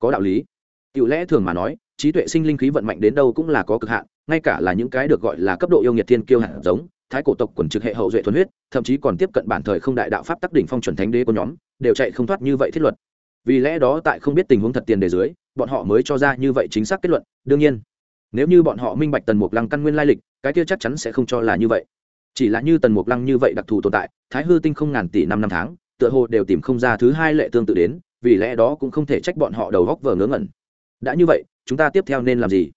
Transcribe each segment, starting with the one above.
có đạo lý. Tiểu lẽ thường mà nói, trí tuệ sinh linh khí vận mạnh đến đâu cũng là có cực hạn, ngay cả là những cái được gọi là cấp độ yêu nghiệt thiên kiêu hạt giống, thái cổ tộc quần trực hệ hậu duệ thuần huyết, thậm chí còn tiếp cận bản thời không đại đạo pháp tắc đỉnh phong chuẩn thánh đế của nhóm, đều chạy không thoát như vậy thiết luật. Vì lẽ đó tại không biết tình huống thật tiền đề dưới, bọn họ mới cho ra như vậy chính xác kết luận, đương nhiên, nếu như bọn họ minh bạch tần mục lăng căn nguyên lai lịch, cái kia chắc chắn sẽ không cho là như vậy. Chỉ là như tần mục lăng như vậy đặc thù tồn tại, thái hư tinh không ngàn tỷ năm năm tháng, tựa hồ đều tìm không ra thứ hai lệ tương tự đến vì lẽ đó cũng không thể trách bọn họ đầu góc vờ ngớ ngẩn. Đã như vậy, chúng ta tiếp theo nên làm gì?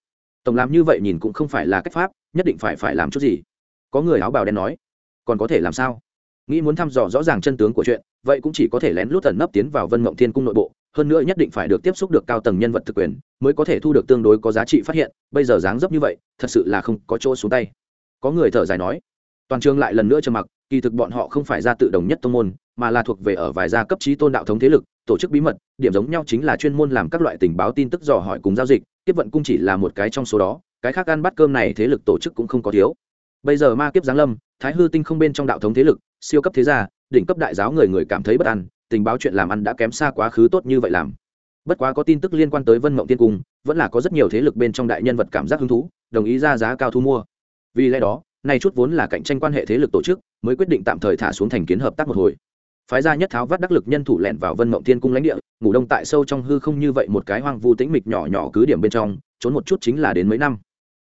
Tổng làm như vậy nhìn cũng không phải là cách pháp, nhất định phải phải làm chút gì. Có người áo bào đen nói, còn có thể làm sao? Nghĩ muốn thăm dò rõ ràng chân tướng của chuyện, vậy cũng chỉ có thể lén lút tẩn nấp tiến vào vân mộng thiên cung nội bộ, hơn nữa nhất định phải được tiếp xúc được cao tầng nhân vật thực quyền, mới có thể thu được tương đối có giá trị phát hiện, bây giờ dáng dấp như vậy, thật sự là không có chỗ xuống tay. Có người thở dài nói, toàn trường lại lần nữa trầm mặc, kỳ thực bọn họ không phải ra tự đồng nhất tông môn mà là thuộc về ở vài gia cấp trí tôn đạo thống thế lực, tổ chức bí mật, điểm giống nhau chính là chuyên môn làm các loại tình báo tin tức dò hỏi cùng giao dịch, tiếp vận cung chỉ là một cái trong số đó, cái khác ăn bắt cơm này thế lực tổ chức cũng không có thiếu. Bây giờ ma kiếp giáng lâm, thái hư tinh không bên trong đạo thống thế lực, siêu cấp thế gia, đỉnh cấp đại giáo người người cảm thấy bất an, tình báo chuyện làm ăn đã kém xa quá khứ tốt như vậy làm. Bất quá có tin tức liên quan tới vân mộng tiên cung, vẫn là có rất nhiều thế lực bên trong đại nhân vật cảm giác hứng thú, đồng ý ra giá cao thu mua. Vì lẽ đó, nay chút vốn là cạnh tranh quan hệ thế lực tổ chức, mới quyết định tạm thời thả xuống thành kiến hợp tác một hồi phái gia nhất tháo vắt đắc lực nhân thủ lẻn vào vân mộng thiên cung lãnh địa, ngủ đông tại sâu trong hư không như vậy một cái hoang vu tĩnh mịch nhỏ nhỏ cứ điểm bên trong, trốn một chút chính là đến mấy năm.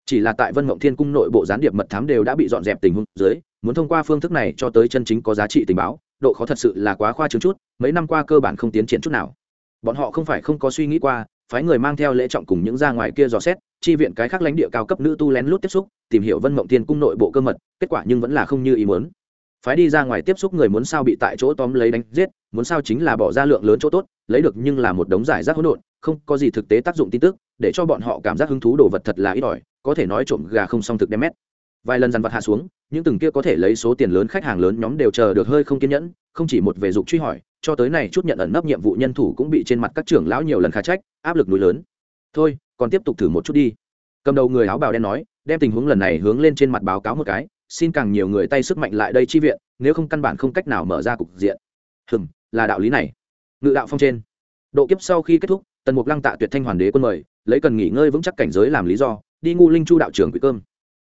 Chỉ là tại vân mộng thiên cung nội bộ gián điệp mật thám đều đã bị dọn dẹp tình huống dưới, muốn thông qua phương thức này cho tới chân chính có giá trị tình báo, độ khó thật sự là quá khoa trương chút, mấy năm qua cơ bản không tiến triển chút nào. Bọn họ không phải không có suy nghĩ qua, phái người mang theo lễ trọng cùng những ra ngoài kia dò xét, chi viện cái khác lãnh địa cao cấp nữ tu lén lút tiếp xúc, tìm hiểu vân mộng thiên cung nội bộ cơ mật, kết quả nhưng vẫn là không như ý muốn phái đi ra ngoài tiếp xúc người muốn sao bị tại chỗ tóm lấy đánh giết, muốn sao chính là bỏ ra lượng lớn chỗ tốt, lấy được nhưng là một đống giải rác hỗn độn, không có gì thực tế tác dụng tin tức, để cho bọn họ cảm giác hứng thú đồ vật thật là ít ỏi, có thể nói trộm gà không xong thực đem mét. Vài lần dằn vặt hạ xuống, những từng kia có thể lấy số tiền lớn khách hàng lớn nhóm đều chờ được hơi không kiên nhẫn, không chỉ một về dục truy hỏi, cho tới này chút nhận ẩn nấp nhiệm vụ nhân thủ cũng bị trên mặt các trưởng lão nhiều lần khá trách, áp lực núi lớn. Thôi, còn tiếp tục thử một chút đi. Cầm đầu người áo bào đen nói, đem tình huống lần này hướng lên trên mặt báo cáo một cái xin càng nhiều người tay sức mạnh lại đây chi viện, nếu không căn bản không cách nào mở ra cục diện. Hừm, là đạo lý này. Ngự đạo phong trên. Độ kiếp sau khi kết thúc, tần mục lăng tạ tuyệt thanh hoàn đế quân mời, lấy cần nghỉ ngơi vững chắc cảnh giới làm lý do, đi ngu linh chu đạo trưởng quỷ cơm.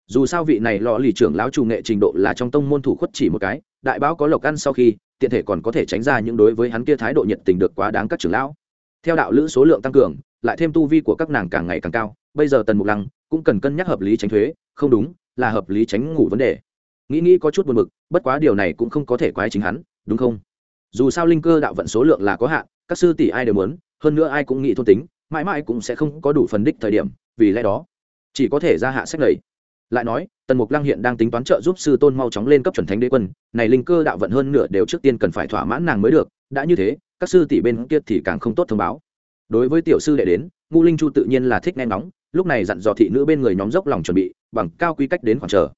Dù sao vị này lò lì trưởng lão chủ nghệ trình độ là trong tông môn thủ khuất chỉ một cái, đại báo có lộc ăn sau khi, tiện thể còn có thể tránh ra những đối với hắn kia thái độ nhiệt tình được quá đáng các trưởng lão. Theo đạo lữ số lượng tăng cường, lại thêm tu vi của các nàng càng ngày càng cao, bây giờ tần mục lăng cũng cần cân nhắc hợp lý tránh thuế, không đúng, là hợp lý tránh ngủ vấn đề. Nghĩ nghĩ có chút buồn mực bất quá điều này cũng không có thể quái chính hắn, đúng không? Dù sao linh cơ đạo vận số lượng là có hạn, các sư tỷ ai đều muốn, hơn nữa ai cũng nghĩ thôn tính, mãi mãi cũng sẽ không có đủ phần đích thời điểm, vì lẽ đó, chỉ có thể ra hạ sách lầy. Lại nói, tần mục lăng hiện đang tính toán trợ giúp sư tôn mau chóng lên cấp chuẩn thánh đế quân, này linh cơ đạo vận hơn nửa đều trước tiên cần phải thỏa mãn nàng mới được, đã như thế, các sư tỷ bên kia thì càng không tốt thông báo. Đối với tiểu sư đệ đến ngu linh chu tự nhiên là thích nghe nóng lúc này dặn dò thị nữ bên người nhóm dốc lòng chuẩn bị, bằng cao quy cách đến khoảng chờ.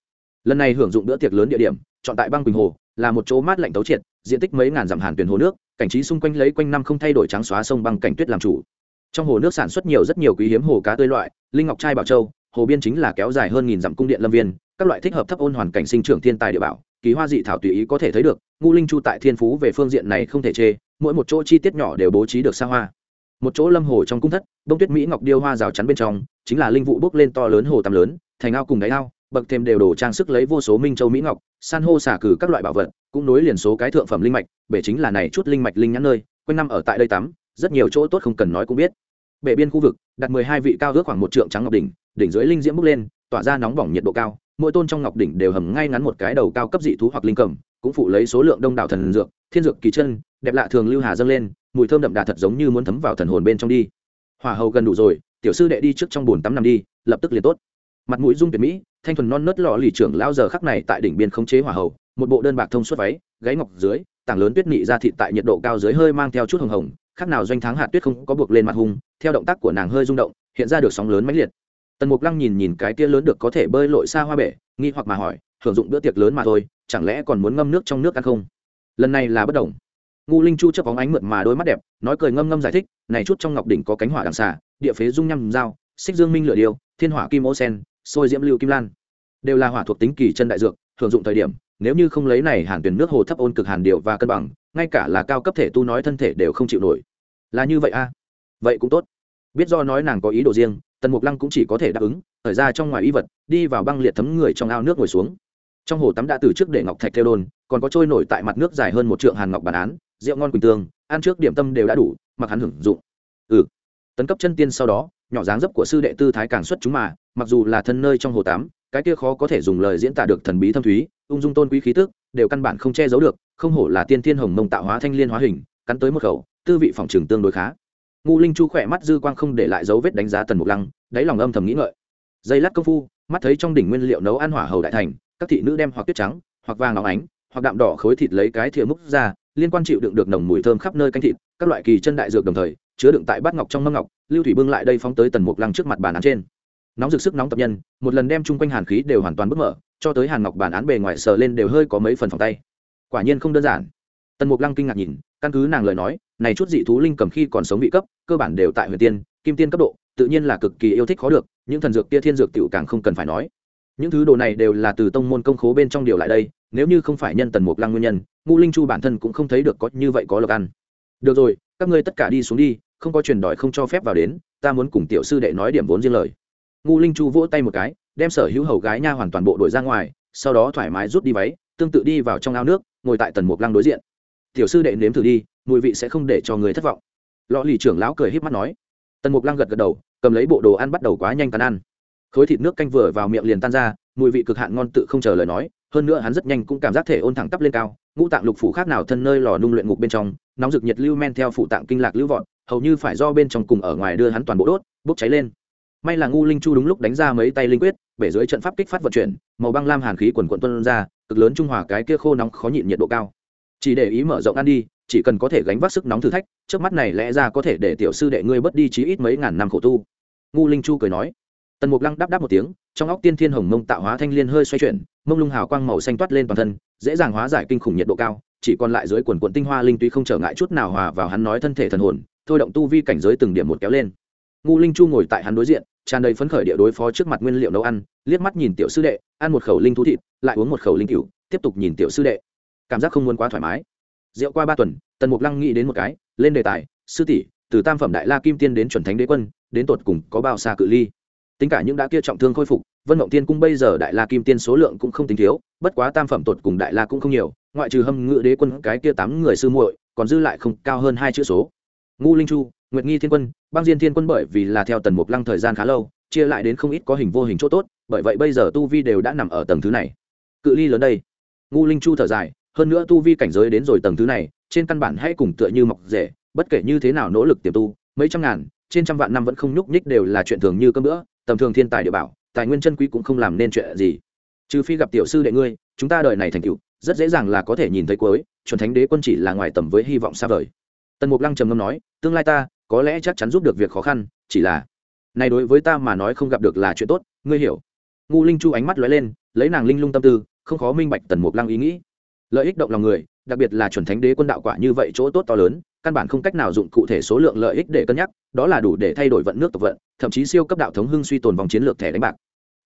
Lần này hưởng dụng bữa tiệc lớn địa điểm, chọn tại băng quỳnh hồ, là một chỗ mát lạnh tấu triệt, diện tích mấy ngàn dặm hàn tuyển hồ nước, cảnh trí xung quanh lấy quanh năm không thay đổi trắng xóa sông băng cảnh tuyết làm chủ. Trong hồ nước sản xuất nhiều rất nhiều quý hiếm hồ cá tươi loại, linh ngọc trai bảo châu, hồ biên chính là kéo dài hơn nghìn dặm cung điện lâm viên, các loại thích hợp thấp ôn hoàn cảnh sinh trưởng thiên tài địa bảo, kỳ hoa dị thảo tùy ý có thể thấy được, ngu linh chu tại thiên phú về phương diện này không thể chê, mỗi một chỗ chi tiết nhỏ đều bố trí được xa hoa. Một chỗ lâm hồ trong cung thất bông tuyết mỹ ngọc điêu hoa rào chắn bên trong chính là linh vụ bốc lên to lớn hồ tắm lớn, thành ao cùng đáy ao, bậc thêm đều đổ trang sức lấy vô số minh châu mỹ ngọc, san hô xả cử các loại bảo vật, cũng nối liền số cái thượng phẩm linh mạch, bể chính là này chút linh mạch linh nhãn nơi, quanh năm ở tại đây tắm, rất nhiều chỗ tốt không cần nói cũng biết. Bể biên khu vực, đặt mười hai vị cao ước khoảng một trượng trắng ngọc đỉnh đỉnh dưới linh diễm bốc lên, tỏa ra nóng bỏng nhiệt độ cao, mỗi tôn trong ngọc đỉnh đều hầm ngay ngắn một cái đầu cao cấp dị thú hoặc linh cầm, cũng phụ lấy số lượng đông đảo thần dược, thiên dược kỳ chân, đẹp lạ thường lưu hà dâng lên, mùi thơm đậm đà thật giống như muốn thấm vào thần hồn bên trong đi. Hỏa hầu gần đủ rồi tiểu sư đệ đi trước trong bồn tắm nằm đi, lập tức liền tốt. Mặt mũi dung tuyệt mỹ, thanh thuần non nớt lọ lì trưởng lao giờ khắc này tại đỉnh biên khống chế hỏa hầu, một bộ đơn bạc thông suốt váy, gáy ngọc dưới, tảng lớn tuyết nị ra thịt tại nhiệt độ cao dưới hơi mang theo chút hồng hồng, khác nào doanh thắng hạt tuyết không có buộc lên mặt hung, theo động tác của nàng hơi rung động, hiện ra được sóng lớn mãnh liệt. Tần mục lăng nhìn nhìn cái tia lớn được có thể bơi lội xa hoa bể, nghi hoặc mà hỏi, hưởng dụng bữa tiệc lớn mà thôi, chẳng lẽ còn muốn ngâm nước trong nước ăn không? Lần này là bất đồng. Ngu linh chu chấp bóng ánh mượt mà đôi mắt đẹp, nói cười ngâm ngâm giải thích, này chút trong ngọc đỉnh có cánh hỏa đằng xà địa phế dung nhăm dao xích dương minh lửa điêu, thiên hỏa kim ô sen, sôi diễm lưu kim lan. Đều là hỏa thuộc tính kỳ chân đại dược thường dụng thời điểm, nếu như không lấy này hàn tuyển nước hồ thấp ôn cực hàn điều và cân bằng, ngay cả là cao cấp thể tu nói thân thể đều không chịu nổi. Là như vậy a? À? vậy cũng tốt. Biết do nói nàng có ý đồ riêng, tần mục lăng cũng chỉ có thể đáp ứng thời ra trong ngoài y vật, đi vào băng liệt thấm người trong ao nước ngồi xuống. Trong hồ tắm đã từ trước để ngọc thạch theo đồn, còn có trôi nổi tại mặt nước dài hơn một trượng hàn ngọc bản án, rượu ngon quỳnh tương, ăn trước điểm tâm đều đã đủ, mặc hắn hưởng dụng. Ừ tấn cấp chân tiên sau đó, nhỏ dáng dấp của sư đệ tư thái càng xuất chúng mà, mặc dù là thân nơi trong hồ tám, cái kia khó có thể dùng lời diễn tả được thần bí thâm thúy, ung dung tôn quý khí tức, đều căn bản không che giấu được, không hổ là tiên thiên hồng mông tạo hóa thanh liên hóa hình, cắn tới một khẩu, tư vị phòng trường tương đối khá. Ngu linh chu khỏe mắt dư quang không để lại dấu vết đánh giá tần mục lăng, đáy lòng âm thầm nghĩ ngợi. Dây lát công phu, mắt thấy trong đỉnh nguyên liệu nấu ăn hỏa hầu đại thành, các thị nữ đem hoặc tuyết trắng, hoặc vàng óng ánh, hoặc đạm đỏ khối thịt lấy cái thìa múc ra, liên quan chịu đựng được nồng mùi thơm khắp nơi canh thịt, các loại kỳ chân đại dược đồng thời chứa đựng tại bát ngọc trong mâm ngọc, lưu thủy bưng lại đây phóng tới tần mục lăng trước mặt bàn án trên. Nóng rực sức nóng tập nhân, một lần đem chung quanh hàn khí đều hoàn toàn bức mở, cho tới hàn ngọc bản án bề ngoài sờ lên đều hơi có mấy phần phòng tay. Quả nhiên không đơn giản. Tần mục lăng kinh ngạc nhìn, căn cứ nàng lời nói, này chút dị thú linh cầm khi còn sống bị cấp, cơ bản đều tại huyền tiên, kim tiên cấp độ, tự nhiên là cực kỳ yêu thích khó được, những thần dược kia thiên dược tiểu càng không cần phải nói. Những thứ đồ này đều là từ tông môn công khố bên trong điều lại đây, nếu như không phải nhân tần mục lăng nguyên nhân ngu linh chu bản thân cũng không thấy được có như vậy có lộc ăn. Được rồi, các ngươi tất cả đi xuống đi không có truyền đòi không cho phép vào đến, ta muốn cùng tiểu sư đệ nói điểm vốn riêng lời. Ngu linh chu vỗ tay một cái, đem sở hữu hầu gái nha hoàn toàn bộ đổi ra ngoài, sau đó thoải mái rút đi váy, tương tự đi vào trong ao nước, ngồi tại tần mục lăng đối diện. Tiểu sư đệ nếm thử đi, mùi vị sẽ không để cho người thất vọng. Lọ lì trưởng lão cười h í p mắt nói. Tần mục lăng gật gật đầu, cầm lấy bộ đồ ăn bắt đầu quá nhanh cắn ăn. Khối thịt nước canh vừa vào miệng liền tan ra, mùi vị cực hạn ngon tự không chờ lời nói, hơn nữa hắn rất nhanh cũng cảm giác thể ôn thẳng tắp lên cao, ngũ tạng lục phủ khác nào thân nơi lò nung luyện ngục bên trong, nóng rực nhiệt lưu men theo phụ tạng kinh lạc lưu vọt hầu như phải do bên trong cùng ở ngoài đưa hắn toàn bộ đốt, bốc cháy lên. May là ngu linh chu đúng lúc đánh ra mấy tay linh quyết, bể dưới trận pháp kích phát vận chuyển, màu băng lam hàn khí quần quận tuân ra, cực lớn trung hòa cái kia khô nóng khó nhịn nhiệt độ cao. Chỉ để ý mở rộng ăn đi, chỉ cần có thể gánh vác sức nóng thử thách, trước mắt này lẽ ra có thể để tiểu sư đệ ngươi bớt đi chí ít mấy ngàn năm khổ tu. Ngu linh chu cười nói. Tần mục lăng đáp đáp một tiếng, trong óc tiên thiên hồng mông tạo hóa thanh liên hơi xoay chuyển, mông lung hào quang màu xanh toát lên toàn thân, dễ dàng hóa giải kinh khủng nhiệt độ cao, chỉ còn lại dưới quần quần tinh hoa linh tuy không trở ngại chút nào hòa vào hắn nói thân thể thần hồn thôi động tu vi cảnh giới từng điểm một kéo lên. Ngu linh chu ngồi tại hắn đối diện, tràn đầy phấn khởi địa đối phó trước mặt nguyên liệu nấu ăn, liếc mắt nhìn tiểu sư đệ, ăn một khẩu linh thú thịt, lại uống một khẩu linh cựu tiếp tục nhìn tiểu sư đệ. Cảm giác không muốn quá thoải mái. Rượu qua ba tuần, tần mục lăng nghĩ đến một cái, lên đề tài, sư tỷ, từ tam phẩm đại la kim tiên đến chuẩn thánh đế quân, đến tột cùng có bao xa cự ly? Tính cả những đã kia trọng thương khôi phục, vân mộng tiên cung bây giờ đại la kim tiên số lượng cũng không tính thiếu, bất quá tam phẩm tột cùng đại la cũng không nhiều, ngoại trừ hâm ngự đế quân cái kia tám người sư muội, còn dư lại không cao hơn hai chữ số ngu linh chu, nguyệt nghi thiên quân, băng diên thiên quân bởi vì là theo tần mục lăng thời gian khá lâu, chia lại đến không ít có hình vô hình chỗ tốt, bởi vậy bây giờ tu vi đều đã nằm ở tầng thứ này. Cự ly lớn đây. Ngu linh chu thở dài, hơn nữa tu vi cảnh giới đến rồi tầng thứ này, trên căn bản hãy cùng tựa như mọc rể bất kể như thế nào nỗ lực tiềm tu, mấy trăm ngàn, trên trăm vạn năm vẫn không nhúc nhích đều là chuyện thường như cơm bữa, tầm thường thiên tài địa bảo, tài nguyên chân quý cũng không làm nên chuyện gì. Trừ phi gặp tiểu sư đệ ngươi, chúng ta đời này thành tựu, rất dễ dàng là có thể nhìn thấy cuối, chuẩn thánh đế quân chỉ là ngoài tầm với hy vọng xa vời tần mục lăng trầm ngâm nói, tương lai ta, có lẽ chắc chắn giúp được việc khó khăn, chỉ là, này đối với ta mà nói không gặp được là chuyện tốt, ngươi hiểu. Ngu linh chu ánh mắt lóe lên, lấy nàng linh lung tâm tư, không khó minh bạch tần mục lăng ý nghĩ. Lợi ích động lòng người, đặc biệt là chuẩn thánh đế quân đạo quả như vậy chỗ tốt to lớn, căn bản không cách nào dụng cụ thể số lượng lợi ích để cân nhắc, đó là đủ để thay đổi vận nước tộc vận, thậm chí siêu cấp đạo thống hưng suy tồn vòng chiến lược thẻ đánh bạc.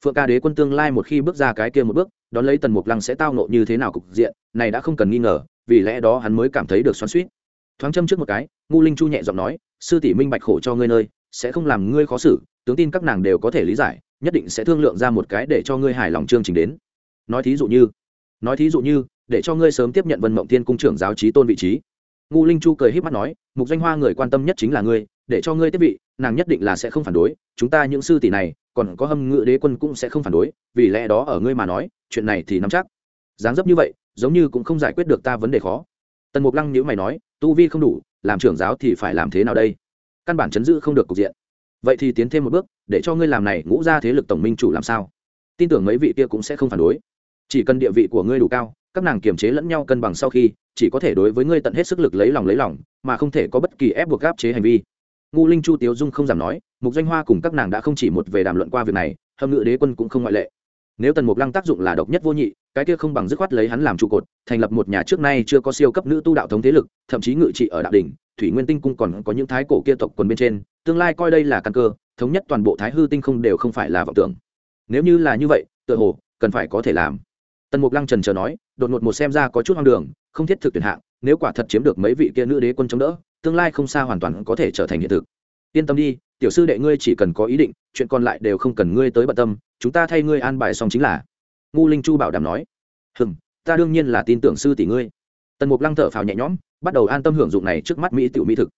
Phượng ca đế quân tương lai một khi bước ra cái kia một bước, đón lấy tần mục lăng sẽ tao nộ như thế nào cục diện, này đã không cần nghi ngờ, vì lẽ đó hắn mới cảm thấy được xoắn suýt thoáng châm trước một cái ngu linh chu nhẹ giọng nói, sư tỷ minh bạch khổ cho ngươi nơi, sẽ không làm ngươi khó xử, tướng tin các nàng đều có thể lý giải, nhất định sẽ thương lượng ra một cái để cho ngươi hài lòng chương trình đến. Nói thí dụ như, nói thí dụ như, để cho ngươi sớm tiếp nhận vân mộng thiên cung trưởng giáo trí tôn vị trí. Ngu linh chu cười h í p mắt nói, mục danh hoa người quan tâm nhất chính là ngươi, để cho ngươi tiếp vị, nàng nhất định là sẽ không phản đối, chúng ta những sư tỷ này, còn có hâm ngự đế quân cũng sẽ không phản đối, vì lẽ đó ở ngươi mà nói, chuyện này thì nắm chắc. Dáng dấp như vậy, giống như cũng không giải quyết được ta vấn đề khó. Tần mục lăng nhữ mày nói tu vi không đủ, làm trưởng giáo thì phải làm thế nào đây? Căn bản chấn giữ không được cục diện. Vậy thì tiến thêm một bước, để cho ngươi làm này ngũ ra thế lực tổng minh chủ làm sao? Tin tưởng mấy vị kia cũng sẽ không phản đối. Chỉ cần địa vị của ngươi đủ cao, các nàng kiềm chế lẫn nhau cân bằng sau khi, chỉ có thể đối với ngươi tận hết sức lực lấy lòng lấy lòng, mà không thể có bất kỳ ép buộc gáp chế hành vi. Ngu linh chu tiếu dung không giảm nói, mục danh hoa cùng các nàng đã không chỉ một về đàm luận qua việc này, hâm ngự đế quân cũng không ngoại lệ nếu tần mục lăng tác dụng là độc nhất vô nhị, cái kia không bằng dứt khoát lấy hắn làm trụ cột, thành lập một nhà trước nay chưa có siêu cấp nữ tu đạo thống thế lực, thậm chí ngự trị ở đạo đình thủy nguyên tinh cung còn có những thái cổ kia tộc quần bên trên, tương lai coi đây là căn cơ, thống nhất toàn bộ thái hư tinh không đều không phải là vọng tưởng. Nếu như là như vậy, tựa hồ, cần phải có thể làm. Tần mục lăng trần chờ nói, đột ngột một xem ra có chút hoang đường, không thiết thực tuyển hạng, nếu quả thật chiếm được mấy vị kia nữ đế quân chống đỡ, tương lai không xa hoàn toàn có thể trở thành hiện thực. Yên tâm đi tiểu sư đệ ngươi chỉ cần có ý định, chuyện còn lại đều không cần ngươi tới bận tâm, chúng ta thay ngươi an bài xong chính là. Ngu linh chu bảo đảm nói. Hừng ta đương nhiên là tin tưởng sư tỷ ngươi. Tần mục lăng thở phào nhẹ nhõm, bắt đầu an tâm hưởng dụng này trước mắt mỹ tiểu mỹ thực.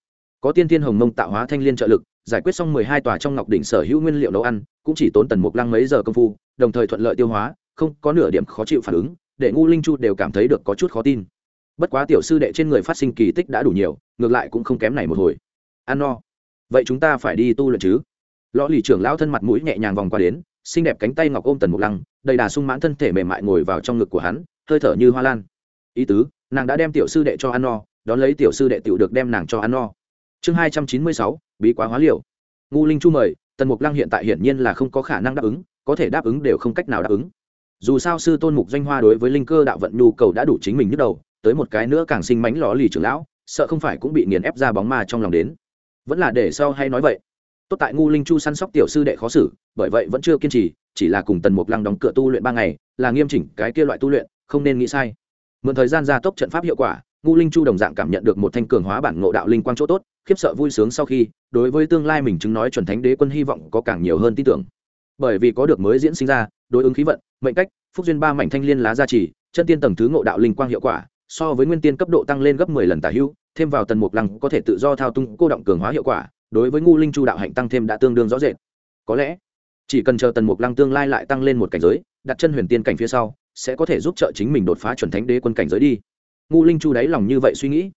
Có tiên thiên hồng mông tạo hóa thanh liên trợ lực, giải quyết xong mười hai tòa trong ngọc đỉnh sở hữu nguyên liệu nấu ăn, cũng chỉ tốn tần mục lăng mấy giờ công phu, đồng thời thuận lợi tiêu hóa, không có nửa điểm khó chịu phản ứng, để ngu linh chu đều cảm thấy được có chút khó tin. Bất quá tiểu sư đệ trên người phát sinh kỳ tích đã đủ nhiều, ngược lại cũng không kém này một hồi. Ăn no vậy chúng ta phải đi tu luyện chứ? Lõ lì trưởng lão thân mặt mũi nhẹ nhàng vòng qua đến, xinh đẹp cánh tay ngọc ôm tần mục lăng, đầy đà sung mãn thân thể mềm mại ngồi vào trong ngực của hắn, hơi thở như hoa lan. Ý tứ, nàng đã đem tiểu sư đệ cho ăn no, đón lấy tiểu sư đệ tiểu được đem nàng cho ăn no. Chương hai trăm chín mươi sáu, bí quá hóa liều. Ngu linh chu mời, tần mục lăng hiện tại hiển nhiên là không có khả năng đáp ứng, có thể đáp ứng đều không cách nào đáp ứng. Dù sao sư tôn mục doanh hoa đối với linh cơ đạo vận nhu cầu đã đủ chính mình nhức đầu, tới một cái nữa càng sinh mánh lò lì trưởng lão, sợ không phải cũng bị nghiền ép ra bóng ma trong lòng đến vẫn là để sau hay nói vậy. Tốt tại ngu linh chu săn sóc tiểu sư đệ khó xử, bởi vậy vẫn chưa kiên trì, chỉ là cùng tần mục lăng đóng cửa tu luyện ba ngày, là nghiêm chỉnh cái kia loại tu luyện, không nên nghĩ sai. Mượn thời gian gia tốc trận pháp hiệu quả, ngu linh chu đồng dạng cảm nhận được một thanh cường hóa bản ngộ đạo linh quang chỗ tốt, khiếp sợ vui sướng sau khi, đối với tương lai mình chứng nói chuẩn thánh đế quân hy vọng có càng nhiều hơn tin tưởng. Bởi vì có được mới diễn sinh ra, đối ứng khí vận, mệnh cách, phúc duyên ba mảnh thanh liên lá gia trì, chân tiên tầng thứ ngộ đạo linh quang hiệu quả, so với nguyên tiên cấp độ tăng lên gấp mười lần tả hữu thêm vào tần mục lăng có thể tự do thao túng, cô động cường hóa hiệu quả đối với ngu linh chu đạo hạnh tăng thêm đã tương đương rõ rệt. Có lẽ chỉ cần chờ tần mục lăng tương lai lại tăng lên một cảnh giới đặt chân huyền tiên cảnh phía sau sẽ có thể giúp trợ chính mình đột phá chuẩn thánh đế quân cảnh giới đi. Ngu linh chu đáy lòng như vậy suy nghĩ.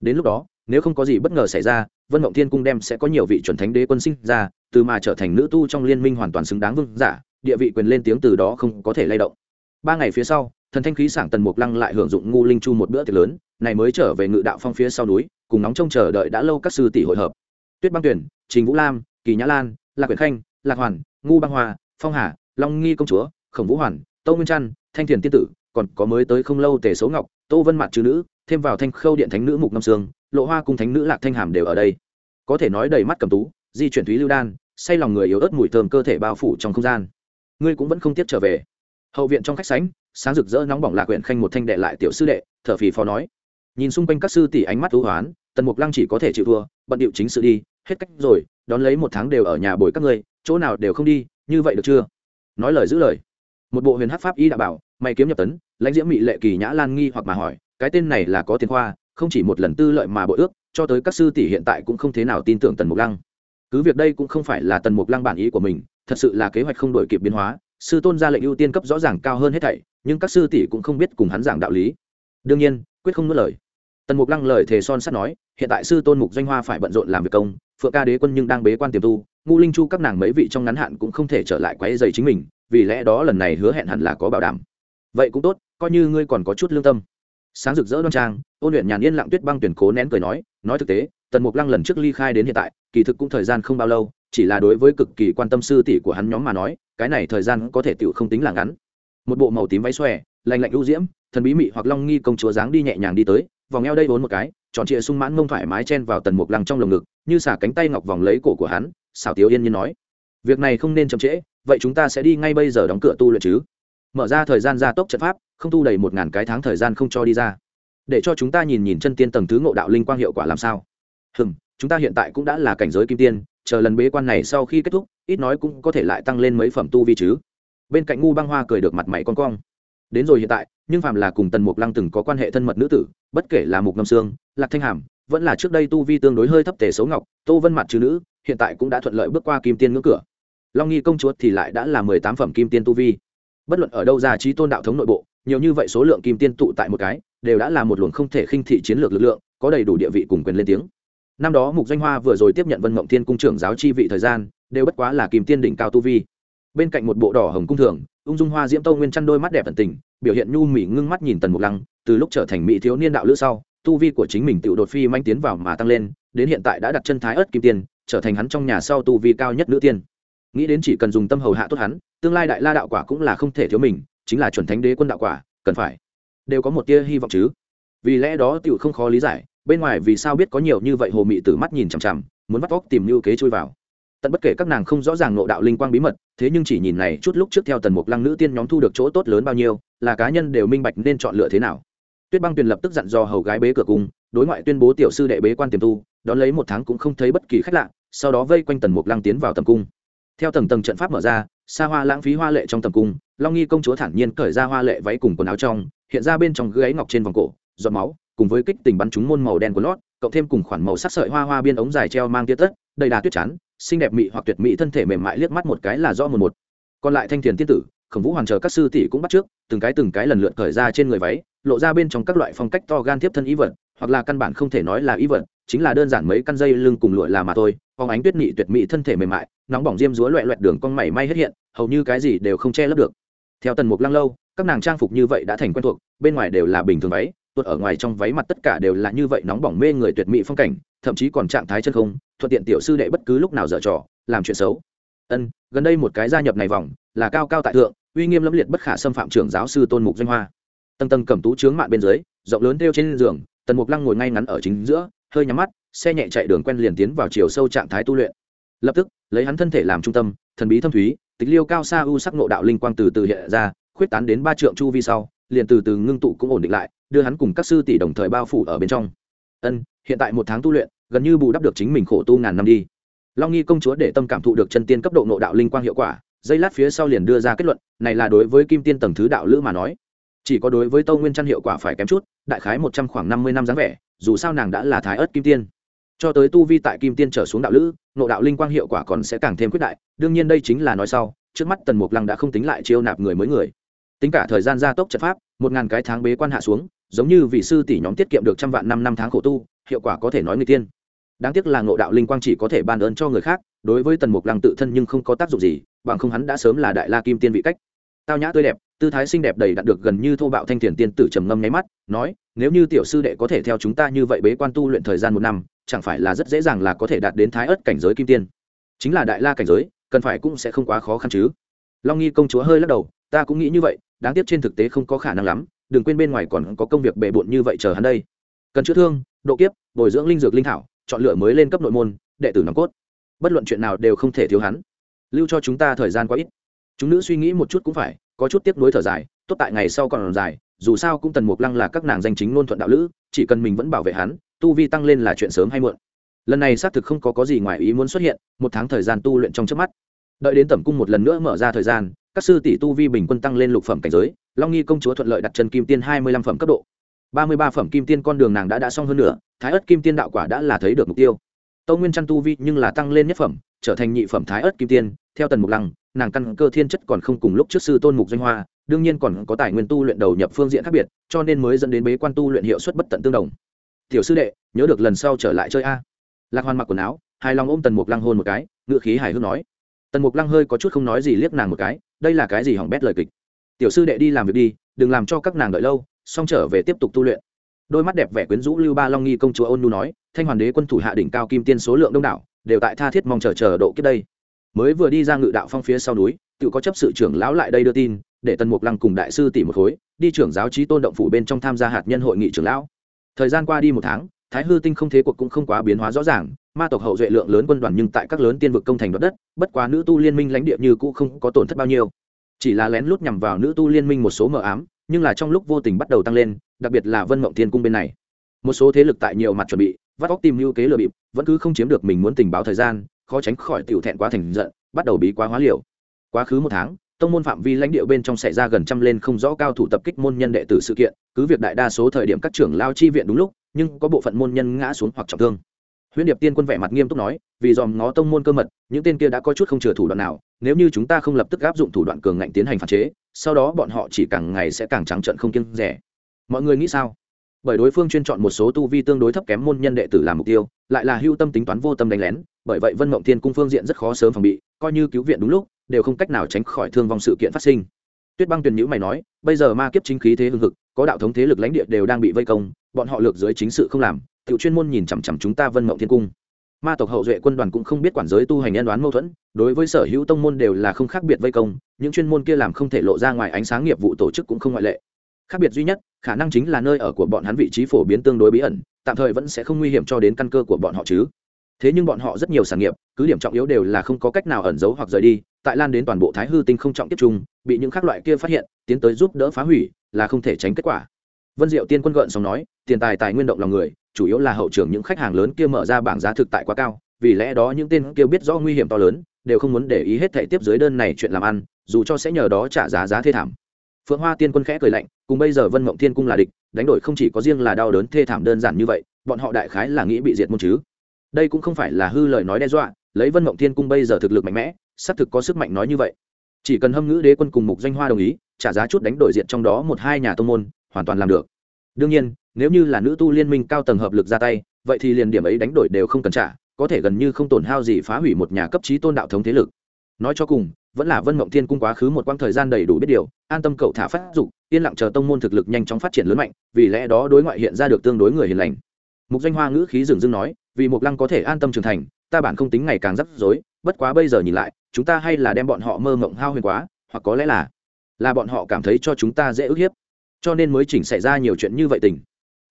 Đến lúc đó nếu không có gì bất ngờ xảy ra vân mộng thiên cung đem sẽ có nhiều vị chuẩn thánh đế quân sinh ra từ mà trở thành nữ tu trong liên minh hoàn toàn xứng đáng vương giả địa vị quyền lên tiếng từ đó không có thể lay động ba ngày phía sau, thần thanh khí sảng tần mục lăng lại hưởng dụng ngu linh chu một bữa tiệc lớn, này mới trở về ngự đạo phong phía sau núi, cùng nóng trông chờ đợi đã lâu các sư tỷ hội hợp. Tuyết băng tuyển, trình vũ lam, kỳ nhã lan, lạc quyển khanh, lạc hoàn, ngu băng hoa phong hà, long nghi công chúa, khổng vũ hoàn tâu nguyên trăn, thanh thiền tiên tử, còn có mới tới không lâu tề số ngọc, tô vân mặt chữ nữ, thêm vào thanh khâu điện thánh nữ mục năm sương, lộ hoa cung thánh nữ lạc thanh hàm đều ở đây. Có thể nói đầy mắt cầm tú, di chuyển thúy lưu đan, say lòng người yếu ớt mùi thơm cơ thể bao phủ trong không gian. Ngươi cũng vẫn không tiếp trở về hậu viện trong khách sánh sáng rực rỡ nóng bỏng lạc huyện khanh một thanh đệ lại tiểu sư đệ, thở phì phò nói. Nhìn xung quanh các sư tỷ ánh mắt thú hoán, tần mục lăng chỉ có thể chịu thua, bận điệu chính sự đi, hết cách rồi, đón lấy một tháng đều ở nhà bồi các ngươi, chỗ nào đều không đi, như vậy được chưa? Nói lời giữ lời. Một bộ huyền hát pháp y đã bảo, mày kiếm nhập tấn, lãnh diễm mỹ lệ kỳ nhã lan nghi hoặc mà hỏi, cái tên này là có tiền khoa, không chỉ một lần tư lợi mà bội ước, cho tới các sư tỷ hiện tại cũng không thế nào tin tưởng tần mục lăng. Cứ việc đây cũng không phải là tần mục lăng bản ý của mình, thật sự là kế hoạch không đổi kịp biến hóa sư tôn ra lệnh ưu tiên cấp rõ ràng cao hơn hết thảy, nhưng các sư tỷ cũng không biết cùng hắn giảng đạo lý. Đương nhiên, quyết không nuốt lời. Tần mục lăng lời thề son sắt nói, hiện tại sư tôn mục doanh hoa phải bận rộn làm việc công, phượng ca đế quân nhưng đang bế quan tiềm tu ngu linh chu các nàng mấy vị trong ngắn hạn cũng không thể trở lại quấy dày chính mình, vì lẽ đó lần này hứa hẹn hẳn là có bảo đảm. Vậy cũng tốt, coi như ngươi còn có chút lương tâm. Sáng rực rỡ đoan trang, ôn luyện nhàn yên lặng tuyết băng tuyển cố nén cười nói nói thực tế, tần mục lăng lần trước ly khai đến hiện tại, kỳ thực cũng thời gian không bao lâu, chỉ là đối với cực kỳ quan tâm sư tỷ của hắn nhóm mà nói cái này thời gian có thể tựu không tính là ngắn. Một bộ màu tím váy xòe lành lạnh ưu diễm, thần bí mị hoặc long nghi công chúa dáng đi nhẹ nhàng đi tới, vòng eo đây vốn một cái, tròn trịa sung mãn mông thoải mái chen vào tần mục lăng trong lồng ngực, như xả cánh tay ngọc vòng lấy cổ của hắn, xảo tiếu yên nhiên nói. Việc này không nên chậm trễ, vậy chúng ta sẽ đi ngay bây giờ đóng cửa tu luyện chứ? Mở ra thời gian gia tốc trận pháp, không tu đầy một ngàn cái tháng thời gian không cho đi ra. Để cho chúng ta nhìn nhìn chân tiên tầng thứ ngộ đạo linh quang hiệu quả làm sao. Hừm, chúng ta hiện tại cũng đã là cảnh giới kim tiên, chờ lần bế quan này sau khi kết thúc ít nói cũng có thể lại tăng lên mấy phẩm tu vi chứ. Bên cạnh ngu băng hoa cười được mặt mày con cong. Đến rồi hiện tại, nhưng phàm là cùng tần mục lăng từng có quan hệ thân mật nữ tử, bất kể là mục ngâm sương, lạc thanh hàm, vẫn là trước đây tu vi tương đối hơi thấp tề xấu ngọc, tô vân mặt chữ nữ, hiện tại cũng đã thuận lợi bước qua kim tiên ngưỡng cửa. Long nghi công chúa thì lại đã là mười tám phẩm kim tiên tu vi. Bất luận ở đâu ra trí tôn đạo thống nội bộ, nhiều như vậy số lượng kim tiên tụ tại một cái, đều đã là một luồng không thể khinh thị chiến lược lực lượng, có đầy đủ địa vị cùng quyền lên tiếng. Năm đó mục doanh hoa vừa rồi tiếp nhận vân mộng thiên cung trưởng giáo chi vị thời gian đều bất quá là kim tiên đỉnh cao tu vi. Bên cạnh một bộ đỏ hồng cung thường, ung dung hoa diễm tâu nguyên chăn đôi mắt đẹp ẩn tình, biểu hiện nhu mỹ ngưng mắt nhìn tần mục lăng, từ lúc trở thành mỹ thiếu niên đạo lữ sau, tu vi của chính mình tự đột phi manh tiến vào mà tăng lên, đến hiện tại đã đặt chân thái ớt kim tiên, trở thành hắn trong nhà sau tu vi cao nhất nữ tiên. Nghĩ đến chỉ cần dùng tâm hầu hạ tốt hắn, tương lai đại la đạo quả cũng là không thể thiếu mình, chính là chuẩn thánh đế quân đạo quả, cần phải đều có một tia hy vọng chứ. Vì lẽ đó tựu không khó lý giải, bên ngoài vì sao biết có nhiều như vậy hồ mị tử mắt nhìn chằm chằm, muốn bắt óc tìm lưu kế chui vào tận bất kể các nàng không rõ ràng nộ đạo linh quang bí mật, thế nhưng chỉ nhìn này chút lúc trước theo tần mục lăng nữ tiên nhóm thu được chỗ tốt lớn bao nhiêu, là cá nhân đều minh bạch nên chọn lựa thế nào. Tuyết băng tuyền lập tức dặn dò hầu gái bế cửa cung, đối ngoại tuyên bố tiểu sư đệ bế quan tiềm tu, đón lấy một tháng cũng không thấy bất kỳ khách lạ, sau đó vây quanh tần mục lăng tiến vào tầm cung. Theo tầng tầng trận pháp mở ra, xa hoa lãng phí hoa lệ trong tầm cung, long nghi công chúa thản nhiên cởi ra hoa lệ váy cùng quần áo trong, hiện ra bên trong gáy ngọc trên vòng cổ, giọt máu, cùng với kích tình bắn trúng môn màu đen của lót, cộng thêm cùng khoản màu sắc sợi hoa hoa biên ống dài treo mang tia tất, đầy đà tuyết chắn xinh đẹp mỹ hoặc tuyệt mỹ thân thể mềm mại liếc mắt một cái là do một một. Còn lại thanh thiền tiên tử, khổng vũ hoàn chờ các sư tỷ cũng bắt trước, từng cái từng cái lần lượt cởi ra trên người váy, lộ ra bên trong các loại phong cách to gan tiếp thân ý vật, hoặc là căn bản không thể nói là ý vật, chính là đơn giản mấy căn dây lưng cùng lụa là mà thôi phóng ánh tuyết nhị tuyệt mỹ thân thể mềm mại, nóng bỏng diêm dúa loẹ loẹt đường cong mày may hết hiện, hầu như cái gì đều không che lấp được. Theo tần mục lăng lâu, các nàng trang phục như vậy đã thành quen thuộc, bên ngoài đều là bình thường váy tuột ở ngoài trong váy mặt tất cả đều là như vậy nóng bỏng mê người tuyệt mỹ phong cảnh, thậm chí còn trạng thái chân không, thuận tiện tiểu sư đệ bất cứ lúc nào dở trò, làm chuyện xấu. Ân, gần đây một cái gia nhập này vòng, là cao cao tại thượng, uy nghiêm lâm liệt bất khả xâm phạm trưởng giáo sư tôn mục danh hoa. Tầng tầng cầm tú trướng mạn bên dưới, rộng lớn theo trên giường, tần mục lăng ngồi ngay ngắn ở chính giữa, hơi nhắm mắt, xe nhẹ chạy đường quen liền tiến vào chiều sâu trạng thái tu luyện. Lập tức, lấy hắn thân thể làm trung tâm, thần bí thâm thúy, tịch liêu cao xa u sắc nộ đạo linh quang từ từ hiện ra, khuyết tán đến ba trượng chu vi sau liền từ từ ngưng tụ cũng ổn định lại, đưa hắn cùng các sư tỷ đồng thời bao phủ ở bên trong. Ân, hiện tại một tháng tu luyện, gần như bù đắp được chính mình khổ tu ngàn năm đi. Long nghi công chúa để tâm cảm thụ được chân tiên cấp độ nộ đạo linh quang hiệu quả dây lát phía sau liền đưa ra kết luận, này là đối với kim tiên tầng thứ đạo lữ mà nói. Chỉ có đối với tâu nguyên chăn hiệu quả phải kém chút, đại khái một trăm khoảng năm mươi năm dáng vẻ, dù sao nàng đã là thái ớt kim tiên. Cho tới tu vi tại kim tiên trở xuống đạo lữ nộ đạo linh quang hiệu quả còn sẽ càng thêm quyết đại, đương nhiên đây chính là nói sau, trước mắt tần mục lăng đã không tính lại chiêu nạp người mới người tính cả thời gian gia tốc trận pháp, một ngàn cái tháng bế quan hạ xuống, giống như vị sư tỷ nhóm tiết kiệm được trăm vạn năm năm tháng khổ tu, hiệu quả có thể nói người tiên. Đáng tiếc là ngộ đạo linh quang chỉ có thể ban ơn cho người khác, đối với tần mục lăng tự thân nhưng không có tác dụng gì, bằng không hắn đã sớm là đại la kim tiên vị cách. Tao nhã tươi đẹp, tư thái xinh đẹp đầy đặn được gần như thô bạo thanh thiền tiên tử trầm ngâm nháy mắt, nói, nếu như tiểu sư đệ có thể theo chúng ta như vậy bế quan tu luyện thời gian một năm, chẳng phải là rất dễ dàng là có thể đạt đến thái ớt cảnh giới kim tiên. Chính là đại la cảnh giới, cần phải cũng sẽ không quá khó khăn chứ. Long nghi công chúa hơi lắc đầu, ta cũng nghĩ như vậy đáng tiếc trên thực tế không có khả năng lắm đừng quên bên ngoài còn có công việc bề bộn như vậy chờ hắn đây. Cần chữa thương độ kiếp bồi dưỡng linh dược linh thảo chọn lựa mới lên cấp nội môn đệ tử nòng cốt. Bất luận chuyện nào đều không thể thiếu hắn. Lưu cho chúng ta thời gian quá ít. Chúng nữ suy nghĩ một chút cũng phải có chút tiếc nuối thở dài tốt tại ngày sau còn dài dù sao cũng tần mục lăng là các nàng danh chính ngôn thuận đạo lữ chỉ cần mình vẫn bảo vệ hắn tu vi tăng lên là chuyện sớm hay muộn. Lần này xác thực không có, có gì ngoài ý muốn xuất hiện một tháng thời gian tu luyện trong trước mắt. Đợi đến tẩm cung một lần nữa mở ra thời gian các sư tỷ tu vi bình quân tăng lên lục phẩm cảnh giới, long nghi công chúa thuận lợi đặt chân kim tiên hai mươi lăm phẩm cấp độ. ba mươi ba phẩm kim tiên con đường nàng đã đã xong hơn nữa thái ất kim tiên đạo quả đã là thấy được mục tiêu. Tâu nguyên trăn tu vi nhưng là tăng lên nhất phẩm, trở thành nhị phẩm thái ất kim tiên, theo tần mục lăng, nàng căn cơ thiên chất còn không cùng lúc trước sư tôn mục doanh hoa, đương nhiên còn có tài nguyên tu luyện đầu nhập phương diện khác biệt, cho nên mới dẫn đến bế quan tu luyện hiệu suất bất tận tương đồng. Tiểu sư đệ, nhớ được lần sau trở lại chơi a. Lạc hoàn mặc quần áo hai lòng ôm tần mục lăng hôn một cái ngự khí hài hước nói tần mục lăng hơi có chút không nói gì liếc nàng một cái, đây là cái gì hỏng bét lời kịch? Tiểu sư đệ đi làm việc đi, đừng làm cho các nàng đợi lâu, xong trở về tiếp tục tu luyện. Đôi mắt đẹp vẻ quyến rũ lưu ba long nghi công chúa ôn nu nói, thanh hoàn đế quân thủ hạ đỉnh cao kim tiên số lượng đông đảo, đều tại tha thiết mong chờ chờ độ kiếp đây. Mới vừa đi ra ngự đạo phong phía sau núi, tự có chấp sự trưởng lão lại đây đưa tin, để tần mục lăng cùng đại sư tỷ một khối, đi trưởng giáo trí tôn động phủ bên trong tham gia hạt nhân hội nghị trưởng lão. Thời gian qua đi một tháng thái hư tinh không thế cuộc cũng không quá biến hóa rõ ràng, ma tộc hậu duệ lượng lớn quân đoàn nhưng tại các lớn tiên vực công thành đoạt đất, bất quá nữ tu liên minh lãnh địa như cũ không có tổn thất bao nhiêu. Chỉ là lén lút nhằm vào nữ tu liên minh một số mờ ám, nhưng là trong lúc vô tình bắt đầu tăng lên, đặc biệt là vân mộng thiên cung bên này. Một số thế lực tại nhiều mặt chuẩn bị, vắt óc tìm lưu kế lừa bịp, vẫn cứ không chiếm được mình muốn tình báo thời gian, khó tránh khỏi tiểu thẹn quá thành giận, bắt đầu bí quá hóa liều. Quá khứ một tháng, tông môn phạm vi lãnh địa bên trong xảy ra gần trăm lên không rõ cao thủ tập kích môn nhân đệ tử sự kiện, cứ việc đại đa số thời điểm các trưởng lao chi viện đúng lúc nhưng có bộ phận môn nhân ngã xuống hoặc trọng thương. Huyễn điệp tiên quân vẻ mặt nghiêm túc nói, vì dòm ngó tông môn cơ mật, những tên kia đã có chút không chừa thủ đoạn nào, nếu như chúng ta không lập tức áp dụng thủ đoạn cường ngạnh tiến hành phản chế, sau đó bọn họ chỉ càng ngày sẽ càng trắng trận không kiêng rẻ. Mọi người nghĩ sao? Bởi đối phương chuyên chọn một số tu vi tương đối thấp kém môn nhân đệ tử làm mục tiêu, lại là hưu tâm tính toán vô tâm đánh lén, bởi vậy vân mộng thiên cung phương diện rất khó sớm phòng bị, coi như cứu viện đúng lúc, đều không cách nào tránh khỏi thương vong sự kiện phát sinh tuyết băng tuyền nhữ mày nói, bây giờ ma kiếp chính khí thế hưng hực, có đạo thống thế lực lãnh địa đều đang bị vây công, bọn họ lược dưới chính sự không làm tự chuyên môn nhìn chằm chằm chúng ta vân mộng thiên cung. Ma tộc hậu duệ quân đoàn cũng không biết quản giới tu hành nhân đoán mâu thuẫn, đối với sở hữu tông môn đều là không khác biệt vây công, những chuyên môn kia làm không thể lộ ra ngoài ánh sáng nghiệp vụ tổ chức cũng không ngoại lệ. Khác biệt duy nhất, khả năng chính là nơi ở của bọn hắn vị trí phổ biến tương đối bí ẩn, tạm thời vẫn sẽ không nguy hiểm cho đến căn cơ của bọn họ chứ thế nhưng bọn họ rất nhiều sản nghiệp, cứ điểm trọng yếu đều là không có cách nào ẩn giấu hoặc rời đi, tại lan đến toàn bộ thái hư tinh không trọng tiếp trung, bị những khác loại kia phát hiện, tiến tới giúp đỡ phá hủy, là không thể tránh kết quả. Vân diệu tiên quân gợn xong nói, tiền tài tài nguyên động lòng người, chủ yếu là hậu trưởng những khách hàng lớn kia mở ra bảng giá thực tại quá cao, vì lẽ đó những tên kia biết rõ nguy hiểm to lớn, đều không muốn để ý hết thể tiếp dưới đơn này chuyện làm ăn, dù cho sẽ nhờ đó trả giá giá thê thảm. Phượng hoa tiên quân khẽ cười lạnh, cùng bây giờ vân mộng thiên cung là địch, đánh đổi không chỉ có riêng là đau đớn thê thảm đơn giản như vậy, bọn họ đại khái là nghĩ bị diệt môn chứ đây cũng không phải là hư lời nói đe dọa, lấy vân mộng thiên cung bây giờ thực lực mạnh mẽ, xác thực có sức mạnh nói như vậy. Chỉ cần hâm ngữ đế quân cùng mục doanh hoa đồng ý, trả giá chút đánh đổi diện trong đó một hai nhà tông môn, hoàn toàn làm được. Đương nhiên, nếu như là nữ tu liên minh cao tầng hợp lực ra tay, vậy thì liền điểm ấy đánh đổi đều không cần trả, có thể gần như không tổn hao gì phá hủy một nhà cấp trí tôn đạo thống thế lực. Nói cho cùng, vẫn là vân mộng thiên cung quá khứ một quãng thời gian đầy đủ biết điều, an tâm cậu thả phát dục, yên lặng chờ tông môn thực lực nhanh chóng phát triển lớn mạnh, vì lẽ đó đối ngoại hiện ra được tương đối người hiền lành. Mục danh hoa ngữ khí dừng dưng nói vì mục lăng có thể an tâm trưởng thành, ta bản không tính ngày càng rắc rối, bất quá bây giờ nhìn lại, chúng ta hay là đem bọn họ mơ mộng hao huyền quá, hoặc có lẽ là là bọn họ cảm thấy cho chúng ta dễ ức hiếp. Cho nên mới chỉnh xảy ra nhiều chuyện như vậy tình.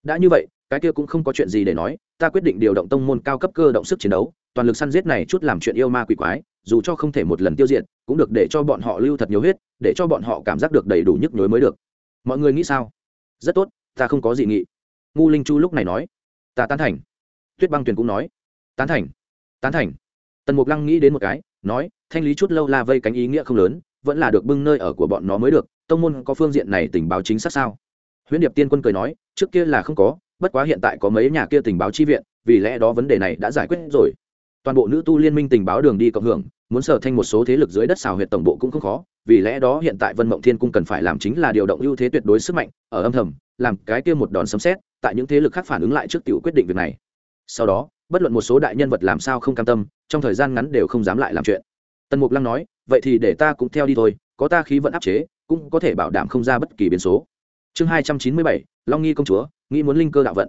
Đã như vậy, cái kia cũng không có chuyện gì để nói, ta quyết định điều động tông môn cao cấp cơ động sức chiến đấu, toàn lực săn giết này chút làm chuyện yêu ma quỷ quái, dù cho không thể một lần tiêu diệt, cũng được để cho bọn họ lưu thật nhiều huyết, để cho bọn họ cảm giác được đầy đủ nhức nhối mới được. Mọi người nghĩ sao? Rất tốt, ta không có gì nghị. Ngu linh chu lúc này nói. Ta tán thành tuyết băng tuyền cũng nói, tán thành tán thành. Tần mục lăng nghĩ đến một cái, nói, thanh lý chút lâu la vây cánh ý nghĩa không lớn, vẫn là được bưng nơi ở của bọn nó mới được, tông môn có phương diện này tình báo chính xác sao? Huyễn điệp tiên quân cười nói, trước kia là không có, bất quá hiện tại có mấy nhà kia tình báo chi viện, vì lẽ đó vấn đề này đã giải quyết rồi. Toàn bộ nữ tu liên minh tình báo đường đi cộng hưởng, muốn sở thanh một số thế lực dưới đất xào huyệt tổng bộ cũng không khó, vì lẽ đó hiện tại vân mộng thiên cung cần phải làm chính là điều động ưu thế tuyệt đối sức mạnh, ở âm thầm, làm cái kia một đòn sấm xét tại những thế lực khác phản ứng lại trước tiểu quyết định việc này sau đó, bất luận một số đại nhân vật làm sao không cam tâm, trong thời gian ngắn đều không dám lại làm chuyện. Tần mục lăng nói, vậy thì để ta cũng theo đi thôi, có ta khí vận áp chế, cũng có thể bảo đảm không ra bất kỳ biến số. Chương hai trăm chín mươi bảy, long nghi công chúa, nghĩ muốn linh cơ đạo vận.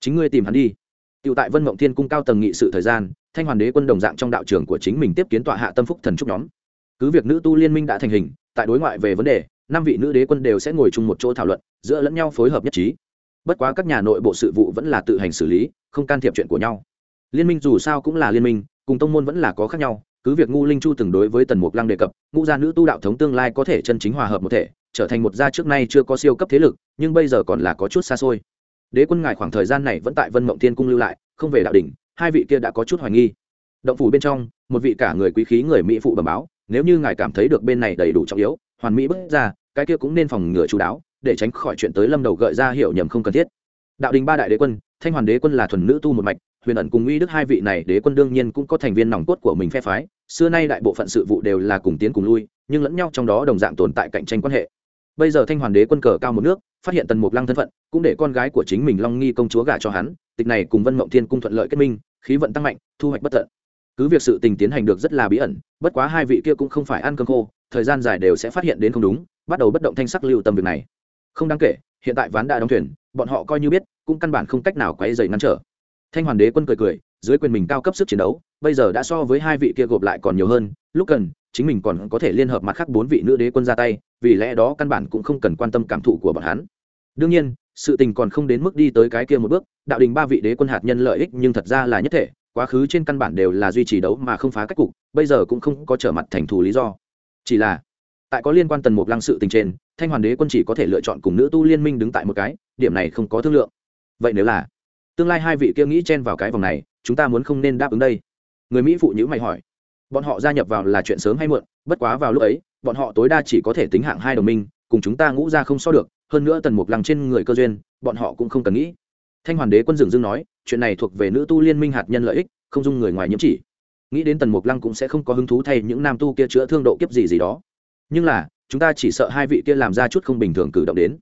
Chính ngươi tìm hắn đi. Tựu tại vân mộng thiên cung cao tầng nghị sự thời gian, thanh hoàn đế quân đồng dạng trong đạo trường của chính mình tiếp kiến tọa hạ tâm phúc thần trúc nhóm. Cứ việc nữ tu liên minh đã thành hình, tại đối ngoại về vấn đề, năm vị nữ đế quân đều sẽ ngồi chung một chỗ thảo luận, giữa lẫn nhau phối hợp nhất trí. Bất quá các nhà nội bộ sự vụ vẫn là tự hành xử lý không can thiệp chuyện của nhau. Liên minh dù sao cũng là liên minh, cùng tông môn vẫn là có khác nhau, cứ việc ngu linh chu từng đối với tần mục lăng đề cập, ngũ gia nữ tu đạo thống tương lai có thể chân chính hòa hợp một thể, trở thành một gia trước nay chưa có siêu cấp thế lực, nhưng bây giờ còn là có chút xa xôi. Đế quân ngài khoảng thời gian này vẫn tại vân mộng thiên cung lưu lại, không về đạo đình hai vị kia đã có chút hoài nghi. Động phủ bên trong, một vị cả người quý khí người mỹ phụ bẩm báo, nếu như ngài cảm thấy được bên này đầy đủ trọng yếu, hoàn mỹ bước ra, cái kia cũng nên phòng ngừa chú đáo, để tránh khỏi chuyện tới lâm đầu gợi ra hiểu nhầm không cần thiết đạo đình ba đại đế quân, thanh hoàn đế quân là thuần nữ tu một mạch, huyền ẩn cùng uy đức hai vị này đế quân đương nhiên cũng có thành viên nòng cốt của mình phe phái, xưa nay đại bộ phận sự vụ đều là cùng tiến cùng lui, nhưng lẫn nhau trong đó đồng dạng tồn tại cạnh tranh quan hệ. Bây giờ thanh hoàn đế quân cờ cao một nước, phát hiện tần mục lăng thân phận, cũng để con gái của chính mình long nghi công chúa gả cho hắn, tịch này cùng vân mộng thiên cung thuận lợi kết minh, khí vận tăng mạnh, thu hoạch bất tận. Cứ việc sự tình tiến hành được rất là bí ẩn, bất quá hai vị kia cũng không phải ăn cơm khô, thời gian dài đều sẽ phát hiện đến không đúng, bắt đầu bất động thanh sắc lưu tâm việc này. Không đáng kể, hiện tại ván đã đóng thuyền bọn họ coi như biết, cũng căn bản không cách nào quay dày ngăn trở. Thanh hoàn đế quân cười cười, dưới quyền mình cao cấp sức chiến đấu, bây giờ đã so với hai vị kia gộp lại còn nhiều hơn, lúc cần, chính mình còn có thể liên hợp mặt khác bốn vị nữ đế quân ra tay, vì lẽ đó căn bản cũng không cần quan tâm cảm thụ của bọn hắn. Đương nhiên, sự tình còn không đến mức đi tới cái kia một bước, đạo đình ba vị đế quân hạt nhân lợi ích nhưng thật ra là nhất thể, quá khứ trên căn bản đều là duy trì đấu mà không phá cách cục, bây giờ cũng không có trở mặt thành thù lý do. Chỉ là, tại có liên quan tần mục lăng sự tình trên, thanh hoàn đế quân chỉ có thể lựa chọn cùng nữ tu liên minh đứng tại một cái điểm này không có thương lượng. Vậy nếu là tương lai hai vị kia nghĩ chen vào cái vòng này, chúng ta muốn không nên đáp ứng đây. Người mỹ phụ nhữ mày hỏi. Bọn họ gia nhập vào là chuyện sớm hay muộn, bất quá vào lúc ấy, bọn họ tối đa chỉ có thể tính hạng hai đồng minh, cùng chúng ta ngũ ra không so được, hơn nữa tần mục lăng trên người cơ duyên, bọn họ cũng không cần nghĩ. Thanh hoàn đế quân dường dương nói, chuyện này thuộc về nữ tu liên minh hạt nhân lợi ích, không dung người ngoài nhiễm chỉ. Nghĩ đến tần mục lăng cũng sẽ không có hứng thú thay những nam tu kia chữa thương độ kiếp gì gì đó. Nhưng là, chúng ta chỉ sợ hai vị kia làm ra chút không bình thường cử động đến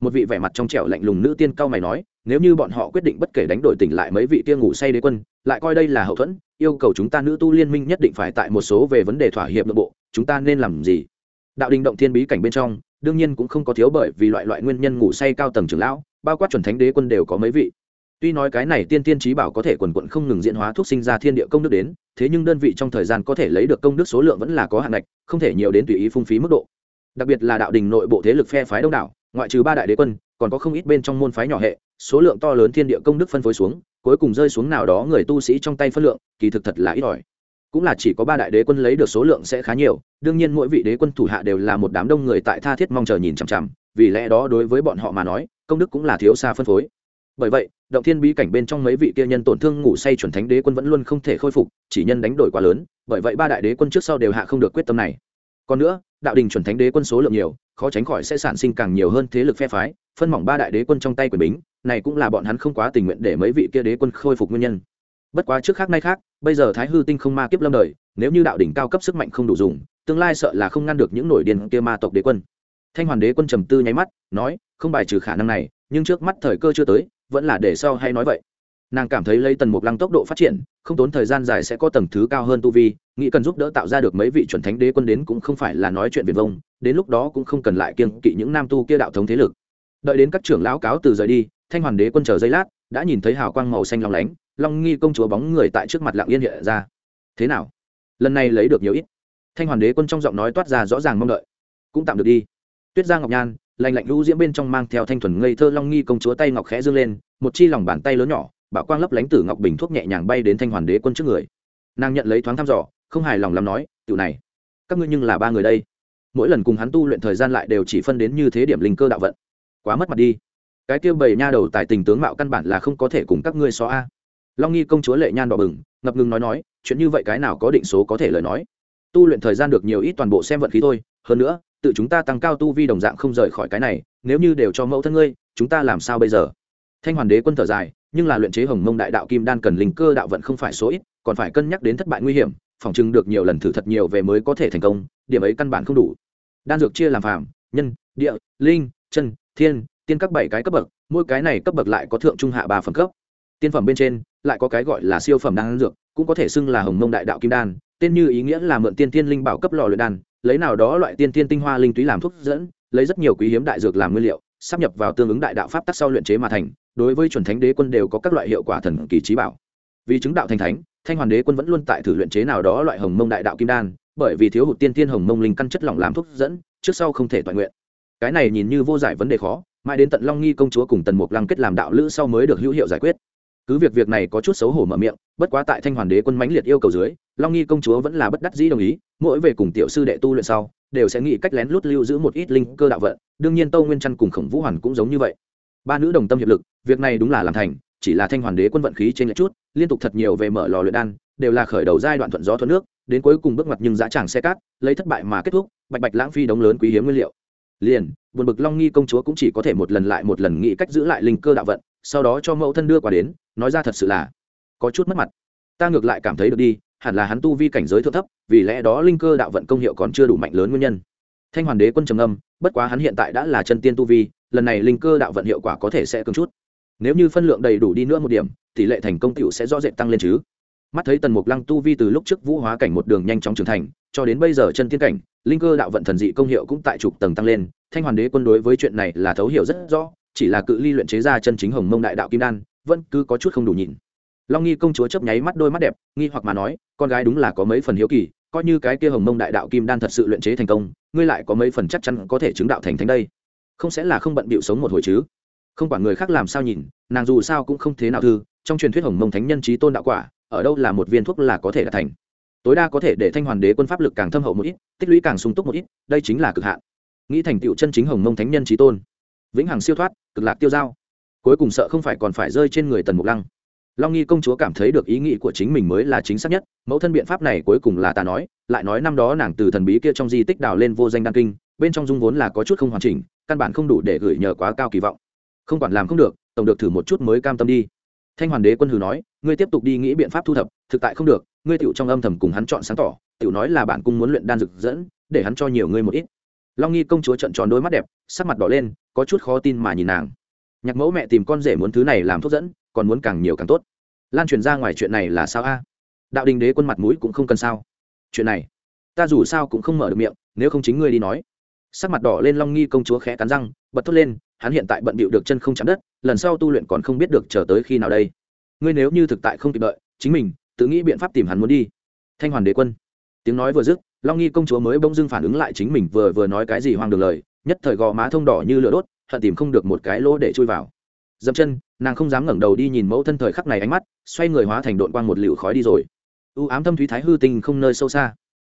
một vị vẻ mặt trong trẻo lạnh lùng nữ tiên cao mày nói, nếu như bọn họ quyết định bất kể đánh đổi tỉnh lại mấy vị kia ngủ say đế quân, lại coi đây là hậu thuẫn, yêu cầu chúng ta nữ tu liên minh nhất định phải tại một số về vấn đề thỏa hiệp nội bộ, chúng ta nên làm gì? Đạo đình động thiên bí cảnh bên trong, đương nhiên cũng không có thiếu bởi vì loại loại nguyên nhân ngủ say cao tầng trưởng lão, bao quát chuẩn thánh đế quân đều có mấy vị. Tuy nói cái này tiên tiên trí bảo có thể quần quận không ngừng diễn hóa thuốc sinh ra thiên địa công đức đến, thế nhưng đơn vị trong thời gian có thể lấy được công đức số lượng vẫn là có hạn ngạch, không thể nhiều đến tùy ý phung phí mức độ. Đặc biệt là đạo đình nội bộ thế lực phe phái đông đảo ngoại trừ ba đại đế quân, còn có không ít bên trong môn phái nhỏ hệ, số lượng to lớn thiên địa công đức phân phối xuống, cuối cùng rơi xuống nào đó người tu sĩ trong tay phân lượng, kỳ thực thật là ít ỏi. Cũng là chỉ có ba đại đế quân lấy được số lượng sẽ khá nhiều, đương nhiên mỗi vị đế quân thủ hạ đều là một đám đông người tại tha thiết mong chờ nhìn chằm chằm, vì lẽ đó đối với bọn họ mà nói, công đức cũng là thiếu xa phân phối. Bởi vậy, động thiên bí cảnh bên trong mấy vị kia nhân tổn thương ngủ say chuẩn thánh đế quân vẫn luôn không thể khôi phục, chỉ nhân đánh đổi quá lớn, bởi vậy ba đại đế quân trước sau đều hạ không được quyết tâm này. Còn nữa đạo đình chuẩn thánh đế quân số lượng nhiều, khó tránh khỏi sẽ sản sinh càng nhiều hơn thế lực phe phái, phân mỏng ba đại đế quân trong tay quyền bính, này cũng là bọn hắn không quá tình nguyện để mấy vị kia đế quân khôi phục nguyên nhân. Bất quá trước khác nay khác, bây giờ thái hư tinh không ma kiếp lâm đời, nếu như đạo đỉnh cao cấp sức mạnh không đủ dùng, tương lai sợ là không ngăn được những nổi điên kia ma tộc đế quân. Thanh hoàn đế quân trầm tư nháy mắt, nói, không bài trừ khả năng này, nhưng trước mắt thời cơ chưa tới, vẫn là để sau hay nói vậy nàng cảm thấy lấy tần mục lăng tốc độ phát triển, không tốn thời gian dài sẽ có tầng thứ cao hơn tu vi, nghĩ cần giúp đỡ tạo ra được mấy vị chuẩn thánh đế quân đến cũng không phải là nói chuyện viền vông, đến lúc đó cũng không cần lại kiêng kỵ những nam tu kia đạo thống thế lực. Đợi đến các trưởng lão cáo từ rời đi, thanh hoàn đế quân chờ giây lát, đã nhìn thấy hào quang màu xanh long lánh, long nghi công chúa bóng người tại trước mặt lạng yên hiện ra. Thế nào? Lần này lấy được nhiều ít? Thanh hoàn đế quân trong giọng nói toát ra rõ ràng mong đợi. Cũng tạm được đi. Tuyết giang ngọc nhan lành lạnh lũ diễm bên trong mang theo thanh thuần ngây thơ long nghi công chúa tay ngọc khẽ dương lên, một chi lòng bàn tay lớn nhỏ bảo quang lấp lánh tử ngọc bình thuốc nhẹ nhàng bay đến thanh hoàn đế quân trước người. Nàng nhận lấy thoáng thăm dò, không hài lòng lắm nói, tiểu này, các ngươi nhưng là ba người đây. Mỗi lần cùng hắn tu luyện thời gian lại đều chỉ phân đến như thế điểm linh cơ đạo vận. Quá mất mặt đi. Cái tiêu bầy nha đầu tài tình tướng mạo căn bản là không có thể cùng các ngươi so a. Long nghi công chúa lệ nhan đỏ bừng, ngập ngừng nói nói, chuyện như vậy cái nào có định số có thể lời nói. Tu luyện thời gian được nhiều ít toàn bộ xem vận khí thôi, hơn nữa, tự chúng ta tăng cao tu vi đồng dạng không rời khỏi cái này, nếu như đều cho mẫu thân ngươi, chúng ta làm sao bây giờ? Thanh hoàn đế quân thở dài, nhưng là luyện chế hồng mông đại đạo kim đan cần linh cơ đạo vận không phải số ít, còn phải cân nhắc đến thất bại nguy hiểm, phòng chừng được nhiều lần thử thật nhiều về mới có thể thành công, điểm ấy căn bản không đủ. Đan dược chia làm phàm, nhân, địa, linh, chân, thiên, tiên các bảy cái cấp bậc, mỗi cái này cấp bậc lại có thượng trung hạ ba phẩm cấp. Tiên phẩm bên trên, lại có cái gọi là siêu phẩm đan dược, cũng có thể xưng là hồng mông đại đạo kim đan, tên như ý nghĩa là mượn tiên tiên linh bảo cấp lò luyện đan, lấy nào đó loại tiên tiên tinh hoa linh túy làm thuốc dẫn, lấy rất nhiều quý hiếm đại dược làm nguyên liệu sắp nhập vào tương ứng đại đạo pháp tắc sau luyện chế mà thành, đối với chuẩn thánh đế quân đều có các loại hiệu quả thần kỳ trí bảo. Vì chứng đạo thành thánh, thanh hoàn đế quân vẫn luôn tại thử luyện chế nào đó loại hồng mông đại đạo kim đan, bởi vì thiếu hụt tiên tiên hồng mông linh căn chất lỏng làm thuốc dẫn, trước sau không thể toàn nguyện. Cái này nhìn như vô giải vấn đề khó, mãi đến tận long nghi công chúa cùng tần mục lăng kết làm đạo lữ sau mới được hữu hiệu giải quyết. Cứ việc việc này có chút xấu hổ mở miệng, bất quá tại thanh hoàn đế quân mãnh liệt yêu cầu dưới, long nghi công chúa vẫn là bất đắc dĩ đồng ý, mỗi về cùng tiểu sư đệ tu luyện sau đều sẽ nghĩ cách lén lút lưu giữ một ít linh cơ đạo vận. Đương nhiên tâu nguyên trăn cùng khổng vũ hoàn cũng giống như vậy. Ba nữ đồng tâm hiệp lực, việc này đúng là làm thành, chỉ là thanh hoàn đế quân vận khí trên lệch chút, liên tục thật nhiều về mở lò luyện đan, đều là khởi đầu giai đoạn thuận gió thuận nước, đến cuối cùng bước mặt nhưng dã tràng xe cát, lấy thất bại mà kết thúc, bạch bạch lãng phi đống lớn quý hiếm nguyên liệu. Liền, buồn bực long nghi công chúa cũng chỉ có thể một lần lại một lần nghĩ cách giữ lại linh cơ đạo vận, sau đó cho mẫu thân đưa qua đến, nói ra thật sự là có chút mất mặt. Ta ngược lại cảm thấy được đi hẳn là hắn tu vi cảnh giới thượng thấp, vì lẽ đó linh cơ đạo vận công hiệu còn chưa đủ mạnh lớn nguyên nhân. Thanh hoàn đế quân trầm âm bất quá hắn hiện tại đã là chân tiên tu vi, lần này linh cơ đạo vận hiệu quả có thể sẽ cứng chút. Nếu như phân lượng đầy đủ đi nữa một điểm, tỷ lệ thành công t sẽ rõ rệt tăng lên chứ. Mắt thấy tần mục lăng tu vi từ lúc trước vũ hóa cảnh một đường nhanh chóng trưởng thành, cho đến bây giờ chân tiên cảnh, linh cơ đạo vận thần dị công hiệu cũng tại trục tầng tăng lên, thanh hoàn đế quân đối với chuyện này là thấu hiểu rất rõ, chỉ là cự ly luyện chế ra chân chính hồng mông đại đạo kim đan, vẫn cứ có chút không đủ nhịn long nghi công chúa chấp nháy mắt đôi mắt đẹp, nghi hoặc mà nói, con gái đúng là có mấy phần hiếu kỳ, coi như cái kia hồng mông đại đạo kim đan thật sự luyện chế thành công, ngươi lại có mấy phần chắc chắn có thể chứng đạo thành thánh đây? Không sẽ là không bận bịu sống một hồi chứ? Không quản người khác làm sao nhìn, nàng dù sao cũng không thế nào thư, trong truyền thuyết hồng mông thánh nhân trí tôn đạo quả, ở đâu là một viên thuốc là có thể đạt thành. Tối đa có thể để thanh hoàn đế quân pháp lực càng thâm hậu một ít, tích lũy càng sung túc một ít, đây chính là cực hạn. Nghĩ thành tựu chân chính hồng mông thánh nhân trí tôn. Vĩnh hằng siêu thoát, cực lạc tiêu dao cuối cùng sợ không phải còn phải rơi trên người tần mục lăng long nghi công chúa cảm thấy được ý nghĩ của chính mình mới là chính xác nhất, mẫu thân biện pháp này cuối cùng là ta nói, lại nói năm đó nàng từ thần bí kia trong di tích đào lên vô danh đan kinh, bên trong dung vốn là có chút không hoàn chỉnh, căn bản không đủ để gửi nhờ quá cao kỳ vọng. Không quản làm không được, tổng được thử một chút mới cam tâm đi. Thanh hoàn đế quân hừ nói, ngươi tiếp tục đi nghĩ biện pháp thu thập, thực tại không được, ngươi tựu trong âm thầm cùng hắn chọn sáng tỏ tựu nói là bản cung muốn luyện đan rực dẫn, để hắn cho nhiều ngươi một ít. Long nghi công chúa trận tròn đôi mắt đẹp, sắc mặt đỏ lên, có chút khó tin mà nhìn nàng. Nhạc mẫu mẹ tìm con rể muốn thứ này làm thuốc dẫn còn muốn càng nhiều càng tốt. Lan truyền ra ngoài chuyện này là sao a? Đạo đình đế quân mặt mũi cũng không cần sao. Chuyện này, ta dù sao cũng không mở được miệng, nếu không chính ngươi đi nói. Sắc mặt đỏ lên long nghi công chúa khẽ cắn răng, bật thốt lên, hắn hiện tại bận bịu được chân không chạm đất, lần sau tu luyện còn không biết được chờ tới khi nào đây. Ngươi nếu như thực tại không kịp đợi, chính mình, tự nghĩ biện pháp tìm hắn muốn đi. Thanh hoàn đế quân. Tiếng nói vừa dứt, long nghi công chúa mới bỗng dưng phản ứng lại chính mình vừa vừa nói cái gì hoang đường lời, nhất thời gò má thông đỏ như lửa đốt, hận tìm không được một cái lỗ để chui vào. Dẫm chân nàng không dám ngẩng đầu đi nhìn mẫu thân thời khắc này ánh mắt, xoay người hóa thành đội quang một liều khói đi rồi. U ám thâm thúy thái hư tinh không nơi sâu xa.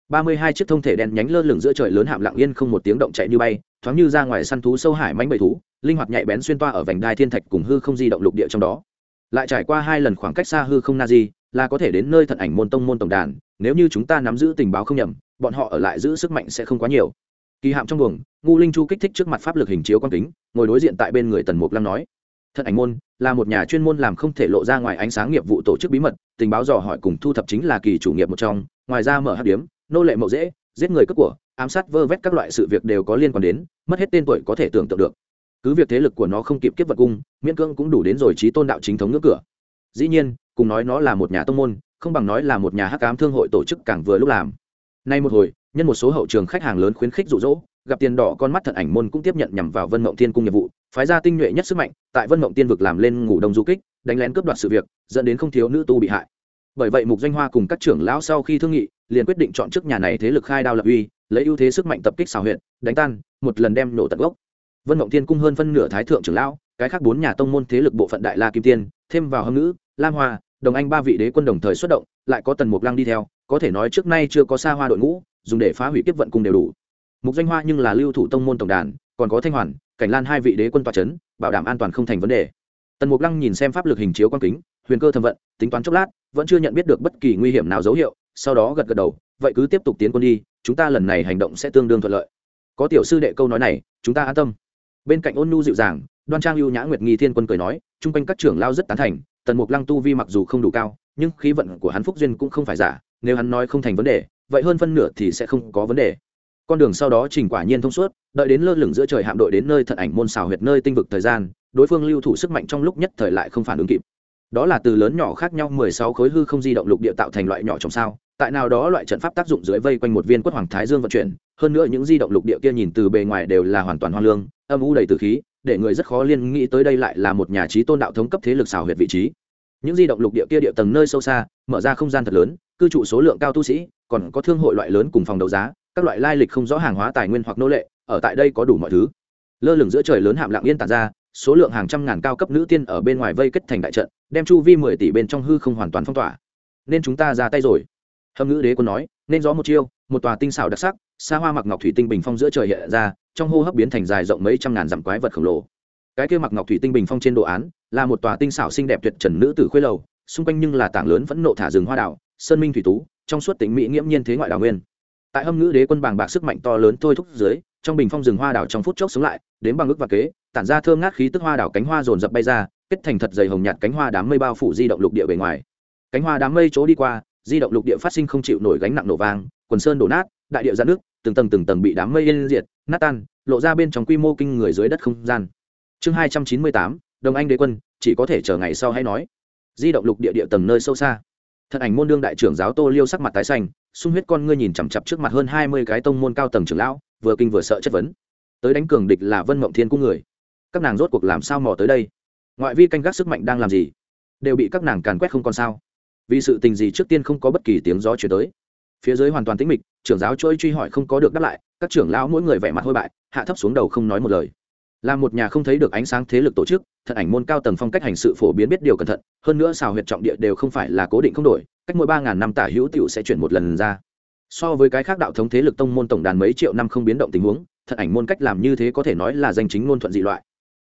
Ba mươi hai chiếc thông thể đen nhánh lơ lửng giữa trời lớn hạm lặng yên không một tiếng động chạy như bay, thoáng như ra ngoài săn thú sâu hải mánh bầy thú, linh hoạt nhạy bén xuyên toa ở vành đai thiên thạch cùng hư không di động lục địa trong đó. Lại trải qua hai lần khoảng cách xa hư không na di là có thể đến nơi thận ảnh môn tông môn tổng đàn, nếu như chúng ta nắm giữ tình báo không nhầm, bọn họ ở lại giữ sức mạnh sẽ không quá nhiều. Kỳ hạm trong buồng, ngu linh chu kích thích trước mặt pháp lực hình chiếu quan kính, ngồi đối diện tại bên người tần mục lăng nói thận ảnh môn là một nhà chuyên môn làm không thể lộ ra ngoài ánh sáng nghiệp vụ tổ chức bí mật, tình báo dò hỏi cùng thu thập chính là kỳ chủ nghiệp một trong, ngoài ra mở hát điếm, nô lệ mậu dễ, giết người cướp của, ám sát vơ vét các loại sự việc đều có liên quan đến, mất hết tên tuổi có thể tưởng tượng được. Cứ việc thế lực của nó không kịp kiếp vật cung, miễn cưỡng cũng đủ đến rồi trí tôn đạo chính thống ngưỡng cửa. Dĩ nhiên, cùng nói nó là một nhà tông môn, không bằng nói là một nhà hắc ám thương hội tổ chức càng vừa lúc làm. Nay một hồi, nhân một số hậu trường khách hàng lớn khuyến khích rụ rỗ gặp tiền đỏ con mắt thận ảnh môn cũng tiếp nhận nhằm vào vân mộng thiên cung nhiệm vụ, phái ra tinh nhuệ nhất sức mạnh, tại vân mộng tiên vực làm lên ngủ đông du kích, đánh lén cướp đoạt sự việc, dẫn đến không thiếu nữ tu bị hại. Bởi vậy mục doanh hoa cùng các trưởng lão sau khi thương nghị, liền quyết định chọn trước nhà này thế lực khai đao lập uy, lấy ưu thế sức mạnh tập kích xào huyện đánh tan, một lần đem nổ tận gốc. Vân mộng thiên cung hơn phân nửa thái thượng trưởng lão, cái khác bốn nhà tông môn thế lực bộ phận đại la kim tiên, thêm vào hâm ngữ, lam hoa, đồng anh ba vị đế quân đồng thời xuất động, lại có tần mục lăng đi theo, có thể nói trước nay chưa có xa hoa đội ngũ, dùng để phá hủy kiếp vận cung đều đủ mục danh hoa nhưng là lưu thủ tông môn tổng đàn, còn có thanh hoàn, cảnh lan hai vị đế quân tòa c h ấ n bảo đảm an toàn không thành vấn đề. Tần mục lăng nhìn xem pháp lực hình chiếu quan kính, huyền cơ thầm vận, tính toán chốc lát, vẫn chưa nhận biết được bất kỳ nguy hiểm nào dấu hiệu, sau đó gật gật đầu, vậy cứ tiếp tục tiến quân đi, chúng ta lần này hành động sẽ tương đương thuận lợi. Có tiểu sư đệ câu nói này, chúng ta an tâm. Bên cạnh ôn nhu dịu dàng, đoan trang lưu nhã nguyệt nghi thiên quân cười nói chung quanh các trưởng lao rất tán thành, tần mục lăng tu vi mặc dù không đủ cao, nhưng khí vận của hắn phúc duyên cũng không phải giả, nếu hắn nói không thành vấn đề, vậy hơn phân nửa thì sẽ không có vấn đề con đường sau đó trình quả nhiên thông suốt, đợi đến lơ lửng giữa trời hạm đội đến nơi thận ảnh môn xào huyệt nơi tinh vực thời gian, đối phương lưu thủ sức mạnh trong lúc nhất thời lại không phản ứng kịp. Đó là từ lớn nhỏ khác nhau mười sáu khối hư không di động lục địa tạo thành loại nhỏ trong sao, tại nào đó loại trận pháp tác dụng dưới vây quanh một viên quất hoàng thái dương vận chuyển, hơn nữa những di động lục địa kia nhìn từ bề ngoài đều là hoàn toàn hoang lương, âm u đầy từ khí, để người rất khó liên nghĩ tới đây lại là một nhà trí tôn đạo thống cấp thế lực xào huyệt vị trí. Những di động lục địa kia địa tầng nơi sâu xa, mở ra không gian thật lớn, cư trụ số lượng cao tu sĩ, còn có thương hội loại lớn cùng phòng đấu giá các loại lai lịch không rõ hàng hóa tài nguyên hoặc nô lệ, ở tại đây có đủ mọi thứ. Lơ lửng giữa trời lớn hạm lặng yên tản ra, số lượng hàng trăm ngàn cao cấp nữ tiên ở bên ngoài vây kết thành đại trận, đem chu vi mười tỷ bên trong hư không hoàn toàn phong tỏa. Nên chúng ta ra tay rồi. Hâm ngữ đế quân nói, nên gió một chiêu, một tòa tinh xảo đặc sắc, xa hoa mặc ngọc thủy tinh bình phong giữa trời hiện ra, trong hô hấp biến thành dài rộng mấy trăm ngàn dặm quái vật khổng lồ. Cái kia mặc ngọc thủy tinh bình phong trên đồ án, là một tòa tinh xảo xinh đẹp tuyệt trần nữ tử khuê lầu, xung quanh nhưng là tảng lớn vẫn nộ thả rừng hoa đảo sơn minh thủy tú, trong suốt tính mỹ nghiễm nhiên thế ngoại đảo nguyên tại hâm ngữ đế quân bàng bạc sức mạnh to lớn thôi thúc dưới, trong bình phong rừng hoa đảo trong phút chốc sống lại, đến bằng ức và kế, tản ra thơm ngát khí tức hoa đảo cánh hoa rồn rập bay ra, kết thành thật dày hồng nhạt cánh hoa đám mây bao phủ di động lục địa bề ngoài. Cánh hoa đám mây chỗ đi qua, di động lục địa phát sinh không chịu nổi gánh nặng nổ vang, quần sơn đổ nát, đại địa ra nước, từng tầng từng tầng bị đám mây yên diệt, nát tan, lộ ra bên trong quy mô kinh người dưới đất không gian. Chương hai trăm chín mươi tám, đồng anh đế quân, chỉ có thể chờ ngày sau hay nói. Di động lục địa địa tầng nơi sâu xa thật ảnh môn đương đại trưởng giáo tô liêu sắc mặt tái xanh, sung huyết con ngươi nhìn chằm chặp trước mặt hơn hai mươi cái tông môn cao tầng trưởng lão, vừa kinh vừa sợ chất vấn. Tới đánh cường địch là vân mộng thiên cung người. Các nàng rốt cuộc làm sao mò tới đây? Ngoại vi canh gác sức mạnh đang làm gì? Đều bị các nàng càn quét không còn sao? Vì sự tình gì trước tiên không có bất kỳ tiếng gió chuyển tới? Phía dưới hoàn toàn tĩnh mịch, trưởng giáo trôi truy hỏi không có được đáp lại, các trưởng lão mỗi người vẻ mặt hôi bại, hạ thấp xuống đầu không nói một lời là một nhà không thấy được ánh sáng thế lực tổ chức, thật ảnh môn cao tầng phong cách hành sự phổ biến biết điều cẩn thận, hơn nữa xào huyệt trọng địa đều không phải là cố định không đổi, cách mỗi ba ngàn năm tả hữu t i ể u sẽ chuyển một lần ra. So với cái khác đạo thống thế lực tông môn tổng đàn mấy triệu năm không biến động tình huống, thật ảnh môn cách làm như thế có thể nói là danh chính ngôn thuận dị loại.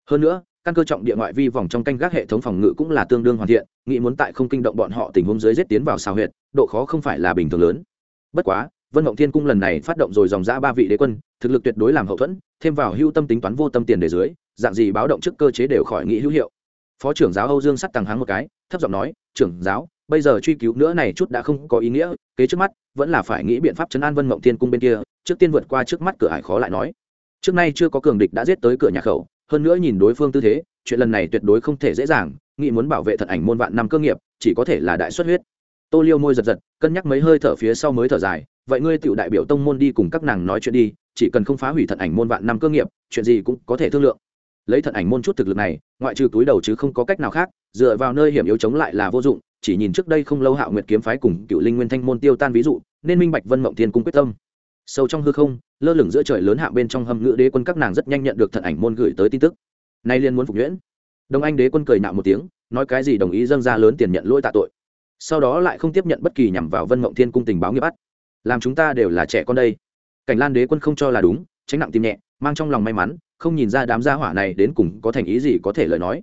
Hơn nữa, căn cơ trọng địa ngoại vi vòng trong canh gác hệ thống phòng ngự cũng là tương đương hoàn thiện, nghĩ muốn tại không kinh động bọn họ tình huống dưới giết tiến vào xào huyệt, độ khó không phải là bình thường lớn. Bất quá, vân mộng thiên cung lần này phát động rồi dòng giã ba vị đế quân thực lực tuyệt đối làm hậu thuẫn, thêm vào hưu tâm tính toán vô tâm tiền để dưới, dạng gì báo động trước cơ chế đều khỏi nghĩ hữu hiệu. Phó trưởng giáo âu dương sắt tăng hắng một cái, thấp giọng nói, trưởng giáo, bây giờ truy cứu nữa này chút đã không có ý nghĩa, kế trước mắt, vẫn là phải nghĩ biện pháp chấn an vân mộng thiên cung bên kia, trước tiên vượt qua trước mắt cửa hải khó lại nói. Trước nay chưa có cường địch đã giết tới cửa nhà khẩu, hơn nữa nhìn đối phương tư thế, chuyện lần này tuyệt đối không thể dễ dàng, nghĩ muốn bảo vệ thật ảnh môn vạn năm cơ nghiệp, chỉ có thể là đại xuất huyết. Tô liêu môi giật giật, cân nhắc mấy hơi thở phía sau mới thở dài vậy ngươi tựu đại biểu tông môn đi cùng các nàng nói chuyện đi, chỉ cần không phá hủy thận ảnh môn vạn năm cơ nghiệp, chuyện gì cũng có thể thương lượng. Lấy thận ảnh môn chút thực lực này, ngoại trừ túi đầu chứ không có cách nào khác, dựa vào nơi hiểm yếu chống lại là vô dụng, chỉ nhìn trước đây không lâu hạo nguyệt kiếm phái cùng cựu linh nguyên thanh môn tiêu tan ví dụ, nên minh bạch vân mộng thiên cung quyết tâm. Sâu trong hư không, lơ lửng giữa trời lớn hạ bên trong hầm ngữ đế quân các nàng rất nhanh nhận được thận ảnh môn gửi tới tin tức. Nay liên muốn phục nhuyễn. Đồng anh đế quân cười nạo một tiếng, nói cái gì đồng ý dâng ra lớn tiền nhận lỗi tạ tội. Sau đó lại không tiếp nhận bất kỳ nhằm vào vân mộng thiên cung tình báo nghiệp bắt làm chúng ta đều là trẻ con đây. Cảnh lan đế quân không cho là đúng, tránh nặng tim nhẹ, mang trong lòng may mắn, không nhìn ra đám gia hỏa này đến cùng có thành ý gì có thể lời nói.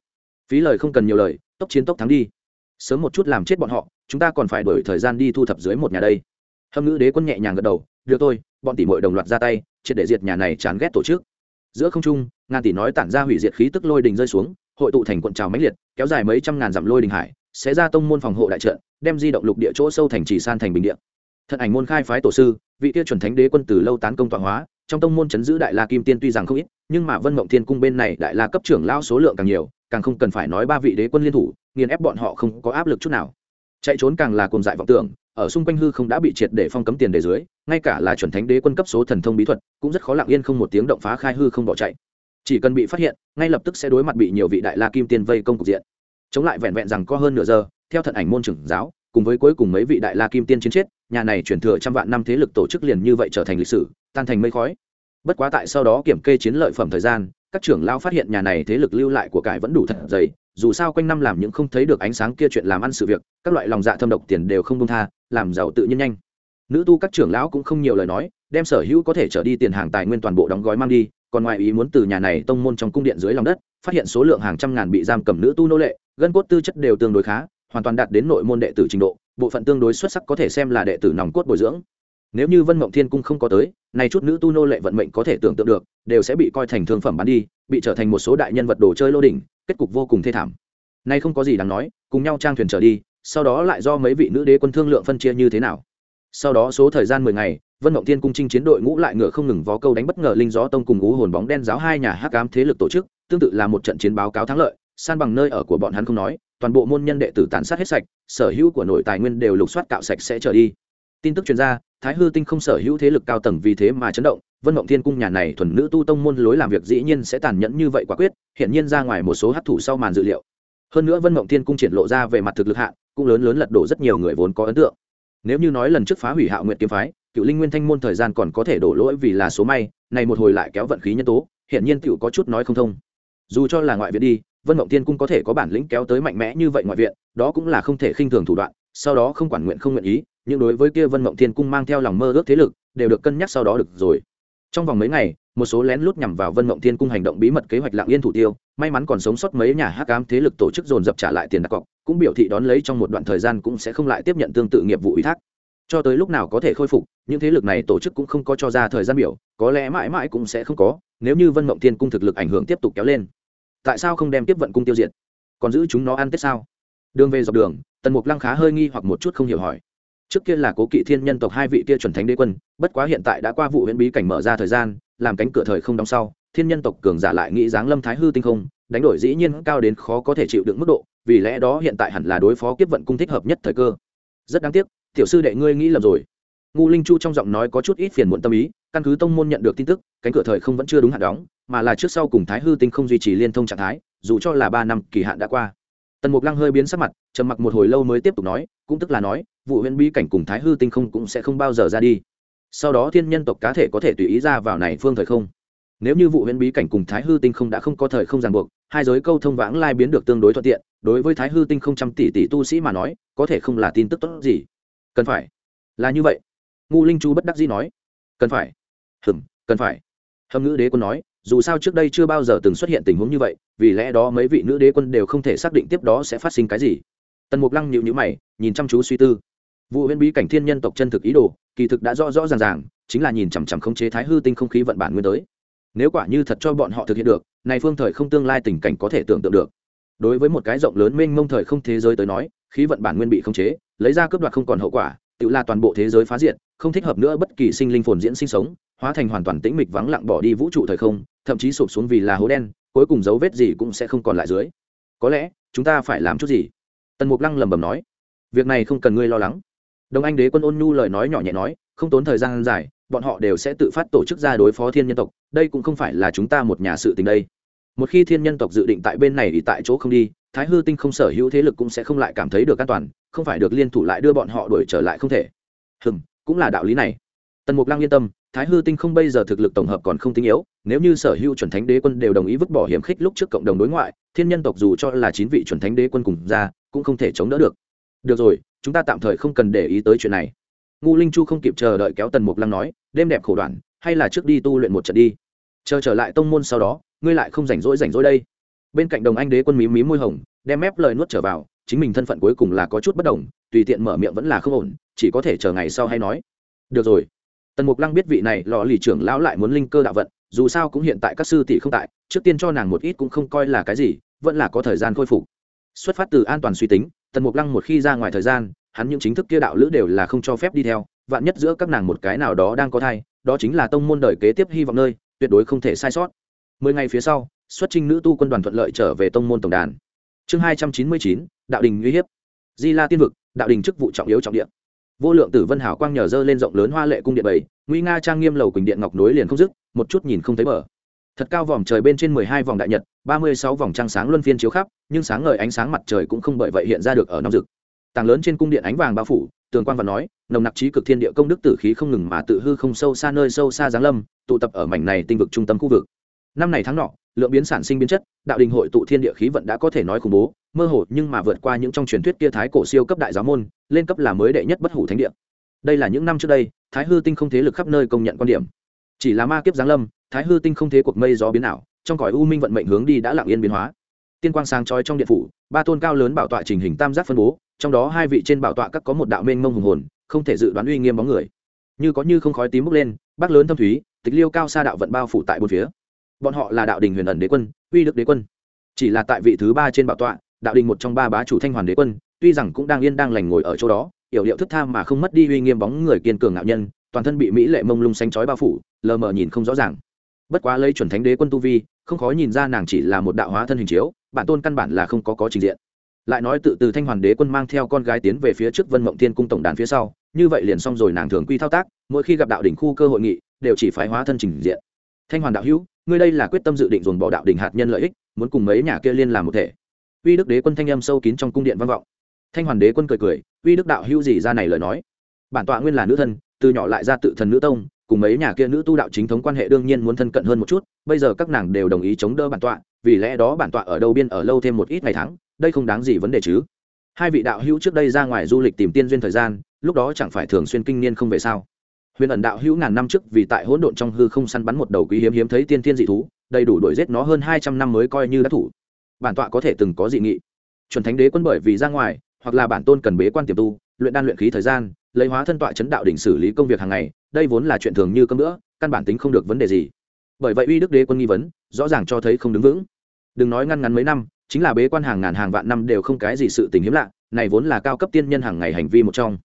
Phí lời không cần nhiều lời, tốc chiến tốc thắng đi. Sớm một chút làm chết bọn họ, chúng ta còn phải đổi thời gian đi thu thập dưới một nhà đây. Hâm ngữ đế quân nhẹ nhàng gật đầu, được tôi bọn tỷ mội đồng loạt ra tay, triệt để diệt nhà này chán ghét tổ chức. Giữa không trung, ngàn tỷ nói tản ra hủy diệt khí tức lôi đình rơi xuống, hội tụ thành cuộn trào mãnh liệt, kéo dài mấy trăm ngàn dặm lôi đình hải, sẽ ra tông môn phòng hộ đại trận, đem di động lục địa chỗ sâu thành trì san thành bình địa. Thần ảnh môn khai phái tổ sư, vị kia chuẩn thánh đế quân từ lâu tán công tọa hóa, trong tông môn chấn giữ đại la kim tiên tuy rằng không ít, nhưng mà vân mộng thiên cung bên này đại la cấp trưởng lao số lượng càng nhiều, càng không cần phải nói ba vị đế quân liên thủ, nghiền ép bọn họ không có áp lực chút nào. Chạy trốn càng là cùng dại vọng tưởng, ở xung quanh hư không đã bị triệt để phong cấm tiền đề dưới, ngay cả là chuẩn thánh đế quân cấp số thần thông bí thuật, cũng rất khó lặng yên không một tiếng động phá khai hư không bỏ chạy. Chỉ cần bị phát hiện, ngay lập tức sẽ đối mặt bị nhiều vị đại la kim tiên vây công cục diện. Chống lại vẹn vẹn rằng có hơn nửa giờ, theo thận ảnh môn trưởng giáo cùng với cuối cùng mấy vị đại la kim tiên chiến chết, nhà này chuyển thừa trăm vạn năm thế lực tổ chức liền như vậy trở thành lịch sử, tan thành mây khói. Bất quá tại sau đó kiểm kê chiến lợi phẩm thời gian, các trưởng lao phát hiện nhà này thế lực lưu lại của cải vẫn đủ thật dày, dù sao quanh năm làm những không thấy được ánh sáng kia chuyện làm ăn sự việc, các loại lòng dạ thâm độc tiền đều không công tha, làm giàu tự nhiên nhanh. Nữ tu các trưởng lão cũng không nhiều lời nói, đem sở hữu có thể trở đi tiền hàng tài nguyên toàn bộ đóng gói mang đi, còn ngoài ý muốn từ nhà này tông môn trong cung điện dưới lòng đất, phát hiện số lượng hàng trăm ngàn bị giam cầm nữ tu nô lệ, gân cốt tư chất đều tương đối khá hoàn toàn đạt đến nội môn đệ tử trình độ, bộ phận tương đối xuất sắc có thể xem là đệ tử nòng cốt bồi dưỡng. Nếu như vân mộng thiên cung không có tới nay chút nữ tu nô lệ vận mệnh có thể tưởng tượng được, đều sẽ bị coi thành thương phẩm bán đi, bị trở thành một số đại nhân vật đồ chơi lô đỉnh, kết cục vô cùng thê thảm. Nay không có gì đáng nói, cùng nhau trang thuyền trở đi, sau đó lại do mấy vị nữ đế quân thương lượng phân chia như thế nào. Sau đó số thời gian mười ngày, vân mộng thiên cung trinh chiến đội ngũ lại ngựa không ngừng vó câu đánh bất ngờ linh gió tông cùng ú hồn bóng đen giáo hai nhà hắc cám thế lực tổ chức, tương tự là một trận chiến báo cáo thắng lợi, san bằng nơi ở của bọn hắn không nói toàn bộ môn nhân đệ tử tàn sát hết sạch, sở hữu của nội tài nguyên đều lục soát cạo sạch sẽ trở đi. Tin tức chuyên gia thái hư tinh không sở hữu thế lực cao tầng vì thế mà chấn động, vân mộng thiên cung nhà này thuần nữ tu tông môn lối làm việc dĩ nhiên sẽ tàn nhẫn như vậy quả quyết hiện nhiên ra ngoài một số hấp thụ sau màn dự liệu. Hơn nữa vân mộng thiên cung triển lộ ra về mặt thực lực hạn, cũng lớn lớn lật đổ rất nhiều người vốn có ấn tượng. Nếu như nói lần trước phá hủy hạo nguyện kiếm phái, cựu linh nguyên thanh môn thời gian còn có thể đổ lỗi vì là số may, này một hồi lại kéo vận khí nhân tố hiện nhiên cựu có chút nói không thông. Dù cho là ngoại viện đi vân mộng thiên cung có thể có bản lĩnh kéo tới mạnh mẽ như vậy ngoại viện, đó cũng là không thể khinh thường thủ đoạn, sau đó không quản nguyện không nguyện ý, nhưng đối với kia vân mộng thiên cung mang theo lòng mơ ước thế lực, đều được cân nhắc sau đó được rồi. Trong vòng mấy ngày, một số lén lút nhằm vào vân mộng thiên cung hành động bí mật kế hoạch lạng yên thủ tiêu, may mắn còn sống sót mấy nhà hắc ám thế lực tổ chức dồn dập trả lại tiền đặt cọc, cũng biểu thị đón lấy trong một đoạn thời gian cũng sẽ không lại tiếp nhận tương tự nghiệp vụ ủy thác. Cho tới lúc nào có thể khôi phục, những thế lực này tổ chức cũng không có cho ra thời gian biểu, có lẽ mãi mãi cũng sẽ không có, nếu như vân mộng thiên cung thực lực ảnh hưởng tiếp tục kéo lên tại sao không đem tiếp vận cung tiêu diệt? Còn giữ chúng nó ăn tết sao? Đường về dọc đường, tần mục lăng khá hơi nghi hoặc một chút không hiểu hỏi. Trước kia là cố kỵ thiên nhân tộc hai vị kia chuẩn thánh đế quân, bất quá hiện tại đã qua vụ huyễn bí cảnh mở ra thời gian, làm cánh cửa thời không đóng sau, thiên nhân tộc cường giả lại nghĩ dáng lâm thái hư tinh không, đánh đổi dĩ nhiên cao đến khó có thể chịu đựng mức độ, vì lẽ đó hiện tại hẳn là đối phó kiếp vận cung thích hợp nhất thời cơ. Rất đáng tiếc, tiểu sư đệ ngươi nghĩ lầm rồi ngu linh chu trong giọng nói có chút ít phiền muộn tâm ý, căn cứ tông môn nhận được tin tức, cánh cửa thời không vẫn chưa đúng hạn đóng, mà là trước sau cùng thái hư tinh không duy trì liên thông trạng thái, dù cho là ba năm kỳ hạn đã qua. Tần mục lăng hơi biến sắc mặt, trầm mặc một hồi lâu mới tiếp tục nói, cũng tức là nói, vụ huyện bí cảnh cùng thái hư tinh không cũng sẽ không bao giờ ra đi. Sau đó thiên nhân tộc cá thể có thể tùy ý ra vào này phương thời không. Nếu như vụ huyện bí cảnh cùng thái hư tinh không đã không có thời không ràng buộc, hai giới câu thông vãng lai biến được tương đối thuận tiện, đối với thái hư tinh không trăm tỷ tỷ tu sĩ mà nói, có thể không là tin tức tốt gì. Cần phải là như vậy ngu linh chu bất đắc dĩ nói, cần phải. Hừm, cần phải. Hâm ngữ đế quân nói, dù sao trước đây chưa bao giờ từng xuất hiện tình huống như vậy, vì lẽ đó mấy vị nữ đế quân đều không thể xác định tiếp đó sẽ phát sinh cái gì. Tần mục lăng nhịu nhữ mày, nhìn chăm chú suy tư. Vụ huyễn bí cảnh thiên nhân tộc chân thực ý đồ, kỳ thực đã rõ rõ ràng ràng, chính là nhìn chằm chằm khống chế thái hư tinh không khí vận bản nguyên tới. Nếu quả như thật cho bọn họ thực hiện được, này phương thời không tương lai tình cảnh có thể tưởng tượng được. Đối với một cái rộng lớn mênh mông thời không thế giới tới nói, khí vận bản nguyên bị khống chế, lấy ra cướp đoạt không còn hậu quả tự là toàn bộ thế giới phá diệt, không thích hợp nữa bất kỳ sinh linh phồn diễn sinh sống, hóa thành hoàn toàn tĩnh mịch vắng lặng bỏ đi vũ trụ thời không, thậm chí sụp xuống vì là hố đen, cuối cùng dấu vết gì cũng sẽ không còn lại dưới. Có lẽ, chúng ta phải làm chút gì? Tần mục lăng lẩm bẩm nói. Việc này không cần ngươi lo lắng. Đồng anh đế quân ôn nhu lời nói nhỏ nhẹ nói, không tốn thời gian dài, bọn họ đều sẽ tự phát tổ chức ra đối phó thiên nhân tộc, đây cũng không phải là chúng ta một nhà sự tình đây. Một khi thiên nhân tộc dự định tại bên này thì tại chỗ không đi, thái hư tinh không sở hữu thế lực cũng sẽ không lại cảm thấy được an toàn không phải được liên thủ lại đưa bọn họ đuổi trở lại không thể. Hừm, cũng là đạo lý này. Tần mục lăng yên tâm, thái hư tinh không bây giờ thực lực tổng hợp còn không tinh yếu, nếu như sở hữu chuẩn thánh đế quân đều đồng ý vứt bỏ hiểm khích lúc trước cộng đồng đối ngoại, thiên nhân tộc dù cho là chín vị chuẩn thánh đế quân cùng ra, cũng không thể chống đỡ được. Được rồi, chúng ta tạm thời không cần để ý tới chuyện này. Ngu linh chu không kịp chờ đợi kéo tần mục lăng nói, đêm đẹp khổ đoạn, hay là trước đi tu luyện một trận đi. Chờ trở lại tông môn sau đó, ngươi lại không rảnh rỗi rảnh rỗi đây. Bên cạnh đồng anh đế quân mí mí môi hồng, đem mép lời nuốt trở vào chính mình thân phận cuối cùng là có chút bất đồng, tùy tiện mở miệng vẫn là không ổn, chỉ có thể chờ ngày sau hay nói. Được rồi. Tần mục lăng biết vị này lò lì trưởng lão lại muốn linh cơ đạo vận, dù sao cũng hiện tại các sư tỷ không tại, trước tiên cho nàng một ít cũng không coi là cái gì, vẫn là có thời gian khôi phục. Xuất phát từ an toàn suy tính, tần mục lăng một khi ra ngoài thời gian, hắn những chính thức kia đạo lữ đều là không cho phép đi theo, vạn nhất giữa các nàng một cái nào đó đang có thai, đó chính là tông môn đời kế tiếp hy vọng nơi, tuyệt đối không thể sai sót. Mười ngày phía sau, xuất trình nữ tu quân đoàn thuận lợi trở về tông môn tổng đàn chương hai trăm chín mươi chín, đạo đình uy hiếp. Di la tiên vực, đạo đình chức vụ trọng yếu trọng điện vô lượng tử vân hảo quang nhờ dơ lên rộng lớn hoa lệ cung điện bảy, nguy nga trang nghiêm lầu quỳnh điện ngọc nối liền không dứt, một chút nhìn không thấy bờ. Thật cao vòm trời bên trên mười hai vòng đại nhật, ba mươi sáu vòng trăng sáng luân phiên chiếu khắp, nhưng sáng ngời ánh sáng mặt trời cũng không bởi vậy hiện ra được ở năm rực. Tàng lớn trên cung điện ánh vàng bao phủ, tường quan và nói, nồng nặc trí cực thiên địa công đức tử khí không ngừng mà tự hư không sâu xa nơi sâu xa giáng lâm, tụ tập ở mảnh này tinh vực trung tâm khu vực. Năm này tháng nọ lượng biến sản sinh biến chất, đạo đình hội tụ thiên địa khí vận đã có thể nói khủng bố, mơ hồ nhưng mà vượt qua những trong truyền thuyết kia thái cổ siêu cấp đại giáo môn, lên cấp là mới đệ nhất bất hủ thánh địa. Đây là những năm trước đây, thái hư tinh không thế lực khắp nơi công nhận quan điểm. Chỉ là ma kiếp giáng lâm, thái hư tinh không thế cuộc mây gió biến ảo, trong cõi u minh vận mệnh hướng đi đã lặng yên biến hóa. Tiên quang sáng trói trong điện phủ, ba tôn cao lớn bảo tọa trình hình tam giác phân bố, trong đó hai vị trên bảo tọa các có một đạo mênh mông hùng hồn, không thể dự đoán uy nghiêm bóng người. Như có như không khói tím bốc lên, bác lớn thâm thúy, tịch liêu cao xa đạo vận bao phủ tại bốn phía bọn họ là đạo đình huyền ẩn đế quân, uy đức đế quân. Chỉ là tại vị thứ ba trên bảo tọa, đạo đình một trong ba bá chủ thanh hoàn đế quân, tuy rằng cũng đang yên đang lành ngồi ở chỗ đó yểu điệu thức tham mà không mất đi uy nghiêm bóng người kiên cường ngạo nhân, toàn thân bị mỹ lệ mông lung xanh chói bao phủ, lờ mờ nhìn không rõ ràng. Bất quá lấy chuẩn thánh đế quân tu vi, không khó nhìn ra nàng chỉ là một đạo hóa thân hình chiếu, bản tôn căn bản là không có có trình diện. Lại nói tự từ thanh hoàn đế quân mang theo con gái tiến về phía trước vân mộng thiên cung tổng đàn phía sau, như vậy liền xong rồi nàng thường quy thao tác, mỗi khi gặp đạo đỉnh khu cơ hội nghị, đều chỉ phái hóa thân trình diện thanh hoàn đạo hữu, ngươi đây là quyết tâm dự định dồn bỏ đạo đỉnh hạt nhân lợi ích, muốn cùng mấy nhà kia liên làm một thể. Uy đức đế quân thanh âm sâu kín trong cung điện văn vọng. Thanh hoàn đế quân cười cười, uy đức đạo hữu gì ra này lời nói? Bản tọa nguyên là nữ thân từ nhỏ lại ra tự thần nữ tông, cùng mấy nhà kia nữ tu đạo chính thống quan hệ đương nhiên muốn thân cận hơn một chút, bây giờ các nàng đều đồng ý chống đỡ bản tọa, vì lẽ đó bản tọa ở đâu biên ở lâu thêm một ít ngày tháng, đây không đáng gì vấn đề chứ. Hai vị đạo hữu trước đây ra ngoài du lịch tìm tiên duyên thời gian, lúc đó chẳng phải thường xuyên kinh niên không về sao? Huyền ẩn đạo hữu ngàn năm trước vì tại hỗn độn trong hư không săn bắn một đầu quý hiếm hiếm thấy tiên tiên dị thú, đầy đủ đuổi giết nó hơn hai trăm năm mới coi như đã thủ. Bản tọa có thể từng có dị nghị. Chuẩn thánh đế quân bởi vì ra ngoài, hoặc là bản tôn cần bế quan tiềm tu, luyện đan luyện khí thời gian, lấy hóa thân tọa chấn đạo đỉnh xử lý công việc hàng ngày, đây vốn là chuyện thường như cơm nữa căn bản tính không được vấn đề gì. Bởi vậy uy đức đế quân nghi vấn, rõ ràng cho thấy không đứng vững. Đừng nói ngăn ngắn mấy năm, chính là bế quan hàng ngàn hàng vạn năm đều không cái gì sự tình hiếm lạ, này vốn là cao cấp tiên nhân hàng ngày hành vi một trong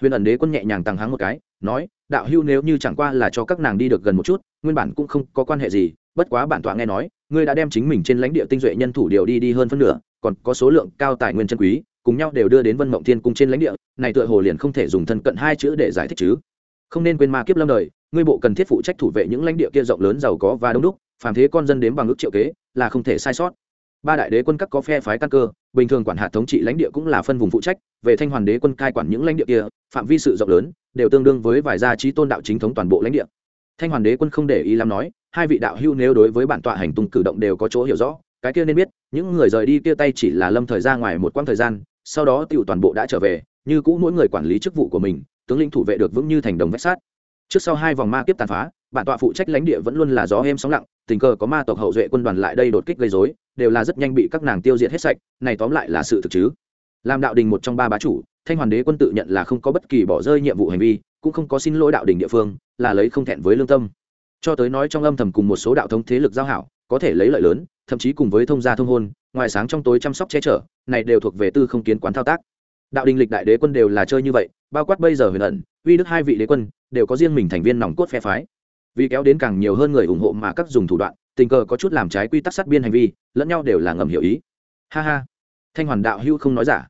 huyền ẩn đế quân nhẹ nhàng tăng háng một cái, nói, đạo hưu nếu như chẳng qua là cho các nàng đi được gần một chút, nguyên bản cũng không có quan hệ gì, bất quá bản tọa nghe nói, ngươi đã đem chính mình trên lãnh địa tinh duệ nhân thủ điều đi đi hơn phân nửa, còn có số lượng cao tài nguyên chân quý, cùng nhau đều đưa đến vân mộng thiên cung trên lãnh địa, này tựa hồ liền không thể dùng thân cận hai chữ để giải thích chứ. Không nên quên ma kiếp lâm đời, ngươi bộ cần thiết phụ trách thủ vệ những lãnh địa kia rộng lớn giàu có và đông đúc, phàm thế con dân đếm bằng ước triệu kế, là không thể sai sót. Ba đại đế quân các có phe phái căn cơ, bình thường quản hạt thống trị lãnh địa cũng là phân vùng phụ trách, về thanh hoàn đế quân cai quản những lãnh địa kia phạm vi sự rộng lớn, đều tương đương với vài gia trí tôn đạo chính thống toàn bộ lãnh địa. Thanh hoàn đế quân không để ý lắm nói, hai vị đạo hưu nếu đối với bản tọa hành tung cử động đều có chỗ hiểu rõ, cái kia nên biết, những người rời đi kia tay chỉ là lâm thời ra ngoài một quãng thời gian, sau đó tiểu toàn bộ đã trở về, như cũ mỗi người quản lý chức vụ của mình, tướng lĩnh thủ vệ được vững như thành đồng vách sát trước sau hai vòng ma kiếp tàn phá, bản tọa phụ trách lãnh địa vẫn luôn là gió êm sóng lặng, tình cờ có ma tộc hậu duệ quân đoàn lại đây đột kích gây dối đều là rất nhanh bị các nàng tiêu diệt hết sạch, này tóm lại là sự thực chứ. Làm đạo đình một trong ba bá chủ thanh hoàn đế quân tự nhận là không có bất kỳ bỏ rơi nhiệm vụ hành vi, cũng không có xin lỗi đạo đình địa phương, là lấy không thẹn với lương tâm. Cho tới nói trong âm thầm cùng một số đạo thống thế lực giao hảo, có thể lấy lợi lớn, thậm chí cùng với thông gia thông hôn, ngoài sáng trong tối chăm sóc che chở, này đều thuộc về tư không kiến quán thao tác. Đạo đình lịch đại đế quân đều là chơi như vậy, bao quát bây giờ huyền ẩn, uy đức hai vị đế quân, đều có riêng mình thành viên nòng cốt phe phái. Vì kéo đến càng nhiều hơn người ủng hộ mà các dùng thủ đoạn, tình cờ có chút làm trái quy tắc sát biên hành vi, lẫn nhau đều là ngầm hiểu ý. Ha ha. Thanh hoàn đạo hữu không nói giả.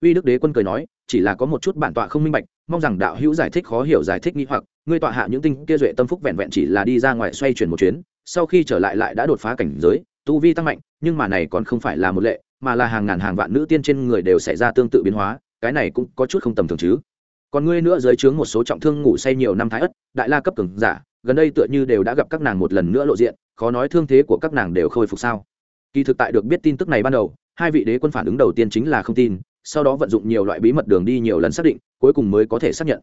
Uy đức đế quân cười nói chỉ là có một chút bản tọa không minh bạch, mong rằng đạo hữu giải thích khó hiểu giải thích nghĩ hoặc, ngươi tọa hạ những tinh kia duệ tâm phúc vẹn vẹn chỉ là đi ra ngoài xoay chuyển một chuyến, sau khi trở lại lại đã đột phá cảnh giới, tu vi tăng mạnh, nhưng mà này còn không phải là một lệ, mà là hàng ngàn hàng vạn nữ tiên trên người đều xảy ra tương tự biến hóa, cái này cũng có chút không tầm thường chứ. Còn ngươi nữa dưới trướng một số trọng thương ngủ say nhiều năm thái ất, đại la cấp cường giả, gần đây tựa như đều đã gặp các nàng một lần nữa lộ diện, khó nói thương thế của các nàng đều khôi phục sao. Kỳ thực tại được biết tin tức này ban đầu, hai vị đế quân phản ứng đầu tiên chính là không tin sau đó vận dụng nhiều loại bí mật đường đi nhiều lần xác định, cuối cùng mới có thể xác nhận.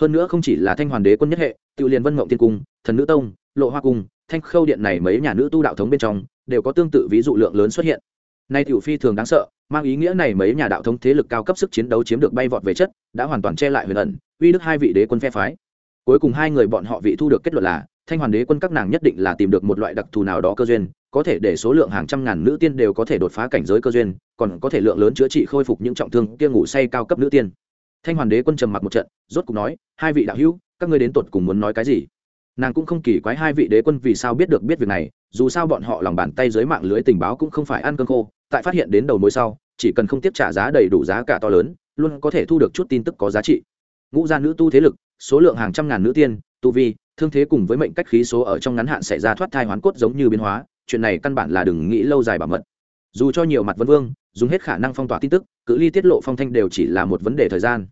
Hơn nữa không chỉ là thanh hoàn đế quân nhất hệ tự liền vân mộng tiên cung, thần nữ tông, lộ hoa cung, thanh khâu điện này mấy nhà nữ tu đạo thống bên trong, đều có tương tự ví dụ lượng lớn xuất hiện. Nay tiểu phi thường đáng sợ, mang ý nghĩa này mấy nhà đạo thống thế lực cao cấp sức chiến đấu chiếm được bay vọt về chất, đã hoàn toàn che lại huyền ẩn, uy đức hai vị đế quân phe phái. Cuối cùng hai người bọn họ vị thu được kết luận là thanh hoàn đế quân các nàng nhất định là tìm được một loại đặc thù nào đó cơ duyên, có thể để số lượng hàng trăm ngàn nữ tiên đều có thể đột phá cảnh giới cơ duyên, còn có thể lượng lớn chữa trị khôi phục những trọng thương kia ngủ say cao cấp nữ tiên. Thanh hoàn đế quân trầm mặc một trận, rốt cục nói, hai vị đạo hữu, các ngươi đến tột cùng muốn nói cái gì? Nàng cũng không kỳ quái hai vị đế quân vì sao biết được biết việc này, dù sao bọn họ lòng bàn tay dưới mạng lưới tình báo cũng không phải ăn cơm khô, tại phát hiện đến đầu mối sau, chỉ cần không tiếp trả giá đầy đủ giá cả to lớn, luôn có thể thu được chút tin tức có giá trị. Ngũ gia nữ tu thế lực, số lượng hàng trăm ngàn nữ tiên, tu vi thương thế cùng với mệnh cách khí số ở trong ngắn hạn xảy ra thoát thai hoán cốt giống như biến hóa, chuyện này căn bản là đừng nghĩ lâu dài bảo mật. Dù cho nhiều mặt vân vương, dùng hết khả năng phong tỏa tin tức, cự ly tiết lộ phong thanh đều chỉ là một vấn đề thời gian.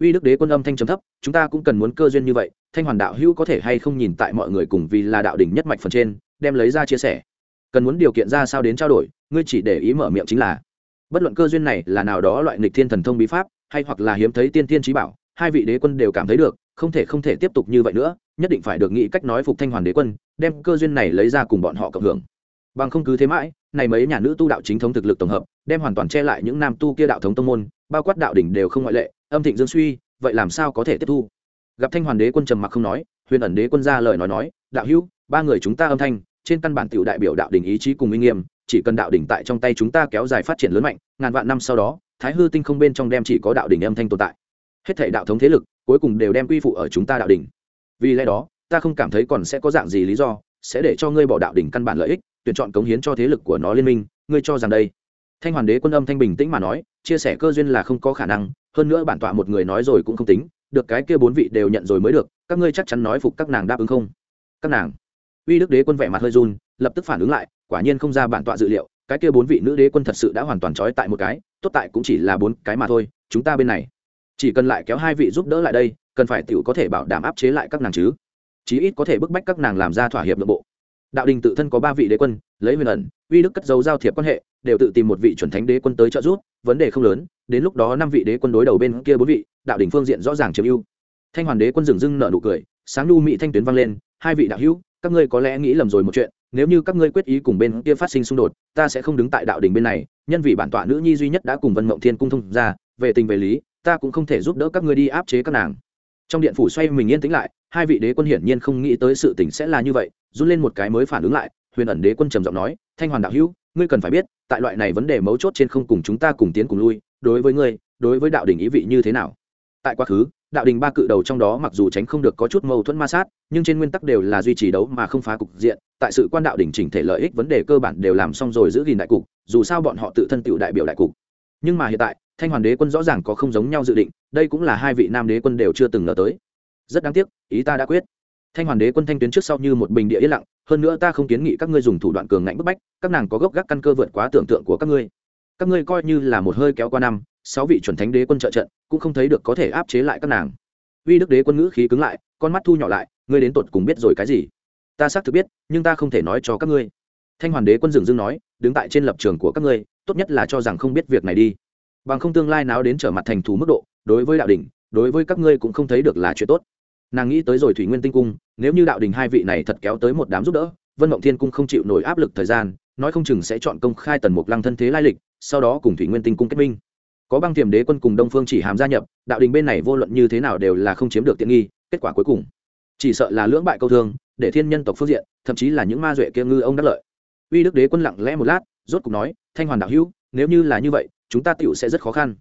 Uy đức đế quân âm thanh trầm thấp, chúng ta cũng cần muốn cơ duyên như vậy, thanh hoàn đạo hữu có thể hay không nhìn tại mọi người cùng vì là đạo đỉnh nhất mạch phần trên, đem lấy ra chia sẻ. Cần muốn điều kiện ra sao đến trao đổi, ngươi chỉ để ý mở miệng chính là, bất luận cơ duyên này là nào đó loại nghịch thiên thần thông bí pháp, hay hoặc là hiếm thấy tiên tiên trí bảo, hai vị đế quân đều cảm thấy được không thể không thể tiếp tục như vậy nữa, nhất định phải được nghĩ cách nói phục thanh hoàn đế quân, đem cơ duyên này lấy ra cùng bọn họ cộng hưởng. Bằng không cứ thế mãi, này mấy nhà nữ tu đạo chính thống thực lực tổng hợp, đem hoàn toàn che lại những nam tu kia đạo thống tông môn, bao quát đạo đỉnh đều không ngoại lệ, âm thịnh dương suy, vậy làm sao có thể tiếp thu? Gặp thanh hoàn đế quân trầm mặc không nói, huyền ẩn đế quân ra lời nói nói, đạo hữu, ba người chúng ta âm thanh, trên căn bản tiểu đại biểu đạo đỉnh ý chí cùng uy nghiêm, chỉ cần đạo đỉnh tại trong tay chúng ta kéo dài phát triển lớn mạnh, ngàn vạn năm sau đó, thái hư tinh không bên trong đem chỉ có đạo đỉnh âm thanh tồn tại hết thảy đạo thống thế lực, cuối cùng đều đem quy phụ ở chúng ta đạo đỉnh. Vì lẽ đó, ta không cảm thấy còn sẽ có dạng gì lý do, sẽ để cho ngươi bỏ đạo đỉnh căn bản lợi ích, tuyển chọn cống hiến cho thế lực của nó liên minh, ngươi cho rằng đây. Thanh hoàn đế quân âm thanh bình tĩnh mà nói, chia sẻ cơ duyên là không có khả năng, hơn nữa bản tọa một người nói rồi cũng không tính, được cái kia bốn vị đều nhận rồi mới được, các ngươi chắc chắn nói phục các nàng đáp ứng không? Các nàng. Uy đức đế quân vẻ mặt hơi run, lập tức phản ứng lại, quả nhiên không ra bản tọa dự liệu, cái kia bốn vị nữ đế quân thật sự đã hoàn toàn trói tại một cái, tốt tại cũng chỉ là bốn cái mà thôi, chúng ta bên này chỉ cần lại kéo hai vị giúp đỡ lại đây, cần phải tiểu có thể bảo đảm áp chế lại các nàng chứ. Chí ít có thể bức bách các nàng làm ra thỏa hiệp nội bộ. Đạo đình tự thân có ba vị đế quân, lấy huyền ẩn, uy đức cất dấu giao thiệp quan hệ, đều tự tìm một vị chuẩn thánh đế quân tới trợ giúp, vấn đề không lớn, đến lúc đó năm vị đế quân đối đầu bên kia bốn vị, đạo đình phương diện rõ ràng chiếm ưu. Thanh hoàn đế quân dừng dưng nợ nụ cười, sáng lưu mỹ thanh tuyến vang lên, hai vị đạo hữu, các ngươi có lẽ nghĩ lầm rồi một chuyện, nếu như các ngươi quyết ý cùng bên kia phát sinh xung đột, ta sẽ không đứng tại đạo đình bên này, nhân vì bản tọa nữ nhi duy nhất đã cùng vân mộng thiên cung thông ra, về tình về lý ta cũng không thể giúp đỡ các ngươi đi áp chế các nàng. Trong điện phủ xoay mình yên tĩnh lại, hai vị đế quân hiển nhiên không nghĩ tới sự tình sẽ là như vậy, run lên một cái mới phản ứng lại, huyền ẩn đế quân trầm giọng nói, thanh hoàn đạo hữu, ngươi cần phải biết, tại loại này vấn đề mấu chốt trên không cùng chúng ta cùng tiến cùng lui, đối với ngươi, đối với đạo đình ý vị như thế nào? Tại quá khứ, đạo đình ba cự đầu trong đó mặc dù tránh không được có chút mâu thuẫn ma sát, nhưng trên nguyên tắc đều là duy trì đấu mà không phá cục diện, tại sự quan đạo đình chỉnh thể lợi ích vấn đề cơ bản đều làm xong rồi giữ gìn đại cục, dù sao bọn họ tự thân tựu đại biểu đại cục. Nhưng mà hiện tại thanh hoàn đế quân rõ ràng có không giống nhau dự định, đây cũng là hai vị nam đế quân đều chưa từng ngờ tới. Rất đáng tiếc, ý ta đã quyết. Thanh hoàn đế quân thanh tuyến trước sau như một bình địa yên lặng, hơn nữa ta không kiến nghị các ngươi dùng thủ đoạn cường ngạnh bức bách, các nàng có gốc gác căn cơ vượt quá tưởng tượng của các ngươi. Các ngươi coi như là một hơi kéo qua năm, sáu vị chuẩn thánh đế quân trợ trận, cũng không thấy được có thể áp chế lại các nàng. Uy đức đế quân ngữ khí cứng lại, con mắt thu nhỏ lại, ngươi đến tột cùng biết rồi cái gì? Ta xác thực biết, nhưng ta không thể nói cho các ngươi. Thanh hoàn đế quân dừng dưng nói, đứng tại trên lập trường của các ngươi, tốt nhất là cho rằng không biết việc này đi bằng không tương lai nào đến trở mặt thành thú mức độ, đối với đạo đình đối với các ngươi cũng không thấy được là chuyện tốt. Nàng nghĩ tới rồi thủy nguyên tinh cung, nếu như đạo đình hai vị này thật kéo tới một đám giúp đỡ, vân mộng thiên cung không chịu nổi áp lực thời gian, nói không chừng sẽ chọn công khai tần mục lăng thân thế lai lịch, sau đó cùng thủy nguyên tinh cung kết minh. Có băng tiềm đế quân cùng đông phương chỉ hàm gia nhập, đạo đình bên này vô luận như thế nào đều là không chiếm được tiện nghi, kết quả cuối cùng, chỉ sợ là lưỡng bại câu thương, để thiên nhân tộc phương diện, thậm chí là những ma duệ kia ngư ông đắc lợi. Uy đức đế quân lặng lẽ một lát, rốt cục nói, thanh hoàn đạo hữu, nếu như là như vậy chúng ta tựu sẽ rất khó khăn.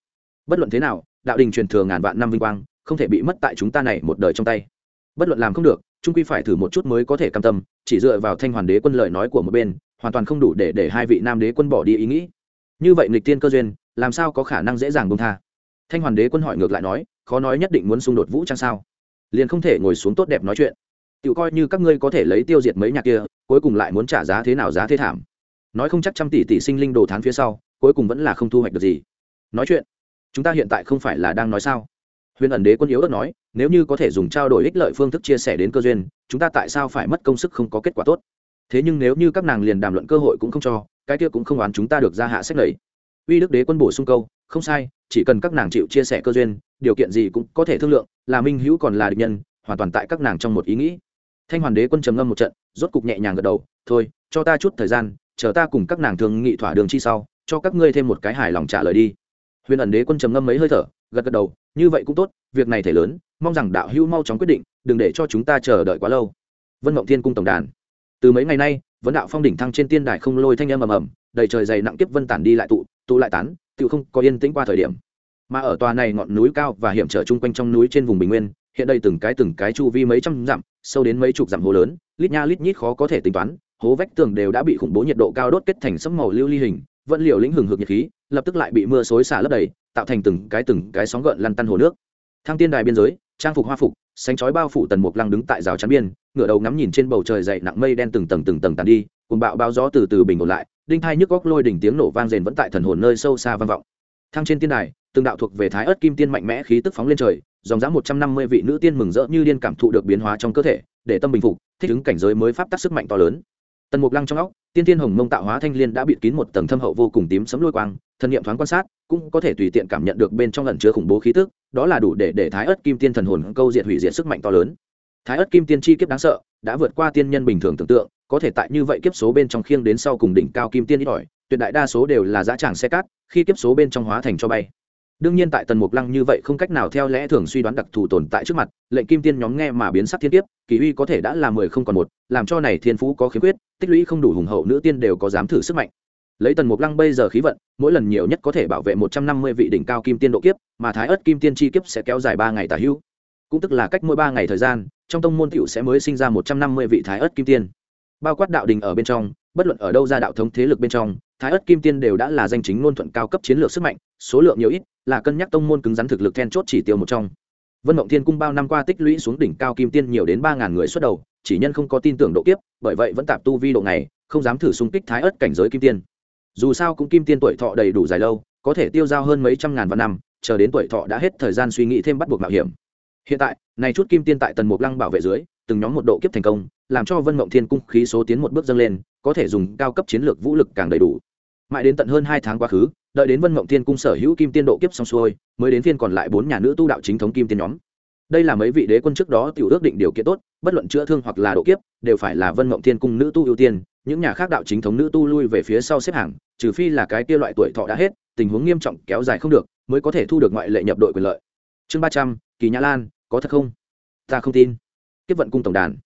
Bất luận thế nào, đạo đình truyền thừa ngàn vạn năm vinh quang, không thể bị mất tại chúng ta này một đời trong tay. Bất luận làm không được trung quy phải thử một chút mới có thể cam tâm, chỉ dựa vào thanh hoàn đế quân lời nói của một bên, hoàn toàn không đủ để để hai vị nam đế quân bỏ đi ý nghĩ. Như vậy nghịch tiên cơ duyên, làm sao có khả năng dễ dàng bông tha? Thanh hoàn đế quân hỏi ngược lại nói, khó nói nhất định muốn xung đột vũ trang sao? Liền không thể ngồi xuống tốt đẹp nói chuyện. Tự coi như các ngươi có thể lấy tiêu diệt mấy nhà kia, cuối cùng lại muốn trả giá thế nào giá thế thảm. Nói không chắc trăm tỷ tỷ sinh linh đồ thán phía sau cuối cùng vẫn là không thu hoạch được gì. Nói chuyện, chúng ta hiện tại không phải là đang nói sao? Huyền ẩn đế quân yếu đất nói, nếu như có thể dùng trao đổi ích lợi phương thức chia sẻ đến cơ duyên, chúng ta tại sao phải mất công sức không có kết quả tốt? Thế nhưng nếu như các nàng liền đàm luận cơ hội cũng không cho, cái kia cũng không oán chúng ta được ra hạ sách lầy uy đức đế quân bổ sung câu, không sai, chỉ cần các nàng chịu chia sẻ cơ duyên, điều kiện gì cũng có thể thương lượng, là minh hữu còn là địch nhân, hoàn toàn tại các nàng trong một ý nghĩ. Thanh hoàn đế quân trầm ngâm một trận, rốt cục nhẹ nhàng gật đầu, thôi, cho ta chút thời gian, chờ ta cùng các nàng thường nghị thỏa đường chi sau cho các ngươi thêm một cái hài lòng trả lời đi. Huyền ẩn đế quân trầm ngâm mấy hơi thở, gật gật đầu, như vậy cũng tốt, việc này thể lớn, mong rằng đạo hữu mau chóng quyết định, đừng để cho chúng ta chờ đợi quá lâu. Vân mộng thiên cung tổng đàn. Từ mấy ngày nay, vấn đạo phong đỉnh thăng trên tiên đài không lôi thanh âm ầm ầm, đầy trời dày nặng kiếp vân tản đi lại tụ tụ lại tán tự không có yên tĩnh qua thời điểm. Mà ở tòa này ngọn núi cao và hiểm trở chung quanh trong núi trên vùng bình nguyên, hiện đây từng cái từng cái chu vi mấy trăm dặm, sâu đến mấy chục dặm hồ lớn, lít nha lít nhít khó có thể tính toán, hố vách tường đều đã bị khủng bố nhiệt độ cao đốt kết thành sấm màu lưu ly hình vẫn liều lĩnh hừng hực nhiệt khí, lập tức lại bị mưa xối xả lấp đầy, tạo thành từng cái từng cái sóng gợn lăn tăn hồ nước. Thang tiên đài biên giới, trang phục hoa phục, sánh chói bao phủ tần mục lăng đứng tại rào chắn biên, ngửa đầu ngắm nhìn trên bầu trời dậy nặng mây đen từng tầng từng tầng tàn đi, cùng bạo bao gió từ từ bình ổn lại, đinh thai nhức góc lôi đỉnh tiếng nổ vang rền vẫn tại thần hồn nơi sâu xa vang vọng. Thang trên tiên đài, từng đạo thuộc về thái ớt kim tiên mạnh mẽ khí tức phóng lên trời, dòng dã một trăm năm mươi vị nữ tiên mừng rỡ như điên cảm thụ được biến hóa trong cơ thể, để tâm bình phục, thích ứng cảnh giới mới pháp tác sức mạnh to lớn tần mục lăng trong óc, tiên tiên hồng mông tạo hóa thanh liên đã bịt kín một tầng thâm hậu vô cùng tím sấm lôi quang, thần niệm thoáng quan sát, cũng có thể tùy tiện cảm nhận được bên trong lần chứa khủng bố khí tức, đó là đủ để để thái ớt kim tiên thần hồn câu diệt hủy diệt sức mạnh to lớn. Thái ớt kim tiên chi kiếp đáng sợ, đã vượt qua tiên nhân bình thường tưởng tượng, có thể tại như vậy kiếp số bên trong khiêng đến sau cùng đỉnh cao kim tiên ít ỏi, tuyệt đại đa số đều là giá tràng xe cát, khi kiếp số bên trong hóa thành cho bay đương nhiên tại tần mục lăng như vậy không cách nào theo lẽ thường suy đoán đặc thù tồn tại trước mặt, lệnh kim tiên nhóm nghe mà biến sắc thiên kiếp, kỳ uy có thể đã là mười không còn một, làm cho này thiên phú có khiếm khuyết, tích lũy không đủ hùng hậu nữ tiên đều có dám thử sức mạnh. Lấy tần mục lăng bây giờ khí vận, mỗi lần nhiều nhất có thể bảo vệ một trăm năm mươi vị đỉnh cao kim tiên độ kiếp, mà thái ớt kim tiên chi kiếp sẽ kéo dài ba ngày tả hữu. Cũng tức là cách mỗi ba ngày thời gian, trong tông môn cựu sẽ mới sinh ra một trăm năm mươi vị thái ớt kim tiên. Bao quát đạo đình ở bên trong, bất luận ở đâu ra đạo thống thế lực bên trong, thái ớt kim tiên đều đã là danh chính ngôn thuận cao cấp chiến lược sức mạnh, số lượng nhiều ít là cân nhắc tông môn cứng rắn thực lực then chốt chỉ tiêu một trong. Vân mộng thiên cung bao năm qua tích lũy xuống đỉnh cao kim tiên nhiều đến ba ngàn người xuất đầu, chỉ nhân không có tin tưởng độ kiếp, bởi vậy vẫn tạp tu vi độ này không dám thử xung kích thái ớt cảnh giới kim tiên. Dù sao cũng kim tiên tuổi thọ đầy đủ dài lâu, có thể tiêu dao hơn mấy trăm ngàn vạn năm, chờ đến tuổi thọ đã hết thời gian suy nghĩ thêm bắt buộc mạo hiểm. Hiện tại, này chút kim tiên tại tần mục lăng bảo vệ dưới, từng nhóm một độ kiếp thành công, làm cho vân mộng thiên cung khí số tiến một bước dâng lên, có thể dùng cao cấp chiến lược vũ lực càng đầy đủ. Mãi đến tận hơn hai tháng quá khứ đợi đến vân mộng thiên cung sở hữu kim tiên độ kiếp xong xuôi, mới đến phiên còn lại bốn nhà nữ tu đạo chính thống kim tiên nhóm. Đây là mấy vị đế quân trước đó tiểu ước định điều kiện tốt, bất luận chữa thương hoặc là độ kiếp, đều phải là vân mộng thiên cung nữ tu ưu tiên, những nhà khác đạo chính thống nữ tu lui về phía sau xếp hàng, trừ phi là cái kia loại tuổi thọ đã hết, tình huống nghiêm trọng kéo dài không được, mới có thể thu được ngoại lệ nhập đội quyền lợi. Chương ba trăm, kỳ nhã lan, có thật không? Ta không tin. Tiếp vận cung tổng đàn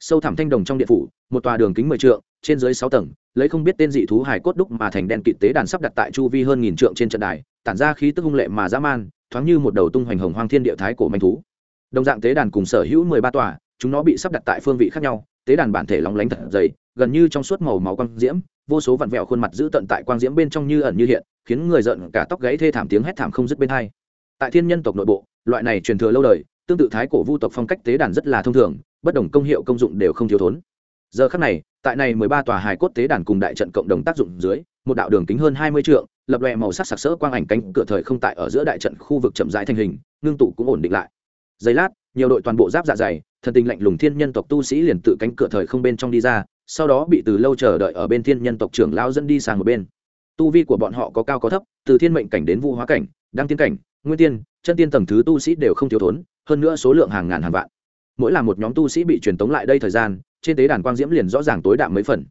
sâu thẳm thanh đồng trong điện phủ, một tòa đường kính mười trượng, trên dưới sáu tầng, lấy không biết tên dị thú hải cốt đúc mà thành đèn kịt tế đàn sắp đặt tại chu vi hơn nghìn trượng trên trận đài, tản ra khí tức hung lệ mà dã man, thoáng như một đầu tung hoành hồng hoang thiên địa thái cổ manh thú. Đồng dạng tế đàn cùng sở hữu mười ba tòa, chúng nó bị sắp đặt tại phương vị khác nhau, tế đàn bản thể lóng lánh thật dày, gần như trong suốt màu máu quang diễm, vô số vặn vẹo khuôn mặt giữ tận tại quang diễm bên trong như ẩn như hiện, khiến người giận cả tóc gáy thê thảm tiếng hét thảm không dứt bên hai. Tại thiên nhân tộc nội bộ, loại này truyền thừa lâu đời, tương tự thái cổ vu tộc phong cách tế đàn rất là thông thường bất đồng công hiệu công dụng đều không thiếu thốn. Giờ khắc này, tại này mười ba tòa hài cốt tế đàn cùng đại trận cộng đồng tác dụng dưới, một đạo đường kính hơn hai mươi trượng, lập lòe màu sắc sặc sỡ quang ảnh cánh cửa thời không tại ở giữa đại trận khu vực chậm rãi thành hình, ngưng tụ cũng ổn định lại. Giây lát, nhiều đội toàn bộ giáp dạ dày, thần tình lạnh lùng thiên nhân tộc tu sĩ liền tự cánh cửa thời không bên trong đi ra, sau đó bị từ lâu chờ đợi ở bên thiên nhân tộc trưởng lao dẫn đi sang một bên. Tu vi của bọn họ có cao có thấp, từ thiên mệnh cảnh đến vũ hóa cảnh, đăng tiên cảnh, nguyên tiên, chân tiên tầng thứ tu sĩ đều không thiếu thốn, hơn nữa số lượng hàng ngàn hàng vạn mỗi là một nhóm tu sĩ bị truyền tống lại đây thời gian, trên tế đàn quang diễm liền rõ ràng tối đạm mấy phần.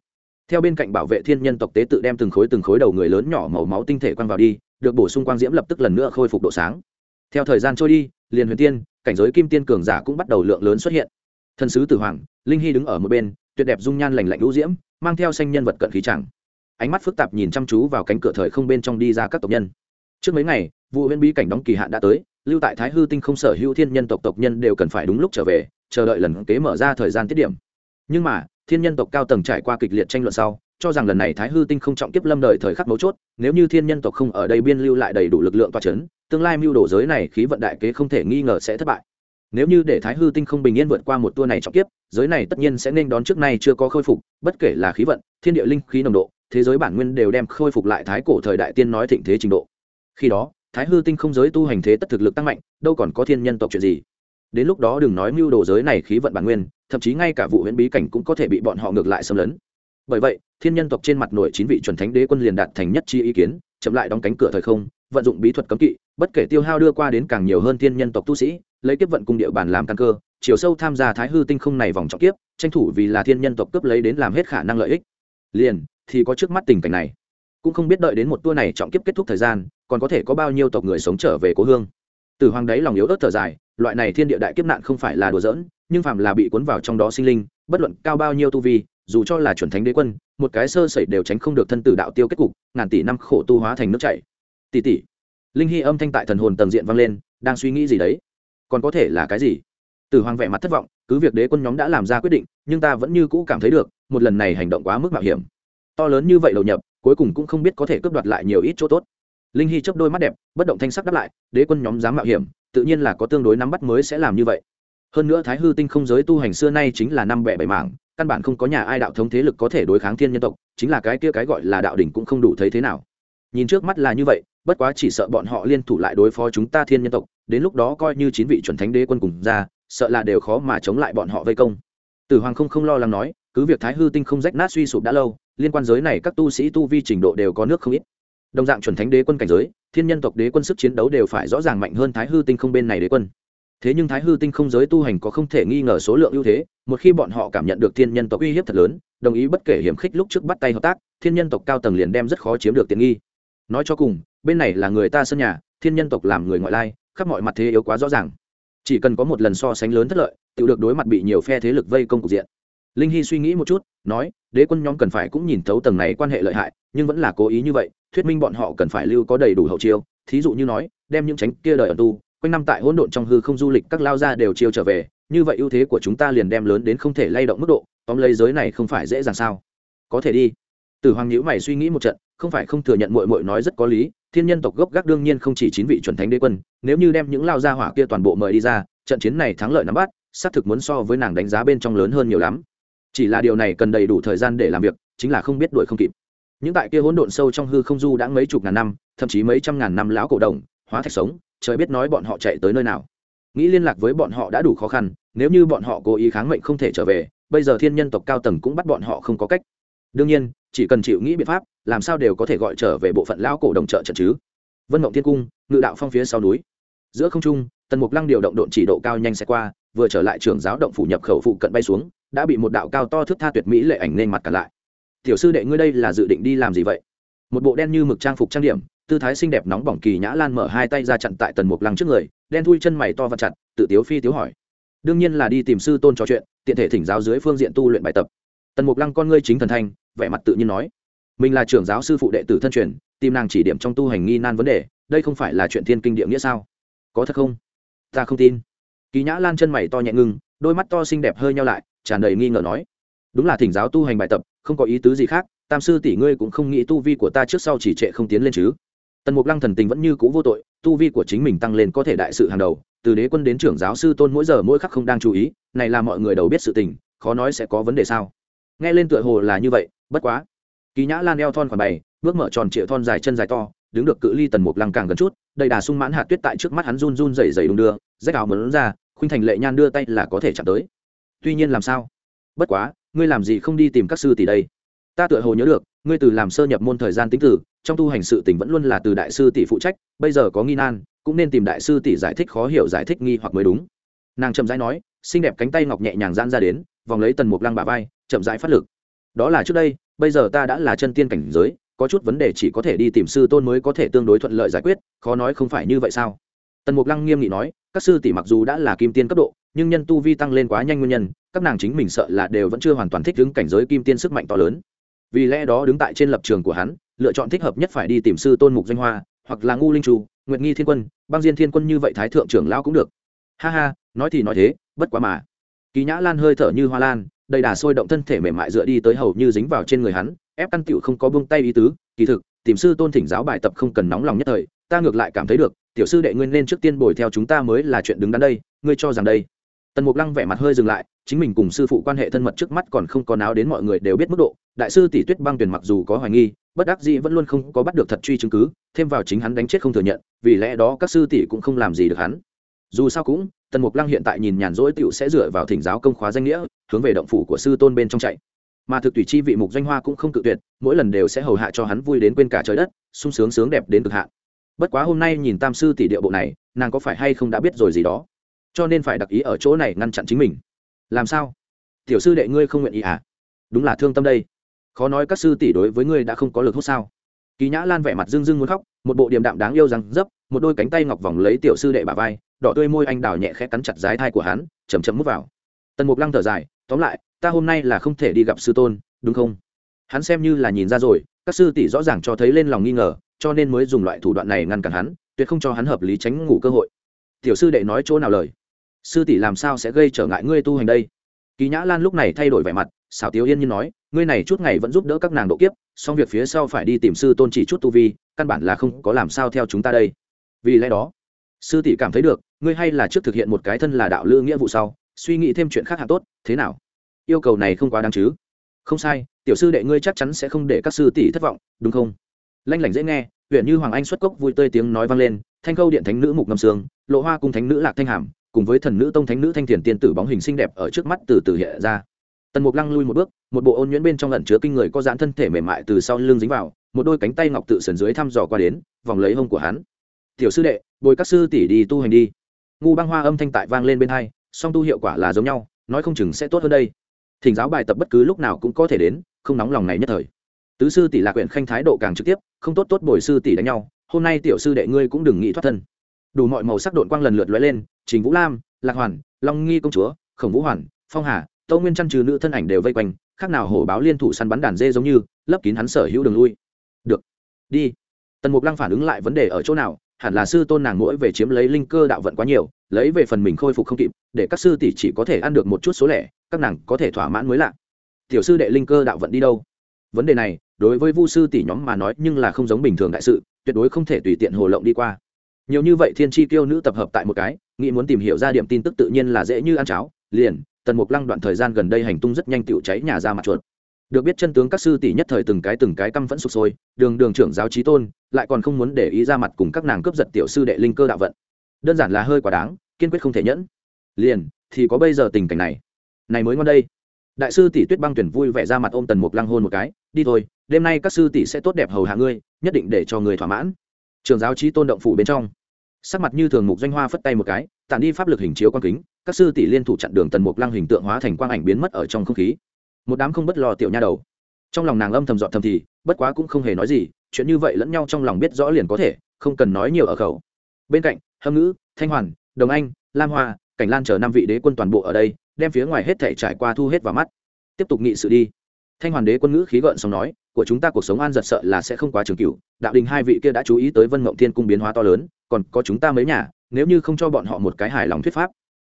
Theo bên cạnh bảo vệ thiên nhân tộc tế tự đem từng khối từng khối đầu người lớn nhỏ màu máu tinh thể quang vào đi, được bổ sung quang diễm lập tức lần nữa khôi phục độ sáng. Theo thời gian trôi đi, liền huyền tiên, cảnh giới kim tiên cường giả cũng bắt đầu lượng lớn xuất hiện. Thần sứ tử hoàng, linh hy đứng ở một bên, tuyệt đẹp dung nhan lành lạnh lũ diễm, mang theo xanh nhân vật cận khí chẳng. Ánh mắt phức tạp nhìn chăm chú vào cánh cửa thời không bên trong đi ra các tộc nhân. Trước mấy ngày vụ huyễn bí cảnh đóng kỳ hạn đã tới, lưu tại thái hư tinh không sở hữu thiên nhân tộc tộc nhân đều cần phải đúng lúc trở về chờ đợi lần kế mở ra thời gian tiết điểm. Nhưng mà, thiên nhân tộc cao tầng trải qua kịch liệt tranh luận sau, cho rằng lần này thái hư tinh không trọng kiếp lâm đợi thời khắc mấu chốt, nếu như thiên nhân tộc không ở đây biên lưu lại đầy đủ lực lượng toa c h ấ n tương lai mưu đồ giới này khí vận đại kế không thể nghi ngờ sẽ thất bại. Nếu như để thái hư tinh không bình yên vượt qua một tour này trọng kiếp, giới này tất nhiên sẽ nên đón trước nay chưa có khôi phục, bất kể là khí vận, thiên địa linh khí nồng độ, thế giới bản nguyên đều đem khôi phục lại thái cổ thời đại tiên nói thịnh thế trình độ. Khi đó, thái hư tinh không giới tu hành thế tất thực lực tăng mạnh, đâu còn có thiên nhân tộc chuyện gì? Đến lúc đó đừng nói mưu đồ giới này khí vận bản nguyên, thậm chí ngay cả vụ huyễn bí cảnh cũng có thể bị bọn họ ngược lại xâm lấn. Bởi vậy, thiên nhân tộc trên mặt nổi chín vị chuẩn thánh đế quân liền đạt thành nhất chi ý kiến, chậm lại đóng cánh cửa thời không, vận dụng bí thuật cấm kỵ, bất kể tiêu hao đưa qua đến càng nhiều hơn thiên nhân tộc tu sĩ, lấy tiếp vận cung địa bàn làm căn cơ, chiều sâu tham gia thái hư tinh không này vòng trọng kiếp, tranh thủ vì là thiên nhân tộc cướp lấy đến làm hết khả năng lợi ích. Liền, thì có trước mắt tình cảnh này. Cũng không biết đợi đến một tour này trọng kiếp kết thúc thời gian, còn có thể có bao nhiêu tộc người sống trở về cố hương. Từ hoàng đáy lòng yếu ớt thở dài loại này thiên địa đại kiếp nạn không phải là đùa giỡn, nhưng phạm là bị cuốn vào trong đó sinh linh, bất luận cao bao nhiêu tu vi, dù cho là chuẩn thánh đế quân, một cái sơ sẩy đều tránh không được thân tử đạo tiêu kết cục, ngàn tỷ năm khổ tu hóa thành nước chảy. Tỷ tỷ, linh hy âm thanh tại thần hồn tầng diện vang lên, đang suy nghĩ gì đấy? Còn có thể là cái gì? Từ hoàng vẻ mặt thất vọng, cứ việc đế quân nhóm đã làm ra quyết định, nhưng ta vẫn như cũ cảm thấy được, một lần này hành động quá mức mạo hiểm. To lớn như vậy đầu nhập, cuối cùng cũng không biết có thể cướp đoạt lại nhiều ít chỗ tốt. Linh hy chấp đôi mắt đẹp, bất động thanh sắc đáp lại, đế quân nhóm dám mạo hiểm tự nhiên là có tương đối nắm bắt mới sẽ làm như vậy. Hơn nữa thái hư tinh không giới tu hành xưa nay chính là năm bẻ bảy mảng, căn bản không có nhà ai đạo thống thế lực có thể đối kháng thiên nhân tộc, chính là cái kia cái gọi là đạo đỉnh cũng không đủ thấy thế nào. Nhìn trước mắt là như vậy, bất quá chỉ sợ bọn họ liên thủ lại đối phó chúng ta thiên nhân tộc, đến lúc đó coi như chín vị chuẩn thánh đế quân cùng ra, sợ là đều khó mà chống lại bọn họ vây công. Tử hoàng không không lo lắng nói, cứ việc thái hư tinh không rách nát suy sụp đã lâu, liên quan giới này các tu sĩ tu vi trình độ đều có nước không ít đồng dạng chuẩn thánh đế quân cảnh giới, thiên nhân tộc đế quân sức chiến đấu đều phải rõ ràng mạnh hơn thái hư tinh không bên này đế quân. Thế nhưng thái hư tinh không giới tu hành có không thể nghi ngờ số lượng ưu thế, một khi bọn họ cảm nhận được thiên nhân tộc uy hiếp thật lớn, đồng ý bất kể hiểm khích lúc trước bắt tay hợp tác, thiên nhân tộc cao tầng liền đem rất khó chiếm được tiện nghi. Nói cho cùng, bên này là người ta sân nhà, thiên nhân tộc làm người ngoại lai, khắp mọi mặt thế yếu quá rõ ràng. Chỉ cần có một lần so sánh lớn thất lợi tự được đối mặt bị nhiều phe thế lực vây công cục diện linh hy suy nghĩ một chút, nói, đế quân nhóm cần phải cũng nhìn thấu tầng này quan hệ lợi hại, nhưng vẫn là cố ý như vậy, thuyết minh bọn họ cần phải lưu có đầy đủ hậu chiêu. Thí dụ như nói, đem những tránh kia đời ở tu, quanh năm tại hỗn độn trong hư không du lịch các lao gia đều chiêu trở về, như vậy ưu thế của chúng ta liền đem lớn đến không thể lay động mức độ, tóm lấy giới này không phải dễ dàng sao? Có thể đi. Từ hoàng nhữ mày suy nghĩ một trận, không phải không thừa nhận mội mội nói rất có lý, thiên nhân tộc gốc gác đương nhiên không chỉ chín vị chuẩn thánh đế quân, nếu như đem những lao gia hỏa kia toàn bộ mời đi ra, trận chiến này thắng lợi nắm bắt, xác thực muốn so với nàng đánh giá bên trong lớn hơn nhiều lắm chỉ là điều này cần đầy đủ thời gian để làm việc, chính là không biết đuổi không kịp. Những tại kia hỗn độn sâu trong hư không du đã mấy chục ngàn năm, thậm chí mấy trăm ngàn năm lão cổ đồng, hóa thạch sống, trời biết nói bọn họ chạy tới nơi nào. Nghĩ liên lạc với bọn họ đã đủ khó khăn, nếu như bọn họ cố ý kháng mệnh không thể trở về, bây giờ thiên nhân tộc cao tầng cũng bắt bọn họ không có cách. Đương nhiên, chỉ cần chịu nghĩ biện pháp, làm sao đều có thể gọi trở về bộ phận lão cổ đồng trợ trận chứ. Vân mộng thiên cung, ngự đạo phong phía sau núi. Giữa không trung, tần mục lăng điều động độn chỉ độ cao nhanh xe qua, vừa trở lại trường giáo động phủ nhập khẩu phụ cận bay xuống đã bị một đạo cao to thức tha tuyệt mỹ lệ ảnh nên mặt cả lại. Tiểu sư đệ ngươi đây là dự định đi làm gì vậy? Một bộ đen như mực trang phục trang điểm, tư thái xinh đẹp nóng bỏng kỳ nhã lan mở hai tay ra chặn tại tần mục lăng trước người, đen thui chân mày to và chặt, tự tiếu phi tiếu hỏi. Đương nhiên là đi tìm sư tôn trò chuyện, tiện thể thỉnh giáo dưới phương diện tu luyện bài tập. Tần mục lăng con ngươi chính thần thanh, vẻ mặt tự nhiên nói. Mình là trưởng giáo sư phụ đệ tử thân truyền, tìm nàng chỉ điểm trong tu hành nghi nan vấn đề, đây không phải là chuyện thiên kinh địa nghĩa sao? Có thật không? Ta không tin. Kỳ nhã lan chân mày to nhẹ ngưng đôi mắt to xinh đẹp hơi nhau lại, tràn đầy nghi ngờ nói, đúng là thỉnh giáo tu hành bài tập, không có ý tứ gì khác, tam sư tỷ ngươi cũng không nghĩ tu vi của ta trước sau chỉ trệ không tiến lên chứ? Tần mục lăng thần tình vẫn như c ũ vô tội, tu vi của chính mình tăng lên có thể đại sự hàng đầu, từ đế quân đến trưởng giáo sư tôn mỗi giờ mỗi khắc không đang chú ý, này là mọi người đầu biết sự tình, khó nói sẽ có vấn đề sao. Nghe lên tựa hồ là như vậy, bất quá. Kỳ nhã lan eo thon khoảng bày, bước mở tròn trịa thon dài chân dài to, đứng được cự ly tần mục lăng càng gần chút, đầy đà sung mãn hạt tuyết tại trước mắt hắn run run rẩy rẩy đung đưa, rách áo mớn ra khuynh thành lệ nhan đưa tay là có thể chạm tới. Tuy nhiên làm sao? Bất quá, ngươi làm gì không đi tìm các sư tỷ đây? Ta tựa hồ nhớ được, ngươi từ làm sơ nhập môn thời gian tính từ, trong tu hành sự tỉnh vẫn luôn là từ đại sư tỷ phụ trách, bây giờ có nghi nan, cũng nên tìm đại sư tỷ giải thích khó hiểu, giải thích nghi hoặc mới đúng. Nàng chậm rãi nói, xinh đẹp cánh tay ngọc nhẹ nhàng giãn ra đến, vòng lấy tần mục lăng bả vai, chậm rãi phát lực. Đó là trước đây, bây giờ ta đã là chân tiên cảnh giới, có chút vấn đề chỉ có thể đi tìm sư tôn mới có thể tương đối thuận lợi giải quyết, khó nói không phải như vậy sao? Tần mục lăng nghiêm nghị nói các sư tỷ mặc dù đã là kim tiên cấp độ, nhưng nhân tu vi tăng lên quá nhanh nguyên nhân, các nàng chính mình sợ là đều vẫn chưa hoàn toàn thích ứng cảnh giới kim tiên sức mạnh to lớn. Vì lẽ đó đứng tại trên lập trường của hắn, lựa chọn thích hợp nhất phải đi tìm sư tôn mục danh hoa, hoặc là ngu linh trù, nguyệt nghi thiên quân, băng diên thiên quân như vậy thái thượng trưởng lao cũng được. Ha ha, nói thì nói thế, bất quá mà. Kỳ nhã lan hơi thở như hoa lan, đầy đà sôi động thân thể mềm mại dựa đi tới hầu như dính vào trên người hắn, ép căn tiểu không có buông tay ý tứ, kỳ thực, tìm sư tôn thỉnh giáo bài tập không cần nóng lòng nhất thời ta ngược lại cảm thấy được, tiểu sư đệ ngươi nên trước tiên bồi theo chúng ta mới là chuyện đứng đắn đây, ngươi cho rằng đây. Tần mục lăng vẻ mặt hơi dừng lại, chính mình cùng sư phụ quan hệ thân mật trước mắt còn không có náo đến mọi người đều biết mức độ, đại sư tỷ tuyết băng tuyển mặc dù có hoài nghi, bất đắc dĩ vẫn luôn không có bắt được thật truy chứng cứ, thêm vào chính hắn đánh chết không thừa nhận, vì lẽ đó các sư tỷ cũng không làm gì được hắn. Dù sao cũng, tần mục lăng hiện tại nhìn nhàn rỗi tiểu sẽ dựa vào thỉnh giáo công khóa danh nghĩa, hướng về động phủ của sư tôn bên trong chạy. Mà thực tùy chi vị mục danh hoa cũng không cự tuyệt, mỗi lần đều sẽ hầu hạ cho hắn vui đến quên cả trời đất, sung sướng sướng đẹp đến cực hạn bất quá hôm nay nhìn tam sư tỷ địa bộ này, nàng có phải hay không đã biết rồi gì đó? Cho nên phải đặc ý ở chỗ này ngăn chặn chính mình. Làm sao? Tiểu sư đệ ngươi không nguyện ý à? Đúng là thương tâm đây. Khó nói các sư tỷ đối với ngươi đã không có lực hút sao. Kỳ nhã lan vẻ mặt dưng dưng muốn khóc, một bộ điềm đạm đáng yêu rằng dấp, một đôi cánh tay ngọc vòng lấy tiểu sư đệ bà vai, đỏ tươi môi anh đào nhẹ khẽ cắn chặt dái thai của hắn chầm chậm mút vào. Tần mục lăng thở dài, tóm lại, ta hôm nay là không thể đi gặp sư tôn, đúng không? Hắn xem như là nhìn ra rồi, các sư tỷ rõ ràng cho thấy lên lòng nghi ngờ cho nên mới dùng loại thủ đoạn này ngăn cản hắn, tuyệt không cho hắn hợp lý tránh ngủ cơ hội. Tiểu sư đệ nói chỗ nào lời? Sư tỷ làm sao sẽ gây trở ngại ngươi tu hành đây? Kỳ nhã lan lúc này thay đổi vẻ mặt, xảo tiếu yên nhiên nói, ngươi này chút ngày vẫn giúp đỡ các nàng độ kiếp, song việc phía sau phải đi tìm sư tôn chỉ chút tu vi, căn bản là không có làm sao theo chúng ta đây. Vì lẽ đó, sư tỷ cảm thấy được, ngươi hay là trước thực hiện một cái thân là đạo lư nghĩa vụ sau, suy nghĩ thêm chuyện khác hạng tốt, thế nào? Yêu cầu này không quá đáng chứ? Không sai, tiểu sư đệ ngươi chắc chắn sẽ không để các sư tỷ thất vọng, đúng không? Lanh lảnh dễ nghe huyện như hoàng anh xuất cốc vui tươi tiếng nói vang lên, thanh khâu điện thánh nữ mục ngâm sương, lộ hoa cung thánh nữ lạc thanh hàm, cùng với thần nữ tông thánh nữ thanh thiền tiên tử bóng hình xinh đẹp ở trước mắt từ từ hiện ra. Tần mục lăng lui một bước, một bộ ôn nhuyễn bên trong lẩn chứa kinh người có dán thân thể mềm mại từ sau lưng dính vào, một đôi cánh tay ngọc tự sườn dưới thăm dò qua đến, vòng lấy hông của hắn. Tiểu sư đệ, bồi các sư tỷ đi tu hành đi. Ngu băng hoa âm thanh tại vang lên bên hai, song tu hiệu quả là giống nhau, nói không chừng sẽ tốt hơn đây. Thỉnh giáo bài tập bất cứ lúc nào cũng có thể đến, không nóng lòng này nhất thời tứ sư tỷ lạc quyển khanh thái độ càng trực tiếp, không tốt tốt bồi sư tỷ đánh nhau, hôm nay tiểu sư đệ ngươi cũng đừng nghĩ thoát thân. Đủ mọi màu sắc đội quang lần lượt lóe lên, trình vũ lam, lạc hoàn, long nghi công chúa, khổng vũ hoàn, phong hà tâu nguyên chăn trừ nữ thân ảnh đều vây quanh, khác nào hổ báo liên thủ săn bắn đàn dê giống như, lấp kín hắn sở hữu đường lui. Được, đi. Tần mục lăng phản ứng lại vấn đề ở chỗ nào? Hẳn là sư tôn nàng mỗi về chiếm lấy linh cơ đạo vận quá nhiều, lấy về phần mình khôi phục không kịp, để các sư tỷ chỉ có thể ăn được một chút số lẻ, các nàng có thể thỏa mãn mới lạ. Tiểu sư đệ linh cơ đạo vận đi đâu? Vấn đề này, đối với vu sư tỷ nhóm mà nói nhưng là không giống bình thường đại sự, tuyệt đối không thể tùy tiện hồ lộng đi qua. Nhiều như vậy thiên tri tiêu nữ tập hợp tại một cái, nghĩ muốn tìm hiểu ra điểm tin tức tự nhiên là dễ như ăn cháo, liền, tần mục lăng đoạn thời gian gần đây hành tung rất nhanh tựu cháy nhà ra mặt chuột. Được biết chân tướng các sư tỷ nhất thời từng cái từng cái căm phẫn sụp sôi, đường đường trưởng giáo trí tôn, lại còn không muốn để ý ra mặt cùng các nàng cướp giật tiểu sư đệ linh cơ đạo vận. Đơn giản là hơi quá đáng, kiên quyết không thể nhẫn. Liền, thì có bây giờ tình cảnh này. Này mới ngon đây đại sư tỷ tuyết băng tuyển vui vẻ ra mặt ôm tần mục lăng hôn một cái, đi thôi, đêm nay các sư tỷ sẽ tốt đẹp hầu hạ ngươi, nhất định để cho người thỏa mãn. Trường giáo trí tôn động phủ bên trong, sắc mặt như thường mục doanh hoa phất tay một cái, tản đi pháp lực hình chiếu quang kính, các sư tỷ liên thủ chặn đường tần mục lăng hình tượng hóa thành quang ảnh biến mất ở trong không khí. Một đám không bất lo tiểu nha đầu. Trong lòng nàng âm thầm dọn thầm thì, bất quá cũng không hề nói gì, chuyện như vậy lẫn nhau trong lòng biết rõ liền có thể, không cần nói nhiều ở khẩu. Bên cạnh, hâm ngữ, thanh hoàn, đồng anh, lam hoa, cảnh lan chờ năm vị đế quân toàn bộ ở đây đem phía ngoài hết thể trải qua thu hết vào mắt. Tiếp tục nghị sự đi. Thanh hoàn đế quân ngữ khí gợn xong nói, của chúng ta cuộc sống an giật sợ là sẽ không quá trường cửu, đạo đình hai vị kia đã chú ý tới vân mộng thiên cung biến hóa to lớn, còn có chúng ta mấy nhà, nếu như không cho bọn họ một cái hài lòng thuyết pháp,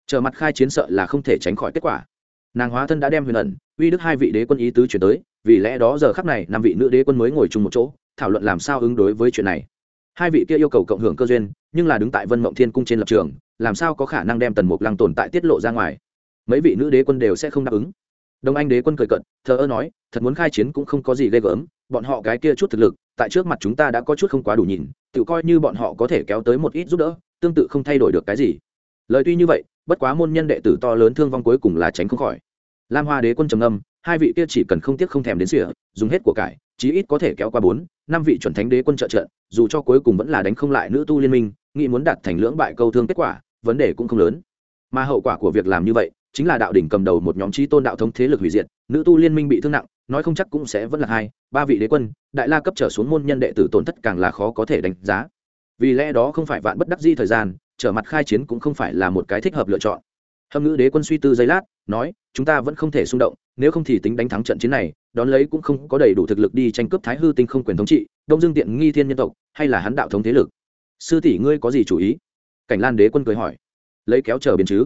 chờ mặt khai chiến sợ là không thể tránh khỏi kết quả. Nàng hóa thân đã đem huyền ẩn, uy đức hai vị đế quân ý tứ chuyển tới, vì lẽ đó giờ khắc này, năm vị nữ đế quân mới ngồi chung một chỗ, thảo luận làm sao ứng đối với chuyện này. Hai vị kia yêu cầu cộng hưởng cơ duyên, nhưng là đứng tại vân mộng thiên cung trên lập trường, làm sao có khả năng đem tần mục lăng tồn tại tiết lộ ra ngoài? Mấy vị nữ đế quân đều sẽ không đáp ứng. Đông anh đế quân cười cận thờ ơ nói, thật muốn khai chiến cũng không có gì ghê gớm, bọn họ cái kia chút thực lực, tại trước mặt chúng ta đã có chút không quá đủ nhìn tự coi như bọn họ có thể kéo tới một ít giúp đỡ, tương tự không thay đổi được cái gì. Lời tuy như vậy, bất quá môn nhân đệ tử to lớn thương vong cuối cùng là tránh không khỏi. Lam hoa đế quân trầm âm hai vị kia chỉ cần không tiếc không thèm đến sỉa dùng hết của cải, chí ít có thể kéo qua bốn, năm vị chuẩn thánh đế quân trợ trận, dù cho cuối cùng vẫn là đánh không lại nữ tu liên minh, nghĩ muốn đạt thành lưỡng bại câu thương kết quả, vấn đề cũng không lớn. Mà hậu quả của việc làm như vậy chính là đạo đỉnh cầm đầu một nhóm trí tôn đạo thống thế lực hủy diệt, nữ tu liên minh bị thương nặng, nói không chắc cũng sẽ vẫn là hai, ba vị đế quân, đại la cấp trở xuống môn nhân đệ tử tổn thất càng là khó có thể đánh giá. Vì lẽ đó không phải vạn bất đắc di thời gian, trở mặt khai chiến cũng không phải là một cái thích hợp lựa chọn. Hâm ngữ đế quân suy tư giây lát, nói, chúng ta vẫn không thể xung động, nếu không thì tính đánh thắng trận chiến này, đón lấy cũng không có đầy đủ thực lực đi tranh cướp thái hư tinh không quyền thống trị, đông dương tiện nghi thiên nhân tộc, hay là hắn đạo thống thế lực? Sư tỷ ngươi có gì chủ ý? Cảnh lan đế quân cười hỏi. Lấy kéo chờ biến chứ?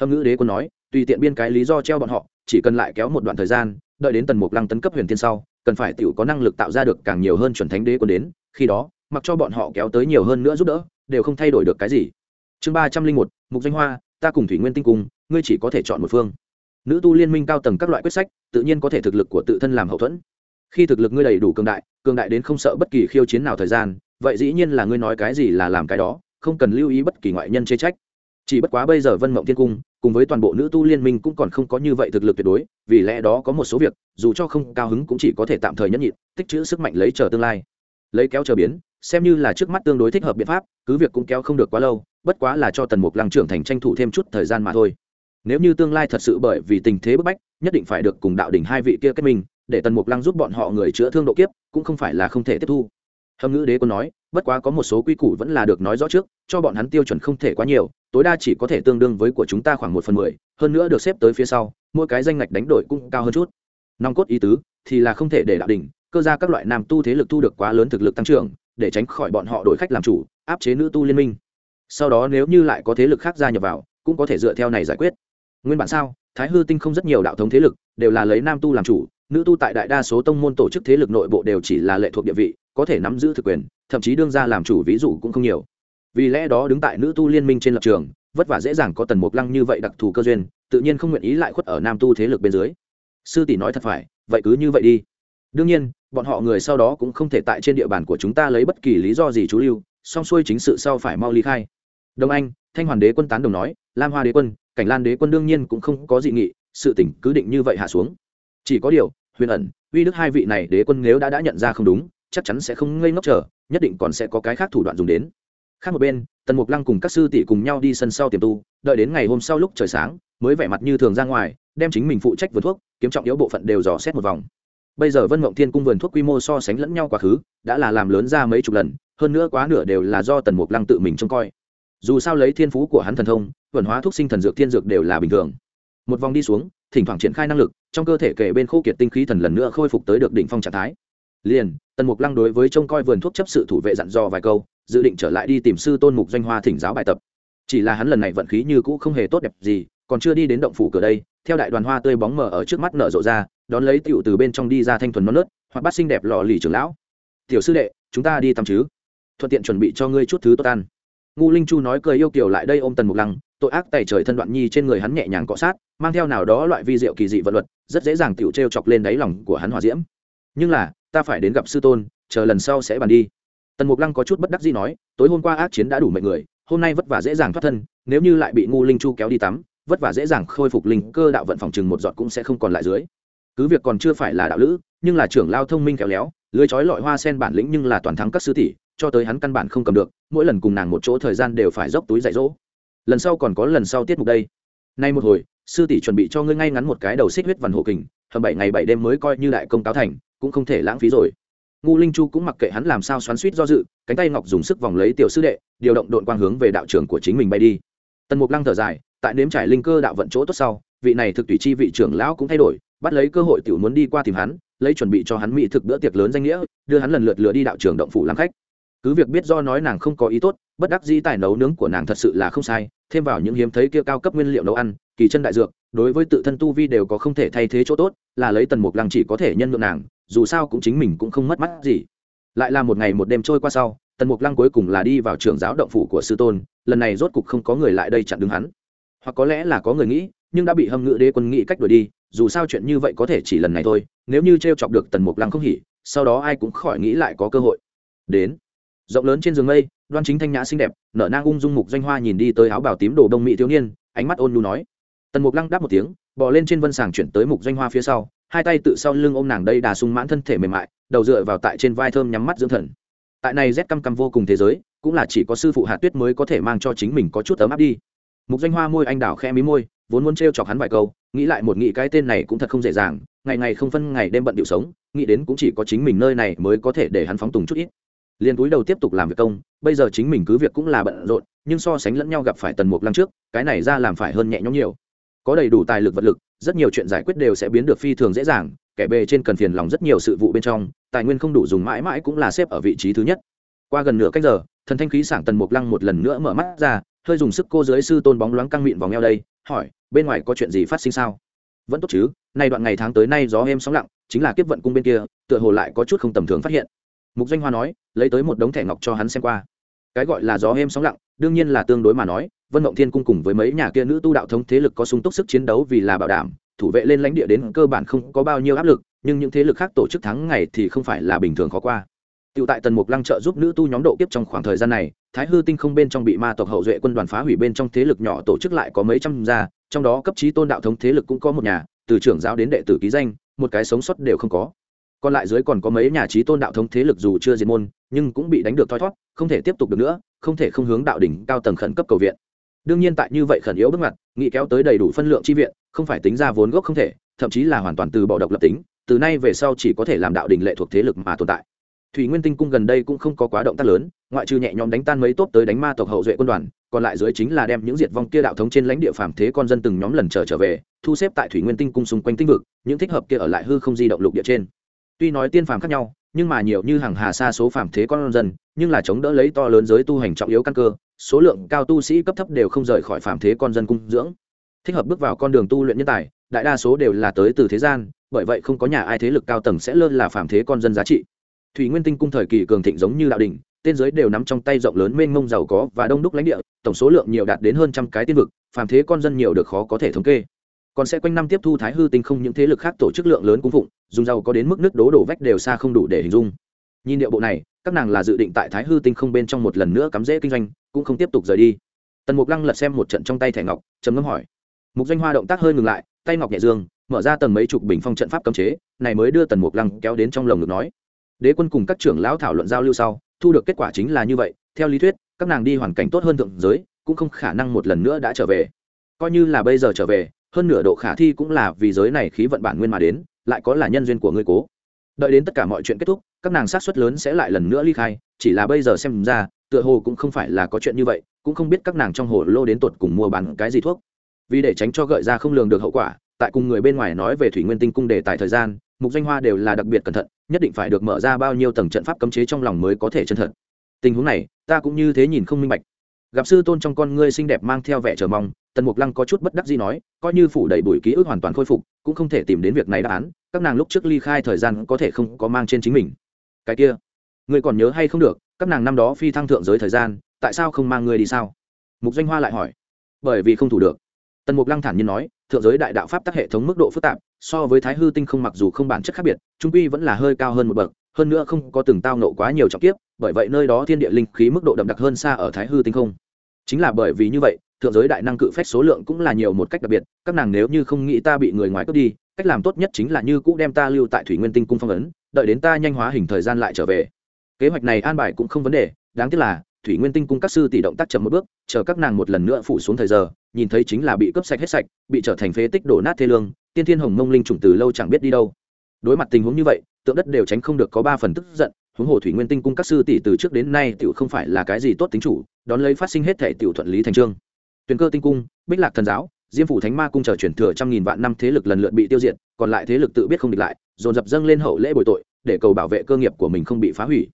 Hâm ngữ đế quân nói tùy tiện biên cái lý do treo bọn họ, chỉ cần lại kéo một đoạn thời gian, đợi đến tần mục lăng tấn cấp huyền thiên sau, cần phải t có năng lực tạo ra được càng nhiều hơn chuẩn thánh đế quân đến, khi đó, mặc cho bọn họ kéo tới nhiều hơn nữa giúp đỡ, đều không thay đổi được cái gì. Chương ba trăm linh một, mục danh hoa, ta cùng thủy nguyên tinh cung ngươi chỉ có thể chọn một phương. Nữ tu liên minh cao tầng các loại quyết sách, tự nhiên có thể thực lực của tự thân làm hậu thuẫn. Khi thực lực ngươi đầy đủ cường đại cường đại đến không sợ bất kỳ khiêu chiến nào thời gian, vậy dĩ nhiên là ngươi nói cái gì là làm cái đó, không cần lưu ý bất kỳ ngoại nhân chê trách chỉ bất quá bây giờ vân mộng thiên cung, cùng với toàn bộ nữ tu liên minh cũng còn không có như vậy thực lực tuyệt đối, vì lẽ đó có một số việc, dù cho không cao hứng cũng chỉ có thể tạm thời nhẫn nhịn, tích trữ sức mạnh lấy chờ tương lai. Lấy kéo chờ biến, xem như là trước mắt tương đối thích hợp biện pháp, cứ việc cũng kéo không được quá lâu, bất quá là cho tần mục lăng trưởng thành tranh thủ thêm chút thời gian mà thôi. Nếu như tương lai thật sự bởi vì tình thế bức bách, nhất định phải được cùng đạo đỉnh hai vị kia kết minh, để tần mục lăng giúp bọn họ người chữa thương độ kiếp, cũng không phải là không thể tiếp thu. Hâm ngữ đế quân nói bất quá có một số quy củ vẫn là được nói rõ trước, cho bọn hắn tiêu chuẩn không thể quá nhiều, tối đa chỉ có thể tương đương với của chúng ta khoảng một phần mười, hơn nữa được xếp tới phía sau, mỗi cái danh ngạch đánh đổi cũng cao hơn chút. Nòng cốt ý tứ thì là không thể để đạo đỉnh, cơ ra các loại nam tu thế lực thu được quá lớn thực lực tăng trưởng, để tránh khỏi bọn họ đổi khách làm chủ, áp chế nữ tu liên minh. Sau đó nếu như lại có thế lực khác gia nhập vào, cũng có thể dựa theo này giải quyết. Nguyên bản sao, thái hư tinh không rất nhiều đạo thống thế lực, đều là lấy nam tu làm chủ, nữ tu tại đại đa số tông môn tổ chức thế lực nội bộ đều chỉ là lệ thuộc địa vị, có thể nắm giữ thực quyền thậm chí đương ra làm chủ ví dụ cũng không nhiều. Vì lẽ đó đứng tại nữ tu liên minh trên lập trường, vất vả dễ dàng có tần mục lăng như vậy đặc thù cơ duyên, tự nhiên không nguyện ý lại khuất ở nam tu thế lực bên dưới. Sư tỷ nói thật phải, vậy cứ như vậy đi. Đương nhiên, bọn họ người sau đó cũng không thể tại trên địa bàn của chúng ta lấy bất kỳ lý do gì chú lưu, song xuôi chính sự sau phải mau ly khai. Đông anh, thanh hoàn đế quân tán đồng nói, lam hoa đế quân, cảnh lan đế quân đương nhiên cũng không có dị nghị, sự tỉnh cứ định như vậy hạ xuống. Chỉ có điều, huyền ẩn, uy đức hai vị này đế quân nếu đã đã nhận ra không đúng, chắc chắn sẽ không ngây ngốc chờ nhất định còn sẽ có cái khác thủ đoạn dùng đến. Khác một bên, tần mục lăng cùng các sư tỷ cùng nhau đi sân sau tiềm tu, đợi đến ngày hôm sau lúc trời sáng, mới vẻ mặt như thường ra ngoài, đem chính mình phụ trách vườn thuốc, kiếm trọng yếu bộ phận đều dò xét một vòng. Bây giờ vân mộng thiên cung vườn thuốc quy mô so sánh lẫn nhau quá khứ, đã là làm lớn ra mấy chục lần, hơn nữa quá nửa đều là do tần mục lăng tự mình trông coi. Dù sao lấy thiên phú của hắn thần thông, vườn hóa thuốc sinh thần dược thiên dược đều là bình thường. Một vòng đi xuống, thỉnh thoảng triển khai năng lực, trong cơ thể kể bên khô kiệt tinh khí thần lần nữa khôi phục tới được đỉnh phong trạng thái. Liền tần mục lăng đối với trông coi vườn thuốc chấp sự thủ vệ dặn dò vài câu, dự định trở lại đi tìm sư tôn mục doanh hoa thỉnh giáo bài tập. Chỉ là hắn lần này vận khí như cũ không hề tốt đẹp gì, còn chưa đi đến động phủ cửa đây, theo đại đoàn hoa tươi bóng mờ ở trước mắt nở rộ ra, đón lấy tựu từ bên trong đi ra thanh thuần non nớt, hoặc bắt xinh đẹp lò lì trưởng lão. Tiểu sư đệ, chúng ta đi tắm chứ? Thuận tiện chuẩn bị cho ngươi chút thứ tốt ăn. Ngu linh chu nói cười yêu kiều lại đây ôm tần mục lăng, tội ác tẩy trời thân đoạn nhi trên người hắn nhẹ nhàng cọ sát, mang theo nào đó loại vi diệu kỳ dị vật luật, rất dễ dàng tựu t chọc lên đáy lòng của hắn hòa diễm. Nhưng là ta phải đến gặp sư tôn, chờ lần sau sẽ bàn đi. Tần mục lăng có chút bất đắc gì nói, tối hôm qua ác chiến đã đủ mệnh người, hôm nay vất vả dễ dàng thoát thân, nếu như lại bị ngu linh chu kéo đi tắm, vất vả dễ dàng khôi phục linh cơ đạo vận phòng chừng một giọt cũng sẽ không còn lại dưới. Cứ việc còn chưa phải là đạo lữ, nhưng là trưởng lao thông minh khéo léo, lưới trói lọi hoa sen bản lĩnh nhưng là toàn thắng các sư tỷ, cho tới hắn căn bản không cầm được, mỗi lần cùng nàng một chỗ thời gian đều phải dốc túi dạy dỗ. Lần sau còn có lần sau tiết mục đây. Nay một hồi, sư tỷ chuẩn bị cho ngươi ngay ngắn một cái đầu xích huyết văn hộ kình, hầm bảy ngày bảy đêm mới coi như đại công cáo thành cũng không thể lãng phí rồi. Ngu linh chu cũng mặc kệ hắn làm sao xoắn suýt do dự, cánh tay ngọc dùng sức vòng lấy tiểu sư đệ, điều động đội quang hướng về đạo trưởng của chính mình bay đi. Tần mục lăng thở dài, tại nếm trải linh cơ đạo vận chỗ tốt sau, vị này thực tùy chi vị trưởng lão cũng thay đổi, bắt lấy cơ hội tiểu muốn đi qua tìm hắn, lấy chuẩn bị cho hắn mỹ thực bữa tiệc lớn danh nghĩa, đưa hắn lần lượt lừa đi đạo trưởng động phủ làm khách. Cứ việc biết do nói nàng không có ý tốt, bất đắc dĩ tài nấu nướng của nàng thật sự là không sai, thêm vào những hiếm thấy kia cao cấp nguyên liệu nấu ăn, kỳ chân đại dược, đối với tự thân tu vi đều có không thể thay thế chỗ tốt, là lấy tần mục lăng chỉ có thể nhân lượng nàng dù sao cũng chính mình cũng không mất mắt gì. Lại là một ngày một đêm trôi qua sau, tần mục lăng cuối cùng là đi vào trường giáo động phủ của sư tôn, lần này rốt cục không có người lại đây chặn đứng hắn. Hoặc có lẽ là có người nghĩ, nhưng đã bị hâm ngự đế quân nghĩ cách đuổi đi, dù sao chuyện như vậy có thể chỉ lần này thôi, nếu như t r e o chọc được tần mục lăng không hỉ, sau đó ai cũng khỏi nghĩ lại có cơ hội. Đến, rộng lớn trên giường mây, đoan chính thanh nhã xinh đẹp, nở nang ung dung mục doanh hoa nhìn đi tới áo bào tím đồ đông mỹ thiếu niên, ánh mắt ôn nhu nói. Tần mục lăng đáp một tiếng bỏ lên trên vân sàng chuyển tới mục doanh hoa phía sau hai tay tự sau lưng ôm nàng đây đà sung mãn thân thể mềm mại, đầu dựa vào tại trên vai thơm nhắm mắt dưỡng thần. Tại này rét căm căm vô cùng thế giới, cũng là chỉ có sư phụ hạ tuyết mới có thể mang cho chính mình có chút ấm áp đi. Mục danh hoa môi anh đào khẽ mí môi, vốn muốn t chọc hắn vài câu, nghĩ lại một nghĩ cái tên này cũng thật không dễ dàng, ngày ngày không phân ngày đêm bận điệu sống, nghĩ đến cũng chỉ có chính mình nơi này mới có thể để hắn phóng tùng chút ít. Liền túi đầu tiếp tục làm việc công, bây giờ chính mình cứ việc cũng là bận rộn, nhưng so sánh lẫn nhau gặp phải tần mục lăng trước, cái này ra làm phải hơn nhẹ nhõm nhiều. Có đầy đủ tài lực vật lực rất nhiều chuyện giải quyết đều sẽ biến được phi thường dễ dàng, kẻ bề trên cần phiền lòng rất nhiều sự vụ bên trong, tài nguyên không đủ dùng mãi mãi cũng là xếp ở vị trí thứ nhất. Qua gần nửa cách giờ, thần thanh khí sảng tần mục lăng một lần nữa mở mắt ra, hơi dùng sức cô dưới sư tôn bóng loáng căng mịn vòng eo đây, hỏi, bên ngoài có chuyện gì phát sinh sao? Vẫn tốt chứ, nay đoạn ngày tháng tới nay gió êm sóng lặng, chính là kiếp vận cung bên kia, tựa hồ lại có chút không tầm thường phát hiện. Mục danh hoa nói, lấy tới một đống thẻ ngọc cho hắn xem qua. Cái gọi là gió êm sóng lặng, đương nhiên là tương đối mà nói vân mộng thiên cung cùng với mấy nhà kia nữ tu đạo thống thế lực có sung túc sức chiến đấu vì là bảo đảm thủ vệ lên lãnh địa đến cơ bản không có bao nhiêu áp lực nhưng những thế lực khác tổ chức thắng ngày thì không phải là bình thường khó qua Tiểu tại Tần Mục Lăng trợ giúp nữ tu nhóm độ kiếp trong khoảng thời gian này, Thái Hư Tinh không bên trong bị ma tộc hậu duệ quân đoàn phá hủy bên trong thế lực nhỏ tổ chức lại có mấy trăm gia, trong đó cấp chí tôn đạo thống thế lực cũng có một nhà, từ trưởng giáo đến đệ tử ký danh, một cái sống sót đều không có. Còn lại dưới còn có mấy nhà chí tôn đạo thống thế lực dù chưa diệt môn, nhưng cũng bị đánh được thoi thoát, không thể tiếp tục được nữa không thể không hướng đạo đỉnh cao tầng khẩn cấp cầu viện đương nhiên tại như vậy khẩn yếu bước ngoặt nghị kéo tới đầy đủ phân lượng chi viện, không phải tính ra vốn gốc không thể, thậm chí là hoàn toàn từ bỏ độc lập tính, từ nay về sau chỉ có thể làm đạo đình lệ thuộc thế lực mà tồn tại. Thủy nguyên tinh cung gần đây cũng không có quá động tác lớn, ngoại trừ nhẹ nhõm đánh tan mấy tốt tới đánh ma tộc hậu duệ quân đoàn, còn lại dưới chính là đem những diệt vong kia đạo thống trên lãnh địa phàm thế con dân từng nhóm lần trở trở về, thu xếp tại thủy nguyên tinh cung xung quanh tinh vực, những thích hợp kia ở lại hư không di động lục địa trên. Tuy nói tiên phàm khác nhau, nhưng mà nhiều như hàng hà xa số phàm thế con dân, nhưng là chống đỡ lấy to lớn giới tu hành trọng yếu căn cơ số lượng cao tu sĩ cấp thấp đều không rời khỏi phạm thế con dân cung dưỡng. Thích hợp bước vào con đường tu luyện nhân tài, đại đa số đều là tới từ thế gian, bởi vậy không có nhà ai thế lực cao tầng sẽ lơ là phạm thế con dân giá trị. Thủy nguyên tinh cung thời kỳ cường thịnh giống như đạo đình tên giới đều nắm trong tay rộng lớn mênh mông giàu có và đông đúc lãnh địa, tổng số lượng nhiều đạt đến hơn trăm cái tiên vực, phàm thế con dân nhiều được khó có thể thống kê. Còn sẽ quanh năm tiếp thu thái hư tinh không những thế lực khác tổ chức lượng lớn cung phụng, dùng giàu có đến mức nước đố đổ vách đều xa không đủ để hình dung. Nhìn điệu bộ này các nàng là dự định tại thái hư tinh không bên trong một lần nữa cắm rễ kinh doanh, cũng không tiếp tục rời đi. Tần mục lăng lật xem một trận trong tay thẻ ngọc, trầm ngâm hỏi. Mục doanh hoa động tác hơi ngừng lại, tay ngọc nhẹ dương, mở ra tầng mấy chục bình phong trận pháp cấm chế, này mới đưa tần mục lăng kéo đến trong lồng ngực nói. Đế quân cùng các trưởng lão thảo luận giao lưu sau, thu được kết quả chính là như vậy, theo lý thuyết, các nàng đi hoàn cảnh tốt hơn thượng giới, cũng không khả năng một lần nữa đã trở về. Coi như là bây giờ trở về, hơn nửa độ khả thi cũng là vì giới này khí vận bản nguyên mà đến, lại có là nhân duyên của ngươi cố đợi đến tất cả mọi chuyện kết thúc, các nàng sát xuất lớn sẽ lại lần nữa ly khai, chỉ là bây giờ xem ra, tựa hồ cũng không phải là có chuyện như vậy, cũng không biết các nàng trong hồ lô đến tột cùng mua bán cái gì thuốc. Vì để tránh cho gợi ra không lường được hậu quả, tại cùng người bên ngoài nói về thủy nguyên tinh cung đề tại thời gian, mục danh hoa đều là đặc biệt cẩn thận, nhất định phải được mở ra bao nhiêu tầng trận pháp cấm chế trong lòng mới có thể chân thật. Tình huống này, ta cũng như thế nhìn không minh bạch. Gặp sư tôn trong con ngươi xinh đẹp mang theo vẻ chờ mong, tần mục lăng có chút bất đắc gì nói, coi như phủ đầy bụi ký ức hoàn toàn khôi phục, cũng không thể tìm đến việc này đáp án các nàng lúc trước ly khai thời gian có thể không có mang trên chính mình. Cái kia, ngươi còn nhớ hay không được, các nàng năm đó phi thăng thượng giới thời gian, tại sao không mang ngươi đi sao? Mục danh hoa lại hỏi. Bởi vì không thủ được. Tần mục lăng thản nhiên nói, thượng giới đại đạo pháp tắc hệ thống mức độ phức tạp, so với thái hư tinh không mặc dù không bản chất khác biệt, trung quy vẫn là hơi cao hơn một bậc, hơn nữa không có từng tao nộ quá nhiều trọng tiếp bởi vậy nơi đó thiên địa linh khí mức độ đậm đặc hơn xa ở thái hư tinh không. Chính là bởi vì như vậy, thượng giới đại năng cự phách số lượng cũng là nhiều một cách đặc biệt, các nàng nếu như không nghĩ ta bị người ngoài cướp đi cách làm tốt nhất chính là như cũ đem ta lưu tại thủy nguyên tinh cung phong ấn, đợi đến ta nhanh hóa hình thời gian lại trở về. Kế hoạch này an bài cũng không vấn đề, đáng tiếc là thủy nguyên tinh cung các sư tỷ động tác chậm một bước, chờ các nàng một lần nữa phủ xuống thời giờ, nhìn thấy chính là bị cướp sạch hết sạch, bị trở thành phế tích đổ nát thê lương, tiên thiên hồng mông linh trùng từ lâu chẳng biết đi đâu. Đối mặt tình huống như vậy, tượng đất đều tránh không được có ba phần tức giận, huống hồ thủy nguyên tinh cung các sư tỷ từ trước đến nay tiểu không phải là cái gì tốt tính chủ, đón lấy phát sinh hết thể tiểu thuận lý thành trương. Tuyền cơ tinh cung, bích lạc thần giáo diêm phủ thánh ma cung chờ chuyển thừa trăm nghìn vạn năm thế lực lần lượt bị tiêu diệt, còn lại thế lực tự biết không địch lại, dồn dập dâng lên hậu lễ bồi tội, để cầu bảo vệ cơ nghiệp của mình không bị phá hủy.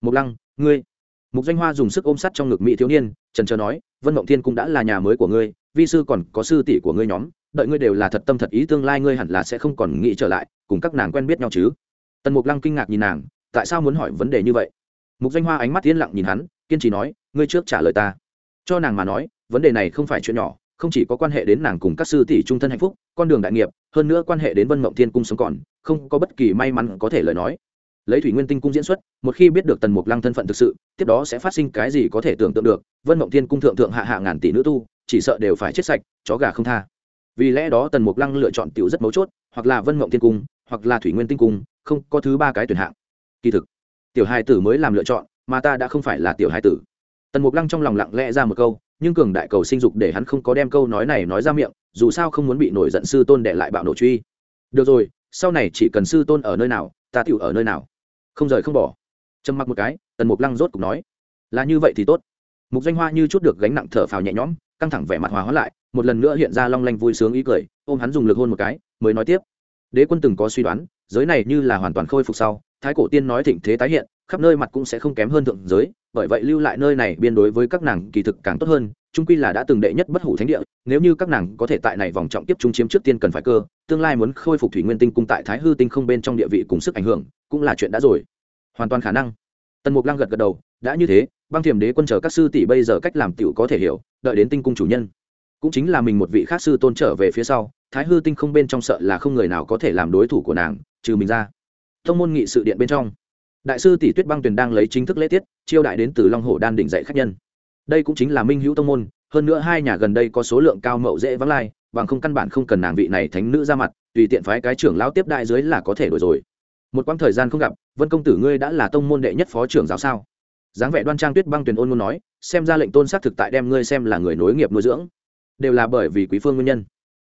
Mục lăng, ngươi. Mục danh hoa dùng sức ôm sắt trong ngực mỹ thiếu niên, trần trờ nói, vân mộng thiên cũng đã là nhà mới của ngươi, vi sư còn có sư tỷ của ngươi nhóm, đợi ngươi đều là thật tâm thật ý tương lai ngươi hẳn là sẽ không còn nghĩ trở lại, cùng các nàng quen biết nhau chứ. Tần mục lăng kinh ngạc nhìn nàng, tại sao muốn hỏi vấn đề như vậy? Mục danh hoa ánh mắt yên lặng nhìn hắn, kiên trì nói, ngươi trước trả lời ta. Cho nàng mà nói, vấn đề này không phải chuyện nhỏ không chỉ có quan hệ đến nàng cùng các sư tỷ trung thân hạnh phúc, con đường đại nghiệp, hơn nữa quan hệ đến vân mộng thiên cung sống còn, không có bất kỳ may mắn có thể lời nói. Lấy thủy nguyên tinh cung diễn xuất, một khi biết được tần mục lăng thân phận thực sự, tiếp đó sẽ phát sinh cái gì có thể tưởng tượng được, vân mộng thiên cung thượng thượng hạ hạ ngàn tỷ nữ tu, chỉ sợ đều phải chết sạch, chó gà không tha. Vì lẽ đó tần mục lăng lựa chọn tiểu rất mấu chốt, hoặc là vân mộng thiên cung, hoặc là thủy nguyên tinh cung, không có thứ ba cái tuyển hạng. Kỳ thực, tiểu hai tử mới làm lựa chọn, mà ta đã không phải là tiểu hai tử. Tần mục lăng trong lòng lặng lẽ ra một câu nhưng cường đại cầu sinh dục để hắn không có đem câu nói này nói ra miệng, dù sao không muốn bị nổi giận sư tôn để lại bạo nổ truy. Được rồi, sau này chỉ cần sư tôn ở nơi nào, ta tựu ở nơi nào. Không rời không bỏ. Trầm mặc một cái, tần mục lăng rốt cục nói, là như vậy thì tốt. Mục danh hoa như chút được gánh nặng thở phào nhẹ nhõm, căng thẳng vẻ mặt hòa hóa lại, một lần nữa hiện ra long lanh vui sướng ý cười, ôm hắn dùng lực hôn một cái, mới nói tiếp, đế quân từng có suy đoán, giới này như là hoàn toàn khôi phục sau, thái cổ tiên nói thịnh thế tái hiện, khắp nơi mặt cũng sẽ không kém hơn thượng giới bởi vậy lưu lại nơi này biên đối với các nàng kỳ thực càng tốt hơn trung quy là đã từng đệ nhất bất hủ thánh địa, nếu như các nàng có thể tại này vòng trọng tiếp trung chiếm trước tiên cần phải cơ, tương lai muốn khôi phục thủy nguyên tinh cung tại thái hư tinh không bên trong địa vị cùng sức ảnh hưởng, cũng là chuyện đã rồi. Hoàn toàn khả năng. Tần mục lăng gật gật đầu, đã như thế, băng thiểm đế quân chờ các sư tỷ bây giờ cách làm tiểu có thể hiểu, đợi đến tinh cung chủ nhân. Cũng chính là mình một vị khác sư tôn trở về phía sau, thái hư tinh không bên trong sợ là không người nào có thể làm đối thủ của nàng, trừ mình ra. Thông môn nghị sự điện bên trong đại sư tỷ tuyết băng tuyền đang lấy chính thức lễ tiết, chiêu đại đến từ long hồ đan đỉnh dạy khách nhân. Đây cũng chính là minh hữu tông môn, hơn nữa hai nhà gần đây có số lượng cao mậu dễ vắng lai, bằng không căn bản không cần nàng vị này thánh nữ ra mặt, tùy tiện phái cái trưởng lao tiếp đại dưới là có thể đổi rồi. Một quãng thời gian không gặp, vân công tử ngươi đã là tông môn đệ nhất phó trưởng giáo sao? Dáng vẻ đoan trang tuyết băng tuyền ôn muốn nói, xem ra lệnh tôn xác thực tại đem ngươi xem là người nối nghiệp nuôi dưỡng. Đều là bởi vì quý phương nguyên nhân.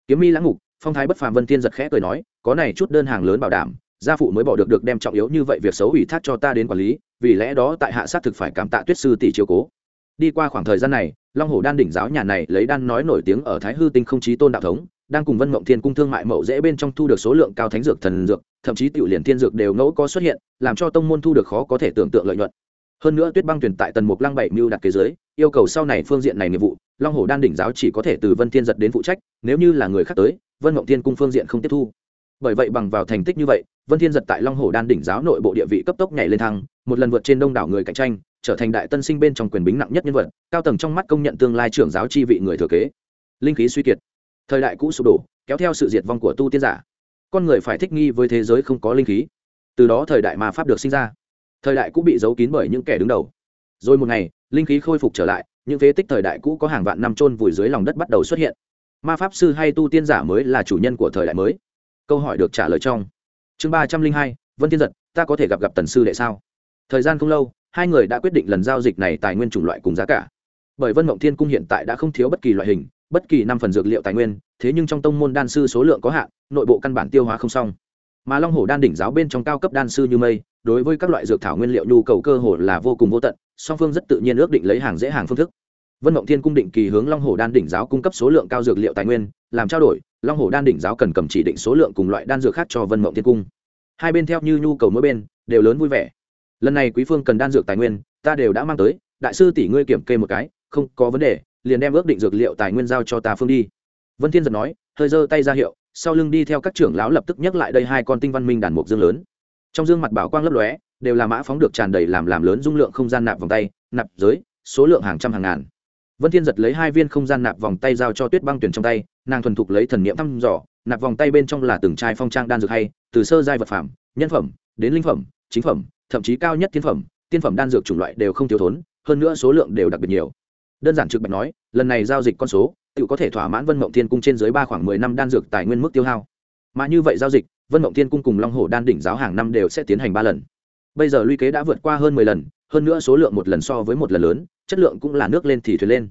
Kiếm mi lãng ngục, phong thái bất phàm vân tiên giật khẽ cười nói, có này chút đơn hàng lớn bảo đảm gia phụ mới bỏ được được đem trọng yếu như vậy việc xấu ủy thác cho ta đến quản lý, vì lẽ đó tại hạ sát thực phải cảm tạ tuyết sư tỷ chiếu cố. Đi qua khoảng thời gian này, long hồ đan đỉnh giáo nhà này lấy đan nói nổi tiếng ở thái hư tinh không chí tôn đạo thống, đang cùng vân mộng thiên cung thương mại mậu dễ bên trong thu được số lượng cao thánh dược thần dược, thậm chí tiểu liền thiên dược đều ngẫu có xuất hiện, làm cho tông môn thu được khó có thể tưởng tượng lợi nhuận. Hơn nữa tuyết băng tuyển tại tần mục lăng bảy mưu đặt kế giới, yêu cầu sau này phương diện này nghiệp vụ, long hồ đan đỉnh giáo chỉ có thể từ vân thiên giật đến phụ trách, nếu như là người khác tới, vân mộng thiên cung phương diện không tiếp thu bởi vậy bằng vào thành tích như vậy, vân thiên giật tại long hồ đan đỉnh giáo nội bộ địa vị cấp tốc nhảy lên thăng, một lần vượt trên đông đảo người cạnh tranh, trở thành đại tân sinh bên trong quyền bính nặng nhất nhân vật, cao tầng trong mắt công nhận tương lai trưởng giáo chi vị người thừa kế. Linh khí suy kiệt, thời đại cũ sụp đổ, kéo theo sự diệt vong của tu tiên giả. Con người phải thích nghi với thế giới không có linh khí. Từ đó thời đại ma pháp được sinh ra. Thời đại cũ bị giấu kín bởi những kẻ đứng đầu. Rồi một ngày, linh khí khôi phục trở lại, những phế tích thời đại cũ có hàng vạn năm trôn vùi dưới lòng đất bắt đầu xuất hiện. Ma pháp sư hay tu tiên giả mới là chủ nhân của thời đại mới câu hỏi được trả lời trong. Chương ba trăm linh hai, vân thiên giật, ta có thể gặp gặp tần sư đệ sao? Thời gian không lâu, hai người đã quyết định lần giao dịch này tài nguyên chủng loại cùng giá cả. Bởi vân mộng thiên cung hiện tại đã không thiếu bất kỳ loại hình, bất kỳ năm phần dược liệu tài nguyên, thế nhưng trong tông môn đan sư số lượng có hạn, nội bộ căn bản tiêu hóa không xong. Mà long hồ đan đỉnh giáo bên trong cao cấp đan sư như mây, đối với các loại dược thảo nguyên liệu nhu cầu cơ hồ là vô cùng vô tận, song phương rất tự nhiên ước định lấy hàng dễ hàng phương thức. Vân mộng thiên cung định kỳ hướng long hồ đan đỉnh giáo cung cấp số lượng cao dược liệu tài nguyên, làm trao đổi long hổ đan đỉnh giáo cần cầm chỉ định số lượng cùng loại đan dược khác cho vân mộng thiên cung. Hai bên theo như nhu cầu mỗi bên, đều lớn vui vẻ. Lần này quý phương cần đan dược tài nguyên, ta đều đã mang tới, đại sư tỷ ngươi kiểm kê một cái, không có vấn đề, liền đem ước định dược liệu tài nguyên giao cho ta phương đi. Vân thiên giật nói, hơi giơ tay ra hiệu, sau lưng đi theo các trưởng lão lập tức nhắc lại đây hai con tinh văn minh đàn mục dương lớn. Trong dương mặt bảo quang lấp lóe, đều là mã phóng được tràn đầy làm làm lớn dung lượng không gian nạp vòng tay, nạp giới, số lượng hàng trăm hàng ngàn vân thiên giật lấy hai viên không gian nạp vòng tay giao cho tuyết băng tuyển trong tay, nàng thuần thục lấy thần niệm thăm dò, nạp vòng tay bên trong là từng chai phong trang đan dược hay, từ sơ giai vật phẩm, nhân phẩm, đến linh phẩm, chính phẩm, thậm chí cao nhất thiên phẩm, tiên phẩm đan dược chủng loại đều không thiếu thốn, hơn nữa số lượng đều đặc biệt nhiều. Đơn giản trực bạch nói, lần này giao dịch con số, tự có thể thỏa mãn vân mộng thiên cung trên dưới ba khoảng mười năm đan dược tài nguyên mức tiêu hao. Mà như vậy giao dịch, vân mộng thiên cung cùng long hồ đan đỉnh giáo hàng năm đều sẽ tiến hành ba lần. Bây giờ luy kế đã vượt qua hơn mười lần, hơn nữa số lượng một lần so với một lần lớn chất lượng cũng là nước lên thì thuyền lên.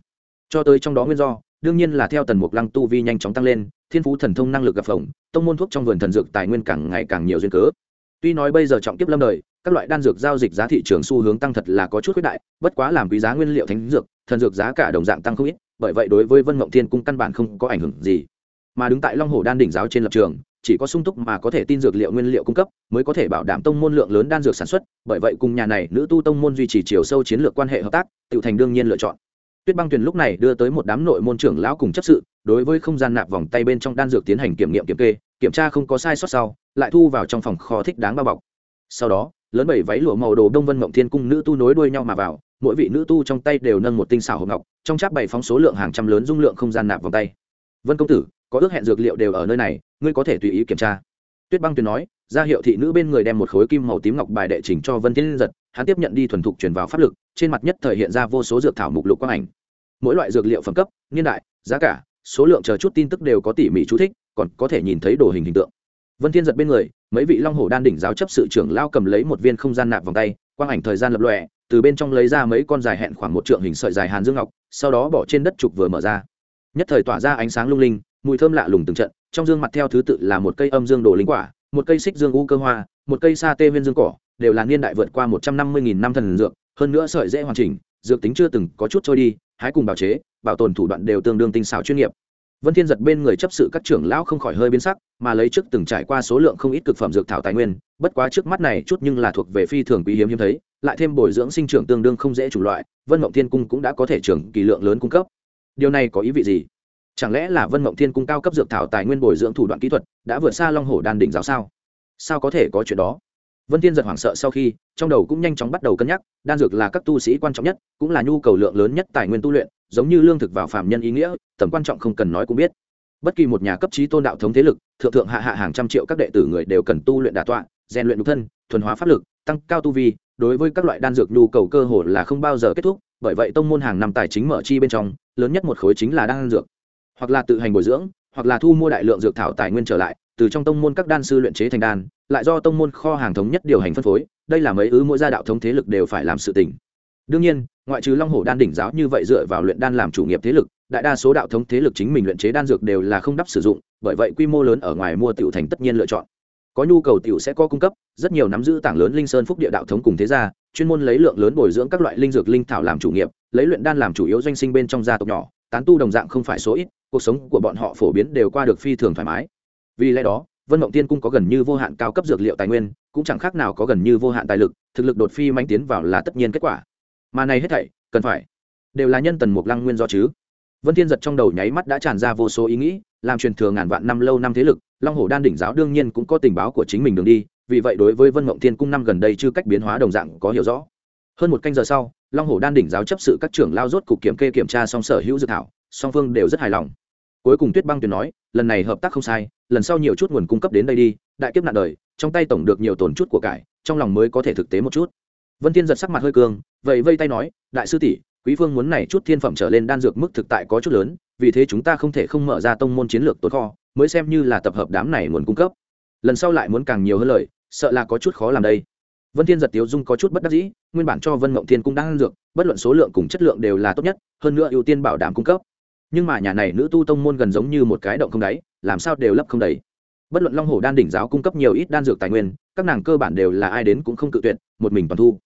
Cho tới trong đó nguyên do, đương nhiên là theo tần mục lăng tu vi nhanh chóng tăng lên, thiên phú thần thông năng lực gặp phồng, tông môn thuốc trong vườn thần dược tài nguyên càng ngày càng nhiều duyên cớ. Tuy nói bây giờ trọng kiếp lâm đời, các loại đan dược giao dịch giá thị trường xu hướng tăng thật là có chút khuyết đại, bất quá làm quý giá nguyên liệu thánh dược, thần dược giá cả đồng dạng tăng không ít, bởi vậy đối với vân mộng thiên cung căn bản không có ảnh hưởng gì. Mà đứng tại long hồ đan đỉnh giáo trên lập trường chỉ có sung túc mà có thể tin dược liệu nguyên liệu cung cấp, mới có thể bảo đảm tông môn lượng lớn đan dược sản xuất. Bởi vậy cùng nhà này nữ tu tông môn duy trì chiều sâu chiến lược quan hệ hợp tác tự thành đương nhiên lựa chọn. Tuyết băng tuyền lúc này đưa tới một đám nội môn trưởng lão cùng chấp sự, đối với không gian nạp vòng tay bên trong đan dược tiến hành kiểm nghiệm kiểm kê, kiểm tra không có sai sót sau, lại thu vào trong phòng kho thích đáng bao bọc. Sau đó, lớn bảy váy lụa màu đồ đông vân mộng thiên cung nữ tu nối đuôi nhau mà vào, mỗi vị nữ tu trong tay đều nâng một tinh xảo hộp ngọc, trong cháp bảy phóng số lượng hàng trăm lớn dung lượng không gian nạp vòng tay vân công tử, có ước hẹn dược liệu đều ở nơi này, ngươi có thể tùy ý kiểm tra. Tuyết băng tuyền nói, ra hiệu thị nữ bên người đem một khối kim màu tím ngọc bài đệ trình cho vân thiên giật, hắn tiếp nhận đi thuần thục truyền vào pháp lực, trên mặt nhất thời hiện ra vô số dược thảo mục lục quang ảnh. Mỗi loại dược liệu phẩm cấp, niên đại, giá cả, số lượng chờ chút tin tức đều có tỉ mỉ chú thích, còn có thể nhìn thấy đồ hình hình tượng. Vân thiên giật bên người, mấy vị long hổ đan đỉnh giáo chấp sự trưởng lao cầm lấy một viên không gian nạp vòng tay, quang ảnh thời gian lập lòe, từ bên trong lấy ra mấy con dài hẹn khoảng một trượng hình sợi dài hàn dương ngọc, sau đó bỏ trên đất trục vừa mở ra nhất thời tỏa ra ánh sáng lung linh, mùi thơm lạ lùng từng trận, trong dương mặt theo thứ tự là một cây âm dương đồ linh quả, một cây xích dương u cơ hoa, một cây sa tê viên dương cỏ, đều là niên đại vượt qua một trăm năm mươi nghìn năm thần dược, hơn nữa sợi dễ hoàn chỉnh, dược tính chưa từng có chút trôi đi, hái cùng bào chế, bảo tồn thủ đoạn đều tương đương tinh xảo chuyên nghiệp. Vân thiên giật bên người chấp sự các trưởng lão không khỏi hơi biến sắc, mà lấy trước từng trải qua số lượng không ít cực phẩm dược thảo tài nguyên, bất quá trước mắt này chút nhưng là thuộc về phi thường quý hiếm hiếm thấy, lại thêm bồi dưỡng sinh trưởng tương đương không dễ chủ loại, vân mộng thiên cung cũng đã có thể trưởng kỳ lượng lớn cung cấp điều này có ý vị gì? Chẳng lẽ là vân mộng thiên cung cao cấp dược thảo tài nguyên bồi dưỡng thủ đoạn kỹ thuật đã vượt xa long hổ đan đỉnh giáo sao? Sao có thể có chuyện đó? Vân thiên giật hoảng sợ sau khi, trong đầu cũng nhanh chóng bắt đầu cân nhắc, đan dược là các tu sĩ quan trọng nhất, cũng là nhu cầu lượng lớn nhất tài nguyên tu luyện, giống như lương thực vào phạm nhân ý nghĩa, tầm quan trọng không cần nói cũng biết. Bất kỳ một nhà cấp trí tôn đạo thống thế lực, thượng thượng hạ hạ hàng trăm triệu các đệ tử người đều cần tu luyện đà tọa, rèn luyện nhục thân, thuần hóa pháp lực, tăng cao tu vi, đối với các loại đan dược nhu cầu cơ hồ là không bao giờ kết thúc bởi vậy tông môn hàng năm tài chính mở chi bên trong, lớn nhất một khối chính là đan dược. Hoặc là tự hành bồi dưỡng, hoặc là thu mua đại lượng dược thảo tài nguyên trở lại, từ trong tông môn các đan sư luyện chế thành đan, lại do tông môn kho hàng thống nhất điều hành phân phối, đây là mấy ứ mỗi gia đạo thống thế lực đều phải làm sự tình. Đương nhiên, ngoại trừ long hổ đan đỉnh giáo như vậy dựa vào luyện đan làm chủ nghiệp thế lực, đại đa số đạo thống thế lực chính mình luyện chế đan dược đều là không đắp sử dụng, bởi vậy quy mô lớn ở ngoài mua tiểu thành tất nhiên lựa chọn có nhu cầu tiểu sẽ có cung cấp, rất nhiều nắm giữ tảng lớn linh sơn phúc địa đạo thống cùng thế gia, chuyên môn lấy lượng lớn bồi dưỡng các loại linh dược linh thảo làm chủ nghiệp, lấy luyện đan làm chủ yếu doanh sinh bên trong gia tộc nhỏ, tán tu đồng dạng không phải số ít, cuộc sống của bọn họ phổ biến đều qua được phi thường thoải mái. Vì lẽ đó, vân mộng tiên cung có gần như vô hạn cao cấp dược liệu tài nguyên, cũng chẳng khác nào có gần như vô hạn tài lực, thực lực đột phi manh tiến vào là tất nhiên kết quả. Mà này hết thảy, cần phải đều là nhân tần mục lăng nguyên do chứ. Vân thiên giật trong đầu nháy mắt đã tràn ra vô số ý nghĩ, làm truyền thừa ngàn vạn năm lâu năm thế lực long hồ đan đỉnh giáo đương nhiên cũng có tình báo của chính mình đường đi, vì vậy đối với vân mộng thiên cung năm gần đây chưa cách biến hóa đồng dạng có hiểu rõ. Hơn một canh giờ sau, long hồ đan đỉnh giáo chấp sự các trưởng lao rốt cục kiểm kê kiểm tra song sở hữu dự thảo, song phương đều rất hài lòng. Cuối cùng tuyết băng tuyền nói, lần này hợp tác không sai, lần sau nhiều chút nguồn cung cấp đến đây đi, đại kiếp nạn đời, trong tay tổng được nhiều tổn chút của cải, trong lòng mới có thể thực tế một chút. Vân thiên giật sắc mặt hơi cương vậy vây tay nói, đại sư tỷ, quý phương muốn này chút thiên phẩm trở lên đan dược mức thực tại có chút lớn, vì thế chúng ta không thể không mở ra tông môn chiến lược tốn kho mới xem như là tập hợp đám này nguồn cung cấp. Lần sau lại muốn càng nhiều hơn lời, sợ là có chút khó làm đây. Vân thiên giật tiếu dung có chút bất đắc dĩ, nguyên bản cho vân mộng thiên cũng đang ăn dược, bất luận số lượng cùng chất lượng đều là tốt nhất, hơn nữa ưu tiên bảo đảm cung cấp. Nhưng mà nhà này nữ tu tông môn gần giống như một cái động không đáy, làm sao đều lấp không đầy. Bất luận long hồ đan đỉnh giáo cung cấp nhiều ít đan dược tài nguyên, các nàng cơ bản đều là ai đến cũng không cự tuyệt, một mình toàn thu.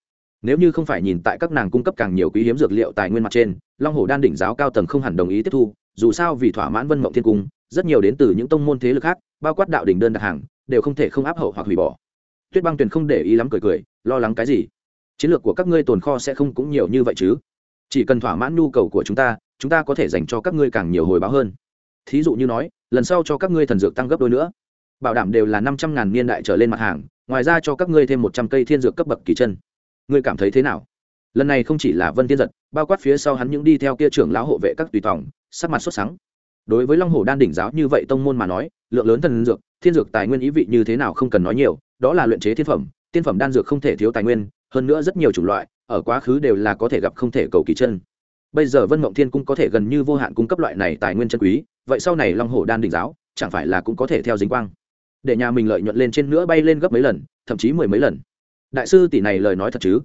Nếu như không phải nhìn tại các nàng cung cấp càng nhiều quý hiếm dược liệu tài nguyên mặt trên, long hồ đan đỉnh giáo cao tầng không hẳn đồng ý tiếp thu dù sao vì thỏa mãn vân mộng thiên cung, rất nhiều đến từ những tông môn thế lực khác, bao quát đạo đỉnh đơn đặt hàng, đều không thể không áp hậu hoặc hủy bỏ. Tuyết băng tuyền không để ý lắm cười cười, lo lắng cái gì? Chiến lược của các ngươi tồn kho sẽ không cũng nhiều như vậy chứ? Chỉ cần thỏa mãn nhu cầu của chúng ta chúng ta có thể dành cho các ngươi càng nhiều hồi báo hơn. Thí dụ như nói, lần sau cho các ngươi thần dược tăng gấp đôi nữa. Bảo đảm đều là năm trăm ngàn niên đại trở lên mặt hàng, ngoài ra cho các ngươi thêm một trăm cây thiên dược cấp bậc kỳ chân. Ngươi cảm thấy thế nào? Lần này không chỉ là vân tiên giật, bao quát phía sau hắn những đi theo kia trưởng lão hộ vệ các tùy tòng sắc mặt xuất sáng. Đối với long hồ đan đỉnh giáo như vậy tông môn mà nói, lượng lớn thần dược, thiên dược tài nguyên ý vị như thế nào không cần nói nhiều, đó là luyện chế thiên phẩm, tiên phẩm đan dược không thể thiếu tài nguyên, hơn nữa rất nhiều chủng loại, ở quá khứ đều là có thể gặp không thể cầu kỳ chân. Bây giờ vân mộng thiên cung có thể gần như vô hạn cung cấp loại này tài nguyên chân quý, vậy sau này long hồ đan đỉnh giáo, chẳng phải là cũng có thể theo dính quang? Để nhà mình lợi nhuận lên trên nữa bay lên gấp mấy lần, thậm chí mười mấy lần. Đại sư tỷ này lời nói thật chứ?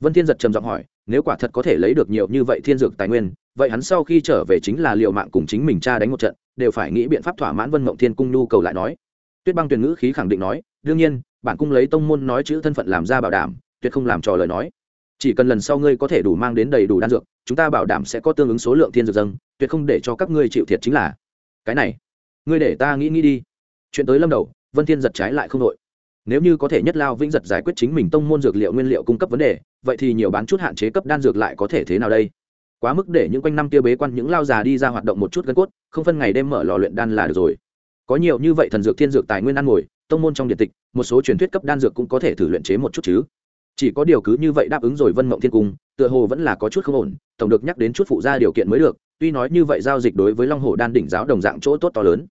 Vân thiên giật trầm giọng hỏi nếu quả thật có thể lấy được nhiều như vậy thiên dược tài nguyên, vậy hắn sau khi trở về chính là liệu mạng cùng chính mình cha đánh một trận, đều phải nghĩ biện pháp thỏa mãn vân mộng thiên cung nhu cầu lại nói. Tuyết băng tuyển ngữ khí khẳng định nói, đương nhiên, bản cung lấy tông môn nói chữ thân phận làm ra bảo đảm, tuyệt không làm trò lời nói. Chỉ cần lần sau ngươi có thể đủ mang đến đầy đủ đan dược, chúng ta bảo đảm sẽ có tương ứng số lượng thiên dược dâng, tuyệt không để cho các ngươi chịu thiệt chính là. Cái này, ngươi để ta nghĩ nghĩ đi. Chuyện tới lâm đầu, vân thiên giật trái lại không đội nếu như có thể nhất lao vĩnh giật giải quyết chính mình tông môn dược liệu nguyên liệu cung cấp vấn đề, vậy thì nhiều bán chút hạn chế cấp đan dược lại có thể thế nào đây? Quá mức để những quanh năm kia bế quan những lao già đi ra hoạt động một chút gân cốt, không phân ngày đêm mở lò luyện đan là được rồi. Có nhiều như vậy thần dược thiên dược tài nguyên ăn ngồi, tông môn trong điện tịch, một số truyền thuyết cấp đan dược cũng có thể thử luyện chế một chút chứ. Chỉ có điều cứ như vậy đáp ứng rồi vân mộng thiên cung, tựa hồ vẫn là có chút không ổn, tổng được nhắc đến chút phụ gia điều kiện mới được, tuy nói như vậy giao dịch đối với long hồ đan đỉnh giáo đồng dạng chỗ tốt to lớn.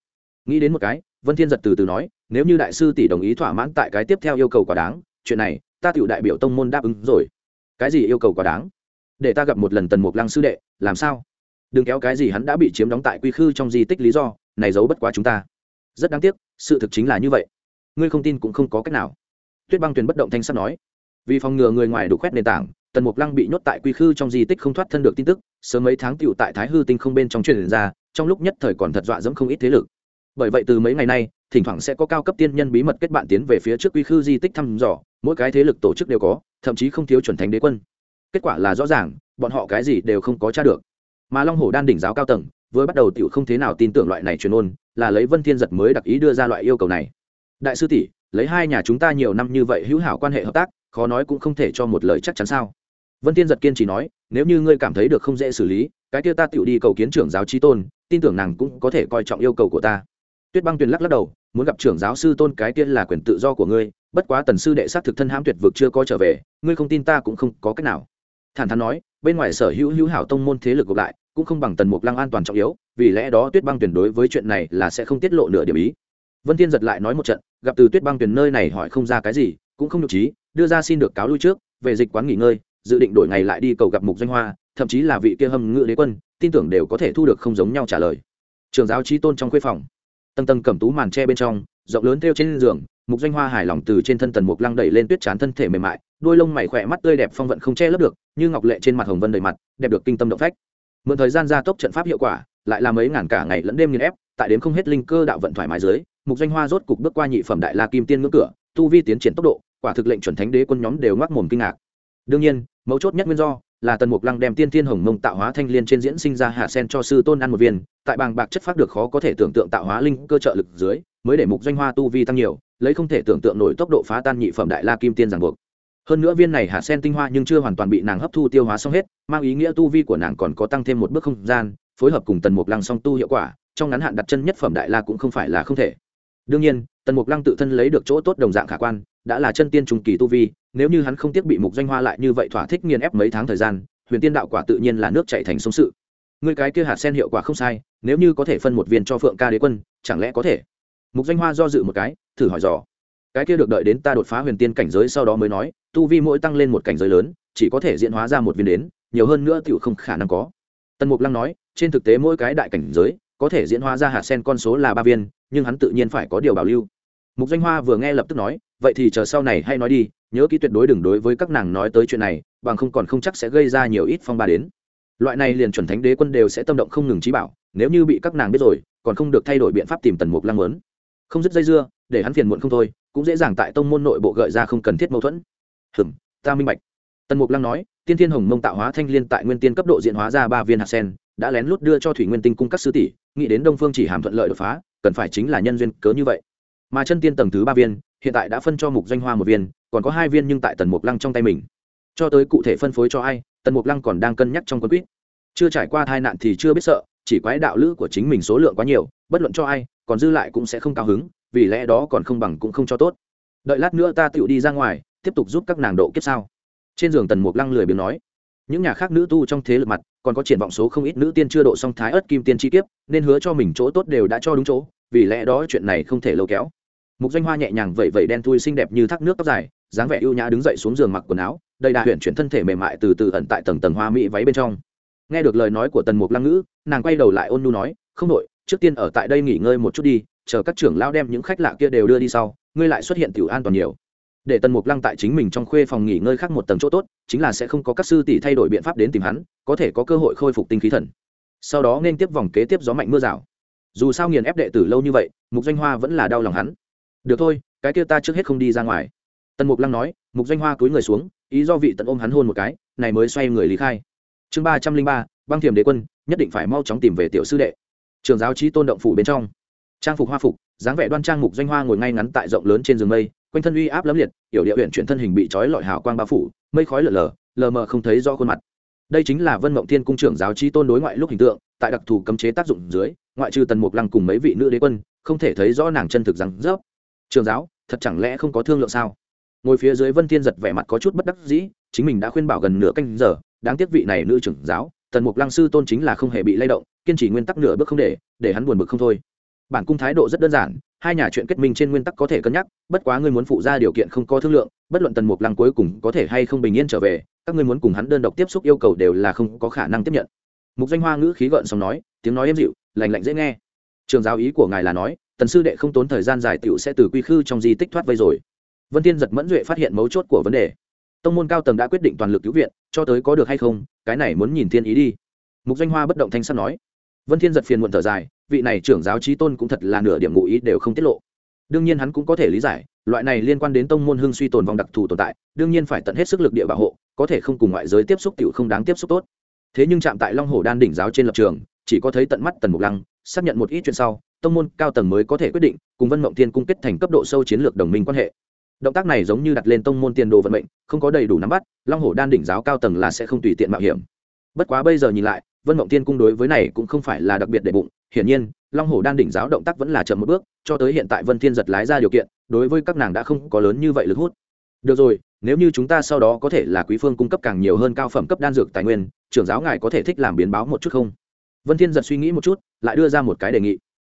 Nghĩ đến một cái, vân thiên giật từ từ nói nếu như đại sư tỷ đồng ý thỏa mãn tại cái tiếp theo yêu cầu quá đáng, chuyện này, ta tiểu đại biểu tông môn đáp ứng rồi. Cái gì yêu cầu quá đáng? Để ta gặp một lần tần mục lăng sư đệ, làm sao? Đừng kéo cái gì hắn đã bị chiếm đóng tại quy khư trong di tích lý do, này giấu bất quá chúng ta. Rất đáng tiếc, sự thực chính là như vậy. Ngươi không tin cũng không có cách nào. Tuyết băng tuyền bất động thanh sắt nói. Vì phòng ngừa người ngoài đục khoét nền tảng, tần mục lăng bị nhốt tại quy khư trong di tích không thoát thân được tin tức, sớm mấy tháng tựu tại thái hư tinh không bên trong truyền ra, trong lúc nhất thời còn thật dọa dẫm không ít thế lực bởi vậy từ mấy ngày nay, thỉnh thoảng sẽ có cao cấp tiên nhân bí mật kết bạn tiến về phía trước quy khư di tích thăm dò, mỗi cái thế lực tổ chức đều có, thậm chí không thiếu chuẩn thánh đế quân. Kết quả là rõ ràng, bọn họ cái gì đều không có tra được. Mà long hồ đan đỉnh giáo cao tầng, vừa bắt đầu tiểu không thế nào tin tưởng loại này truyền ôn, là lấy vân thiên giật mới đặc ý đưa ra loại yêu cầu này. Đại sư tỷ, lấy hai nhà chúng ta nhiều năm như vậy hữu hảo quan hệ hợp tác, khó nói cũng không thể cho một lời chắc chắn sao? Vân thiên giật kiên trì nói, nếu như ngươi cảm thấy được không dễ xử lý, cái kia ta tiểu đi cầu kiến trưởng giáo trí tôn, tin tưởng nàng cũng có thể coi trọng yêu cầu của ta tuyết băng tuyền lắc lắc đầu, muốn gặp trưởng giáo sư tôn cái kia là quyền tự do của ngươi, bất quá tần sư đệ sát thực thân hãm tuyệt vực chưa có trở về, ngươi không tin ta cũng không có cách nào. Thản thắn nói, bên ngoài sở hữu hữu hảo tông môn thế lực gộp lại, cũng không bằng tần mục lăng an toàn trọng yếu, vì lẽ đó tuyết băng tuyển đối với chuyện này là sẽ không tiết lộ nửa điểm ý. Vân tiên giật lại nói một trận, gặp từ tuyết băng tuyển nơi này hỏi không ra cái gì, cũng không nhục trí, đưa ra xin được cáo lui trước, về dịch quán nghỉ ngơi, dự định đổi ngày lại đi cầu gặp mục doanh hoa, thậm chí là vị kia hâm ngự đế quân, tin tưởng đều có thể thu được không giống nhau trả lời. Trường giáo trí tôn trong khuê phòng tầng tầng cẩm tú màn tre bên trong, rộng lớn theo trên giường, mục doanh hoa hài lòng từ trên thân tần mục lăng đẩy lên tuyết chán thân thể mềm mại, đôi lông mày khỏe mắt tươi đẹp phong vận không che lấp được, như ngọc lệ trên mặt hồng vân đầy mặt, đẹp được kinh tâm động phách. Mượn thời gian gia tốc trận pháp hiệu quả, lại làm mấy ngàn cả ngày lẫn đêm nghiền ép, tại đến không hết linh cơ đạo vận thoải mái dưới, mục doanh hoa rốt cục bước qua nhị phẩm đại la kim tiên ngưỡng cửa, tu vi tiến triển tốc độ, quả thực lệnh chuẩn thánh đế quân nhóm đều ngoác mồm kinh ngạc. Đương nhiên, mấu chốt nhất nguyên do là tần mục lăng đem tiên thiên hồng mông tạo hóa thanh liên trên diễn sinh ra hạ sen cho sư tôn ăn một viên, tại bàng bạc chất phát được khó có thể tưởng tượng tạo hóa linh cơ trợ lực dưới, mới để mục doanh hoa tu vi tăng nhiều, lấy không thể tưởng tượng nổi tốc độ phá tan nhị phẩm đại la kim tiên ràng buộc. Hơn nữa viên này hạ sen tinh hoa nhưng chưa hoàn toàn bị nàng hấp thu tiêu hóa xong hết, mang ý nghĩa tu vi của nàng còn có tăng thêm một bước không gian, phối hợp cùng tần mục lăng song tu hiệu quả, trong ngắn hạn đặt chân nhất phẩm đại la cũng không phải là không thể. Đương nhiên, tần mục lăng tự thân lấy được chỗ tốt đồng dạng khả quan, đã là chân tiên trùng kỳ tu vi nếu như hắn không tiếc bị mục doanh hoa lại như vậy thỏa thích nghiền ép mấy tháng thời gian, huyền tiên đạo quả tự nhiên là nước chạy thành sông sự. Người cái kia hạt sen hiệu quả không sai, nếu như có thể phân một viên cho phượng ca đế quân, chẳng lẽ có thể? Mục doanh hoa do dự một cái, thử hỏi dò. Cái kia được đợi đến ta đột phá huyền tiên cảnh giới sau đó mới nói, tu vi mỗi tăng lên một cảnh giới lớn, chỉ có thể diễn hóa ra một viên đến, nhiều hơn nữa tựu không khả năng có. Tần mục lăng nói, trên thực tế mỗi cái đại cảnh giới, có thể diễn hóa ra hạt sen con số là ba viên, nhưng hắn tự nhiên phải có điều bảo lưu. Mục doanh hoa vừa nghe lập tức nói, vậy thì chờ sau này hay nói đi nhớ kỹ tuyệt đối đừng đối với các nàng nói tới chuyện này, bằng không còn không chắc sẽ gây ra nhiều ít phong ba đến. Loại này liền chuẩn thánh đế quân đều sẽ tâm động không ngừng trí bảo, nếu như bị các nàng biết rồi, còn không được thay đổi biện pháp tìm tần mục lăng lớn không dứt dây dưa, để hắn phiền muộn không thôi, cũng dễ dàng tại tông môn nội bộ gợi ra không cần thiết mâu thuẫn. Hừm, ta minh bạch. Tần mục lăng nói, tiên thiên hồng mông tạo hóa thanh liên tại nguyên tiên cấp độ diện hóa ra ba viên hạt sen, đã lén lút đưa cho thủy nguyên tinh cung các sư tỷ, nghĩ đến đông phương chỉ hàm thuận lợi đột phá, cần phải chính là nhân duyên cớ như vậy. Mà chân tiên tầng thứ ba viên, hiện tại đã phân cho mục doanh hoa một viên còn có hai viên nhưng tại tần mục lăng trong tay mình. Cho tới cụ thể phân phối cho ai, tần mục lăng còn đang cân nhắc trong quân quýt. Chưa trải qua tai nạn thì chưa biết sợ, chỉ quái đạo lữ của chính mình số lượng quá nhiều, bất luận cho ai, còn dư lại cũng sẽ không cao hứng, vì lẽ đó còn không bằng cũng không cho tốt. Đợi lát nữa ta tựu đi ra ngoài, tiếp tục giúp các nàng độ kiếp sao? Trên giường tần mục lăng lười biếng nói. Những nhà khác nữ tu trong thế lực mặt, còn có triển vọng số không ít nữ tiên chưa độ song thái ớt kim tiên chi kiếp, nên hứa cho mình chỗ tốt đều đã cho đúng chỗ, vì lẽ đó chuyện này không thể lâu kéo. Mục doanh hoa nhẹ nhàng vẩy vẩy đen thui xinh đẹp như thác nước tóc dài dáng vẻ ưu nhã đứng dậy xuống giường mặc quần áo, đầy đà huyện chuyển thân thể mềm mại từ từ ẩn tại tầng tầng hoa mỹ váy bên trong. Nghe được lời nói của tần mục lăng ngữ, nàng quay đầu lại ôn nu nói, không đội trước tiên ở tại đây nghỉ ngơi một chút đi, chờ các trưởng lao đem những khách lạ kia đều đưa đi sau, ngươi lại xuất hiện tiểu an toàn nhiều. Để tần mục lăng tại chính mình trong khuê phòng nghỉ ngơi khác một tầng chỗ tốt, chính là sẽ không có các sư tỷ thay đổi biện pháp đến tìm hắn, có thể có cơ hội khôi phục tinh khí thần. Sau đó nên tiếp vòng kế tiếp gió mạnh mưa rào. Dù sao nghiền ép đệ tử lâu như vậy, mục danh hoa vẫn là đau lòng hắn. Được thôi, cái kia ta trước hết không đi ra ngoài tần mục lăng nói, mục doanh hoa cúi người xuống, ý do vị tận ôm hắn hôn một cái, này mới xoay người lý khai. Chương ba trăm linh ba, băng thiềm đế quân, nhất định phải mau chóng tìm về tiểu sư đệ. Trường giáo trí tôn động phủ bên trong. Trang phục hoa phục, dáng vẻ đoan trang mục doanh hoa ngồi ngay ngắn tại rộng lớn trên giường mây, quanh thân uy áp lấm liệt, yểu địa huyện chuyển thân hình bị trói lọi hào quang bao phủ, mây khói lở lờ lờ mờ không thấy do khuôn mặt. Đây chính là vân mộng thiên cung trưởng giáo trí tôn đối ngoại lúc hình tượng, tại đặc thù cấm chế tác dụng dưới, ngoại trừ tần mục lăng cùng mấy vị nữ đế quân, không thể thấy rõ nàng chân thực rằng rớp trường giáo, thật chẳng lẽ không có thương lượng sao? Ngồi phía dưới vân thiên giật vẻ mặt có chút bất đắc dĩ, chính mình đã khuyên bảo gần nửa canh giờ, đáng tiếc vị này nữ trưởng giáo, tần mục lăng sư tôn chính là không hề bị lay động, kiên trì nguyên tắc nửa bước không để để hắn buồn bực không thôi. Bản cung thái độ rất đơn giản, hai nhà chuyện kết minh trên nguyên tắc có thể cân nhắc, bất quá ngươi muốn phụ ra điều kiện không có thương lượng, bất luận tần mục lăng cuối cùng có thể hay không bình yên trở về, các ngươi muốn cùng hắn đơn độc tiếp xúc yêu cầu đều là không có khả năng tiếp nhận. Mục danh hoa ngữ khí gợn xong nói, tiếng nói êm dịu lành lạnh dễ nghe. Trường giáo ý của ngài là nói, tần sư đệ không tốn thời gian dài u sẽ từ quy khư trong di tích thoát vây rồi vân thiên giật mẫn duệ phát hiện mấu chốt của vấn đề. Tông môn cao tầng đã quyết định toàn lực cứu viện, cho tới có được hay không, cái này muốn nhìn thiên ý đi. Mục danh hoa bất động thanh sắt nói. Vân thiên giật phiền muộn thở dài, vị này trưởng giáo trí tôn cũng thật là nửa điểm ngụ ý đều không tiết lộ. Đương nhiên hắn cũng có thể lý giải, loại này liên quan đến tông môn hưng suy tồn vong đặc thù tồn tại, đương nhiên phải tận hết sức lực địa bảo hộ, có thể không cùng ngoại giới tiếp xúc tiểu không đáng tiếp xúc tốt. Thế nhưng chạm tại long hồ đan đỉnh giáo trên lập trường, chỉ có thấy tận mắt tần mục lăng, xác nhận một ít chuyện sau, tông môn cao tầng mới có thể quyết định, cùng vân mộng thiên cung kết thành cấp độ sâu chiến lược đồng minh quan hệ động tác này giống như đặt lên tông môn tiền đồ vận mệnh, không có đầy đủ nắm bắt, long hồ đan đỉnh giáo cao tầng là sẽ không tùy tiện mạo hiểm. Bất quá bây giờ nhìn lại, vân mộng tiên cung đối với này cũng không phải là đặc biệt để bụng, hiển nhiên, long hồ đan đỉnh giáo động tác vẫn là chậm một bước, cho tới hiện tại vân thiên giật lái ra điều kiện, đối với các nàng đã không có lớn như vậy lực hút. Được rồi, nếu như chúng ta sau đó có thể là quý phương cung cấp càng nhiều hơn cao phẩm cấp đan dược tài nguyên, trưởng giáo ngài có thể thích làm biến báo một chút không? Vân thiên giật suy nghĩ một chút, lại đưa ra một cái đề nghị.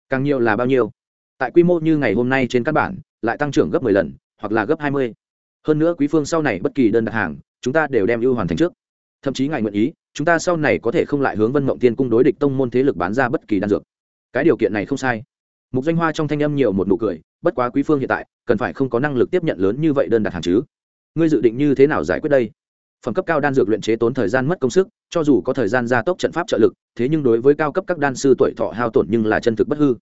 Càng nhiều là bao nhiêu? Tại quy mô như ngày hôm nay trên căn bản, lại tăng trưởng gấp 10 lần hoặc là gấp 20. hơn nữa quý phương sau này bất kỳ đơn đặt hàng, chúng ta đều đem ưu hoàn thành trước. Thậm chí ngài nguyện ý, chúng ta sau này có thể không lại hướng vân mộng tiên cung đối địch tông môn thế lực bán ra bất kỳ đan dược. Cái điều kiện này không sai. Mục danh hoa trong thanh âm nhiều một nụ cười, bất quá quý phương hiện tại, cần phải không có năng lực tiếp nhận lớn như vậy đơn đặt hàng chứ. Ngươi dự định như thế nào giải quyết đây? Phẩm cấp cao đan dược luyện chế tốn thời gian mất công sức, cho dù có thời gian gia tốc trận pháp trợ lực, thế nhưng đối với cao cấp các đan sư tuổi thọ hao tổn nhưng là chân thực bất hư.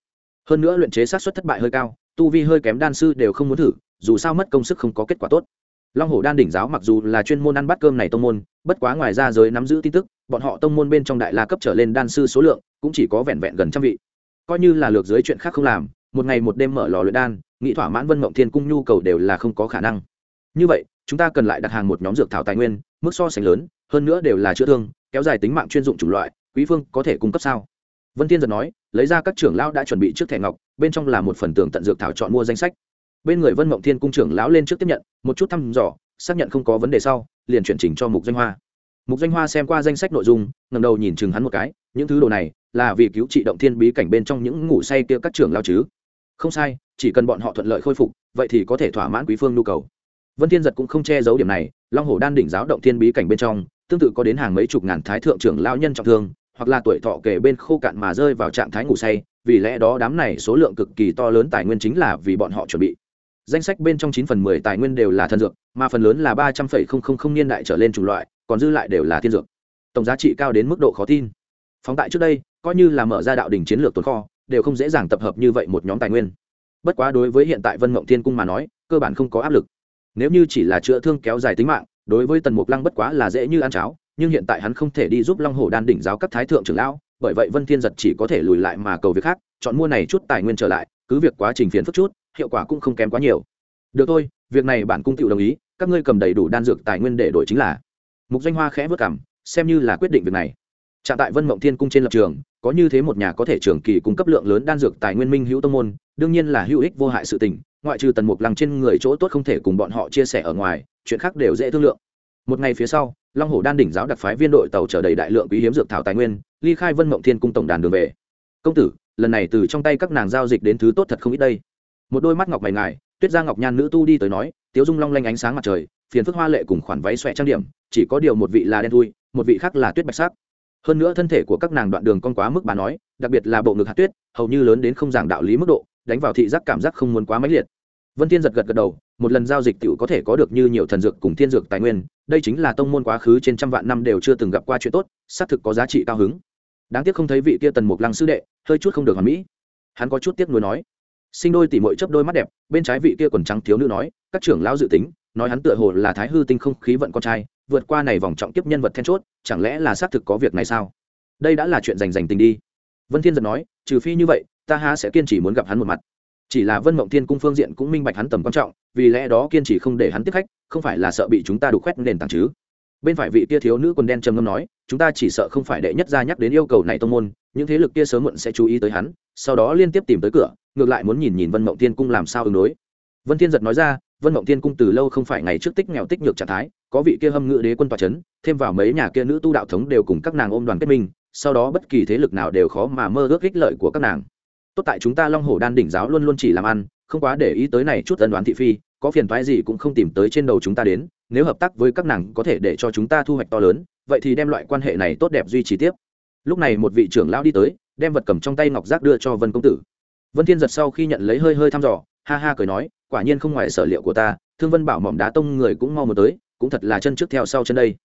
Hơn nữa luyện chế sát xuất thất bại hơi cao, tu vi hơi kém đan sư đều không muốn thử dù sao mất công sức không có kết quả tốt. Long hồ đan đỉnh giáo mặc dù là chuyên môn ăn bát cơm này tông môn, bất quá ngoài ra giới nắm giữ tin tức, bọn họ tông môn bên trong đại la cấp trở lên đan sư số lượng cũng chỉ có vẹn vẹn gần trăm vị. Coi như là lược dưới chuyện khác không làm, một ngày một đêm mở lò luyện đan, nghị thỏa mãn vân mộng thiên cung nhu cầu đều là không có khả năng. Như vậy, chúng ta cần lại đặt hàng một nhóm dược thảo tài nguyên, mức so sánh lớn, hơn nữa đều là chữa thương, kéo dài tính mạng chuyên dụng chủng loại, quý phương có thể cung cấp sao? Vân thiên giật nói, lấy ra các trưởng lão đã chuẩn bị trước thẻ ngọc, bên trong là một phần tường tận dược thảo chọn mua danh sách bên người vân mộng thiên cung trưởng lão lên trước tiếp nhận, một chút thăm dò, xác nhận không có vấn đề sau, liền chuyển trình cho mục danh hoa. Mục danh hoa xem qua danh sách nội dung ngầm đầu nhìn chừng hắn một cái, những thứ đồ này là vì cứu trị động thiên bí cảnh bên trong những ngủ say kia các trưởng lao chứ. Không sai, chỉ cần bọn họ thuận lợi khôi phục, vậy thì có thể thỏa mãn quý phương nhu cầu. Vân thiên giật cũng không che giấu điểm này, long hồ đan đỉnh giáo động thiên bí cảnh bên trong, tương tự có đến hàng mấy chục ngàn thái thượng trưởng lao nhân trọng thương, hoặc là tuổi thọ kể bên khô cạn mà rơi vào trạng thái ngủ say, vì lẽ đó đám này số lượng cực kỳ to lớn tài nguyên chính là vì bọn họ chuẩn bị danh sách bên trong chín phần mười tài nguyên đều là thân dược, mà phần lớn là ba trăm phẩy không không không niên đại trở lên chủng loại, còn dư lại đều là thiên dược. Tổng giá trị cao đến mức độ khó tin. Phóng tại trước đây, coi như là mở ra đạo đỉnh chiến lược tồn kho, đều không dễ dàng tập hợp như vậy một nhóm tài nguyên. Bất quá đối với hiện tại vân mộng thiên cung mà nói, cơ bản không có áp lực. Nếu như chỉ là chữa thương kéo dài tính mạng, đối với tần mục lăng bất quá là dễ như ăn cháo, nhưng hiện tại hắn không thể đi giúp long hồ đan đỉnh giáo các thái thượng trưởng lão, bởi vậy vân thiên giật chỉ có thể lùi lại mà cầu việc khác, chọn mua này chút tài nguyên trở lại cứ việc quá trình phiền phức chút, hiệu quả cũng không kém quá nhiều. Được thôi, việc này bản cung tự đồng ý, các ngươi cầm đầy đủ đan dược tài nguyên để đổi chính là. Mục danh hoa khẽ vất cảm xem như là quyết định việc này. Trạng tại vân mộng thiên cung trên lập trường, có như thế một nhà có thể trường kỳ cung cấp lượng lớn đan dược tài nguyên minh hữu tông môn, đương nhiên là hữu ích vô hại sự tình, ngoại trừ tần mục lăng trên người chỗ tốt không thể cùng bọn họ chia sẻ ở ngoài, chuyện khác đều dễ thương lượng. Một ngày phía sau, long hồ đan đỉnh giáo đặc phái viên đội tàu chở đầy đại lượng quý hiếm dược thảo tài nguyên, ly khai vân mộng thiên cung tổng đàn đường về. Công tử lần này từ trong tay các nàng giao dịch đến thứ tốt thật không ít đây. Một đôi mắt ngọc mày ngài, tuyết gia ngọc nhan nữ tu đi tới nói, tiếu dung long lanh ánh sáng mặt trời, phiền phức hoa lệ cùng khoản váy xòe trang điểm, chỉ có điều một vị là đen thui, một vị khác là tuyết bạch sắc. Hơn nữa thân thể của các nàng đoạn đường con quá mức bà nói, đặc biệt là bộ ngực hạt tuyết, hầu như lớn đến không giảng đạo lý mức độ, đánh vào thị giác cảm giác không muốn quá mãnh liệt. Vân thiên giật gật gật đầu, một lần giao dịch tiểu có thể có được như nhiều thần dược cùng thiên dược tài nguyên, đây chính là tông môn quá khứ trên trăm vạn năm đều chưa từng gặp qua chuyện tốt, xác thực có giá trị cao hứng đáng tiếc không thấy vị kia tần mục lăng sư đệ, hơi chút không được hoàn mỹ. Hắn có chút tiếc nuối nói. Sinh đôi tỉ mội chấp đôi mắt đẹp, bên trái vị kia quần trắng thiếu nữ nói, các trưởng lão dự tính, nói hắn tựa hồ là thái hư tinh không khí vận con trai, vượt qua này vòng trọng tiếp nhân vật then chốt, chẳng lẽ là xác thực có việc này sao? Đây đã là chuyện dành dành tình đi. Vân thiên giật nói, trừ phi như vậy, ta há sẽ kiên trì muốn gặp hắn một mặt. Chỉ là vân mộng thiên cung phương diện cũng minh bạch hắn tầm quan trọng, vì lẽ đó kiên trì không để hắn tiếp khách, không phải là sợ bị chúng ta đục khoét nền tảng chứ? Bên phải vị kia thiếu nữ quần đen trầm ngâm nói, chúng ta chỉ sợ không phải đệ nhất gia nhắc đến yêu cầu này tông môn, những thế lực kia sớm muộn sẽ chú ý tới hắn, sau đó liên tiếp tìm tới cửa, ngược lại muốn nhìn nhìn vân mộng thiên cung làm sao ứng đối. Vân thiên giật nói ra, vân mộng thiên cung từ lâu không phải ngày trước tích nghèo tích nhược trạng thái, có vị kia hâm ngự đế quân tòa c h ấ n thêm vào mấy nhà kia nữ tu đạo thống đều cùng các nàng ôm đoàn kết minh sau đó bất kỳ thế lực nào đều khó mà mơ ước ích lợi của các nàng. Tốt tại chúng ta long hồ đan đỉnh giáo luôn luôn chỉ làm ăn, không quá để ý tới này chút ân đoán thị phi, có phiền thoái gì cũng không tìm tới trên đầu chúng ta đến nếu hợp tác với các nàng có thể để cho chúng ta thu hoạch to lớn, vậy thì đem loại quan hệ này tốt đẹp duy trì tiếp. Lúc này một vị trưởng lão đi tới, đem vật cầm trong tay ngọc giác đưa cho vân công tử. Vân thiên giật sau khi nhận lấy hơi hơi thăm dò, ha ha cười nói, quả nhiên không ngoài sở liệu của ta, thương vân bảo mỏm đá tông người cũng mau một tới, cũng thật là chân trước theo sau chân đây.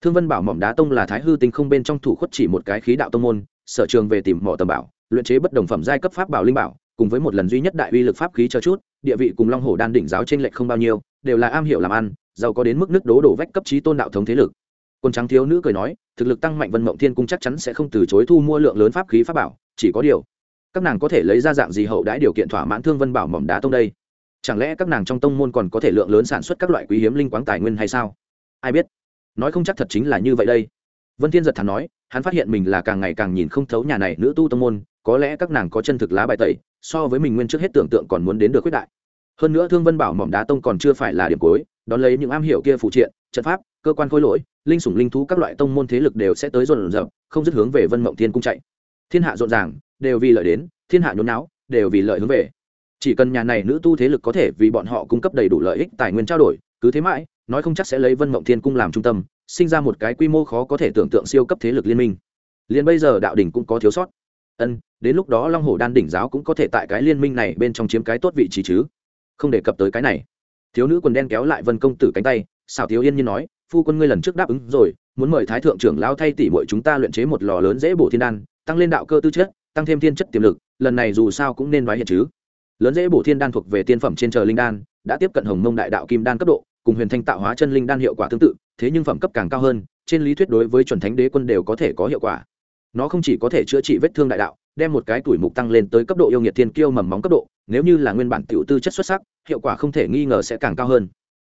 Thương vân bảo mỏm đá tông là thái hư tinh không bên trong thủ khuất chỉ một cái khí đạo tông môn, sở trường về tìm mỏ tầm bảo, luyện chế bất đồng phẩm giai cấp pháp bảo linh bảo, cùng với một lần duy nhất đại uy lực pháp khí cho chút, địa vị cùng long hồ đan đỉnh giáo trên lệch không bao nhiêu, đều là am hiểu làm ăn giàu có đến mức nước đố đổ vách cấp trí tôn đạo thống thế lực. Quân trắng thiếu nữ cười nói, thực lực tăng mạnh vân mộng thiên cung chắc chắn sẽ không từ chối thu mua lượng lớn pháp khí pháp bảo, chỉ có điều, các nàng có thể lấy ra dạng gì hậu đãi điều kiện thỏa mãn thương vân bảo mỏm đá tông đây? Chẳng lẽ các nàng trong tông môn còn có thể lượng lớn sản xuất các loại quý hiếm linh quáng tài nguyên hay sao? Ai biết? Nói không chắc thật chính là như vậy đây. Vân thiên giật thắn nói, hắn phát hiện mình là càng ngày càng nhìn không thấu nhà này nữ tu tông môn, có lẽ các nàng có chân thực lá bài tẩy, so với mình nguyên trước hết tưởng tượng còn muốn đến được quyết đại. Hơn nữa thương vân bảo mỏm đá tông còn chưa phải là điểm cuối đón lấy những am hiểu kia phụ triện trận pháp cơ quan khối lỗi linh sủng linh thú các loại tông môn thế lực đều sẽ tới dồn dập, không dứt hướng về vân mộng thiên cung chạy. Thiên hạ rộn ràng đều vì lợi đến thiên hạ nhốn não đều vì lợi hướng về. Chỉ cần nhà này nữ tu thế lực có thể vì bọn họ cung cấp đầy đủ lợi ích tài nguyên trao đổi cứ thế mãi nói không chắc sẽ lấy vân mộng thiên cung làm trung tâm sinh ra một cái quy mô khó có thể tưởng tượng siêu cấp thế lực liên minh. Liền bây giờ đạo đình cũng có thiếu sót. Ân đến lúc đó long hồ đan đỉnh giáo cũng có thể tại cái liên minh này bên trong chiếm cái tốt vị trí chứ. Không đề cập tới cái này thiếu nữ quần đen kéo lại vân công tử cánh tay, xảo thiếu yên nhiên nói, phu quân ngươi lần trước đáp ứng rồi, muốn mời thái thượng trưởng lao thay tỷ muội chúng ta luyện chế một lò lớn dễ bổ thiên đan, tăng lên đạo cơ tư chất, tăng thêm thiên chất tiềm lực, lần này dù sao cũng nên nói hiện chứ. Lớn dễ bổ thiên đan thuộc về tiên phẩm trên trời linh đan, đã tiếp cận hồng mông đại đạo kim đan cấp độ, cùng huyền thanh tạo hóa chân linh đan hiệu quả tương tự, thế nhưng phẩm cấp càng cao hơn, trên lý thuyết đối với chuẩn thánh đế quân đều có thể có hiệu quả. Nó không chỉ có thể chữa trị vết thương đại đạo, đem một cái tuổi mục tăng lên tới cấp độ yêu nghiệt thiên kiêu mầm móng cấp độ, nếu như là nguyên bản tiểu tư chất xuất sắc hiệu quả không thể nghi ngờ sẽ càng cao hơn.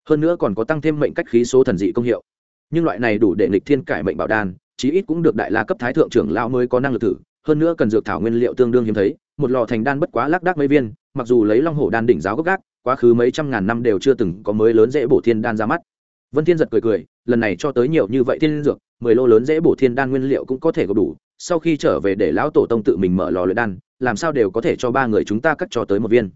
Hơn nữa còn có tăng thêm mệnh cách khí số thần dị công hiệu. Nhưng loại này đủ để nghịch thiên cải mệnh bảo đan, chí ít cũng được đại la cấp thái thượng trưởng lao mới có năng lực thử. Hơn nữa cần dược thảo nguyên liệu tương đương hiếm thấy, một lò thành đan bất quá lác đác mấy viên, mặc dù lấy long hổ đan đỉnh giáo gốc gác, quá khứ mấy trăm ngàn năm đều chưa từng có mới lớn dễ bổ thiên đan ra mắt. Vân thiên giật cười cười, lần này cho tới nhiều như vậy thiên dược, mười lô lớn dễ bổ thiên đan nguyên liệu cũng có thể có đủ, sau khi trở về để lão tổ tông tự mình mở lò luyện đan, làm sao đều có thể cho ba người chúng ta cắt cho tới một viên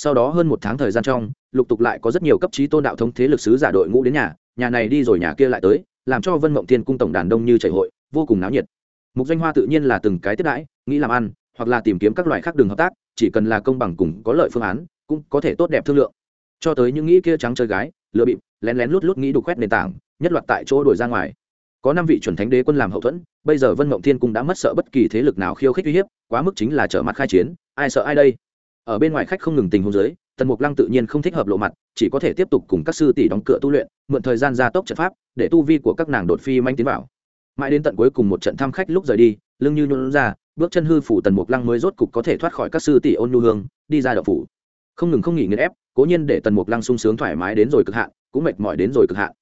sau đó hơn một tháng thời gian trong, lục tục lại có rất nhiều cấp trí tôn đạo thống thế lực sứ giả đội ngũ đến nhà nhà này đi rồi nhà kia lại tới, làm cho vân mộng thiên cung tổng đàn đông như chảy hội, vô cùng náo nhiệt. Mục danh hoa tự nhiên là từng cái tiếp đãi, nghĩ làm ăn, hoặc là tìm kiếm các loại khác đường hợp tác, chỉ cần là công bằng cùng có lợi phương án, cũng có thể tốt đẹp thương lượng. Cho tới những nghĩ kia trắng chơi gái lựa bịp, lén lén lút lút nghĩ đục khoét nền tảng, nhất loạt tại chỗ đuổi ra ngoài. Có năm vị chuẩn thánh đế quân làm hậu thuẫn, bây giờ vân mộng thiên cung đã mất sợ bất kỳ thế lực nào khiêu khích uy hiếp, quá mức chính là trở mặt khai chiến, ai sợ ai đây? Ở bên ngoài khách không ngừng tình hôn giới tần mục lăng tự nhiên không thích hợp lộ mặt, chỉ có thể tiếp tục cùng các sư tỷ đóng cửa tu luyện, mượn thời gian gia tốc trận pháp, để tu vi của các nàng đột phi manh tiến vào. Mãi đến tận cuối cùng một trận thăm khách lúc rời đi, lưng như nhuôn ra, bước chân hư phủ tần mục lăng mới rốt cục có thể thoát khỏi các sư tỷ ôn nhu hương, đi ra đậu phủ. Không ngừng không nghỉ nghiên ép, cố nhiên để tần mục lăng sung sướng thoải mái đến rồi cực hạn, cũng mệt mỏi đến rồi cực hạn.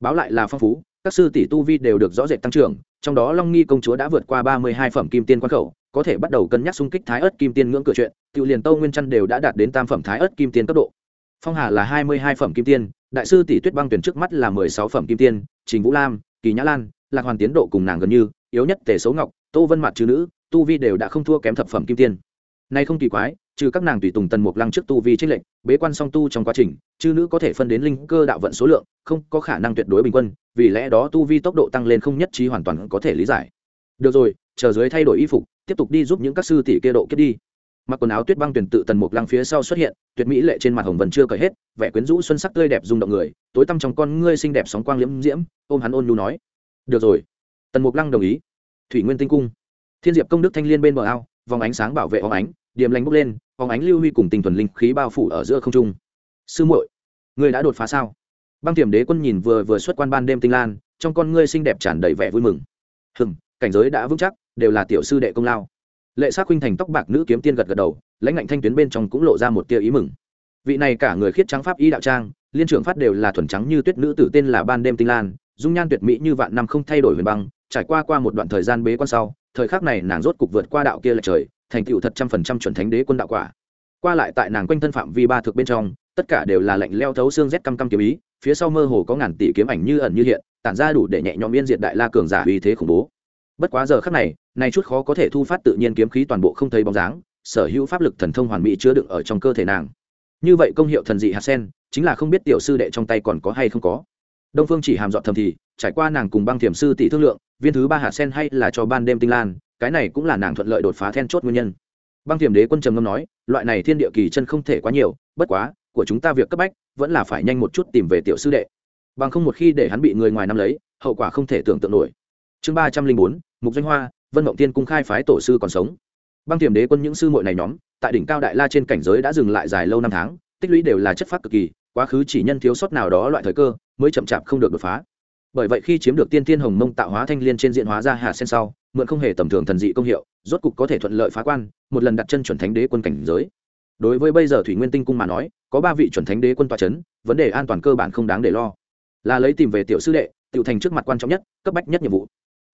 Báo lại là phong phú, các sư tỷ tu vi đều được rõ rệt tăng trưởng, trong đó long nghi công chúa đã vượt qua ba mươi hai phẩm kim tiên quan khẩu có thể bắt đầu cân nhắc xung kích thái ớt kim tiên ngưỡng cửa chuyện tự liền tâu nguyên trăn đều đã đạt đến tam phẩm thái ớt kim tiên cấp độ. Phong hà là hai mươi hai phẩm kim tiên, đại sư tỷ tuyết băng tuyển trước mắt là mười sáu phẩm kim tiên, trình vũ lam, kỳ nhã lan, lạc hoàn tiến độ cùng nàng gần như, yếu nhất tề xấu ngọc, tô vân mặt chữ nữ, tu vi đều đã không thua kém thập phẩm kim tiên. Nay không kỳ quái, trừ các nàng tùy tùng tần mục lăng trước tu vi trích lệnh bế quan song tu trong quá trình, chư nữ có thể phân đến linh cơ đạo vận số lượng, không có khả năng tuyệt đối bình quân, vì lẽ đó tu vi tốc độ tăng lên không nhất trí hoàn toàn có thể lý giải. Được rồi, chờ dưới thay đổi y phục tiếp tục đi giúp những các sư tỷ kia độ kiếp đi. Mặc quần áo tuyết băng tuyển tự tần mục lăng phía sau xuất hiện, tuyệt mỹ lệ trên mặt hồng vần chưa cởi hết, vẻ quyến rũ xuân sắc tươi đẹp rung động người, tối tăm trong con ngươi xinh đẹp sóng quang liễm diễm, ôm hắn ôn nhu nói, được rồi. Tần mục lăng đồng ý. Thủy nguyên tinh cung. Thiên diệp công đức thanh liên bên bờ ao, vòng ánh sáng bảo vệ óng ánh điểm lành bốc lên, óng ánh lưu huy cùng tình thuần linh khí bao phủ ở giữa không trung. Sư muội người đã đột phá sao? Băng tiềm đế quân nhìn vừa vừa xuất quan ban đêm tinh lan, trong con ngươi xinh đẹp tràn đầy vẻ vui mừng. Hừng cảnh giới đã vững chắc đều là tiểu sư đệ công lao. Lệ sát khuynh thành tóc bạc nữ kiếm tiên gật gật đầu, lãnh ngạnh thanh tuyến bên trong cũng lộ ra một tia ý mừng. Vị này cả người khiết trắng pháp y đạo trang, liên trưởng phát đều là thuần trắng như tuyết nữ tử tên là ban đêm tinh lan, dung nhan tuyệt mỹ như vạn năm không thay đổi huyền băng, trải qua qua một đoạn thời gian bế quan sau, thời khắc này nàng rốt cục vượt qua đạo kia lệch trời, thành tựu thật trăm phần trăm chuẩn thánh đế quân đạo quả. Qua lại tại nàng quanh thân phạm vi ba thực bên trong, tất cả đều là lạnh leo thấu xương rét căm căm kiếm ý, phía sau mơ hồ có ngàn tỷ kiếm ảnh như ẩn như hiện, tản ra đủ để nhẹ nhõm yên diệt đại la cường giả uy thế khủng bố bất quá giờ khắc này, nay chút khó có thể thu phát tự nhiên kiếm khí toàn bộ không thấy bóng dáng, sở hữu pháp lực thần thông hoàn mỹ chứa đựng ở trong cơ thể nàng. Như vậy công hiệu thần dị hạt sen, chính là không biết tiểu sư đệ trong tay còn có hay không có. Đông phương chỉ hàm dọn thầm thì, trải qua nàng cùng băng thiểm sư tỷ thương lượng, viên thứ ba hạt sen hay là cho ban đêm tinh lan, cái này cũng là nàng thuận lợi đột phá then chốt nguyên nhân. Băng thiểm đế quân trầm ngâm nói, loại này thiên địa kỳ chân không thể quá nhiều, bất quá, của chúng ta việc cấp bách, vẫn là phải nhanh một chút tìm về tiểu sư đệ. Bằng không một khi để hắn bị người ngoài nắm lấy, hậu quả không thể tưởng tượng nổi. Chương ba trăm linh bốn mục doanh hoa, vân mộng tiên cung khai phái tổ sư còn sống. Băng tiềm đế quân những sư muội này nhóm, tại đỉnh cao đại la trên cảnh giới đã dừng lại dài lâu năm tháng, tích lũy đều là chất phát cực kỳ, quá khứ chỉ nhân thiếu sót nào đó loại thời cơ, mới chậm chạp không được đột phá. Bởi vậy khi chiếm được tiên thiên hồng mông tạo hóa thanh liên trên diện hóa ra hạ sen sau, mượn không hề tầm thường thần dị công hiệu, rốt cục có thể thuận lợi phá quan, một lần đặt chân chuẩn thánh đế quân cảnh giới. Đối với bây giờ thủy nguyên tinh cung mà nói, có ba vị chuẩn thánh đế quân tọa c h ấ n vấn đề an toàn cơ bản không đáng để lo. Là lấy tìm về tiểu sư đệ tự thành trước mặt quan trọng nhất, cấp bách nhất nhiệm vụ.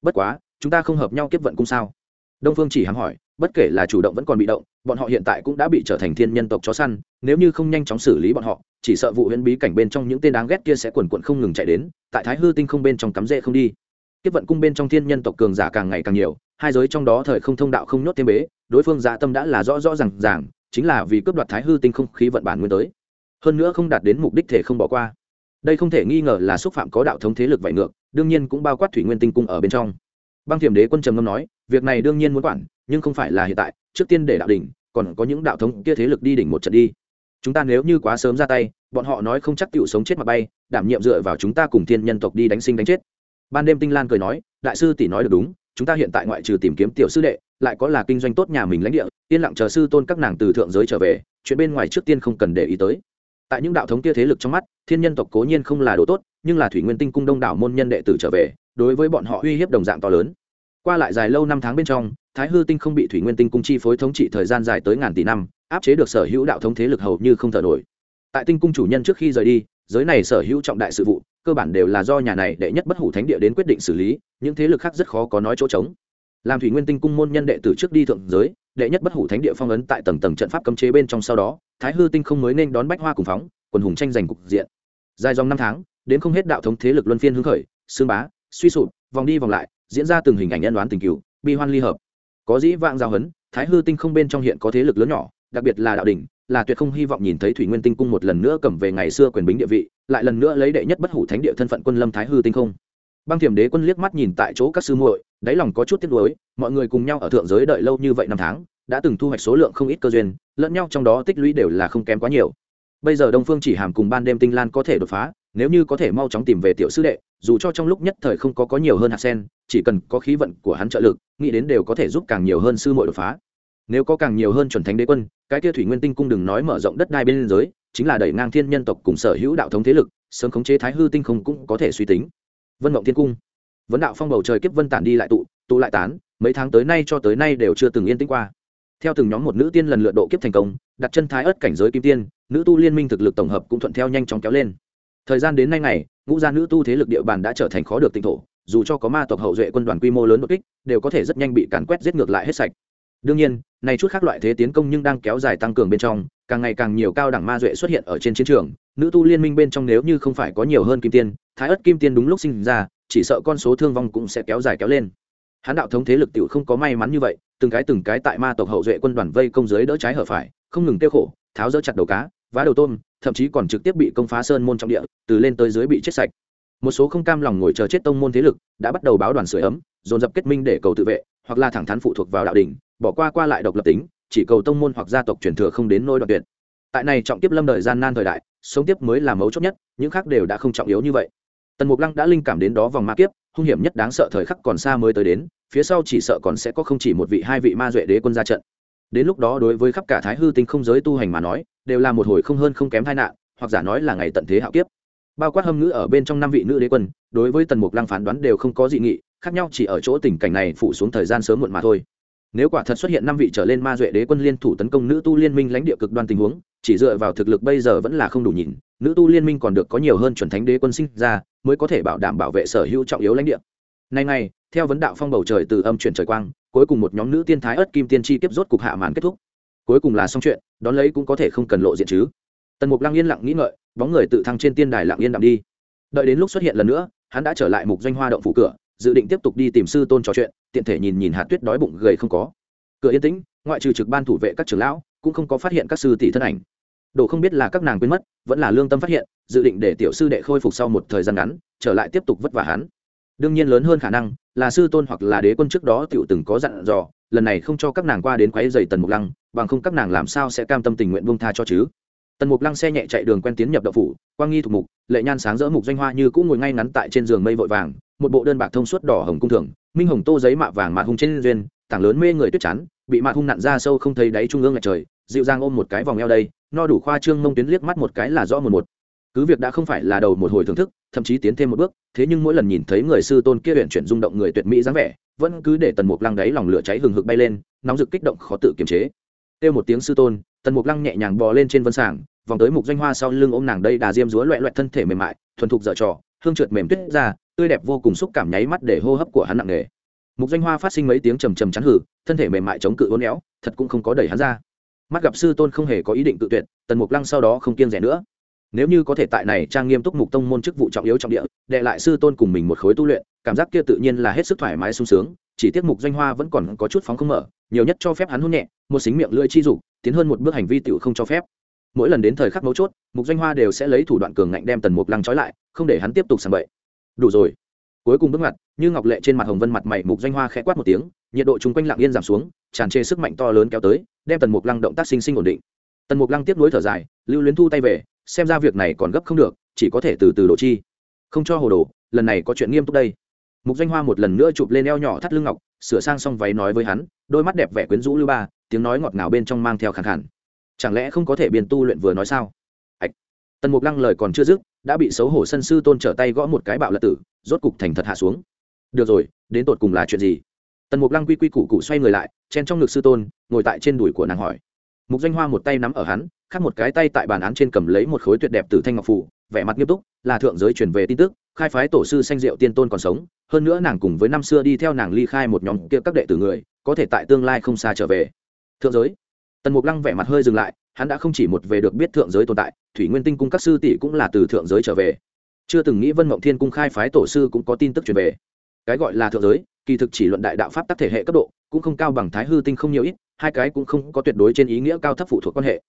Bất quá chúng ta không hợp nhau kiếp vận cung sao? Đông phương chỉ hàm hỏi, bất kể là chủ động vẫn còn bị động, bọn họ hiện tại cũng đã bị trở thành thiên nhân tộc chó săn, nếu như không nhanh chóng xử lý bọn họ, chỉ sợ vụ huyễn bí cảnh bên trong những tên đáng ghét kia sẽ quần quận không ngừng chạy đến, tại thái hư tinh không bên trong cắm rễ không đi. Kiếp vận cung bên trong thiên nhân tộc cường giả càng ngày càng nhiều, hai giới trong đó thời không thông đạo không nhốt thêm bế, đối phương dạ tâm đã là rõ rõ r à n g ràng, chính là vì cướp đoạt thái hư tinh không khí vận bản nguyên tới. Hơn nữa không đạt đến mục đích thể không bỏ qua. Đây không thể nghi ngờ là xúc phạm có đạo thống thế lực vậy ngược, đương nhiên cũng bao quát thủy nguyên tinh cung ở bên trong băng thiểm đế quân trầm ngâm nói, việc này đương nhiên muốn quản, nhưng không phải là hiện tại, trước tiên để đạo đỉnh, còn có những đạo thống kia thế lực đi đỉnh một trận đi. Chúng ta nếu như quá sớm ra tay, bọn họ nói không chắc chịu sống chết mà bay, đảm nhiệm dựa vào chúng ta cùng thiên nhân tộc đi đánh sinh đánh chết. Ban đêm tinh lan cười nói, đại sư tỷ nói được đúng, chúng ta hiện tại ngoại trừ tìm kiếm tiểu sư đệ, lại có là kinh doanh tốt nhà mình lãnh địa, yên lặng chờ sư tôn các nàng từ thượng giới trở về, chuyện bên ngoài trước tiên không cần để ý tới. Tại những đạo thống kia thế lực trong mắt, thiên nhân tộc cố nhiên không là đồ tốt, nhưng là thủy nguyên tinh cung đông đảo môn nhân đệ tử trở về đối với bọn họ uy hiếp đồng dạng to lớn. Qua lại dài lâu năm tháng bên trong, thái hư tinh không bị thủy nguyên tinh cung chi phối thống trị thời gian dài tới ngàn tỷ năm, áp chế được sở hữu đạo thống thế lực hầu như không thở nổi. Tại tinh cung chủ nhân trước khi rời đi, giới này sở hữu trọng đại sự vụ, cơ bản đều là do nhà này đệ nhất bất hủ thánh địa đến quyết định xử lý, những thế lực khác rất khó có nói chỗ trống. Làm thủy nguyên tinh cung môn nhân đệ tử trước đi thượng giới, đệ nhất bất hủ thánh địa phong ấn tại tầng tầng trận pháp cấm chế bên trong sau đó, thái hư tinh không mới nên đón bách hoa cùng phóng, quần hùng tranh giành cục diện. Dài dòng năm tháng, đến không hết đạo thống thế lực luân phiên hưng khởi, xương bá suy sụp, vòng đi vòng lại, diễn ra từng hình ảnh nhân đoán tình cựu, bi hoan ly hợp. Có dĩ vãng giao hấn, thái hư tinh không bên trong hiện có thế lực lớn nhỏ, đặc biệt là đạo đỉnh, là tuyệt không hy vọng nhìn thấy thủy nguyên tinh cung một lần nữa cầm về ngày xưa quyền bính địa vị, lại lần nữa lấy đệ nhất bất hủ thánh địa thân phận quân lâm thái hư tinh không. Băng thiểm đế quân liếc mắt nhìn tại chỗ các sư muội, đáy lòng có chút tiếc nuối, mọi người cùng nhau ở thượng giới đợi lâu như vậy năm tháng, đã từng thu hoạch số lượng không ít cơ duyên, lẫn nhau trong đó tích lũy đều là không kém quá nhiều. Bây giờ đông phương chỉ hàm cùng ban đêm tinh lan có thể đột phá nếu như có thể mau chóng tìm về tiểu sư đệ, dù cho trong lúc nhất thời không có có nhiều hơn hạt sen, chỉ cần có khí vận của hắn trợ lực, nghĩ đến đều có thể giúp càng nhiều hơn sư muội đột phá. Nếu có càng nhiều hơn chuẩn thánh đế quân, cái kia thủy nguyên tinh cung đừng nói mở rộng đất đai bên giới, chính là đẩy ngang thiên nhân tộc cùng sở hữu đạo thống thế lực, sớm khống chế thái hư tinh không cũng có thể suy tính. Vân mộng thiên cung. Vấn đạo phong bầu trời kiếp vân tản đi lại tụ tụ lại tán, mấy tháng tới nay cho tới nay đều chưa từng yên tĩnh qua. Theo từng nhóm một nữ tiên lần lượt độ kiếp thành công, đặt chân thái ớt cảnh giới kim tiên, nữ tu liên minh thực lực tổng hợp cũng thuận theo nhanh chóng kéo lên thời gian đến nay ngày, ngũ gia nữ tu thế lực địa bàn đã trở thành khó được tinh thổ, dù cho có ma tộc hậu duệ quân đoàn quy mô lớn đột kích, đều có thể rất nhanh bị càn quét giết ngược lại hết sạch. Đương nhiên này chút khác loại thế tiến công nhưng đang kéo dài tăng cường bên trong, càng ngày càng nhiều cao đẳng ma duệ xuất hiện ở trên chiến trường, nữ tu liên minh bên trong nếu như không phải có nhiều hơn kim tiên, thái ất kim tiên đúng lúc sinh ra, chỉ sợ con số thương vong cũng sẽ kéo dài kéo lên. Hán đạo thống thế lực tiểu không có may mắn như vậy, từng cái từng cái tại ma tộc hậu duệ quân đoàn vây công giới đỡ trái hở phải, không ngừng tiêu khổ, tháo dỡ chặt đầu cá vá đầu tôm, thậm chí còn trực tiếp bị công phá sơn môn trong địa, từ lên tới dưới bị chết sạch. Một số không cam lòng ngồi chờ chết tông môn thế lực đã bắt đầu báo đoàn sửa ấm, dồn dập kết minh để cầu tự vệ, hoặc là thẳng thắn phụ thuộc vào đạo đình bỏ qua qua lại độc lập tính, chỉ cầu tông môn hoặc gia tộc truyền thừa không đến nôi đoạn tuyệt. Tại này trọng tiếp lâm đời gian nan thời đại, sống tiếp mới là mấu chốt nhất, những khác đều đã không trọng yếu như vậy. Tần mục lăng đã linh cảm đến đó vòng ma kiếp, hung hiểm nhất đáng sợ thời khắc còn xa mới tới đến, phía sau chỉ sợ còn sẽ có không chỉ một vị hai vị ma duệ đế quân ra trận đến lúc đó đối với khắp cả thái hư tinh không giới tu hành mà nói, đều là một hồi không hơn không kém tai nạn, hoặc giả nói là ngày tận thế hạo kiếp. Bao quát hâm ngữ ở bên trong năm vị nữ đế quân, đối với tần mục lăng phán đoán đều không có dị nghị, khác nhau chỉ ở chỗ tình cảnh này phụ xuống thời gian sớm muộn mà thôi. Nếu quả thật xuất hiện năm vị trở lên ma duệ đế quân liên thủ tấn công nữ tu liên minh lãnh địa cực đoan tình huống, chỉ dựa vào thực lực bây giờ vẫn là không đủ nhìn, nữ tu liên minh còn được có nhiều hơn chuẩn thánh đế quân sinh ra, mới có thể bảo đảm bảo vệ sở hữu trọng yếu lãnh địa. Nay nay theo vấn đạo phong bầu trời từ âm chuyển trời quang cuối cùng một nhóm nữ tiên thái ớt kim tiên chi tiếp rốt cục hạ màn kết thúc. Cuối cùng là xong chuyện, đón lấy cũng có thể không cần lộ diện chứ. Tần mục lăng yên lặng nghĩ ngợi, bóng người tự thăng trên tiên đài lặng yên đạm đi. Đợi đến lúc xuất hiện lần nữa, hắn đã trở lại mục doanh hoa động phủ cửa, dự định tiếp tục đi tìm sư tôn trò chuyện, tiện thể nhìn nhìn hạt tuyết đói bụng gầy không có. Cửa yên tĩnh, ngoại trừ trực ban thủ vệ các trưởng lão, cũng không có phát hiện các sư tỷ thân ảnh. Đồ không biết là các nàng quên mất, vẫn là lương tâm phát hiện, dự định để tiểu sư đệ khôi phục sau một thời gian ngắn, trở lại tiếp tục vất vả hắn đương nhiên lớn hơn khả năng, là sư tôn hoặc là đế quân trước đó tiểu từng có dặn dò, lần này không cho các nàng qua đến quấy dày tần mục lăng, bằng không các nàng làm sao sẽ cam tâm tình nguyện buông tha cho chứ? Tần mục lăng xe nhẹ chạy đường quen tiến nhập đậu phủ, quang nghi thuộc mục, lệ nhan sáng rỡ mục doanh hoa như cũng ngồi ngay ngắn tại trên giường mây vội vàng, một bộ đơn bạc thông suốt đỏ hồng cung thường, minh hồng tô giấy mạ vàng mạ hung trên duyên, tảng lớn mê người tuyết chắn, bị mạ hung nặn ra sâu không thấy đáy trung ương ngạch trời, dịu dàng ôm một cái vòng eo đây, no đủ khoa trương mông tuyến liếc mắt một cái là rõ một một cứ việc đã không phải là đầu một hồi thưởng thức, thậm chí tiến thêm một bước, thế nhưng mỗi lần nhìn thấy người sư tôn kia huyện chuyển rung động người tuyệt mỹ dáng vẻ, vẫn cứ để tần mục lăng đáy lòng lửa cháy hừng hực bay lên, nóng rực kích động khó tự kiềm chế. Kêu một tiếng sư tôn, tần mục lăng nhẹ nhàng bò lên trên vân sảng, vòng tới mục doanh hoa sau lưng ôm nàng đây đà diêm rúa loẹ loẹt thân thể mềm mại, thuần thục dở trò, hương trượt mềm tuyết ra, tươi đẹp vô cùng xúc cảm nháy mắt để hô hấp của hắn nặng nề. Mục doanh hoa phát sinh mấy tiếng trầm trầm chắn hử, thân thể mềm mại chống cự uốn éo, thật cũng không có đẩy hắn ra. Mắt gặp sư tôn không hề có ý định tự tuyệt, tần mục lăng sau đó không kiêng rẻ nữa nếu như có thể tại này trang nghiêm túc mục tông môn chức vụ trọng yếu trọng địa đệ lại sư tôn cùng mình một khối tu luyện, cảm giác kia tự nhiên là hết sức thoải mái sung sướng, chỉ tiết mục doanh hoa vẫn còn có chút phóng không mở, nhiều nhất cho phép hắn hôn nhẹ, một xính miệng lưỡi chi dục, tiến hơn một bước hành vi tiểu không cho phép. Mỗi lần đến thời khắc mấu chốt, mục doanh hoa đều sẽ lấy thủ đoạn cường ngạnh đem tần mục lăng trói lại, không để hắn tiếp tục sàng bậy. Đủ rồi. Cuối cùng bước ngoặt, như ngọc lệ trên mặt hồng vân mặt mày mục doanh hoa khẽ quát một tiếng, nhiệt độ chung quanh lặng yên giảm xuống, tràn trề sức mạnh to lớn kéo tới, đem tần mục lăng động tác sinh sinh ổn định. Tần mục lăng tiếp nối thở dài, lưu luyến thu tay về xem ra việc này còn gấp không được, chỉ có thể từ từ độ chi. Không cho hồ đồ, lần này có chuyện nghiêm túc đây. Mục doanh hoa một lần nữa chụp lên eo nhỏ thắt lưng ngọc, sửa sang xong váy nói với hắn, đôi mắt đẹp vẻ quyến rũ lưu ba, tiếng nói ngọt ngào bên trong mang theo khẳng khẳng chẳng lẽ không có thể biên tu luyện vừa nói sao? Ạch. Tần mục lăng lời còn chưa dứt, đã bị xấu hổ sân sư tôn trở tay gõ một cái bạo lật tử, rốt cục thành thật hạ xuống. Được rồi, đến tột cùng là chuyện gì? Tần mục lăng quy quy củ cụ xoay người lại, chen trong ngực sư tôn, ngồi tại trên đùi của nàng hỏi. Mục doanh hoa một tay nắm ở hắn khác một cái tay tại bàn án trên cầm lấy một khối tuyệt đẹp từ thanh ngọc phủ, vẻ mặt nghiêm túc, là thượng giới truyền về tin tức, khai phái tổ sư sanh diệu tiên tôn còn sống, hơn nữa nàng cùng với năm xưa đi theo nàng ly khai một nhóm kia các đệ tử người, có thể tại tương lai không xa trở về. Thượng giới. Tần mục lăng vẻ mặt hơi dừng lại, hắn đã không chỉ một về được biết thượng giới tồn tại, thủy nguyên tinh cung các sư tỷ cũng là từ thượng giới trở về. Chưa từng nghĩ vân mộng thiên cung khai phái tổ sư cũng có tin tức truyền về. Cái gọi là thượng giới, kỳ thực chỉ luận đại đạo pháp tác thể hệ cấp độ, cũng không cao bằng thái hư tinh không nhiều ít, hai cái cũng không có tuyệt đối trên ý nghĩa cao thấp phụ thuộc quan hệ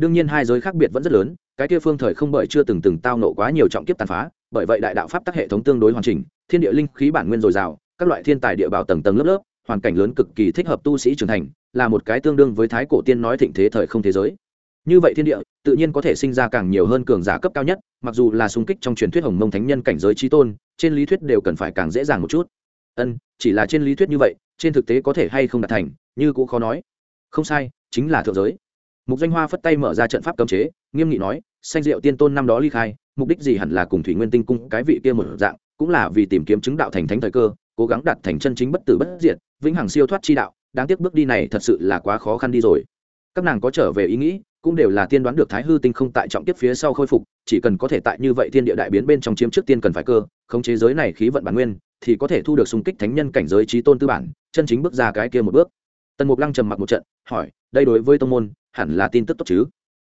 đương nhiên hai giới khác biệt vẫn rất lớn, cái kia phương thời không bởi chưa từng từng tao nộ quá nhiều trọng kiếp tàn phá, bởi vậy đại đạo pháp tác hệ thống tương đối hoàn chỉnh, thiên địa linh khí bản nguyên dồi dào, các loại thiên tài địa bảo tầng tầng lớp lớp, hoàn cảnh lớn cực kỳ thích hợp tu sĩ trưởng thành, là một cái tương đương với thái cổ tiên nói thịnh thế thời không thế giới. Như vậy thiên địa, tự nhiên có thể sinh ra càng nhiều hơn cường giả cấp cao nhất, mặc dù là xung kích trong truyền thuyết hồng mông thánh nhân cảnh giới trí tôn, trên lý thuyết đều cần phải càng dễ dàng một chút. Ân, chỉ là trên lý thuyết như vậy, trên thực tế có thể hay không đạt thành, như cũng khó nói. Không sai, chính là thượng giới mục danh hoa phất tay mở ra trận pháp cấm chế, nghiêm nghị nói, Xanh diệu tiên tôn năm đó ly khai, mục đích gì hẳn là cùng thủy nguyên tinh cung cái vị kia một dạng, cũng là vì tìm kiếm chứng đạo thành thánh thời cơ, cố gắng đạt thành chân chính bất tử bất diệt, vĩnh hằng siêu thoát chi đạo, đáng tiếc bước đi này thật sự là quá khó khăn đi rồi. Các nàng có trở về ý nghĩ, cũng đều là tiên đoán được thái hư tinh không tại trọng tiếp phía sau khôi phục, chỉ cần có thể tại như vậy thiên địa đại biến bên trong chiếm trước tiên cần phải cơ, khống chế giới này khí vận bản nguyên, thì có thể thu được xung kích thánh nhân cảnh giới trí tôn tư bản, chân chính bước ra cái kia một bước. Tần mục lăng trầm mặc một trận, hỏi, đây đối với tông môn hẳn là tin tức tốt chứ?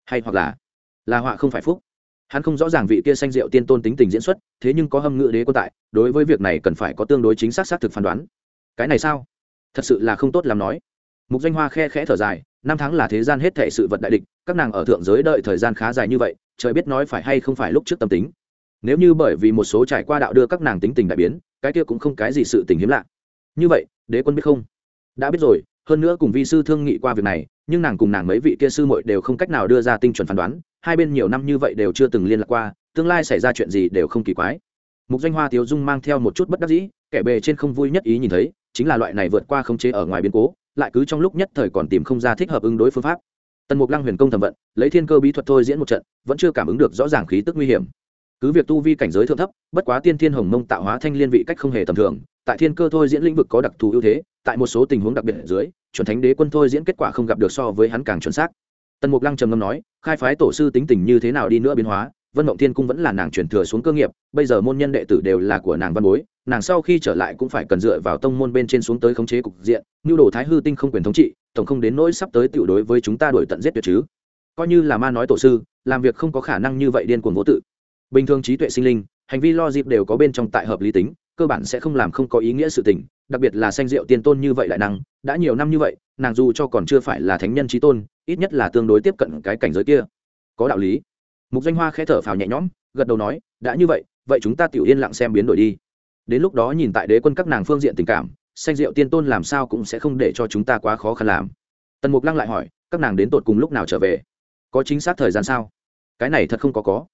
Hay hoặc là là họa không phải phúc? Hắn không rõ ràng vị kia sanh diệu tiên tôn tính tình diễn xuất, thế nhưng có hâm ngự đế quân tại, đối với việc này cần phải có tương đối chính xác xác thực phán đoán. Cái này sao? Thật sự là không tốt làm nói. Mục danh hoa khe khẽ thở dài, năm tháng là thế gian hết thệ sự vật đại địch, các nàng ở thượng giới đợi thời gian khá dài như vậy, trời biết nói phải hay không phải lúc trước tâm tính. Nếu như bởi vì một số trải qua đạo đưa các nàng tính tình đại biến, cái kia cũng không cái gì sự tình hiếm lạ. Như vậy, đế quân biết không? Đã biết rồi hơn nữa cùng vi sư thương nghị qua việc này, nhưng nàng cùng nàng mấy vị kia sư muội đều không cách nào đưa ra tinh chuẩn phán đoán, hai bên nhiều năm như vậy đều chưa từng liên lạc qua, tương lai xảy ra chuyện gì đều không kỳ quái. Mục danh hoa, tiếu dung mang theo một chút bất đắc dĩ, kẻ bề trên không vui nhất ý nhìn thấy, chính là loại này vượt qua khống chế ở ngoài biến cố, lại cứ trong lúc nhất thời còn tìm không ra thích hợp ứng đối phương pháp. Tần mục lăng huyền công thẩm vận, lấy thiên cơ bí thuật thôi diễn một trận, vẫn chưa cảm ứng được rõ ràng khí tức nguy hiểm. Cứ việc tu vi cảnh giới thượng thấp, bất quá tiên thiên hồng mông tạo hóa thanh liên vị cách không hề tầm thường, tại thiên cơ thôi diễn lĩnh vực có đặc thù ưu thế tại một số tình huống đặc biệt ở dưới, chuẩn thánh đế quân thôi diễn kết quả không gặp được so với hắn càng chuẩn xác. Tần mục lăng trầm ngâm nói, khai phái tổ sư tính tình như thế nào đi nữa biến hóa, vân mộng thiên cung vẫn là nàng chuyển thừa xuống cơ nghiệp, bây giờ môn nhân đệ tử đều là của nàng văn bối, nàng sau khi trở lại cũng phải cần dựa vào tông môn bên trên xuống tới khống chế cục diện như đồ thái hư tinh không quyền thống trị, tổng không đến nỗi sắp tới tiểu đối với chúng ta đổi tận giết tuyệt chứ. Coi như là ma nói tổ sư, làm việc không có khả năng như vậy điên cuồng vô tự. Bình thường trí tuệ sinh linh, hành vi lo dịp đều có bên trong tại hợp lý tính cơ bản sẽ không làm không có ý nghĩa sự tình, đặc biệt là sanh diệu tiên tôn như vậy lại năng, đã nhiều năm như vậy, nàng dù cho còn chưa phải là thánh nhân trí tôn, ít nhất là tương đối tiếp cận cái cảnh giới kia. Có đạo lý. Mục danh hoa khẽ thở phào nhẹ nhõm, gật đầu nói, đã như vậy vậy chúng ta tiểu yên lặng xem biến đổi đi. Đến lúc đó nhìn tại đế quân các nàng phương diện tình cảm, sanh diệu tiên tôn làm sao cũng sẽ không để cho chúng ta quá khó khăn làm. Tần mục lăng lại hỏi, các nàng đến tột cùng lúc nào trở về? Có chính xác thời gian sao? Cái này thật không có có.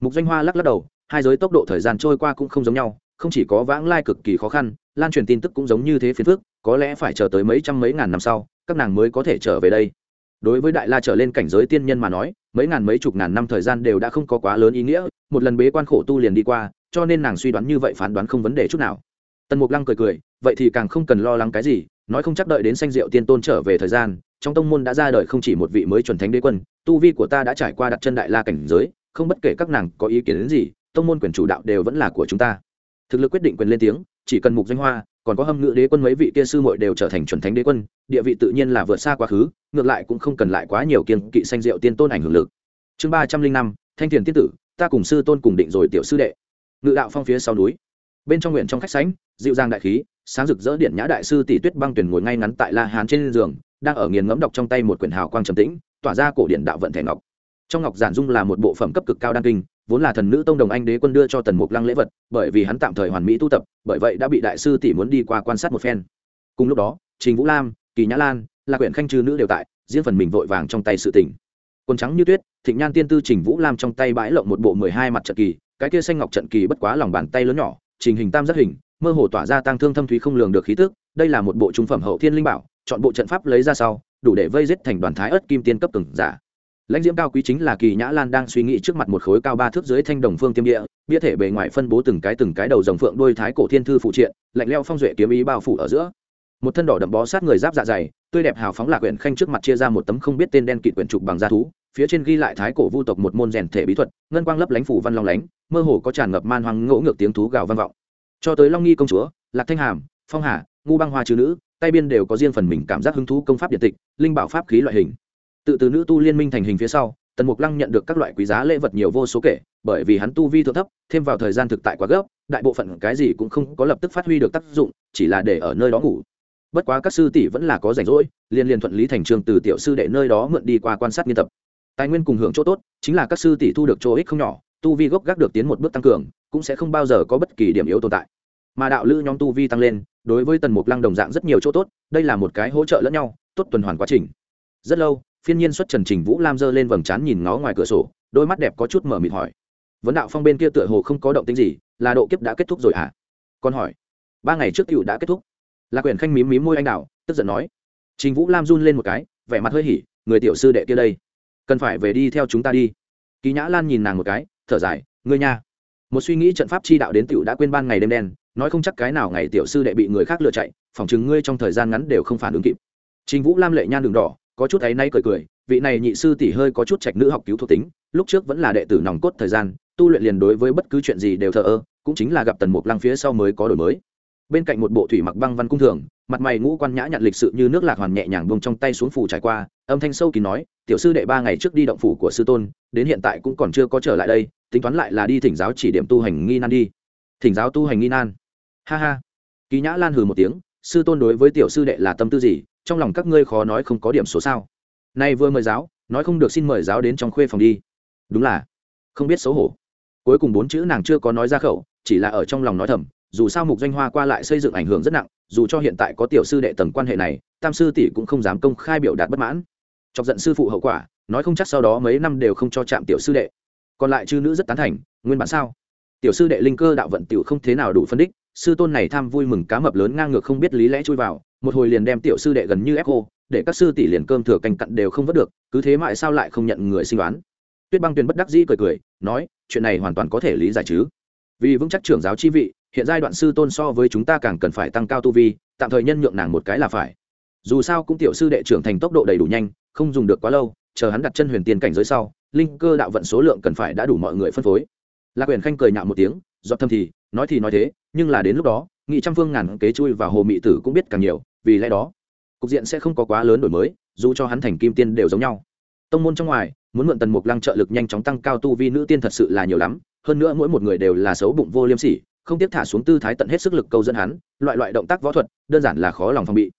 Mục danh hoa lắc lắc đầu, hai giới tốc độ thời gian trôi qua cũng không giống nhau không chỉ có vãng lai cực kỳ khó khăn, lan truyền tin tức cũng giống như thế phiền phức, có lẽ phải chờ tới mấy trăm mấy ngàn năm sau, các nàng mới có thể trở về đây. Đối với đại la trở lên cảnh giới tiên nhân mà nói, mấy ngàn mấy chục ngàn năm thời gian đều đã không có quá lớn ý nghĩa, một lần bế quan khổ tu liền đi qua, cho nên nàng suy đoán như vậy phán đoán không vấn đề chút nào. Tần mục lăng cười cười, vậy thì càng không cần lo lắng cái gì, nói không chắc đợi đến sanh diệu tiên tôn trở về thời gian, trong tông môn đã ra đời không chỉ một vị mới chuẩn thánh đế quân, tu vi của ta đã trải qua đặt chân đại la cảnh giới, không bất kể các nàng có ý kiến đến gì, tông môn quyền chủ đạo đều vẫn là của chúng ta thực lực quyết định quyền lên tiếng, chỉ cần mục danh hoa, còn có hâm ngự đế quân mấy vị kia sư muội đều trở thành chuẩn thánh đế quân, địa vị tự nhiên là vượt xa quá khứ, ngược lại cũng không cần lại quá nhiều kiên kỵ sanh diệu tiên tôn ảnh hưởng lực. Chương ba trăm linh năm, thanh thiền tiên tử, ta cùng sư tôn cùng định rồi tiểu sư đệ. Ngự đạo phong phía sau núi. Bên trong nguyện trong khách sánh dịu dàng đại khí, sáng rực rỡ điện nhã đại sư tỷ tuyết băng tuyển ngồi ngay ngắn tại la hán trên giường, đang ở nghiền ngẫm đọc trong tay một quyển hào quang trầm tĩnh, tỏa ra cổ điện đạo vận thẻ ngọc. Trong ngọc giản dung là một bộ phẩm cấp cực cao đan kinh vốn là thần nữ tông đồng anh đế quân đưa cho tần mục lăng lễ vật, bởi vì hắn tạm thời hoàn mỹ tu tập, bởi vậy đã bị đại sư tỷ muốn đi qua quan sát một phen. Cùng lúc đó, trình vũ lam, kỳ nhã lan là quyển khanh trừ nữ đều tại, riêng phần mình vội vàng trong tay sự tỉnh quần trắng như tuyết, thịnh nhan tiên tư trình vũ lam trong tay bãi lộng một bộ mười hai mặt trận kỳ, cái kia xanh ngọc trận kỳ bất quá lòng bàn tay lớn nhỏ, trình hình tam giác hình, mơ hồ tỏa ra tăng thương thâm thúy không lường được khí tức, đây là một bộ trung phẩm hậu thiên linh bảo, chọn bộ trận pháp lấy ra sau, đủ để vây giết thành đoàn thái ớt kim tiên cấp từng giả lãnh diễm cao quý chính là kỳ nhã lan đang suy nghĩ trước mặt một khối cao ba thước dưới thanh đồng phương tiêm địa, bia thể bề ngoài phân bố từng cái từng cái đầu dòng phượng đôi thái cổ thiên thư phụ triện, lạnh leo phong duệ kiếm ý bao phủ ở giữa. Một thân đỏ đậm bó sát người giáp dạ dày, tươi đẹp hào phóng lạc quyển khanh trước mặt chia ra một tấm không biết tên đen kịt quyển trục bằng da thú, phía trên ghi lại thái cổ vu tộc một môn rèn thể bí thuật, ngân quang lấp lánh phủ văn long lánh, mơ hồ có tràn ngập man hoang ngỗ ngược tiếng thú gào vang vọng. Cho tới long nghi công chúa, lạc thanh hàm, phong hà, ngu băng hoa chữ nữ, tay biên đều có riêng phần mình cảm giác hứng thú công pháp điện tịch, linh bảo pháp khí loại hình tự từ nữ tu liên minh thành hình phía sau, tần mục lăng nhận được các loại quý giá lễ vật nhiều vô số kể, bởi vì hắn tu vi thượng thấp, thêm vào thời gian thực tại quá gấp, đại bộ phận cái gì cũng không có lập tức phát huy được tác dụng, chỉ là để ở nơi đó ngủ. Bất quá các sư tỷ vẫn là có rảnh rỗi liên liên thuận lý thành trường từ tiểu sư đệ nơi đó mượn đi qua quan sát nghiên tập. Tài nguyên cùng hưởng chỗ tốt, chính là các sư tỷ thu được chỗ ích không nhỏ, tu vi gốc gác được tiến một bước tăng cường, cũng sẽ không bao giờ có bất kỳ điểm yếu tồn tại. Mà đạo lữ nhóm tu vi tăng lên, đối với tần mục lăng đồng dạng rất nhiều chỗ tốt, đây là một cái hỗ trợ lẫn nhau, tốt tuần hoàn quá trình. Rất lâu phiên nhiên xuất trần trình vũ lam dơ lên vầng trán nhìn ngó ngoài cửa sổ, đôi mắt đẹp có chút mở mịt hỏi. Vấn đạo phong bên kia tựa hồ không có động tính gì, là độ kiếp đã kết thúc rồi hả? À? con hỏi. Ba ngày trước cựu đã kết thúc. Là quyền khanh mím mím môi anh đào, tức giận nói. Trình vũ lam run lên một cái, vẻ mặt hơi hỉ, người tiểu sư đệ kia đây. Cần phải về đi theo chúng ta đi. Kỳ nhã lan nhìn nàng một cái, thở dài, ngươi nha. Một suy nghĩ trận pháp chi đạo đến tiểu đã quên ban ngày đêm đen, nói không chắc cái nào ngày tiểu sư đệ bị người khác lừa chạy, phỏng chừng ngươi trong thời gian ngắn đều không phản ứng kịp. Trình vũ lam lệ nhan đường đỏ có chút ấy nay cười cười, vị này nhị sư tỷ hơi có chút trạch nữ học cứu thuộc tính, lúc trước vẫn là đệ tử nòng cốt thời gian, tu luyện liền đối với bất cứ chuyện gì đều thờ ơ, cũng chính là gặp tần mục lăng phía sau mới có đổi mới. Bên cạnh một bộ thủy mặc băng văn cung thường, mặt mày ngũ quan nhã nhặn lịch sự như nước lạc hoàn nhẹ nhàng buông trong tay xuống phủ trải qua, âm thanh sâu kín nói, tiểu sư đệ ba ngày trước đi động phủ của sư tôn, đến hiện tại cũng còn chưa có trở lại đây, tính toán lại là đi thỉnh giáo chỉ điểm tu hành nghi nan đi. Thỉnh giáo tu hành nghi nan? Ha ha. Kỳ nhã lan hừ một tiếng, sư tôn đối với tiểu sư đệ là tâm tư gì? Trong lòng các ngươi khó nói không có điểm số sao? Nay vừa mời giáo, nói không được xin mời giáo đến trong khuê phòng đi. Đúng là, không biết xấu hổ. Cuối cùng bốn chữ nàng chưa có nói ra khẩu, chỉ là ở trong lòng nói thầm, dù sao mục danh hoa qua lại xây dựng ảnh hưởng rất nặng, dù cho hiện tại có tiểu sư đệ tầng quan hệ này, tam sư tỷ cũng không dám công khai biểu đạt bất mãn. Chọc giận sư phụ hậu quả, nói không chắc sau đó mấy năm đều không cho chạm tiểu sư đệ. Còn lại chư nữ rất tán thành, nguyên bản sao? Tiểu sư đệ linh cơ đạo vận tiểu không thế nào đủ phân đích sư tôn này tham vui mừng cá mập lớn ngang ngược không biết lý lẽ chui vào, một hồi liền đem tiểu sư đệ gần như ép cô, để các sư tỷ liền cơm thừa canh cặn đều không vớt được, cứ thế mãi sao lại không nhận người sinh đoán. Tuyết băng tuyền bất đắc dĩ cười cười, nói, chuyện này hoàn toàn có thể lý giải chứ. Vì vững chắc trưởng giáo chi vị, hiện giai đoạn sư tôn so với chúng ta càng cần phải tăng cao tu vi, tạm thời nhân nhượng nàng một cái là phải. Dù sao cũng tiểu sư đệ trưởng thành tốc độ đầy đủ nhanh, không dùng được quá lâu, chờ hắn đặt chân huyền tiền cảnh giới sau, linh cơ đạo vận số lượng cần phải đã đủ mọi người phân phối. Lạc quyền khanh cười nhạo một tiếng dọn thâm thì, nói thì nói thế, nhưng là đến lúc đó, nghị trăm phương ngàn kế chui và hồ mị tử cũng biết càng nhiều, vì lẽ đó, cục diện sẽ không có quá lớn đổi mới, dù cho hắn thành kim tiên đều giống nhau. Tông môn trong ngoài, muốn mượn tần mục lăng trợ lực nhanh chóng tăng cao tu vi nữ tiên thật sự là nhiều lắm, hơn nữa mỗi một người đều là xấu bụng vô liêm sỉ, không tiếp thả xuống tư thái tận hết sức lực câu dẫn hắn, loại loại động tác võ thuật, đơn giản là khó lòng phòng bị.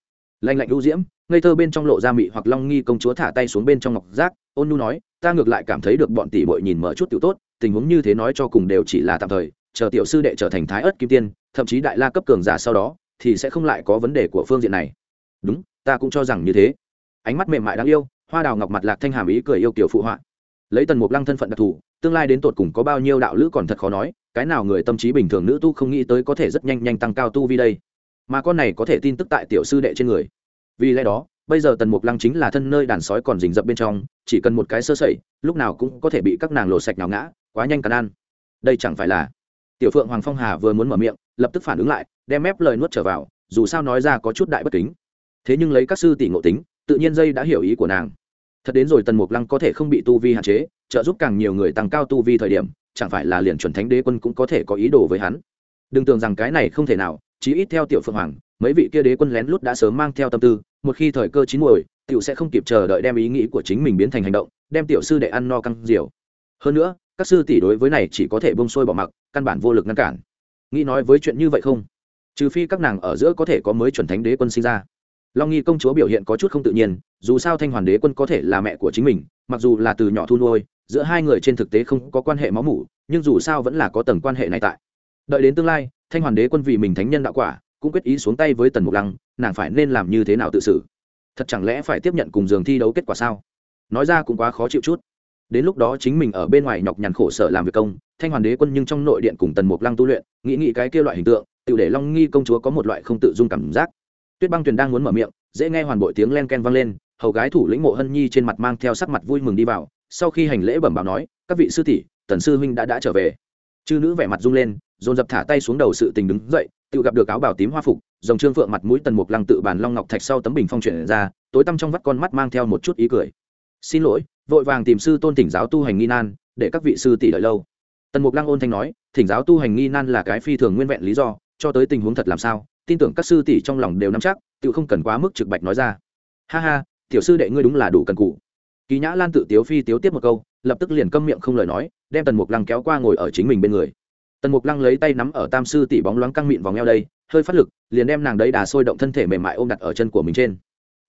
Lạnh lạnh lưu diễm, ngây thơ bên trong lộ ra mị hoặc long nghi công chúa thả tay xuống bên trong ngọc giác, ôn nu nói, ta ngược lại cảm thấy được bọn tỷ bội nhìn mở chút tiểu tốt, tình huống như thế nói cho cùng đều chỉ là tạm thời chờ tiểu sư đệ trở thành thái ớt kim tiên, thậm chí đại la cấp cường giả sau đó, thì sẽ không lại có vấn đề của phương diện này. Đúng, ta cũng cho rằng như thế. Ánh mắt mềm mại đáng yêu, hoa đào ngọc mặt lạc thanh hàm ý cười yêu kiểu phụ họa. Lấy tần mục lăng thân phận đặc thù, tương lai đến tột cùng có bao nhiêu đạo lữ còn thật khó nói, cái nào người tâm trí bình thường nữ tu không nghĩ tới có thể rất nhanh nhanh tăng cao tu vi đây. Mà con này có thể tin tức tại tiểu sư đệ trên người. Vì lẽ đó, bây giờ tần mục lăng chính là thân nơi đàn sói còn rình rập bên trong, chỉ cần một cái sơ sẩy, lúc nào cũng có thể bị các nàng lộ sạch nào ngã, quá nhanh cắn ăn. Đây chẳng phải là tiểu phượng hoàng phong hà vừa muốn mở miệng, lập tức phản ứng lại, đem mép lời nuốt trở vào, dù sao nói ra có chút đại bất kính. Thế nhưng lấy các sư tỷ ngộ tính, tự nhiên dây đã hiểu ý của nàng. Thật đến rồi tần mục lăng có thể không bị tu vi hạn chế, trợ giúp càng nhiều người tăng cao tu vi thời điểm, chẳng phải là liền chuẩn thánh đế quân cũng có thể có ý đồ với hắn. Đừng tưởng rằng cái này không thể nào, chí ít theo tiểu phượng hoàng, mấy vị kia đế quân lén lút đã sớm mang theo tâm tư, một khi thời cơ chín muồi, tiểu sẽ không kịp chờ đợi đem ý nghĩ của chính mình biến thành hành động, đem tiểu sư để ăn no căng diều. Hơn nữa, các sư tỷ đối với này chỉ có thể bông sôi bỏ mặc căn bản vô lực ngăn cản. Nghĩ nói với chuyện như vậy không? Trừ phi các nàng ở giữa có thể có mới chuẩn thánh đế quân sinh ra. Long nghi công chúa biểu hiện có chút không tự nhiên, dù sao thanh hoàn đế quân có thể là mẹ của chính mình, mặc dù là từ nhỏ thu nuôi, giữa hai người trên thực tế không có quan hệ máu mủ, nhưng dù sao vẫn là có tầng quan hệ này tại. Đợi đến tương lai, thanh hoàn đế quân vì mình thánh nhân đạo quả, cũng quyết ý xuống tay với tần mục lăng, nàng phải nên làm như thế nào tự xử? Thật chẳng lẽ phải tiếp nhận cùng giường thi đấu kết quả sao? Nói ra cũng quá khó chịu chút đến lúc đó chính mình ở bên ngoài nhọc nhằn khổ sở làm việc công, thanh hoàn đế quân nhưng trong nội điện cùng tần mục lăng tu luyện, nghĩ nghĩ cái kia loại hình tượng, tự để long nghi công chúa có một loại không tự dung cảm giác. Tuyết băng tuyền đang muốn mở miệng, dễ nghe hoàn bội tiếng len ken vang lên, hầu gái thủ lĩnh mộ hân nhi trên mặt mang theo sắc mặt vui mừng đi vào, sau khi hành lễ bẩm báo nói, các vị sư tỷ, tần sư huynh đã đã trở về. Chư nữ vẻ mặt rung lên, dồn dập thả tay xuống đầu sự tình đứng dậy, tự gặp được áo bào tím hoa phục, dòng trương phượng mặt mũi tần mục lăng tự bàn long ngọc thạch sau tấm bình phong chuyển ra, tối tăm trong vắt con mắt mang theo một chút ý cười. Xin lỗi vội vàng tìm sư tôn thỉnh giáo tu hành nghi nan, để các vị sư tỷ đợi lâu. Tần mục lăng ôn thanh nói, thỉnh giáo tu hành nghi nan là cái phi thường nguyên vẹn lý do, cho tới tình huống thật làm sao, tin tưởng các sư tỷ trong lòng đều nắm chắc tự không cần quá mức trực bạch nói ra. Ha ha, tiểu sư đệ ngươi đúng là đủ cần cụ. Kỳ nhã lan tự tiếu phi tiếu tiếp một câu, lập tức liền câm miệng không lời nói, đem tần mục lăng kéo qua ngồi ở chính mình bên người. Tần mục lăng lấy tay nắm ở tam sư tỷ bóng loáng căng mịn vòng eo đây, hơi phát lực, liền đem nàng đấy đà sôi động thân thể mềm mại ôm đặt ở chân của mình trên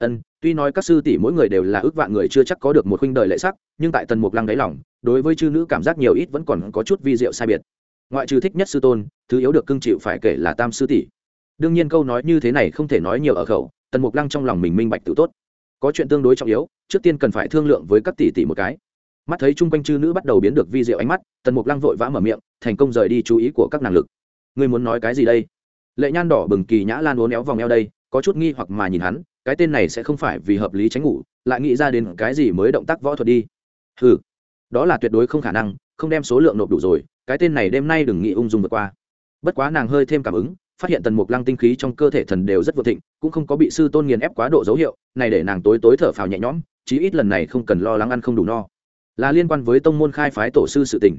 ân, tuy nói các sư tỷ mỗi người đều là ước vạn người chưa chắc có được một huynh đời lệ sắc, nhưng tại tần mục lăng đáy lòng, đối với chư nữ cảm giác nhiều ít vẫn còn có chút vi diệu sai biệt. Ngoại trừ thích nhất sư tôn, thứ yếu được cưng chịu phải kể là tam sư tỷ. Đương nhiên câu nói như thế này không thể nói nhiều ở khẩu, tần mục lăng trong lòng mình minh bạch tự tốt. Có chuyện tương đối trọng yếu, trước tiên cần phải thương lượng với các tỷ tỷ một cái. Mắt thấy chung quanh chư nữ bắt đầu biến được vi diệu ánh mắt, tần mục lăng vội vã mở miệng, thành công rời đi chú ý của các nàng lực. Ngươi muốn nói cái gì đây? Lệ nhan đỏ bừng kỳ nhã lan uốn éo vòng eo đây, có chút nghi hoặc mà nhìn hắn cái tên này sẽ không phải vì hợp lý tránh ngủ, lại nghĩ ra đến cái gì mới động tác võ thuật đi. Ừ đó là tuyệt đối không khả năng, không đem số lượng nộp đủ rồi, cái tên này đêm nay đừng nghĩ ung dung vượt qua. Bất quá nàng hơi thêm cảm ứng, phát hiện tần mục lăng tinh khí trong cơ thể thần đều rất vượt thịnh, cũng không có bị sư tôn nghiền ép quá độ dấu hiệu, này để nàng tối tối thở phào nhẹ nhõm, chí ít lần này không cần lo lắng ăn không đủ no. Là liên quan với tông môn khai phái tổ sư sự tỉnh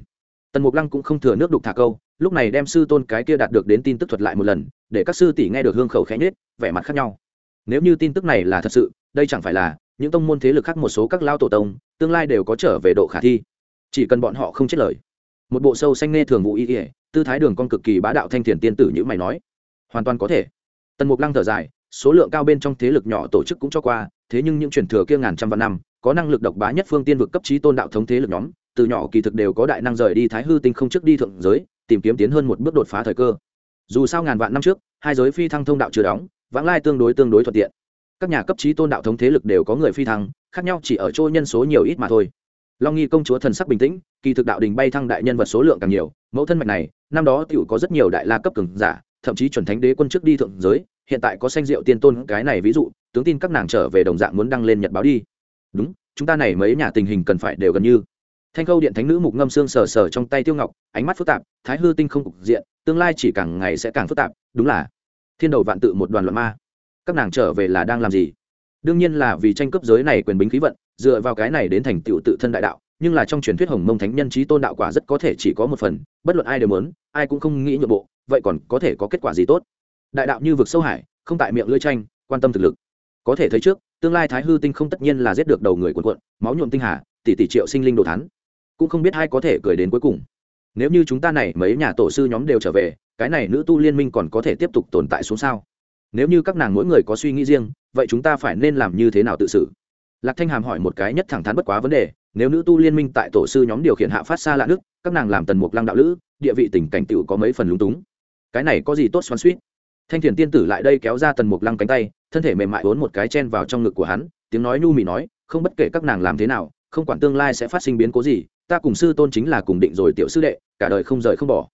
tần mục lăng cũng không thừa nước đục thả câu, lúc này đem sư tôn cái kia đạt được đến tin tức thuật lại một lần, để các sư tỷ nghe được hương khẩu khẽ nhết vẻ mặt khác nhau nếu như tin tức này là thật sự, đây chẳng phải là những tông môn thế lực khác một số các lao tổ tông, tương lai đều có trở về độ khả thi. Chỉ cần bọn họ không chết lời. Một bộ sâu xanh nghe thường vụ y ỉa tư thái đường con cực kỳ bá đạo thanh thiền tiên tử như mày nói. Hoàn toàn có thể. Tần mục lăng thở dài, số lượng cao bên trong thế lực nhỏ tổ chức cũng cho qua, thế nhưng những truyền thừa kia ngàn trăm vạn năm, có năng lực độc bá nhất phương tiên vực cấp trí tôn đạo thống thế lực nhóm, từ nhỏ kỳ thực đều có đại năng rời đi thái hư tinh không trước đi thượng giới, tìm kiếm tiến hơn một bước đột phá thời cơ. Dù sao ngàn vạn năm trước, hai giới phi thăng thông đạo chưa đóng vãng lai tương đối tương đối thuận tiện. Các nhà cấp trí tôn đạo thống thế lực đều có người phi thăng, khác nhau chỉ ở chỗ nhân số nhiều ít mà thôi. Long nghi công chúa thần sắc bình tĩnh, kỳ thực đạo đình bay thăng đại nhân vật số lượng càng nhiều, mẫu thân mạch này, năm đó t có rất nhiều đại la cấp cường giả, thậm chí chuẩn thánh đế quân trước đi thượng giới, hiện tại có sanh diệu tiên tôn cái này ví dụ, tướng tin các nàng trở về đồng dạng muốn đăng lên nhật báo đi. Đúng, chúng ta này mấy nhà tình hình cần phải đều gần như. Thanh khâu điện thánh nữ mục ngâm xương sờ sờ trong tay tiêu ngọc, ánh mắt phức tạp, thái hư tinh không cục diện, tương lai chỉ càng ngày sẽ càng phức tạp, đúng là thiên đầu vạn tự một đoàn loạn ma. Các nàng trở về là đang làm gì? Đương nhiên là vì tranh cướp giới này quyền bính khí vận, dựa vào cái này đến thành tựu tự thân đại đạo, nhưng là trong truyền thuyết hồng mông thánh nhân trí tôn đạo quả rất có thể chỉ có một phần, bất luận ai đều muốn, ai cũng không nghĩ nhượng bộ, vậy còn có thể có kết quả gì tốt? Đại đạo như vực sâu hải, không tại miệng lưỡi tranh, quan tâm thực lực. Có thể thấy trước, tương lai thái hư tinh không tất nhiên là giết được đầu người quần quận máu nhuộm tinh hà, tỷ tỷ triệu sinh linh đồ thắn cũng không biết ai có thể cười đến cuối cùng. Nếu như chúng ta này mấy nhà tổ sư nhóm đều trở về cái này nữ tu liên minh còn có thể tiếp tục tồn tại xuống sao? Nếu như các nàng mỗi người có suy nghĩ riêng vậy chúng ta phải nên làm như thế nào tự xử? Lạc thanh hàm hỏi một cái nhất thẳng thắn bất quá vấn đề nếu nữ tu liên minh tại tổ sư nhóm điều khiển hạ phát xa lạ đức, các nàng làm tần mục lăng đạo lữ địa vị tình cảnh tựu có mấy phần lúng túng. Cái này có gì tốt xoắn suýt thanh thiền tiên tử lại đây kéo ra tần mục lăng cánh tay thân thể mềm mại vốn một cái chen vào trong ngực của hắn tiếng nói nhu mì nói không bất kể các nàng làm thế nào không quản tương lai sẽ phát sinh biến cố gì ta cùng sư tôn chính là cùng định rồi tiểu sư đệ cả đời không rời không bỏ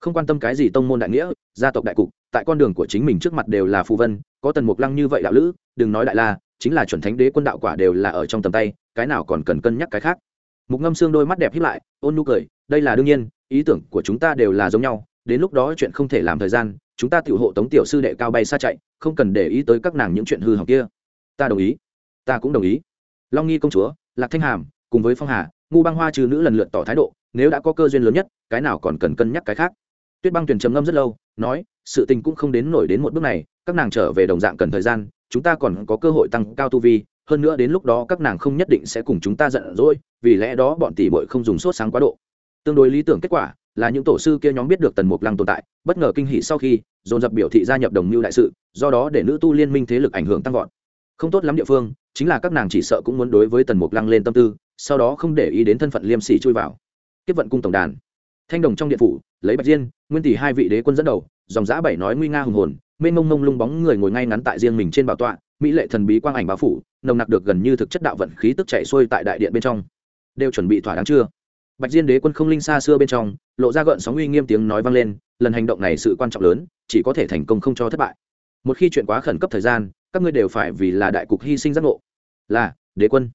không quan tâm cái gì tông môn đại nghĩa, gia tộc đại cục, tại con đường của chính mình trước mặt đều là phù vân, có tần mục lăng như vậy đạo lữ, đừng nói đại la, chính là chuẩn thánh đế quân đạo quả đều là ở trong tầm tay, cái nào còn cần cân nhắc cái khác. Mục ngâm xương đôi mắt đẹp hiếp lại, ôn nhu cười, đây là đương nhiên, ý tưởng của chúng ta đều là giống nhau, đến lúc đó chuyện không thể làm thời gian, chúng ta tự hộ tống tiểu sư đệ cao bay xa chạy, không cần để ý tới các nàng những chuyện hư hỏng kia. Ta đồng ý. Ta cũng đồng ý. Long nghi công chúa, lạc thanh hàm, cùng với phong hà, ngu băng hoa trừ nữ lần lượt tỏ thái độ, nếu đã có cơ duyên lớn nhất, cái nào còn cần cân nhắc cái khác? Tuyết băng tuyển trầm ngâm rất lâu, nói, sự tình cũng không đến nổi đến một bước này, các nàng trở về đồng dạng cần thời gian, chúng ta còn có cơ hội tăng cao tu vi, hơn nữa đến lúc đó các nàng không nhất định sẽ cùng chúng ta giận dỗi, vì lẽ đó bọn tỷ bội không dùng sốt sáng quá độ. Tương đối lý tưởng kết quả là những tổ sư kia nhóm biết được tần mục lăng tồn tại, bất ngờ kinh hỉ sau khi, dồn dập biểu thị gia nhập đồng mưu đại sự, do đó để nữ tu liên minh thế lực ảnh hưởng tăng vọt. Không tốt lắm địa phương, chính là các nàng chỉ sợ cũng muốn đối với tần mục lăng lên tâm tư, sau đó không để ý đến thân phận liêm sĩ chui vào. Kiếp vận cung tổng đàn thanh đồng trong điện phủ, lấy bạch diên, nguyên tỷ hai vị đế quân dẫn đầu, dòng giã bảy nói nguy nga hùng hồn, mênh mông mông lung bóng người ngồi ngay ngắn tại riêng mình trên bảo tọa, mỹ lệ thần bí quang ảnh báo phủ, nồng nặc được gần như thực chất đạo vận khí tức chạy xuôi tại đại điện bên trong. Đều chuẩn bị thỏa đáng chưa? Bạch diên đế quân không linh xa xưa bên trong, lộ ra gợn sóng uy nghiêm tiếng nói vang lên, lần hành động này sự quan trọng lớn, chỉ có thể thành công không cho thất bại. Một khi chuyện quá khẩn cấp thời gian, các ngươi đều phải vì là đại cục hy sinh giác ngộ. Là, đế quân.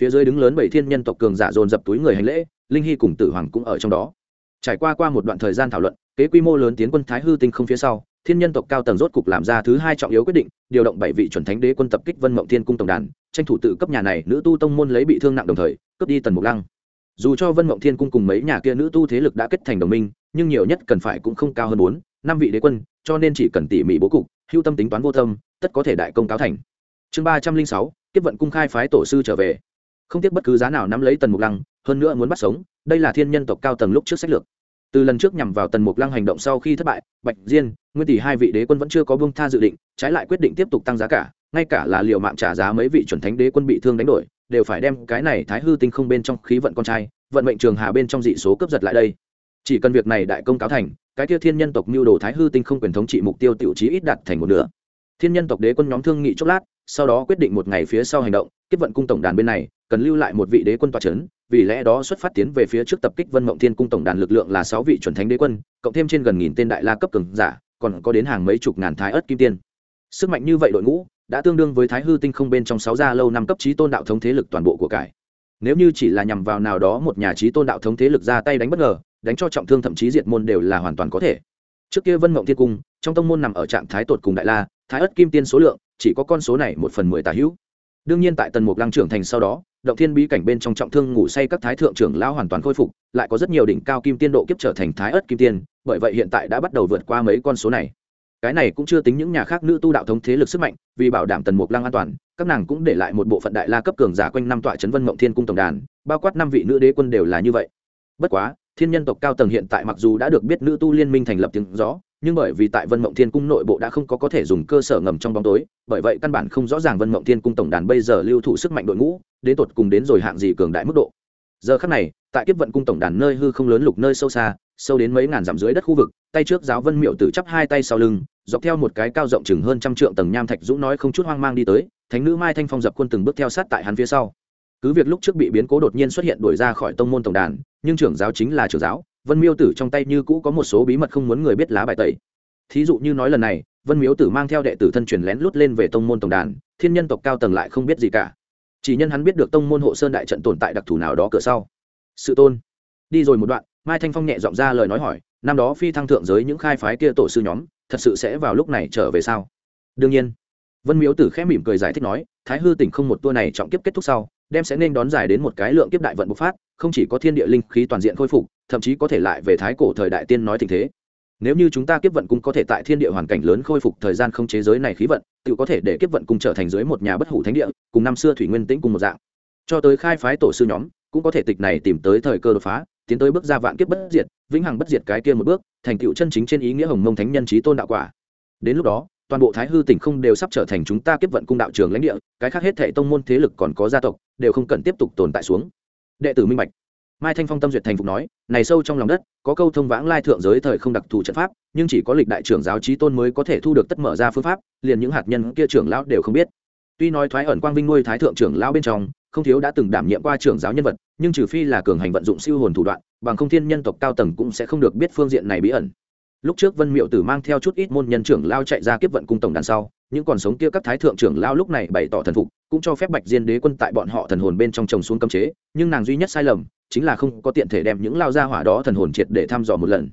Phía dưới đứng lớn bảy thiên nhân tộc cường giả dồn dập túi người hành lễ, linh hy cùng tử hoàng cũng ở trong đó trải qua qua một đoạn thời gian thảo luận, kế quy mô lớn tiến quân thái hư tinh không phía sau, thiên nhân tộc cao tầng rốt cục làm ra thứ hai trọng yếu quyết định, điều động bảy vị chuẩn thánh đế quân tập kích vân mộng thiên cung tổng đàn, tranh thủ tự cấp nhà này nữ tu tông môn lấy bị thương nặng đồng thời, cướp đi tần mục lăng. Dù cho vân mộng thiên cung cùng mấy nhà kia nữ tu thế lực đã kết thành đồng minh, nhưng nhiều nhất cần phải cũng không cao hơn bốn, năm vị đế quân, cho nên chỉ cần tỉ mỉ bố cục, hưu tâm tính toán vô tâm, tất có thể đại công cáo thành. Chương ba trăm linh sáu tiếp vận cung khai phái tổ sư trở về. Không tiếc bất cứ giá nào nắm lấy tần mục lăng hơn nữa muốn bắt sống, đây là thiên nhân tộc cao tầng lúc trước sách lược. Từ lần trước nhằm vào tần mục lăng hành động sau khi thất bại, bạch diên, nguyên tỷ hai vị đế quân vẫn chưa có bông tha dự định, trái lại quyết định tiếp tục tăng giá cả, ngay cả là liệu mạng trả giá mấy vị chuẩn thánh đế quân bị thương đánh đổi, đều phải đem cái này thái hư tinh không bên trong khí vận con trai, vận mệnh trường hà bên trong dị số cướp giật lại đây. Chỉ cần việc này đại công cáo thành, cái kia thiên nhân tộc mưu đồ thái hư tinh không quyền thống trị mục tiêu tiểu chí ít đạt thành một nửa. Thiên nhân tộc đế quân nhóm thương nghị chốc lát sau đó quyết định một ngày phía sau hành động kết vận cung tổng đàn bên này, cần lưu lại một vị đế quân tòa c h ấ n vì lẽ đó xuất phát tiến về phía trước tập kích vân mộng thiên cung tổng đàn lực lượng là sáu vị chuẩn thánh đế quân, cộng thêm trên gần nghìn tên đại la cấp cường giả, còn có đến hàng mấy chục ngàn thái ớt kim tiên. Sức mạnh như vậy đội ngũ, đã tương đương với thái hư tinh không bên trong sáu gia lâu năm cấp trí tôn đạo thống thế lực toàn bộ của cải. Nếu như chỉ là nhằm vào nào đó một nhà trí tôn đạo thống thế lực ra tay đánh bất ngờ, đánh cho trọng thương thậm chí diệt môn đều là hoàn toàn có thể. Trước kia vân mộng thiên cung, trong tông môn nằm ở trạng thái tột cùng đại la, thái ất kim tiên số lượng chỉ có con số này một phần mười tà hữu. Đương nhiên tại tần mục lăng trưởng thành sau đó, động thiên bí cảnh bên trong trọng thương ngủ say các thái thượng trưởng lao hoàn toàn khôi phục, lại có rất nhiều đỉnh cao kim tiên độ kiếp trở thành thái ất kim tiên, bởi vậy hiện tại đã bắt đầu vượt qua mấy con số này. Cái này cũng chưa tính những nhà khác nữ tu đạo thống thế lực sức mạnh, vì bảo đảm tần mục lăng an toàn, các nàng cũng để lại một bộ phận đại la cấp cường giả quanh năm tọa trấn vân mộng thiên cung tổng đàn, bao quát năm vị nữ đế quân đều là như vậy. Bất quá thiên nhân tộc cao tầng hiện tại mặc dù đã được biết nữ tu liên minh thành lập tiếng rõ nhưng bởi vì tại vân mộng thiên cung nội bộ đã không có có thể dùng cơ sở ngầm trong bóng tối, bởi vậy căn bản không rõ ràng vân mộng thiên cung tổng đàn bây giờ lưu thủ sức mạnh đội ngũ, đến tột cùng đến rồi hạng gì cường đại mức độ. Giờ khắc này, tại kiếp vận cung tổng đàn nơi hư không lớn lục nơi sâu xa, sâu đến mấy ngàn dặm dưới đất khu vực, tay trước giáo vân miệu tử chắp hai tay sau lưng, dọc theo một cái cao rộng chừng hơn trăm trượng tầng nham thạch dũng nói không chút hoang mang đi tới, thánh nữ mai thanh phong dập quân từng bước theo sát tại hắn phía sau cứ việc lúc trước bị biến cố đột nhiên xuất hiện đuổi ra khỏi tông môn tổng đàn, nhưng trưởng giáo chính là trưởng giáo, vân miêu tử trong tay như cũ có một số bí mật không muốn người biết lá bài tẩy. Thí dụ như nói lần này, vân miếu tử mang theo đệ tử thân truyền lén lút lên về tông môn tổng đàn, thiên nhân tộc cao tầng lại không biết gì cả. Chỉ nhân hắn biết được tông môn hộ sơn đại trận tồn tại đặc thù nào đó cửa sau. Sự tôn. Đi rồi một đoạn, mai thanh phong nhẹ giọng ra lời nói hỏi, năm đó phi thăng thượng giới những khai phái kia tổ sư nhóm, thật sự sẽ vào lúc này trở về sao? Đương nhiên. Vân miếu tử khẽ mỉm cười giải thích nói, thái hư tỉnh không một tour này trọng kiếp kết thúc sau đem sẽ nên đón dài đến một cái lượng kiếp đại vận bộc phát, không chỉ có thiên địa linh khí toàn diện khôi phục, thậm chí có thể lại về thái cổ thời đại tiên nói tình thế. Nếu như chúng ta kiếp vận cung có thể tại thiên địa hoàn cảnh lớn khôi phục thời gian không chế giới này khí vận, tự có thể để kiếp vận cung trở thành dưới một nhà bất hủ thánh địa, cùng năm xưa thủy nguyên tĩnh cùng một dạng. Cho tới khai phái tổ sư nhóm, cũng có thể tịch này tìm tới thời cơ đột phá, tiến tới bước ra vạn kiếp bất diệt, vĩnh hằng bất diệt cái kia một bước, thành tựu chân chính trên ý nghĩa hồng mông thánh nhân trí tôn đạo quả. Đến lúc đó, toàn bộ thái hư tỉnh không đều sắp trở thành chúng ta kiếp vận cung đạo trường lãnh địa, cái khác hết thệ tông môn thế lực còn có gia tộc đều không cần tiếp tục tồn tại xuống. Đệ tử minh bạch. Mai thanh phong tâm duyệt thành phục nói, này sâu trong lòng đất, có câu thông vãng lai thượng giới thời không đặc thù trận pháp, nhưng chỉ có lịch đại trưởng giáo trí tôn mới có thể thu được tất mở ra phương pháp, liền những hạt nhân kia trưởng lão đều không biết. Tuy nói thoái ẩn quang vinh nuôi thái thượng trưởng lão bên trong, không thiếu đã từng đảm nhiệm qua trưởng giáo nhân vật, nhưng trừ phi là cường hành vận dụng siêu hồn thủ đoạn, bằng không thiên nhân tộc cao tầng cũng sẽ không được biết phương diện này bí ẩn. Lúc trước vân miệu tử mang theo chút ít môn nhân trưởng lao chạy ra kiếp vận cung tổng đàn sau những còn sống kia các thái thượng trưởng lao lúc này bày tỏ thần phục, cũng cho phép bạch diên đế quân tại bọn họ thần hồn bên trong trồng xuống cấm chế, nhưng nàng duy nhất sai lầm chính là không có tiện thể đem những lao gia hỏa đó thần hồn triệt để thăm dò một lần.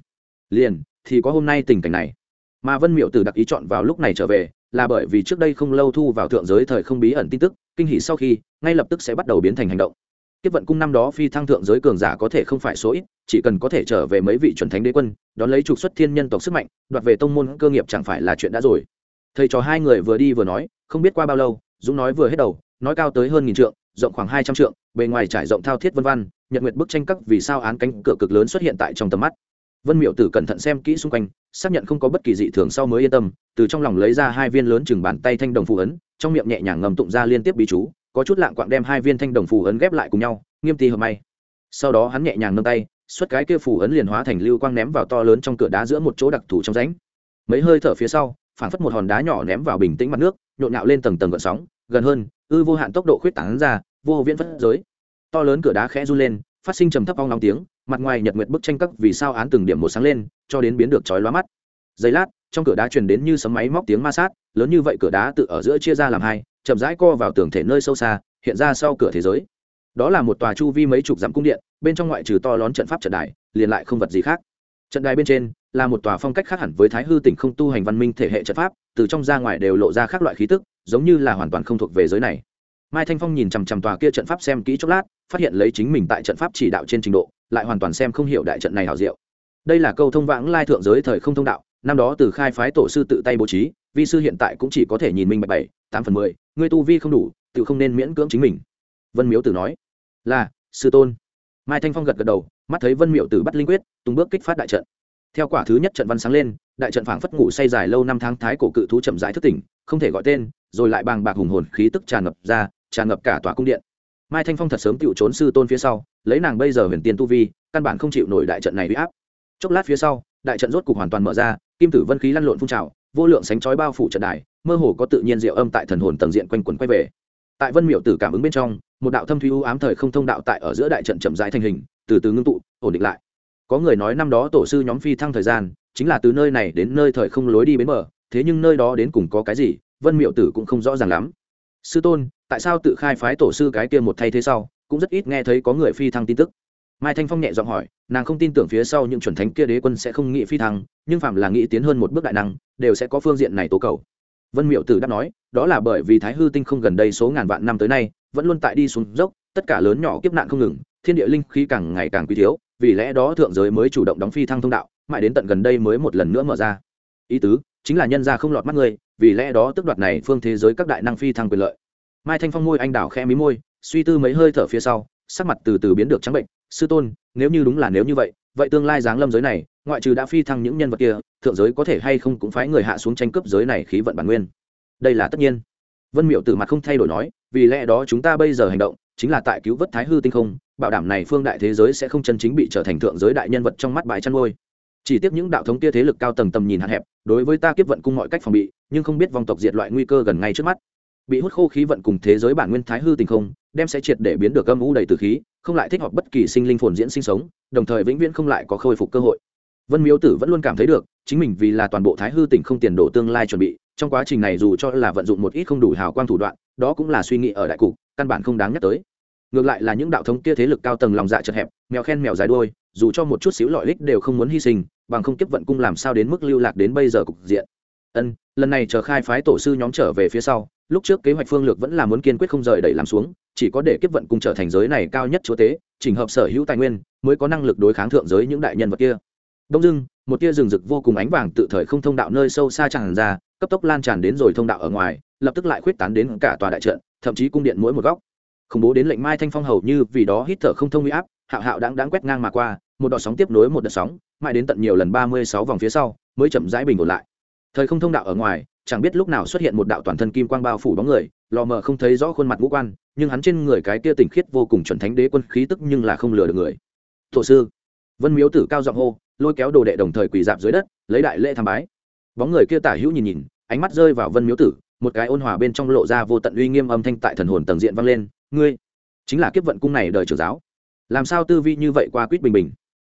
Liền, thì có hôm nay tình cảnh này. Mà vân miệu tử đặc ý chọn vào lúc này trở về, là bởi vì trước đây không lâu thu vào thượng giới thời không bí ẩn tin tức, kinh hỷ sau khi, ngay lập tức sẽ bắt đầu biến thành hành động. Tiếp vận cung năm đó phi thăng thượng giới cường giả có thể không phải số ít, chỉ cần có thể trở về mấy vị chuẩn thánh đế quân, đón lấy trục xuất thiên nhân tộc sức mạnh, đoạt về tông môn cơ nghiệp chẳng phải là chuyện đã rồi thầy trò hai người vừa đi vừa nói, không biết qua bao lâu, dũng nói vừa hết đầu, nói cao tới hơn nghìn trượng, rộng khoảng hai trăm trượng, bề ngoài trải rộng thao thiết vân văn nhật nguyệt bức tranh các vì sao án cánh cửa cực lớn xuất hiện tại trong tầm mắt. Vân miệu tử cẩn thận xem kỹ xung quanh, xác nhận không có bất kỳ dị thường sau mới yên tâm, từ trong lòng lấy ra hai viên lớn chừng bàn tay thanh đồng phù ấn, trong miệng nhẹ nhàng ngầm tụng ra liên tiếp bí chú, có chút lạng quạng đem hai viên thanh đồng phù ấn ghép lại cùng nhau, nghiêm ti hợp may. Sau đó hắn nhẹ nhàng nâng tay, xuất cái kia phủ ấn liền hóa thành lưu quang ném vào to lớn trong cửa đá giữa một chỗ đặc thù trong rãnh. Mấy hơi thở phía sau phảng phất một hòn đá nhỏ ném vào bình tĩnh mặt nước, nhộn nhạo lên tầng tầng gợn sóng, gần hơn, ư vô hạn tốc độ khuyết tảng ra, vô viễn phất giới. To lớn cửa đá khẽ run lên, phát sinh trầm thấp ong long tiếng, mặt ngoài nhật nguyệt bức tranh các vì sao án từng điểm một sáng lên, cho đến biến được chói lóa mắt. Giây lát, trong cửa đá truyền đến như sấm máy móc tiếng ma sát, lớn như vậy cửa đá tự ở giữa chia ra làm hai, chậm rãi co vào tường thể nơi sâu xa, hiện ra sau cửa thế giới. Đó là một tòa chu vi mấy chục dặm cung điện, bên trong ngoại trừ to lón trận pháp trận đài, liền lại không vật gì khác. Trận đài bên trên là một tòa phong cách khác hẳn với thái hư tỉnh không tu hành văn minh thể hệ trận pháp, từ trong ra ngoài đều lộ ra các loại khí tức, giống như là hoàn toàn không thuộc về giới này. Mai thanh phong nhìn chằm chằm tòa kia trận pháp xem kỹ chốc lát, phát hiện lấy chính mình tại trận pháp chỉ đạo trên trình độ, lại hoàn toàn xem không hiểu đại trận này hảo diệu. Đây là câu thông vãng lai thượng giới thời không thông đạo, năm đó từ khai phái tổ sư tự tay bố trí, vi sư hiện tại cũng chỉ có thể nhìn minh bạch bảy, tám phần mười, ngươi tu vi không đủ, tự không nên miễn cưỡng chính mình. Vân miếu tử nói, là, sư tôn. Mai thanh phong gật gật đầu, mắt thấy vân miệu tử bắt linh quyết tung bước kích phát đại trận theo quả thứ nhất trận văn sáng lên, đại trận phảng phất ngủ say dài lâu năm tháng thái cổ cự thú chậm rãi thức tỉnh, không thể gọi tên, rồi lại bàng bạc hùng hồn khí tức tràn ngập ra, tràn ngập cả tòa cung điện. Mai thanh phong thật sớm tựu trốn sư tôn phía sau, lấy nàng bây giờ huyền tiên tu vi, căn bản không chịu nổi đại trận này huy áp. Chốc lát phía sau, đại trận rốt cục hoàn toàn mở ra, kim tử vân khí lăn lộn phun trào, vô lượng sánh chói bao phủ trận đài, mơ hồ có tự nhiên diệu âm tại thần hồn tầng diện quanh quẩn quay về. Tại vân miệu tử cảm ứng bên trong, một đạo thâm thuy u ám thời không thông đạo tại ở giữa đại trận chậm rãi thành hình, từ từ ngưng tụ, ổn định lại có người nói năm đó tổ sư nhóm phi thăng thời gian, chính là từ nơi này đến nơi thời không lối đi bến bờ, thế nhưng nơi đó đến cùng có cái gì, vân miệu tử cũng không rõ ràng lắm. Sư tôn, tại sao tự khai phái tổ sư cái kia một thay thế sau, cũng rất ít nghe thấy có người phi thăng tin tức? Mai thanh phong nhẹ giọng hỏi, nàng không tin tưởng phía sau những chuẩn thánh kia đế quân sẽ không nghĩ phi thăng, nhưng phạm là nghĩ tiến hơn một bước đại năng, đều sẽ có phương diện này tố cầu. Vân miệu tử đáp nói, đó là bởi vì thái hư tinh không gần đây số ngàn vạn năm tới nay, vẫn luôn tại đi xuống dốc, tất cả lớn nhỏ kiếp nạn không ngừng, thiên địa linh khí càng ngày càng quý thiếu vì lẽ đó thượng giới mới chủ động đóng phi thăng thông đạo, mãi đến tận gần đây mới một lần nữa mở ra. Ý tứ, chính là nhân ra không lọt mắt người vì lẽ đó tức đoạt này phương thế giới các đại năng phi thăng quyền lợi. Mai thanh phong môi anh đảo khẽ mí môi, suy tư mấy hơi thở phía sau, sắc mặt từ từ biến được trắng bệnh, sư tôn, nếu như đúng là nếu như vậy vậy tương lai giáng lâm giới này, ngoại trừ đã phi thăng những nhân vật kia, thượng giới có thể hay không cũng phái người hạ xuống tranh cướp giới này khí vận bản nguyên? Đây là tất nhiên. Vân miệu từ mặt không thay đổi nói, vì lẽ đó chúng ta bây giờ hành động chính là tại cứu vớt thái hư tinh không, bảo đảm này phương đại thế giới sẽ không chân chính bị trở thành thượng giới đại nhân vật trong mắt bãi chăn ngôi chỉ tiếc những đạo thống kia thế lực cao tầng tầm nhìn hạn hẹp, đối với ta kiếp vận cung mọi cách phòng bị, nhưng không biết vòng tộc diệt loại nguy cơ gần ngay trước mắt. Bị hút khô khí vận cùng thế giới bản nguyên thái hư tình không, đem sẽ triệt để biến được âm u đầy từ khí, không lại thích hợp bất kỳ sinh linh phồn diễn sinh sống, đồng thời vĩnh viễn không lại có khôi phục cơ hội. Vân miếu tử vẫn luôn cảm thấy được, chính mình vì là toàn bộ thái hư tỉnh không tiền đổ tương lai chuẩn bị, trong quá trình này dù cho là vận dụng một ít không đủ hào quang thủ đoạn, đó cũng là suy nghĩ ở đại cục căn bản không đáng nhắc tới. Ngược lại là những đạo thống kia thế lực cao tầng lòng dạ chật hẹp, mèo khen mèo dài đuôi, dù cho một chút xíu lợi ích đều không muốn hy sinh, bằng không kiếp vận cung làm sao đến mức lưu lạc đến bây giờ cục diện. Ân, lần này chờ khai phái tổ sư nhóm trở về phía sau, lúc trước kế hoạch phương lược vẫn là muốn kiên quyết không rời đẩy làm xuống, chỉ có để kiếp vận cung trở thành giới này cao nhất chúa tế, chỉnh hợp sở hữu tài nguyên, mới có năng lực đối kháng thượng giới những đại nhân vật kia. Đông dưng một tia rừng rực vô cùng ánh vàng tự thời không thông đạo nơi sâu xa tràn ra, cấp tốc lan tràn đến rồi thông đạo ở ngoài, lập tức lại khuyết tán đến cả tòa đại trận thậm chí cung điện mỗi một góc. Khủng bố đến lệnh mai thanh phong hầu như vì đó hít thở không thông huy áp, hạo hạo đáng đáng quét ngang mà qua, một đợt sóng tiếp nối một đợt sóng, mãi đến tận nhiều lần ba mươi sáu vòng phía sau, mới chậm rãi bình ổn lại. Thời không thông đạo ở ngoài, chẳng biết lúc nào xuất hiện một đạo toàn thân kim quang bao phủ bóng người, lò mờ không thấy rõ khuôn mặt ngũ quan, nhưng hắn trên người cái kia tỉnh khiết vô cùng chuẩn thánh đế quân khí tức nhưng là không lừa được người. Thổ sư, vân miếu tử cao giọng hô, lôi kéo đồ đệ đồng thời quỳ dạp dưới đất, lấy đại lễ tham bái. Bóng người kia tả hữu nhìn nhìn, ánh mắt rơi vào vân miếu tử một cái ôn hòa bên trong lộ ra vô tận uy nghiêm âm thanh tại thần hồn tầng diện vang lên, ngươi, chính là kiếp vận cung này đời trưởng giáo. Làm sao tư vi như vậy qua quýt bình bình?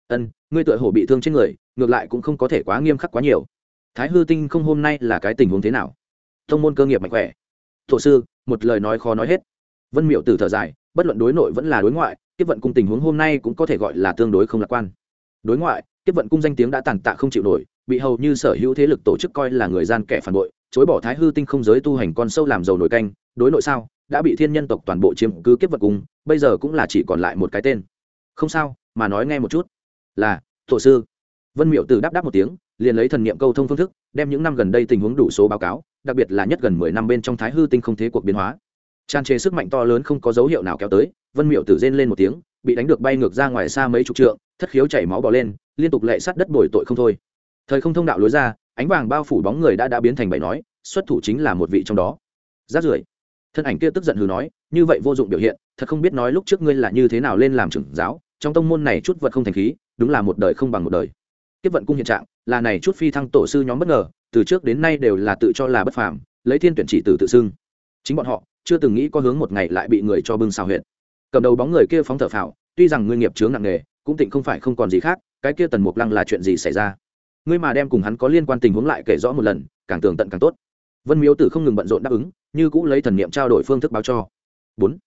Ân, ngươi tựa hồ bị thương trên người, ngược lại cũng không có thể quá nghiêm khắc quá nhiều. Thái hư tinh không hôm nay là cái tình huống thế nào? Thông môn cơ nghiệp mạnh khỏe. Thổ sư, một lời nói khó nói hết. Vân miệu tử thở dài, bất luận đối nội vẫn là đối ngoại tiếp vận cung tình huống hôm nay cũng có thể gọi là tương đối không lạc quan. Đối ngoại tiếp vận cung danh tiếng đã tàn tạ không chịu nổi, bị hầu như sở hữu thế lực tổ chức coi là người gian kẻ phản bội chối bỏ thái hư tinh không giới tu hành con sâu làm dầu nổi canh, đối nội sao, đã bị thiên nhân tộc toàn bộ chiếm cứ kiếp vật cung bây giờ cũng là chỉ còn lại một cái tên. Không sao, mà nói nghe một chút. Là thổ sư. Vân miệu tử đáp đáp một tiếng, liền lấy thần niệm câu thông phương thức, đem những năm gần đây tình huống đủ số báo cáo, đặc biệt là nhất gần mười năm bên trong thái hư tinh không thế cuộc biến hóa. Tràn trề sức mạnh to lớn không có dấu hiệu nào kéo tới, vân miệu tử rên lên một tiếng, bị đánh được bay ngược ra ngoài xa mấy chục trượng, thất khiếu chảy máu bỏ lên, liên tục lệ sát đất bồi tội không thôi. Thời không thông đạo lối ra ánh vàng bao phủ bóng người đã đã biến thành bảy nói, xuất thủ chính là một vị trong đó. Rát rưởi. Thân ảnh kia tức giận hừ nói, như vậy vô dụng biểu hiện, thật không biết nói lúc trước ngươi là như thế nào lên làm trưởng giáo, trong tông môn này chút vật không thành khí, đúng là một đời không bằng một đời. Tiếp vận cung hiện trạng, là này chút phi thăng tổ sư nhóm bất ngờ, từ trước đến nay đều là tự cho là bất phàm, lấy thiên tuyển chỉ từ tự xưng. Chính bọn họ, chưa từng nghĩ có hướng một ngày lại bị người cho bưng xào huyện cầm đầu bóng người kia phóng thở phào, tuy rằng ngươi nghiệp chướng nặng nề, cũng tịnh không phải không còn gì khác, cái kia tần mục lăng là chuyện gì xảy ra? Ngươi mà đem cùng hắn có liên quan tình huống lại kể rõ một lần, càng tường tận càng tốt. Vân miếu tử không ngừng bận rộn đáp ứng, như cũ lấy thần niệm trao đổi phương thức báo cho. Bốn,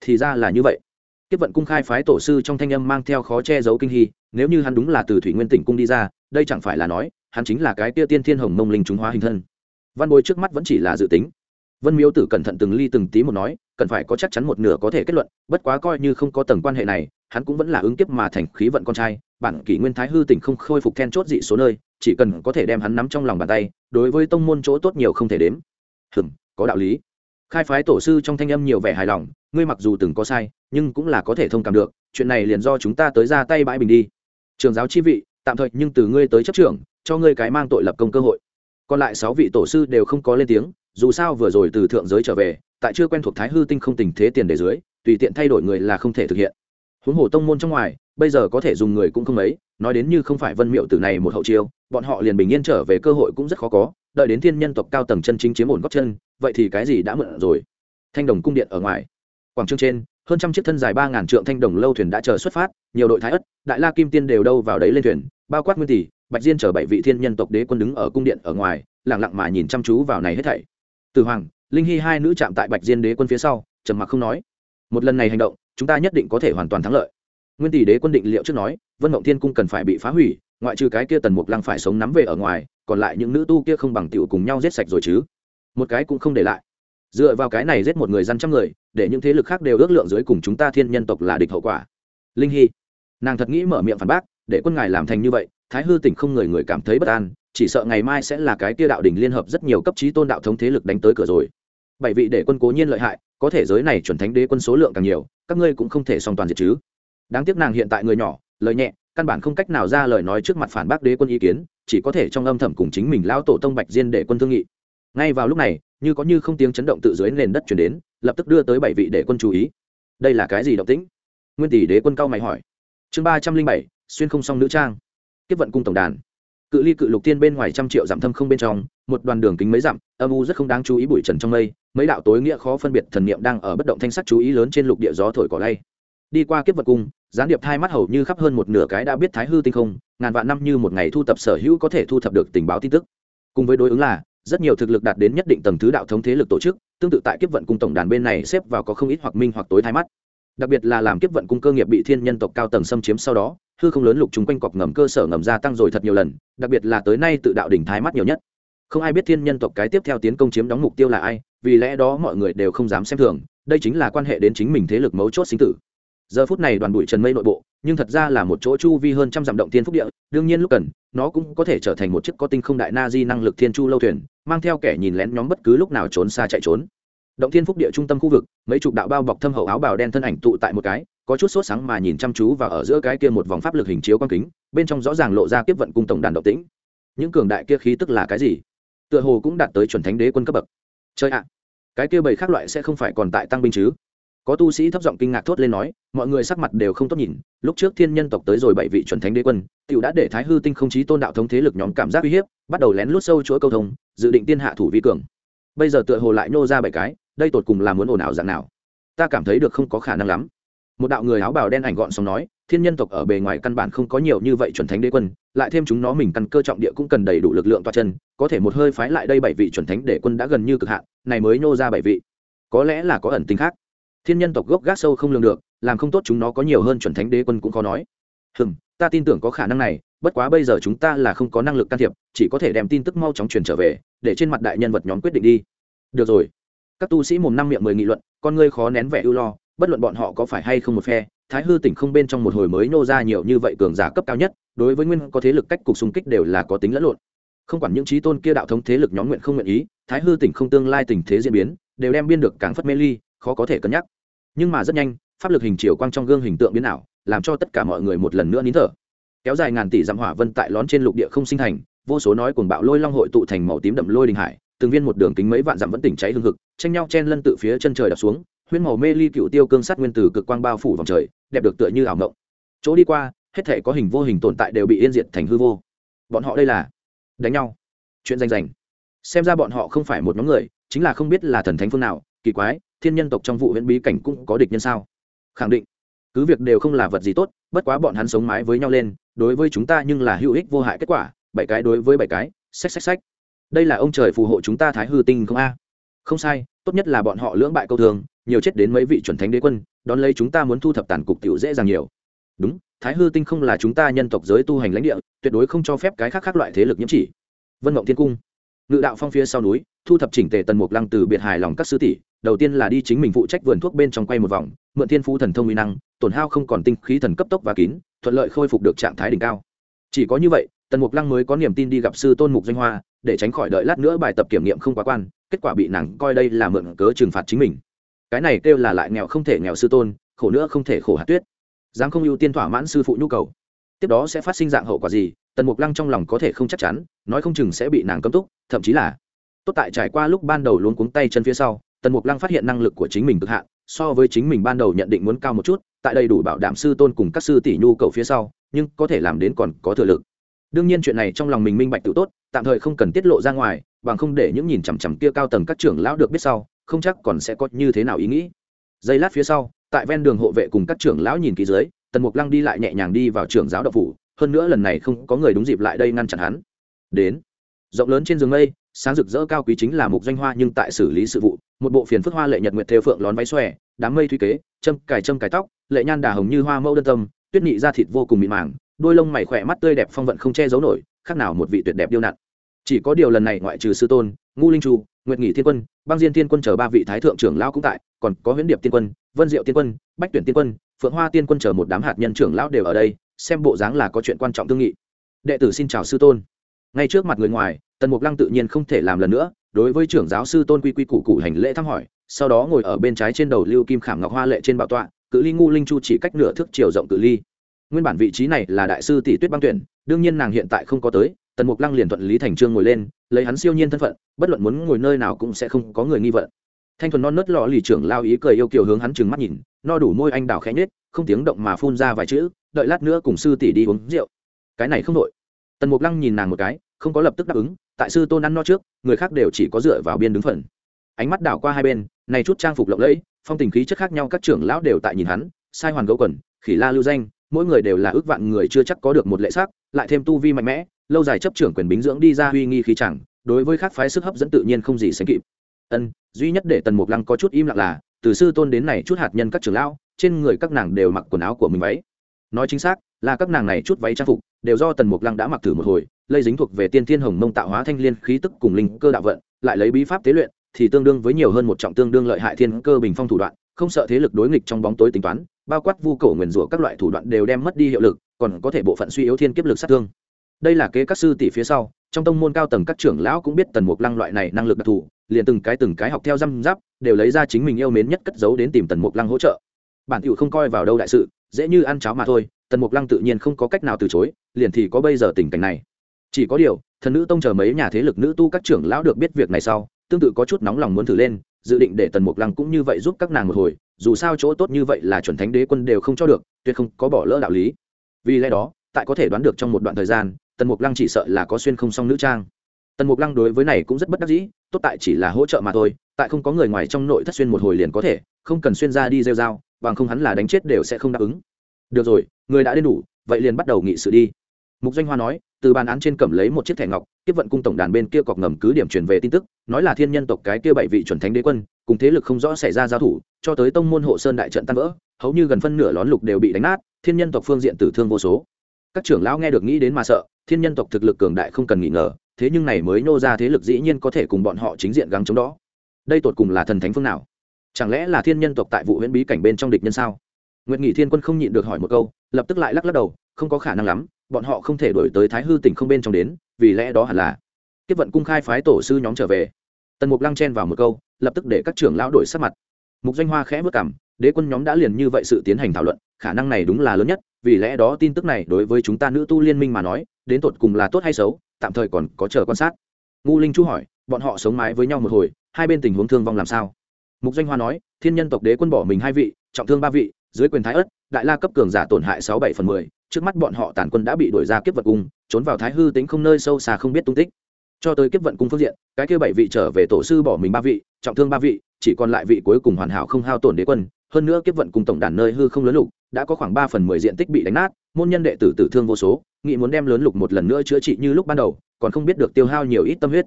thì ra là như vậy. Tiếp vận cung khai phái tổ sư trong thanh âm mang theo khó che giấu kinh hy nếu như hắn đúng là từ thủy nguyên tỉnh cung đi ra, đây chẳng phải là nói, hắn chính là cái tia tiên thiên hồng mông linh chúng hóa hình thân. Văn bối trước mắt vẫn chỉ là dự tính. Vân miếu tử cẩn thận từng ly từng tí một nói, cần phải có chắc chắn một nửa có thể kết luận, bất quá coi như không có tầng quan hệ này, hắn cũng vẫn là ứng kiếp mà thành khí vận con trai, bản kỷ nguyên thái hư tỉnh không khôi phục then chốt dị số nơi chỉ cần có thể đem hắn nắm trong lòng bàn tay, đối với tông môn chỗ tốt nhiều không thể đếm. Hừm, có đạo lý. Khai phái tổ sư trong thanh âm nhiều vẻ hài lòng, ngươi mặc dù từng có sai, nhưng cũng là có thể thông cảm được, chuyện này liền do chúng ta tới ra tay bãi bình đi. Trường giáo chi vị, tạm thời nhưng từ ngươi tới chấp trưởng, cho ngươi cái mang tội lập công cơ hội. Còn lại sáu vị tổ sư đều không có lên tiếng, dù sao vừa rồi từ thượng giới trở về, tại chưa quen thuộc thái hư tinh không tình thế tiền để dưới, tùy tiện thay đổi người là không thể thực hiện. Huống hồ tông môn trong ngoài, bây giờ có thể dùng người cũng không mấy nói đến như không phải vân miệu tử này một hậu chiêu, bọn họ liền bình yên trở về cơ hội cũng rất khó có, đợi đến thiên nhân tộc cao tầng chân chính chiếm ổn góc chân, vậy thì cái gì đã mượn rồi? Thanh đồng cung điện ở ngoài. Quảng trường trên, hơn trăm chiếc thân dài ba ngàn trượng thanh đồng lâu thuyền đã chờ xuất phát, nhiều đội thái ất, đại la kim tiên đều đâu vào đấy lên thuyền, bao quát nguyên tỷ, bạch diên chở bảy vị thiên nhân tộc đế quân đứng ở cung điện ở ngoài lẳng lặng mà nhìn chăm chú vào này hết thảy. Từ hoàng, linh hy hai nữ chạm tại bạch diên đế quân phía sau, trầm mặc không nói. Một lần này hành động, chúng ta nhất định có thể hoàn toàn thắng lợi nguyên tỷ đế quân định liệu trước nói, vân mộng thiên cung cần phải bị phá hủy, ngoại trừ cái kia tần mục lăng phải sống nắm về ở ngoài, còn lại những nữ tu kia không bằng tiểu cùng nhau giết sạch rồi chứ. Một cái cũng không để lại. Dựa vào cái này giết một người dân trăm người, để những thế lực khác đều ước lượng dưới cùng chúng ta thiên nhân tộc là địch hậu quả. Linh hy. Nàng thật nghĩ mở miệng phản bác, để quân ngài làm thành như vậy, thái hư tỉnh không người người cảm thấy bất an, chỉ sợ ngày mai sẽ là cái kia đạo đỉnh liên hợp rất nhiều cấp trí tôn đạo thống thế lực đánh tới cửa rồi. Bảy vị để quân cố nhiên lợi hại, có thể giới này chuẩn thánh đế quân số lượng càng nhiều, các ngươi cũng không thể song toàn diệt chứ đáng tiếc nàng hiện tại người nhỏ, lời nhẹ, căn bản không cách nào ra lời nói trước mặt phản bác đế quân ý kiến, chỉ có thể trong âm thầm cùng chính mình lao tổ tông bạch diên để quân thương nghị. Ngay vào lúc này, như có như không tiếng chấn động tự dưới nền đất chuyển đến, lập tức đưa tới bảy vị để quân chú ý. Đây là cái gì động tĩnh? Nguyên tỷ đế quân cao mày hỏi. Chương ba trăm linh bảy, xuyên không song nữ trang. Tiếp vận cung tổng đàn. Cự ly cự lục tiên bên ngoài trăm triệu giảm thâm không bên trong, một đoàn đường kính mấy dặm, âm u rất không đáng chú ý bụi trần trong mây, mấy đạo tối nghĩa khó phân biệt thần niệm đang ở bất động thanh sắc chú ý lớn trên lục địa gió thổi cỏ lay đi qua kiếp vật cung, gián điệp hai mắt hầu như khắp hơn một nửa cái đã biết thái hư tinh không, ngàn vạn năm như một ngày thu thập sở hữu có thể thu thập được tình báo tin tức. Cùng với đối ứng là, rất nhiều thực lực đạt đến nhất định tầng thứ đạo thống thế lực tổ chức, tương tự tại kiếp vận cung tổng đàn bên này xếp vào có không ít hoặc minh hoặc tối thái mắt. Đặc biệt là làm kiếp vận cung cơ nghiệp bị thiên nhân tộc cao tầng xâm chiếm sau đó, hư không lớn lục chúng quanh cọc ngầm cơ sở ngầm gia tăng rồi thật nhiều lần, đặc biệt là tới nay tự đạo đỉnh thái mắt nhiều nhất. Không ai biết thiên nhân tộc cái tiếp theo tiến công chiếm đóng mục tiêu là ai, vì lẽ đó mọi người đều không dám xem thường, đây chính là quan hệ đến chính mình thế lực mấu chốt sinh tử giờ phút này đoàn bụi trần mây nội bộ, nhưng thật ra là một chỗ chu vi hơn trăm dặm động thiên phúc địa, đương nhiên lúc cần, nó cũng có thể trở thành một chiếc có tinh không đại na di năng lực thiên chu lâu thuyền, mang theo kẻ nhìn lén nhóm bất cứ lúc nào trốn xa chạy trốn. Động thiên phúc địa trung tâm khu vực, mấy chục đạo bao bọc thâm hậu áo bào đen thân ảnh tụ tại một cái, có chút sốt sáng mà nhìn chăm chú và ở giữa cái kia một vòng pháp lực hình chiếu quang kính, bên trong rõ ràng lộ ra tiếp vận cung tổng đàn động tĩnh. Những cường đại kia khí tức là cái gì? Tựa hồ cũng đạt tới chuẩn thánh đế quân cấp bậc. Chơi ạ, cái kia bảy khác loại sẽ không phải còn tại tăng binh chứ? Có tu sĩ thấp giọng kinh ngạc thốt lên nói, mọi người sắc mặt đều không tốt nhìn. Lúc trước thiên nhân tộc tới rồi bảy vị chuẩn thánh đế quân, tiểu đã để thái hư tinh không chí tôn đạo thống thế lực nhóm cảm giác uy hiếp, bắt đầu lén lút sâu chuỗi câu thông, dự định tiên hạ thủ vi cường. Bây giờ tựa hồ lại nô ra bảy cái, đây tột cùng là muốn ồn ào dạng nào? Ta cảm thấy được không có khả năng lắm. Một đạo người áo bào đen ảnh gọn xong nói, thiên nhân tộc ở bề ngoài căn bản không có nhiều như vậy chuẩn thánh đế quân, lại thêm chúng nó mình căn cơ trọng địa cũng cần đầy đủ lực lượng toa chân, có thể một hơi phái lại đây bảy vị chuẩn thánh đế quân đã gần như cực hạn, này mới nô ra bảy vị. Có lẽ là có ẩn tính khác thiên nhân tộc gốc gác sâu không lường được, làm không tốt chúng nó có nhiều hơn chuẩn thánh đế quân cũng khó nói. Hừm, ta tin tưởng có khả năng này, bất quá bây giờ chúng ta là không có năng lực can thiệp, chỉ có thể đem tin tức mau chóng truyền trở về, để trên mặt đại nhân vật nhóm quyết định đi. Được rồi. Các tu sĩ mồm năm miệng mười nghị luận, con ngươi khó nén vẻ ưu lo, bất luận bọn họ có phải hay không một phe, thái hư tỉnh không bên trong một hồi mới nô ra nhiều như vậy cường giả cấp cao nhất, đối với nguyên có thế lực cách cục xung kích đều là có tính lẫn lộn. Không quản những trí tôn kia đạo thống thế lực nhóm nguyện không nguyện ý, thái hư tỉnh không tương lai tình thế diễn biến, đều đem biên được càng phất mê ly, khó có thể cân nhắc nhưng mà rất nhanh, pháp lực hình chiều quang trong gương hình tượng biến ảo, làm cho tất cả mọi người một lần nữa nín thở. Kéo dài ngàn tỷ dặm hỏa vân tại lón trên lục địa không sinh thành, vô số nói cuồng bạo lôi long hội tụ thành màu tím đậm lôi đình hải, từng viên một đường kính mấy vạn dặm vẫn tỉnh cháy hương hực, tranh nhau chen lân tự phía chân trời đập xuống, huyễn màu mê ly cựu tiêu cương sát nguyên tử cực quang bao phủ vòng trời, đẹp được tựa như ảo mộng. Chỗ đi qua, hết thể có hình vô hình tồn tại đều bị yên diệt thành hư vô. Bọn họ đây là đánh nhau. Chuyện danh rành. Xem ra bọn họ không phải một nhóm người, chính là không biết là thần thánh phương nào, kỳ quái thiên nhân tộc trong vụ huyện bí cảnh cũng có địch nhân sao? Khẳng định. Cứ việc đều không là vật gì tốt, bất quá bọn hắn sống mái với nhau lên, đối với chúng ta nhưng là hữu ích vô hại kết quả, bảy cái đối với bảy cái, xách xách xách. Đây là ông trời phù hộ chúng ta thái hư tinh không a? Không sai, tốt nhất là bọn họ lưỡng bại câu thường, nhiều chết đến mấy vị chuẩn thánh đế quân, đón lấy chúng ta muốn thu thập tàn cục tiểu dễ dàng nhiều. Đúng, thái hư tinh không là chúng ta nhân tộc giới tu hành lãnh địa, tuyệt đối không cho phép cái khác khác loại thế lực nhiễm chỉ. Vân mộng thiên cung. Ngự đạo phong phía sau núi, thu thập chỉnh tề tần mục lăng từ biệt hài lòng các sư tỷ đầu tiên là đi chính mình phụ trách vườn thuốc bên trong quay một vòng, mượn thiên phú thần thông uy năng, tổn hao không còn tinh khí thần cấp tốc và kín, thuận lợi khôi phục được trạng thái đỉnh cao. Chỉ có như vậy, tần mục lăng mới có niềm tin đi gặp sư tôn mục danh hoa, để tránh khỏi đợi lát nữa bài tập kiểm nghiệm không quá quan, kết quả bị nàng coi đây là mượn cớ trừng phạt chính mình. Cái này kêu là lại nghèo không thể nghèo sư tôn, khổ nữa không thể khổ hạt tuyết. Dám không ưu tiên thỏa mãn sư phụ nhu cầu. Tiếp đó sẽ phát sinh dạng hậu quả gì, tần mục lăng trong lòng có thể không chắc chắn, nói không chừng sẽ bị nàng cấm túc, thậm chí là tốt tại trải qua lúc ban đầu luôn cuống tay chân phía sau tần mục lăng phát hiện năng lực của chính mình cực hạn, so với chính mình ban đầu nhận định muốn cao một chút, tại đây đủ bảo đảm sư tôn cùng các sư tỷ nhu cầu phía sau, nhưng có thể làm đến còn có thừa lực. Đương nhiên chuyện này trong lòng mình minh bạch tự tốt, tạm thời không cần tiết lộ ra ngoài, bằng không để những nhìn chằm chằm kia cao tầng các trưởng lão được biết sau, không chắc còn sẽ có như thế nào ý nghĩ. Giây lát phía sau, tại ven đường hộ vệ cùng các trưởng lão nhìn kỹ dưới, tần mục lăng đi lại nhẹ nhàng đi vào trường giáo đậu phủ, hơn nữa lần này không có người đúng dịp lại đây ngăn chặn hắn. Đến. Rộng lớn trên giường mây sáng rực rỡ cao quý chính là mục danh hoa nhưng tại xử lý sự vụ, một bộ phiền phức hoa lệ nhật nguyệt theo phượng lón váy xòe, đám mây thuy kế, châm cài châm cài tóc, lệ nhan đà hồng như hoa mẫu đơn tâm, tuyết nhị da thịt vô cùng mịn màng, đôi lông mày khỏe mắt tươi đẹp phong vận không che giấu nổi, khác nào một vị tuyệt đẹp điêu nặn. Chỉ có điều lần này ngoại trừ sư tôn ngu linh chu, nguyệt nghị thiên quân, băng diên thiên quân chờ ba vị thái thượng trưởng lão cũng tại, còn có huyễn điệp tiên quân, vân diệu tiên quân, bách tuyển tiên quân, phượng hoa tiên quân chờ một đám hạt nhân trưởng lão đều ở đây, xem bộ dáng là có chuyện quan trọng thương nghị. Đệ tử xin chào sư tôn ngay trước mặt người ngoài, tần mục lăng tự nhiên không thể làm lần nữa, đối với trưởng giáo sư tôn quy quy củ củ hành lễ thăm hỏi, sau đó ngồi ở bên trái trên đầu lưu kim khảm ngọc hoa lệ trên bảo tọa, cự ly ngu linh chu chỉ cách nửa thước chiều rộng cự ly. Nguyên bản vị trí này là đại sư tỷ tuyết băng tuyển, đương nhiên nàng hiện tại không có tới, tần mục lăng liền thuận lý thành trương ngồi lên, lấy hắn siêu nhiên thân phận, bất luận muốn ngồi nơi nào cũng sẽ không có người nghi vận. Thanh thuần non nớt lò lì trưởng lao ý cười yêu kiều hướng hắn trừng mắt nhìn, no đủ môi anh đào khẽ nhết không tiếng động mà phun ra vài chữ, đợi lát nữa cùng sư tỷ đi uống rượu. Cái này không đội. Tần mục lăng nhìn nàng một cái không có lập tức đáp ứng, tại sư tôn ăn no trước, người khác đều chỉ có dựa vào biên đứng phần. Ánh mắt đảo qua hai bên, này chút trang phục lộng lẫy, phong tình khí chất khác nhau các trưởng lão đều tại nhìn hắn, sai hoàn gấu quần, khỉ la lưu danh, mỗi người đều là ước vạn người chưa chắc có được một lệ sắc, lại thêm tu vi mạnh mẽ, lâu dài chấp trưởng quyền bính dưỡng đi ra uy nghi khí chẳng, đối với các phái sức hấp dẫn tự nhiên không gì sánh kịp. Ân, duy nhất để tần mục lăng có chút im lặng là, từ sư tôn đến này chút hạt nhân các trưởng lão, trên người các nàng đều mặc quần áo của mình váy. Nói chính xác, là các nàng này chút váy trang phục, đều do tần mục lăng đã mặc thử một hồi lây dính thuộc về tiên thiên hồng mông tạo hóa thanh liên khí tức cùng linh cơ đạo vận, lại lấy bí pháp tế luyện, thì tương đương với nhiều hơn một trọng tương đương lợi hại thiên cơ bình phong thủ đoạn, không sợ thế lực đối nghịch trong bóng tối tính toán, bao quát vu cổ nguyền rủa các loại thủ đoạn đều đem mất đi hiệu lực, còn có thể bộ phận suy yếu thiên kiếp lực sát thương. Đây là kế các sư tỷ phía sau, trong tông môn cao tầng các trưởng lão cũng biết tần mục lăng loại này năng lực đặc thù, liền từng cái từng cái học theo răm giáp đều lấy ra chính mình yêu mến nhất cất giấu đến tìm tần mục lăng hỗ trợ. Bản tiểu không coi vào đâu đại sự, dễ như ăn cháo mà thôi, tần mục lăng tự nhiên không có cách nào từ chối, liền thì có bây giờ tình cảnh này chỉ có điều, thần nữ tông chờ mấy nhà thế lực nữ tu các trưởng lão được biết việc này sau, tương tự có chút nóng lòng muốn thử lên, dự định để tần mục lăng cũng như vậy giúp các nàng một hồi, dù sao chỗ tốt như vậy là chuẩn thánh đế quân đều không cho được, tuyệt không có bỏ lỡ đạo lý. Vì lẽ đó, tại có thể đoán được trong một đoạn thời gian, tần mục lăng chỉ sợ là có xuyên không song nữ trang. Tần mục lăng đối với này cũng rất bất đắc dĩ, tốt tại chỉ là hỗ trợ mà thôi, tại không có người ngoài trong nội thất xuyên một hồi liền có thể, không cần xuyên ra đi rêu dao bằng không hắn là đánh chết đều sẽ không đáp ứng. Được rồi, người đã đến đủ, vậy liền bắt đầu nghị sự đi. Mục doanh hoa nói từ bàn án trên cầm lấy một chiếc thẻ ngọc, tiếp vận cung tổng đàn bên kia cọc ngầm cứ điểm truyền về tin tức, nói là thiên nhân tộc cái kia bảy vị chuẩn thánh đế quân, cùng thế lực không rõ xảy ra giao thủ, cho tới tông môn hộ sơn đại trận tan vỡ, hầu như gần phân nửa lón lục đều bị đánh nát, thiên nhân tộc phương diện tử thương vô số. Các trưởng lão nghe được nghĩ đến mà sợ, thiên nhân tộc thực lực cường đại không cần nghỉ ngờ, thế nhưng này mới nô ra thế lực dĩ nhiên có thể cùng bọn họ chính diện gắng chống đó. Đây tột cùng là thần thánh phương nào? Chẳng lẽ là thiên nhân tộc tại vụ huyễn bí cảnh bên trong địch nhân sao? Nguyệt nghị thiên quân không nhịn được hỏi một câu, lập tức lại lắc lắc đầu, không có khả năng lắm bọn họ không thể đổi tới thái hư tỉnh không bên trong đến, vì lẽ đó hẳn là tiếp vận cung khai phái tổ sư nhóm trở về. Tần mục lăng chen vào một câu, lập tức để các trưởng lão đổi sắc mặt. Mục doanh hoa khẽ vất cảm đế quân nhóm đã liền như vậy sự tiến hành thảo luận, khả năng này đúng là lớn nhất, vì lẽ đó tin tức này đối với chúng ta nữ tu liên minh mà nói, đến tột cùng là tốt hay xấu, tạm thời còn có chờ quan sát. Ngu linh chú hỏi, bọn họ sống mái với nhau một hồi, hai bên tình huống thương vong làm sao? Mục doanh hoa nói, thiên nhân tộc đế quân bỏ mình hai vị, trọng thương ba vị, dưới quyền thái ất, đại la cấp cường giả tổn hại sáu bảy phần mười trước mắt bọn họ tàn quân đã bị đuổi ra kiếp vật cung, trốn vào thái hư tính không nơi sâu xa không biết tung tích. Cho tới kiếp vận cung phương diện, cái kia bảy vị trở về tổ sư bỏ mình ba vị, trọng thương ba vị, chỉ còn lại vị cuối cùng hoàn hảo không hao tổn đế quân. Hơn nữa kiếp vận cung tổng đàn nơi hư không lớn lục, đã có khoảng ba phần mười diện tích bị đánh nát, môn nhân đệ tử tử thương vô số, nghị muốn đem lớn lục một lần nữa chữa trị như lúc ban đầu, còn không biết được tiêu hao nhiều ít tâm huyết.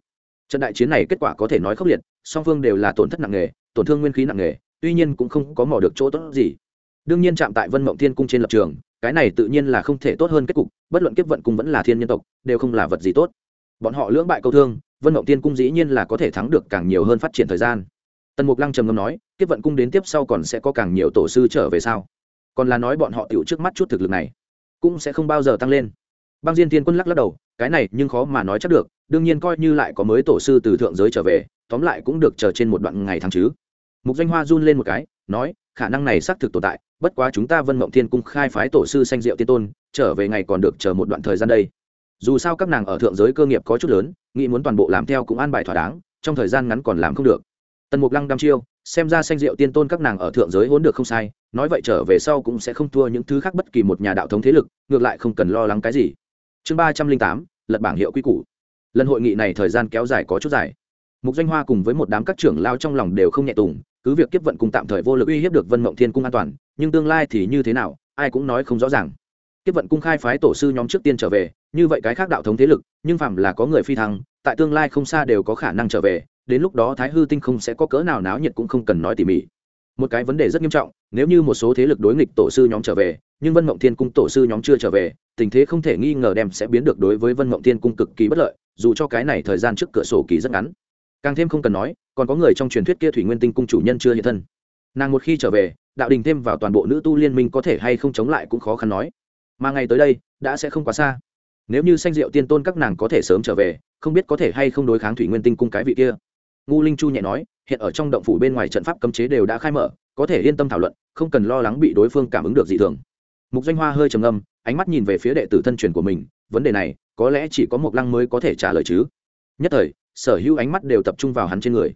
Trận đại chiến này kết quả có thể nói khốc liệt, song phương đều là tổn thất nặng nề, tổn thương nguyên khí nặng nề, tuy nhiên cũng không có mò được chỗ tốt gì đương nhiên chạm tại vân mộng thiên cung trên lập trường, cái này tự nhiên là không thể tốt hơn kết cục, bất luận kiếp vận cung vẫn là thiên nhân tộc, đều không là vật gì tốt. Bọn họ lưỡng bại câu thương, vân mộng thiên cung dĩ nhiên là có thể thắng được càng nhiều hơn phát triển thời gian. Tần mục lăng trầm ngâm nói, kiếp vận cung đến tiếp sau còn sẽ có càng nhiều tổ sư trở về sau còn là nói bọn họ tựu trước mắt chút thực lực này, cũng sẽ không bao giờ tăng lên. Băng diên tiên quân lắc lắc đầu, cái này nhưng khó mà nói chắc được, đương nhiên coi như lại có mới tổ sư từ thượng giới trở về, tóm lại cũng được chờ trên một đoạn ngày tháng chứ. Mục danh hoa run lên một cái, nói khả năng này xác thực tồn tại, bất quá chúng ta vân mộng thiên cung khai phái tổ sư sanh diệu tiên tôn, trở về ngày còn được chờ một đoạn thời gian đây. Dù sao các nàng ở thượng giới cơ nghiệp có chút lớn, nghĩ muốn toàn bộ làm theo cũng an bài thỏa đáng, trong thời gian ngắn còn làm không được. Tần mục lăng đăm chiêu, xem ra sanh diệu tiên tôn các nàng ở thượng giới hỗn được không sai, nói vậy trở về sau cũng sẽ không thua những thứ khác bất kỳ một nhà đạo thống thế lực, ngược lại không cần lo lắng cái gì. Chương ba trăm linh tám, lật bảng hiệu quy củ. Lần hội nghị này thời gian kéo dài có chút dài. Mục doanh hoa cùng với một đám các trưởng lao trong lòng đều không nhẹ tùng cứ việc kiếp vận Cung tạm thời vô lực uy hiếp được vân mộng thiên cung an toàn, nhưng tương lai thì như thế nào, ai cũng nói không rõ ràng. Kiếp vận cung khai phái tổ sư nhóm trước tiên trở về, như vậy cái khác đạo thống thế lực, nhưng phạm là có người phi thăng, tại tương lai không xa đều có khả năng trở về, đến lúc đó thái hư tinh không sẽ có cỡ nào náo nhiệt cũng không cần nói tỉ mỉ. Một cái vấn đề rất nghiêm trọng, nếu như một số thế lực đối nghịch tổ sư nhóm trở về, nhưng vân mộng thiên cung tổ sư nhóm chưa trở về, tình thế không thể nghi ngờ đem sẽ biến được đối với vân mộng thiên cung cực kỳ bất lợi, dù cho cái này thời gian trước cửa sổ kỳ rất ngắn. Càng thêm không cần nói còn có người trong truyền thuyết kia thủy nguyên tinh cung chủ nhân chưa hiện thân. Nàng một khi trở về, đạo đình thêm vào toàn bộ nữ tu liên minh có thể hay không chống lại cũng khó khăn nói. Mà ngày tới đây, đã sẽ không quá xa. Nếu như sanh diệu tiên tôn các nàng có thể sớm trở về, không biết có thể hay không đối kháng thủy nguyên tinh cung cái vị kia. Ngu linh chu nhẹ nói, hiện ở trong động phủ bên ngoài trận pháp cấm chế đều đã khai mở, có thể yên tâm thảo luận, không cần lo lắng bị đối phương cảm ứng được dị thường. Mục doanh hoa hơi trầm âm ánh mắt nhìn về phía đệ tử thân truyền của mình, vấn đề này, có lẽ chỉ có một lăng mới có thể trả lời chứ. Nhất thời, sở hữu ánh mắt đều tập trung vào hắn trên người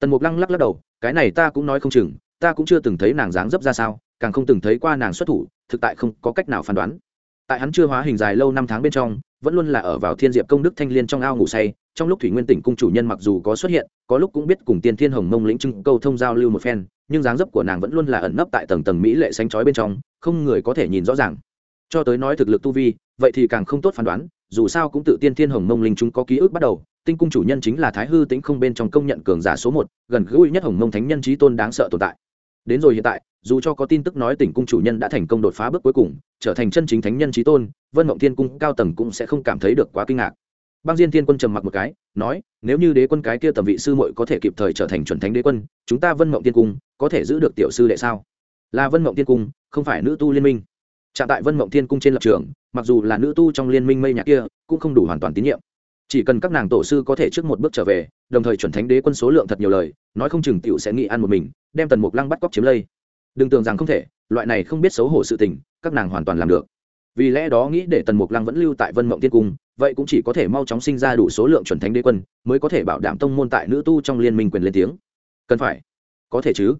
tần mục lăng lắc lắc đầu, cái này ta cũng nói không chừng, ta cũng chưa từng thấy nàng dáng dấp ra sao, càng không từng thấy qua nàng xuất thủ, thực tại không có cách nào phán đoán. Tại hắn chưa hóa hình dài lâu năm tháng bên trong, vẫn luôn là ở vào thiên diệp công đức thanh liên trong ao ngủ say, trong lúc thủy nguyên tỉnh cung chủ nhân mặc dù có xuất hiện, có lúc cũng biết cùng tiên thiên hồng mông lĩnh trưng câu thông giao lưu một phen, nhưng dáng dấp của nàng vẫn luôn là ẩn nấp tại tầng tầng mỹ lệ sánh chói bên trong, không người có thể nhìn rõ ràng. Cho tới nói thực lực tu vi, vậy thì càng không tốt phán đoán, dù sao cũng tự tiên thiên hồng mông linh chúng có ký ức bắt đầu tinh cung chủ nhân chính là thái hư tĩnh không bên trong công nhận cường giả số một, gần gũi nhất hồng mông thánh nhân trí tôn đáng sợ tồn tại. Đến rồi hiện tại, dù cho có tin tức nói tỉnh cung chủ nhân đã thành công đột phá bước cuối cùng, trở thành chân chính thánh nhân trí tôn, vân mộng thiên cung cao tầng cũng sẽ không cảm thấy được quá kinh ngạc. Băng diên thiên quân trầm mặc một cái, nói, nếu như đế quân cái kia tầm vị sư muội có thể kịp thời trở thành chuẩn thánh đế quân, chúng ta vân mộng thiên cung có thể giữ được tiểu sư đệ sao? Là vân mộng thiên cung, không phải nữ tu liên minh. Trạng tại vân mộng thiên cung trên lập trường, mặc dù là nữ tu trong liên minh mây nhạc kia, cũng không đủ hoàn toàn tín nhiệm chỉ cần các nàng tổ sư có thể trước một bước trở về, đồng thời chuẩn thánh đế quân số lượng thật nhiều lời, nói không chừng tiểu sẽ nghĩ ăn một mình, đem tần mục lăng bắt cóc chiếm lây. Đừng tưởng rằng không thể, loại này không biết xấu hổ sự tình, các nàng hoàn toàn làm được. Vì lẽ đó nghĩ để tần mục lăng vẫn lưu tại vân mộng tiên cung, vậy cũng chỉ có thể mau chóng sinh ra đủ số lượng chuẩn thánh đế quân, mới có thể bảo đảm tông môn tại nữ tu trong liên minh quyền lên tiếng. Cần phải. Có thể chứ.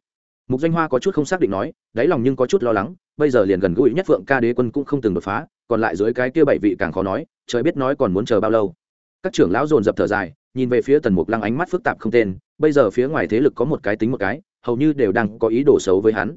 Mục danh hoa có chút không xác định nói, đáy lòng nhưng có chút lo lắng, bây giờ liền gần gũi nhất phượng ca đế quân cũng không từng đột phá, còn lại dưới cái kia bảy vị càng khó nói, trời biết nói còn muốn chờ bao lâu các trưởng lão dồn dập thở dài, nhìn về phía tần mục lăng ánh mắt phức tạp không tên, bây giờ phía ngoài thế lực có một cái tính một cái, hầu như đều đang có ý đồ xấu với hắn.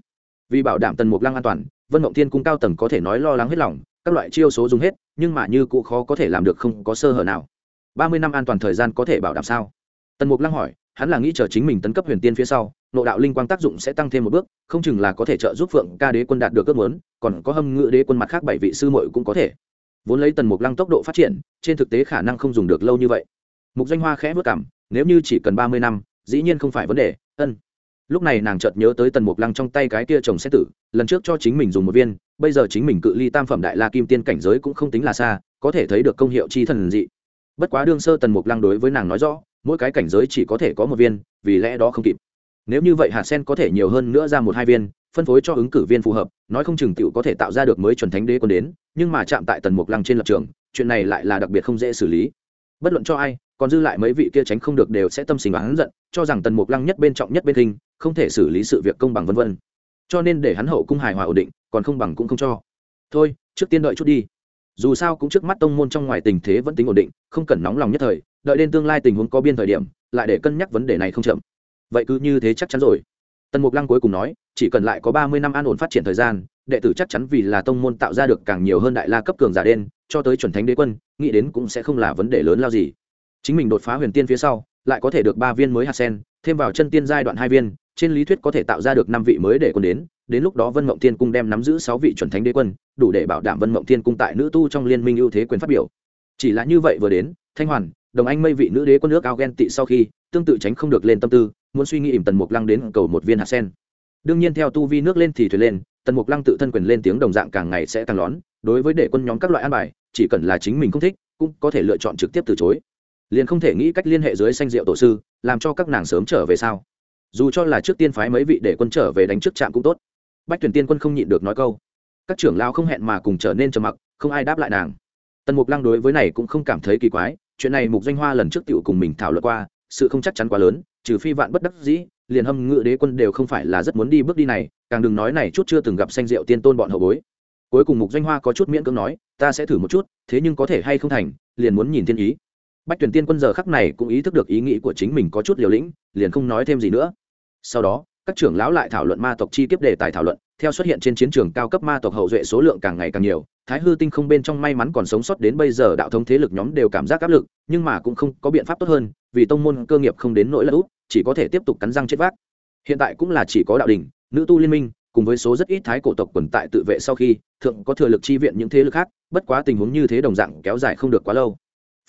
Vì bảo đảm tần mục lăng an toàn, vân mộng thiên cung cao tầng có thể nói lo lắng hết lòng, các loại chiêu số dùng hết, nhưng mà như cụ khó có thể làm được không có sơ hở nào. Ba mươi năm an toàn thời gian có thể bảo đảm sao? Tần mục lăng hỏi, hắn là nghĩ chờ chính mình tấn cấp huyền tiên phía sau, nội đạo linh quang tác dụng sẽ tăng thêm một bước, không chừng là có thể trợ giúp phượng ca đế quân đạt được ước muốn, còn có hâm ngự đế quân mặt khác bảy vị sư muội cũng có thể vốn lấy tần mục lăng tốc độ phát triển, trên thực tế khả năng không dùng được lâu như vậy. Mục danh hoa khẽ vất cảm, nếu như chỉ cần ba mươi năm, dĩ nhiên không phải vấn đề, ân. Lúc này nàng chợt nhớ tới tần mục lăng trong tay cái kia chồng xét tử, lần trước cho chính mình dùng một viên, bây giờ chính mình cự ly tam phẩm đại la kim tiên cảnh giới cũng không tính là xa, có thể thấy được công hiệu chi thần dị. Bất quá đương sơ tần mục lăng đối với nàng nói rõ, mỗi cái cảnh giới chỉ có thể có một viên, vì lẽ đó không kịp nếu như vậy hạt sen có thể nhiều hơn nữa ra một hai viên, phân phối cho ứng cử viên phù hợp, nói không chừng t có thể tạo ra được mới chuẩn thánh đế quân đến, nhưng mà chạm tại tần mục lăng trên lập trường, chuyện này lại là đặc biệt không dễ xử lý. Bất luận cho ai, còn dư lại mấy vị kia tránh không được đều sẽ tâm sinh hắn giận, cho rằng tần mục lăng nhất bên trọng nhất bên kinh không thể xử lý sự việc công bằng vân vân. Cho nên để hắn hậu cung hài hòa ổn định, còn không bằng cũng không cho. Thôi, trước tiên đợi chút đi. Dù sao cũng trước mắt tông môn trong ngoài tình thế vẫn tính ổn định, không cần nóng lòng nhất thời, đợi đến tương lai tình huống có biên thời điểm, lại để cân nhắc vấn đề này không chậm vậy cứ như thế chắc chắn rồi. Tần mục lăng cuối cùng nói, chỉ cần lại có ba mươi năm an ổn phát triển thời gian, đệ tử chắc chắn vì là tông môn tạo ra được càng nhiều hơn đại la cấp cường giả đen, cho tới chuẩn thánh đế quân, nghĩ đến cũng sẽ không là vấn đề lớn lao gì. Chính mình đột phá huyền tiên phía sau, lại có thể được ba viên mới hạt sen, thêm vào chân tiên giai đoạn hai viên, trên lý thuyết có thể tạo ra được năm vị mới để quân đến đến lúc đó vân mộng tiên cung đem nắm giữ sáu vị chuẩn thánh đế quân, đủ để bảo đảm vân mộng tiên cung tại nữ tu trong liên minh ưu thế quyền phát biểu. Chỉ là như vậy vừa đến, thanh hoàn, đồng anh mây vị nữ đế quân nước ao ghen tị sau khi tương tự tránh không được lên tâm tư, muốn suy nghĩ ỉm tần mục lăng đến cầu một viên hạt sen. Đương nhiên theo tu vi nước lên thì thuyền lên, tần mục lăng tự thân quyền lên tiếng đồng dạng càng ngày sẽ càng lón, đối với để quân nhóm các loại an bài, chỉ cần là chính mình không thích, cũng có thể lựa chọn trực tiếp từ chối. Liền không thể nghĩ cách liên hệ dưới sanh diệu tổ sư, làm cho các nàng sớm trở về sao? Dù cho là trước tiên phái mấy vị để quân trở về đánh trước trạm cũng tốt. Bách tuyển tiên quân không nhịn được nói câu. Các trưởng lao không hẹn mà cùng trở nên trầm mặc, không ai đáp lại nàng. Tần mục lăng đối với này cũng không cảm thấy kỳ quái, chuyện này mục danh hoa lần trước tựu cùng mình thảo luận qua sự không chắc chắn quá lớn, trừ phi vạn bất đắc dĩ, liền hâm ngự đế quân đều không phải là rất muốn đi bước đi này, càng đừng nói này chút chưa từng gặp xanh rượu tiên tôn bọn hậu bối. Cuối cùng mục danh hoa có chút miễn cưỡng nói, ta sẽ thử một chút, thế nhưng có thể hay không thành, liền muốn nhìn thiên ý. Bách tuyển tiên quân giờ khắc này cũng ý thức được ý nghĩ của chính mình có chút liều lĩnh, liền không nói thêm gì nữa. Sau đó các trưởng lão lại thảo luận ma tộc chi kiếp đề tài thảo luận, theo xuất hiện trên chiến trường cao cấp ma tộc hậu duệ số lượng càng ngày càng nhiều, thái hư tinh không bên trong may mắn còn sống sót đến bây giờ đạo thống thế lực nhóm đều cảm giác áp lực, nhưng mà cũng không có biện pháp tốt hơn, vì tông môn cơ nghiệp không đến nỗi là út, chỉ có thể tiếp tục cắn răng chết vác. Hiện tại cũng là chỉ có đạo đình nữ tu liên minh, cùng với số rất ít thái cổ tộc quần tại tự vệ sau khi, thượng có thừa lực chi viện những thế lực khác, bất quá tình huống như thế đồng dạng kéo dài không được quá lâu.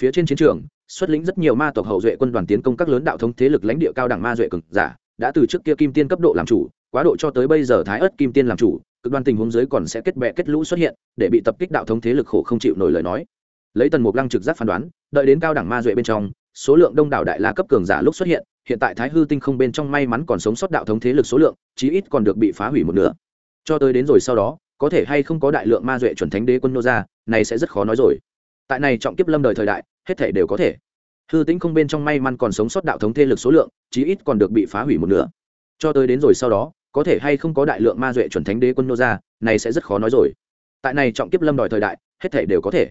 Phía trên chiến trường, xuất lĩnh rất nhiều ma tộc hậu duệ quân đoàn tiến công các lớn đạo thống thế lực lãnh địa cao đẳng ma duệ cực giả đã từ trước kia kim tiên cấp độ làm chủ, quá độ cho tới bây giờ thái ớt kim tiên làm chủ, cực đoan tình huống dưới còn sẽ kết bè kết lũ xuất hiện, để bị tập kích đạo thống thế lực khổ không chịu nổi lời nói. Lấy tần mục lăng trực giác phán đoán, đợi đến cao đẳng ma duệ bên trong, số lượng đông đảo đại la cấp cường giả lúc xuất hiện hiện tại thái hư tinh không bên trong may mắn còn sống sót đạo thống thế lực số lượng, chí ít còn được bị phá hủy một nửa. Cho tới đến rồi sau đó, có thể hay không có đại lượng ma duệ chuẩn thánh đế quân nô ra, này sẽ rất khó nói rồi. Tại này trọng kiếp lâm đời thời đại, hết thể đều có thể hư tĩnh không bên trong may mắn còn sống sót đạo thống thế lực số lượng, chí ít còn được bị phá hủy một nửa. Cho tới đến rồi sau đó, có thể hay không có đại lượng ma duệ chuẩn thánh đế quân nô ra, này sẽ rất khó nói rồi. Tại này trọng kiếp lâm đòi thời đại, hết thể đều có thể.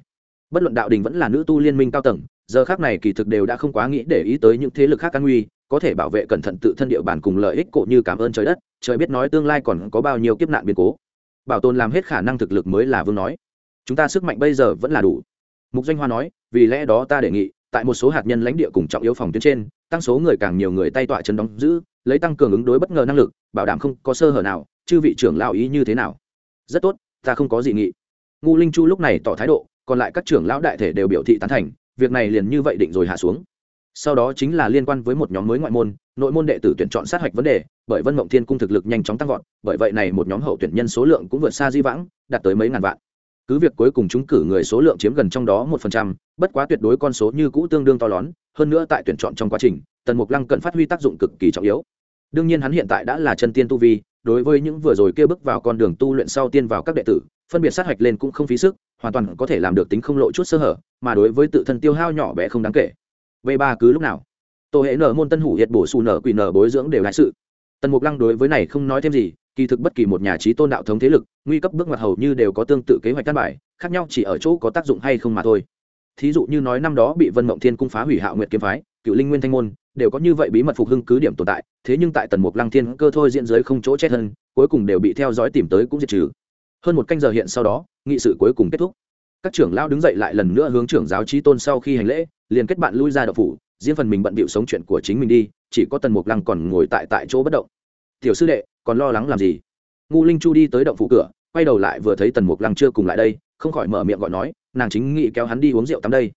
Bất luận đạo đình vẫn là nữ tu liên minh cao tầng, giờ khác này kỳ thực đều đã không quá nghĩ để ý tới những thế lực khác an nguy, có thể bảo vệ cẩn thận tự thân địa bàn cùng lợi ích cộ như cảm ơn trời đất, trời biết nói tương lai còn có bao nhiêu kiếp nạn biến cố. Bảo tồn làm hết khả năng thực lực mới là vương nói. Chúng ta sức mạnh bây giờ vẫn là đủ. Mục doanh hoa nói, vì lẽ đó ta đề nghị tại một số hạt nhân lãnh địa cùng trọng yếu phòng tuyến trên, tăng số người càng nhiều người tay tọa chân đóng giữ, lấy tăng cường ứng đối bất ngờ năng lực, bảo đảm không có sơ hở nào, chư vị trưởng lão ý như thế nào? Rất tốt, ta không có gì nghị. Ngu linh chu lúc này tỏ thái độ, còn lại các trưởng lão đại thể đều biểu thị tán thành, việc này liền như vậy định rồi hạ xuống. Sau đó chính là liên quan với một nhóm mới ngoại môn, nội môn đệ tử tuyển chọn sát hạch vấn đề, bởi vân mộng thiên cung thực lực nhanh chóng tăng vọt, bởi vậy này một nhóm hậu tuyển nhân số lượng cũng vượt xa di vãng, đạt tới mấy ngàn vạn cứ việc cuối cùng chúng cử người số lượng chiếm gần trong đó một phần trăm, bất quá tuyệt đối con số như cũ tương đương to lớn, hơn nữa tại tuyển chọn trong quá trình, tần mục lăng cần phát huy tác dụng cực kỳ trọng yếu. Đương nhiên hắn hiện tại đã là chân tiên tu vi, đối với những vừa rồi kia bước vào con đường tu luyện sau tiên vào các đệ tử, phân biệt sát hạch lên cũng không phí sức, hoàn toàn có thể làm được tính không lộ chút sơ hở, mà đối với tự thân tiêu hao nhỏ bé không đáng kể. V ba cứ lúc nào? Tổ hệ nở môn tân hủ hiệt bổ xù nở quỷ nở bối dưỡng đều đại sự. Tần mục lăng đối với này không nói thêm gì kỳ thực bất kỳ một nhà trí tôn đạo thống thế lực, nguy cấp bước ngoặt hầu như đều có tương tự kế hoạch căn bài, khác nhau chỉ ở chỗ có tác dụng hay không mà thôi. Thí dụ như nói năm đó bị vân mộng thiên cung phá hủy hạo nguyệt kiếm phái, cựu linh nguyên thanh môn, đều có như vậy bí mật phục hưng cứ điểm tồn tại, thế nhưng tại tần mục lăng thiên cơ thôi diễn giới không chỗ chết hơn, cuối cùng đều bị theo dõi tìm tới cũng diệt trừ. Hơn một canh giờ hiện sau đó, nghị sự cuối cùng kết thúc. Các trưởng lao đứng dậy lại lần nữa hướng trưởng giáo trí tôn sau khi hành lễ, liền kết bạn lui ra đậu phủ, riêng phần mình bận bịu sống chuyện của chính mình đi, chỉ có tần mục lăng còn ngồi tại tại chỗ bất động tiểu sư đệ, còn lo lắng làm gì? Ngu linh chu đi tới động phủ cửa, quay đầu lại vừa thấy tần mục lăng chưa cùng lại đây, không khỏi mở miệng gọi nói, nàng chính nghị kéo hắn đi uống rượu tắm đây.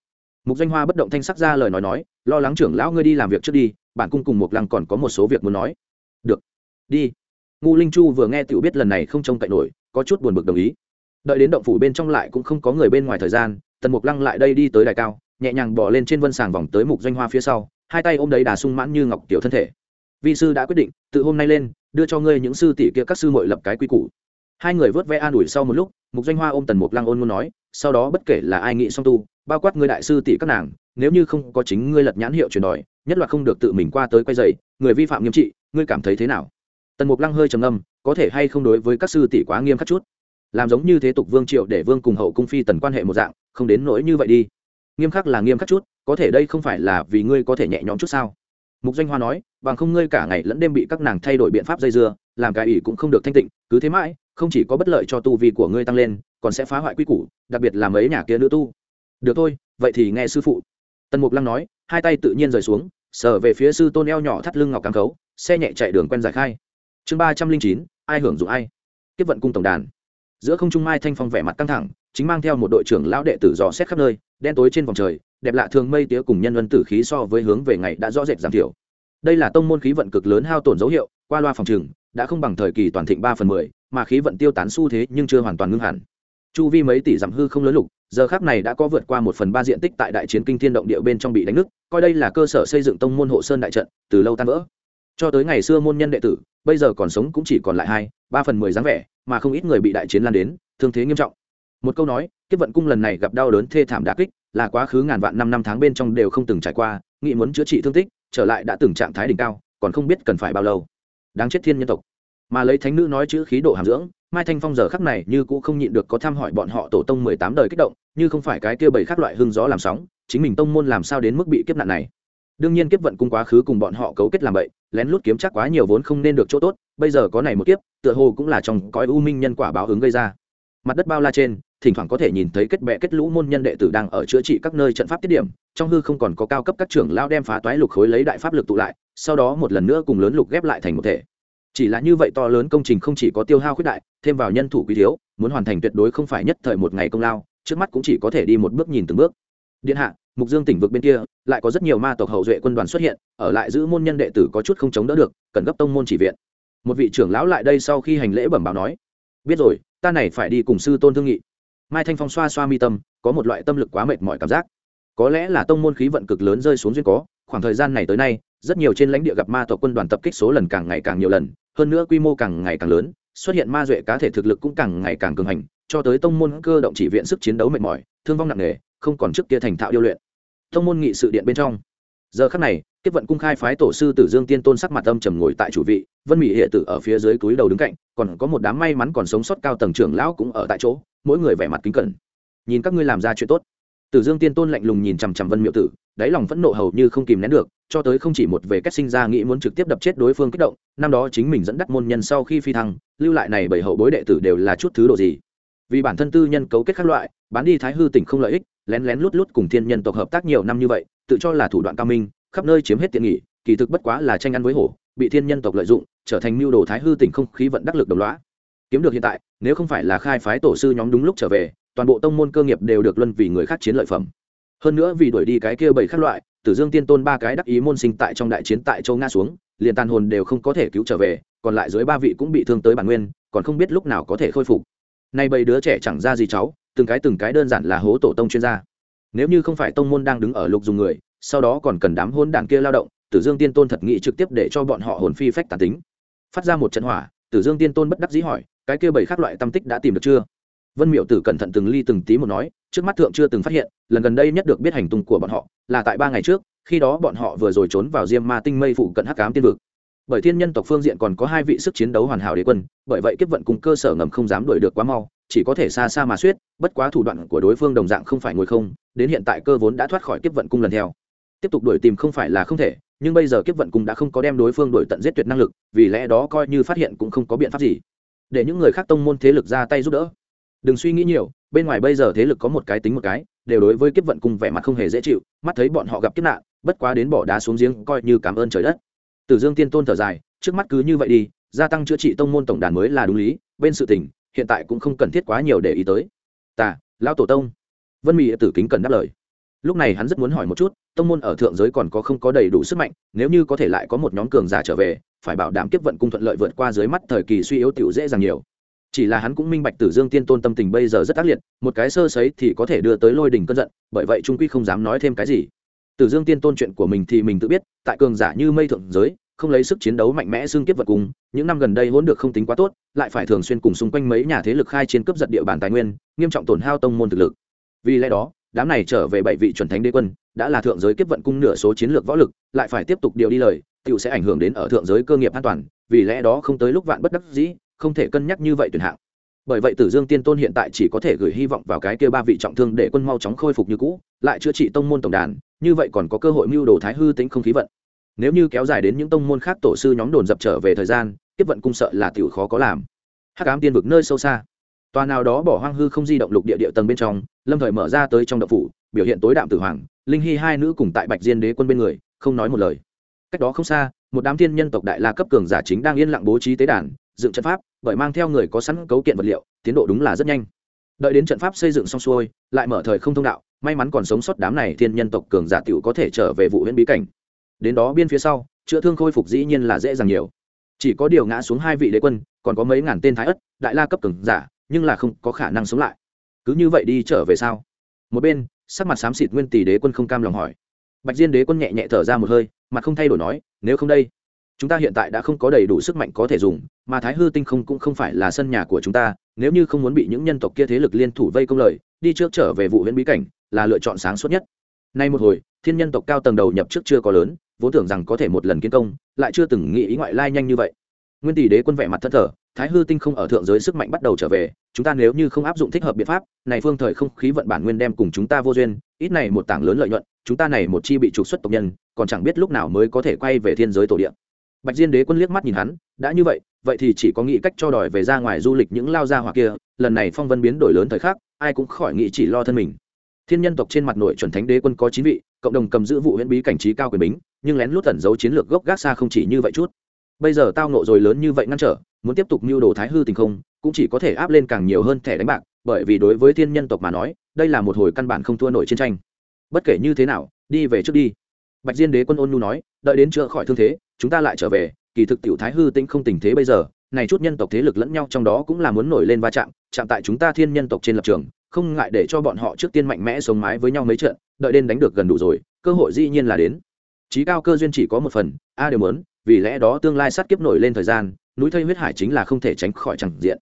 Mục danh hoa bất động thanh sắc ra lời nói nói, lo lắng trưởng lão ngươi đi làm việc trước đi, bản cung cùng mục lăng còn có một số việc muốn nói. Được, đi. Ngu linh chu vừa nghe tiểu biết lần này không trông cậy nổi, có chút buồn bực đồng ý. Đợi đến động phủ bên trong lại cũng không có người bên ngoài thời gian, tần mục lăng lại đây đi tới đài cao, nhẹ nhàng bỏ lên trên vân sàng vòng tới mục doanh hoa phía sau, hai tay ôm đấy đà sung mãn như ngọc tiểu thân thể vị sư đã quyết định từ hôm nay lên, đưa cho ngươi những sư tỷ kia các sư mội lập cái quy củ. Hai người vớt ve an ủi sau một lúc, mục doanh hoa ôm tần mục lăng ôn muốn nói, sau đó bất kể là ai nghĩ song tu, bao quát ngươi đại sư tỷ các nàng, nếu như không có chính ngươi lật nhãn hiệu truyền đòi, nhất là không được tự mình qua tới quay dày người vi phạm nghiêm trị, ngươi cảm thấy thế nào? Tần mục lăng hơi trầm âm có thể hay không đối với các sư tỷ quá nghiêm khắc chút? Làm giống như thế tục vương triệu để vương cùng hậu cung phi tần quan hệ một dạng, không đến nỗi như vậy đi. Nghiêm khắc là nghiêm khắc chút, có thể đây không phải là vì ngươi có thể nhẹ nhõm chút sao? Mục danh hoa nói, bằng không ngươi cả ngày lẫn đêm bị các nàng thay đổi biện pháp dây dưa, làm cái ỷ cũng không được thanh tịnh, cứ thế mãi, không chỉ có bất lợi cho tu vi của ngươi tăng lên, còn sẽ phá hoại quy củ, đặc biệt là mấy nhà kia nữ tu. Được thôi, vậy thì nghe sư phụ. Tần mục lăng nói, hai tay tự nhiên rời xuống, sờ về phía sư tôn eo nhỏ thắt lưng ngọc cám khấu, xe nhẹ chạy đường quen giải khai. Chương ba trăm linh chín, ai hưởng dụng ai? Tiếp vận cung tổng đàn. Giữa không trung mai thanh phong vẻ mặt căng thẳng, chính mang theo một đội trưởng lão đệ tử dò xét khắp nơi, đen tối trên vòng trời đẹp lạ thường mây tía cùng nhân vân tử khí so với hướng về ngày đã rõ rệt giảm thiểu. Đây là tông môn khí vận cực lớn hao tổn dấu hiệu, qua loa phòng trừng, đã không bằng thời kỳ toàn thịnh ba phần mười, mà khí vận tiêu tán xu thế nhưng chưa hoàn toàn ngưng hẳn. Chu vi mấy tỷ giảm hư không lớn lục, giờ khác này đã có vượt qua một phần ba diện tích tại đại chiến kinh thiên động địa bên trong bị đánh nứt, coi đây là cơ sở xây dựng tông môn hộ sơn đại trận, từ lâu tan vỡ. Cho tới ngày xưa môn nhân đệ tử, bây giờ còn sống cũng chỉ còn lại hai, ba phần mười dáng vẻ, mà không ít người bị đại chiến lan đến, thương thế nghiêm trọng một câu nói, kiếp vận cung lần này gặp đau đớn thê thảm đà kích, là quá khứ ngàn vạn năm năm tháng bên trong đều không từng trải qua, nghĩ muốn chữa trị thương tích, trở lại đã từng trạng thái đỉnh cao, còn không biết cần phải bao lâu. Đáng chết thiên nhân tộc. Mà lấy thánh nữ nói chữ khí độ hàm dưỡng, mai thanh phong giờ khắc này như cũng không nhịn được có thăm hỏi bọn họ tổ tông mười tám đời kích động, như không phải cái kia bảy khác loại hương gió làm sóng, chính mình tông môn làm sao đến mức bị kiếp nạn này. Đương nhiên kiếp vận cung quá khứ cùng bọn họ cấu kết làm vậy, lén lút kiếm chắc quá nhiều vốn không nên được chỗ tốt, bây giờ có này một kiếp, tựa hồ cũng là trong cõi u minh nhân quả báo ứng gây ra. Mặt đất bao la trên thỉnh thoảng có thể nhìn thấy kết bệ kết lũ môn nhân đệ tử đang ở chữa trị các nơi trận pháp tiết điểm, trong hư không còn có cao cấp các trưởng lao đem phá toái lục khối lấy đại pháp lực tụ lại, sau đó một lần nữa cùng lớn lục ghép lại thành một thể. Chỉ là như vậy to lớn công trình không chỉ có tiêu hao khuyết đại, thêm vào nhân thủ quý thiếu, muốn hoàn thành tuyệt đối không phải nhất thời một ngày công lao, trước mắt cũng chỉ có thể đi một bước nhìn từng bước. Điện hạ, mục dương tỉnh vực bên kia, lại có rất nhiều ma tộc hậu duệ quân đoàn xuất hiện, ở lại giữ môn nhân đệ tử có chút không chống đỡ được, cần gấp tông môn chỉ viện. Một vị trưởng lão lại đây sau khi hành lễ bẩm báo nói, biết rồi, ta này phải đi cùng sư tôn thương nghị mai thanh phong xoa xoa mi tâm, có một loại tâm lực quá mệt mỏi cảm giác. Có lẽ là tông môn khí vận cực lớn rơi xuống duyên có, khoảng thời gian này tới nay, rất nhiều trên lãnh địa gặp ma tộc quân đoàn tập kích số lần càng ngày càng nhiều lần, hơn nữa quy mô càng ngày càng lớn, xuất hiện ma duệ cá thể thực lực cũng càng ngày càng cường hành, cho tới tông môn cơ động chỉ viện sức chiến đấu mệt mỏi, thương vong nặng nề, không còn trước kia thành thạo điêu luyện. Tông môn nghị sự điện bên trong. Giờ khắc này Kiếp vận cung khai phái tổ sư tử dương tiên tôn sắc mặt âm trầm ngồi tại chủ vị, vân Mị hệ tử ở phía dưới túi đầu đứng cạnh, còn có một đám may mắn còn sống sót cao tầng trưởng lão cũng ở tại chỗ, mỗi người vẻ mặt kính cẩn. Nhìn các ngươi làm ra chuyện tốt. Tử dương tiên tôn lạnh lùng nhìn chằm chằm vân miệu tử, đáy lòng phẫn nộ hầu như không kìm nén được, cho tới không chỉ một về cách sinh ra nghĩ muốn trực tiếp đập chết đối phương kích động, năm đó chính mình dẫn dắt môn nhân sau khi phi thăng, lưu lại này bảy hậu bối đệ tử đều là chút thứ độ gì. Vì bản thân tư nhân cấu kết các loại, bán đi thái hư tỉnh không lợi ích, lén lén lút lút cùng thiên nhân tộc hợp tác nhiều năm như vậy, tự cho là thủ đoạn cao minh khắp nơi chiếm hết tiện nghỉ, kỳ thực bất quá là tranh ăn với hổ, bị thiên nhân tộc lợi dụng, trở thành mưu đồ thái hư tỉnh không khí vận đắc lực đồng loá kiếm được hiện tại, nếu không phải là khai phái tổ sư nhóm đúng lúc trở về, toàn bộ tông môn cơ nghiệp đều được luân vì người khác chiến lợi phẩm. Hơn nữa vì đuổi đi cái kia bảy khác loại, tử dương tiên tôn ba cái đắc ý môn sinh tại trong đại chiến tại châu nga xuống, liền tàn hồn đều không có thể cứu trở về, còn lại dưới ba vị cũng bị thương tới bản nguyên, còn không biết lúc nào có thể khôi phục. Nay bảy đứa trẻ chẳng ra gì cháu, từng cái từng cái đơn giản là hố tổ tông chuyên gia. Nếu như không phải tông môn đang đứng ở lục dùng người sau đó còn cần đám hôn đảng kia lao động, tử dương tiên tôn thật nghĩ trực tiếp để cho bọn họ hồn phi phách tàn tính. Phát ra một trận hỏa, tử dương tiên tôn bất đắc dĩ hỏi, cái kia bảy khác loại tâm tích đã tìm được chưa? Vân miệu tử cẩn thận từng ly từng tí một nói, trước mắt thượng chưa từng phát hiện, lần gần đây nhất được biết hành tung của bọn họ, là tại ba ngày trước, khi đó bọn họ vừa rồi trốn vào diêm ma tinh mây phụ cận hắc cám tiên vực. Bởi thiên nhân tộc phương diện còn có hai vị sức chiến đấu hoàn hảo đế quân, bởi vậy kiếp vận cùng cơ sở ngầm không dám đuổi được quá mau, chỉ có thể xa xa mà suýt, bất quá thủ đoạn của đối phương đồng dạng không phải ngồi không, đến hiện tại cơ vốn đã thoát khỏi kiếp vận cung lần theo tiếp tục đuổi tìm không phải là không thể, nhưng bây giờ kiếp vận cung đã không có đem đối phương đuổi tận giết tuyệt năng lực, vì lẽ đó coi như phát hiện cũng không có biện pháp gì. Để những người khác tông môn thế lực ra tay giúp đỡ. Đừng suy nghĩ nhiều, bên ngoài bây giờ thế lực có một cái tính một cái, đều đối với kiếp vận cung vẻ mặt không hề dễ chịu, mắt thấy bọn họ gặp kiếp nạn, bất quá đến bỏ đá xuống giếng coi như cảm ơn trời đất. Tử dương tiên tôn thở dài, trước mắt cứ như vậy đi, gia tăng chữa trị tông môn tổng đàn mới là đúng lý, bên sự tình, hiện tại cũng không cần thiết quá nhiều để ý tới. Tà lão tổ tông. Vân mỹ tử kính cần đáp lời lúc này hắn rất muốn hỏi một chút, tông môn ở thượng giới còn có không có đầy đủ sức mạnh, nếu như có thể lại có một nhóm cường giả trở về, phải bảo đảm kiếp vận cung thuận lợi vượt qua dưới mắt thời kỳ suy yếu tiểu dễ dàng nhiều. Chỉ là hắn cũng minh bạch tử dương tiên tôn tâm tình bây giờ rất ác liệt, một cái sơ sấy thì có thể đưa tới lôi đình cơn giận, bởi vậy trung quy không dám nói thêm cái gì. Tử dương tiên tôn chuyện của mình thì mình tự biết, tại cường giả như mây thượng giới, không lấy sức chiến đấu mạnh mẽ xương kiếp vật cùng những năm gần đây hỗn được không tính quá tốt, lại phải thường xuyên cùng xung quanh mấy nhà thế lực khai chiến cướp giật địa bàn tài nguyên, nghiêm trọng tổn hao tông môn thực lực. Vì lẽ đó đám này trở về bảy vị chuẩn thánh đế quân, đã là thượng giới kiếp vận cung nửa số chiến lược võ lực, lại phải tiếp tục điều đi lời tựu sẽ ảnh hưởng đến ở thượng giới cơ nghiệp an toàn, vì lẽ đó không tới lúc vạn bất đắc dĩ, không thể cân nhắc như vậy tuyển hạng. Bởi vậy tử dương tiên tôn hiện tại chỉ có thể gửi hy vọng vào cái kia ba vị trọng thương để quân mau chóng khôi phục như cũ, lại chữa trị tông môn tổng đàn, như vậy còn có cơ hội mưu đồ thái hư tính không khí vận. Nếu như kéo dài đến những tông môn khác tổ sư nhóm đồn dập trở về thời gian tiếp vận cung sợ là tiểu khó có làm. Hắc ám tiên vực nơi sâu xa. Tòa nào đó bỏ hoang hư không di động lục địa địa tầng bên trong lâm thời mở ra tới trong động phủ, biểu hiện tối đạm tử hoàng, linh hy hai nữ cùng tại bạch diên đế quân bên người, không nói một lời. Cách đó không xa, một đám thiên nhân tộc đại la cấp cường giả chính đang yên lặng bố trí tế đàn, dựng trận pháp, bởi mang theo người có sẵn cấu kiện vật liệu, tiến độ đúng là rất nhanh. Đợi đến trận pháp xây dựng xong xuôi, lại mở thời không thông đạo, may mắn còn sống sót đám này thiên nhân tộc cường giả t i ể u có thể trở về vụ huyện bí cảnh. Đến đó biên phía sau, chữa thương khôi phục dĩ nhiên là dễ dàng nhiều. Chỉ có điều ngã xuống hai vị đế quân, còn có mấy ngàn tên thái ất, đại la cấp cường giả, nhưng là không có khả năng sống lại cứ như vậy đi trở về sao? Một bên sắc mặt xám xịt nguyên tỷ đế quân không cam lòng hỏi. Bạch diên đế quân nhẹ nhẹ thở ra một hơi mặt không thay đổi nói nếu không đây chúng ta hiện tại đã không có đầy đủ sức mạnh có thể dùng mà thái hư tinh không cũng không phải là sân nhà của chúng ta nếu như không muốn bị những nhân tộc kia thế lực liên thủ vây công lợi, đi trước trở về vụ huyện bí cảnh là lựa chọn sáng suốt nhất. Nay một hồi thiên nhân tộc cao tầng đầu nhập trước chưa có lớn vốn tưởng rằng có thể một lần kiến công lại chưa từng nghĩ ý ngoại lai nhanh như vậy nguyên tỷ đế quân vẻ mặt thất thở thái hư tinh không ở thượng giới sức mạnh bắt đầu trở về, chúng ta nếu như không áp dụng thích hợp biện pháp, này phương thời không khí vận bản nguyên đem cùng chúng ta vô duyên, ít này một tảng lớn lợi nhuận, chúng ta này một chi bị trục xuất tộc nhân, còn chẳng biết lúc nào mới có thể quay về thiên giới tổ địa. Bạch diên đế quân liếc mắt nhìn hắn, đã như vậy vậy thì chỉ có nghĩ cách cho đòi về ra ngoài du lịch những lao gia hỏa kia, lần này phong vân biến đổi lớn thời khắc, ai cũng khỏi nghĩ chỉ lo thân mình. Thiên nhân tộc trên mặt nội chuẩn thánh đế quân có chín vị, cộng đồng cầm giữ vụ huyễn bí cảnh trí cao quyền bính, nhưng lén lút tẩn giấu chiến lược gốc gác xa không chỉ như vậy chút bây giờ tao nộ rồi lớn như vậy ngăn trở, muốn tiếp tục mưu đồ thái hư tình không, cũng chỉ có thể áp lên càng nhiều hơn thẻ đánh bạc, bởi vì đối với thiên nhân tộc mà nói, đây là một hồi căn bản không thua nổi chiến tranh. Bất kể như thế nào, đi về trước đi. Bạch diên đế quân ôn nhu nói, đợi đến chữa khỏi thương thế, chúng ta lại trở về, kỳ thực tiểu thái hư tĩnh không tình thế bây giờ, này chút nhân tộc thế lực lẫn nhau trong đó cũng là muốn nổi lên va chạm chạm tại chúng ta thiên nhân tộc trên lập trường, không ngại để cho bọn họ trước tiên mạnh mẽ sống mái với nhau mấy trận, đợi đến đánh được gần đủ rồi, cơ hội dĩ nhiên là đến. Trí cao cơ duyên chỉ có một phần, a đều muốn vì lẽ đó tương lai sát kiếp nổi lên thời gian, núi thây huyết hải chính là không thể tránh khỏi chẳng diện.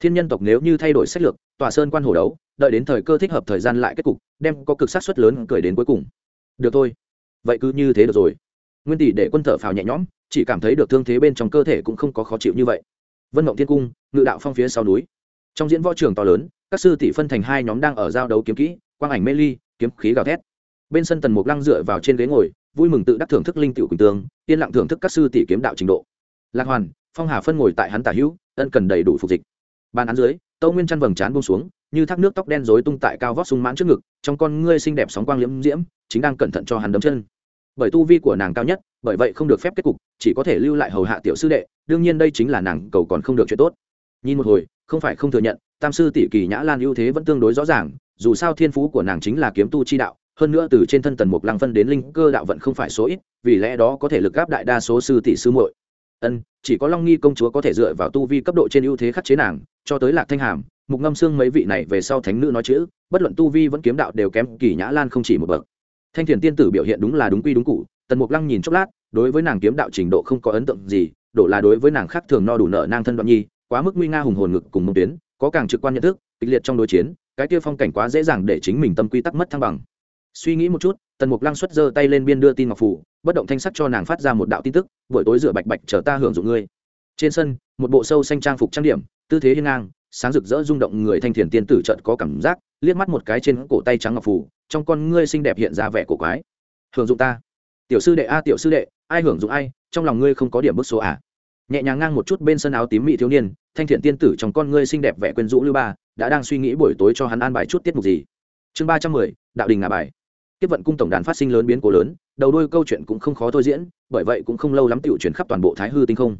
Thiên nhân tộc nếu như thay đổi sách lược, tòa sơn quan hồ đấu, đợi đến thời cơ thích hợp thời gian lại kết cục, đem có cực sát suất lớn cười đến cuối cùng. Được thôi. Vậy cứ như thế được rồi. Nguyên tỷ để quân thở phào nhẹ nhõm, chỉ cảm thấy được thương thế bên trong cơ thể cũng không có khó chịu như vậy. Vân mộng thiên cung, ngự đạo phong phía sau núi. Trong diễn võ trường to lớn, các sư tỷ phân thành hai nhóm đang ở giao đấu kiếm kỹ, quang ảnh mê ly, kiếm khí gào thét. Bên sân tần mục lăng dựa vào trên ghế ngồi, vui mừng tự đắc thưởng thức linh tiểu quỳnh tương yên lặng thưởng thức các sư tỷ kiếm đạo trình độ. Lạc hoàn, phong hà phân ngồi tại hắn tả hữu, ân cần đầy đủ phục dịch. Bàn án dưới, tâu nguyên chăn vầng trán bông xuống, như thác nước tóc đen rối tung tại cao vóc sung mãn trước ngực, trong con ngươi xinh đẹp sóng quang liễm diễm, chính đang cẩn thận cho hắn đấm chân. Bởi tu vi của nàng cao nhất, bởi vậy không được phép kết cục, chỉ có thể lưu lại hầu hạ tiểu sư đệ, đương nhiên đây chính là nàng cầu còn không được chuyện tốt. Nhìn một hồi, không phải không thừa nhận, tam sư tỷ kỳ nhã lan ưu thế vẫn tương đối rõ ràng, dù sao thiên phú của nàng chính là kiếm tu chi đạo hơn nữa từ trên thân tần mục lăng phân đến linh cơ đạo vẫn không phải số ít, vì lẽ đó có thể lực gáp đại đa số sư tỷ sư muội. Ân, chỉ có long nghi công chúa có thể dựa vào tu vi cấp độ trên ưu thế khắc chế nàng, cho tới lạc thanh hàm, mục ngâm xương mấy vị này về sau thánh nữ nói chữ, bất luận tu vi vẫn kiếm đạo đều kém kỳ nhã lan không chỉ một bậc. Thanh thiền tiên tử biểu hiện đúng là đúng quy đúng cụ, tần mục lăng nhìn chốc lát, đối với nàng kiếm đạo trình độ không có ấn tượng gì, đổ là đối với nàng khác thường no đủ nợ nang thân đoạn nhi, quá mức nguy nga hùng hồn ngực cùng mông tuyến, có càng trực quan nhận thức, kịch liệt trong đối chiến, cái kia phong cảnh quá dễ dàng để chính mình tâm quy tắc mất thăng bằng suy nghĩ một chút, tần mục lăng xuất giơ tay lên biên đưa tin ngọc phủ, bất động thanh sắc cho nàng phát ra một đạo tin tức, buổi tối rửa bạch bạch chờ ta hưởng dụng ngươi. Trên sân, một bộ sâu xanh trang phục trang điểm, tư thế hiên ngang, sáng rực rỡ rung động người thanh thiền tiên tử trợt có cảm giác, liếc mắt một cái trên cổ tay trắng ngọc phủ, trong con ngươi xinh đẹp hiện ra vẻ cổ quái. Hưởng dụng ta? Tiểu sư đệ a, tiểu sư đệ, ai hưởng dụng ai, trong lòng ngươi không có điểm bức số à? Nhẹ nhàng ngang một chút bên sân áo tím mị thiếu niên, thanh thiện tiên tử trong con ngươi xinh đẹp vẻ quyến rũ lưu ba, đã đang suy nghĩ buổi tối cho hắn an bài chút tiết mục gì. Chương ba trăm mười, đạo đình ngà bài tiếp vận cung tổng đàn phát sinh lớn biến cố lớn, đầu đôi câu chuyện cũng không khó thôi diễn, bởi vậy cũng không lâu lắm tiểu chuyển khắp toàn bộ thái hư tinh không.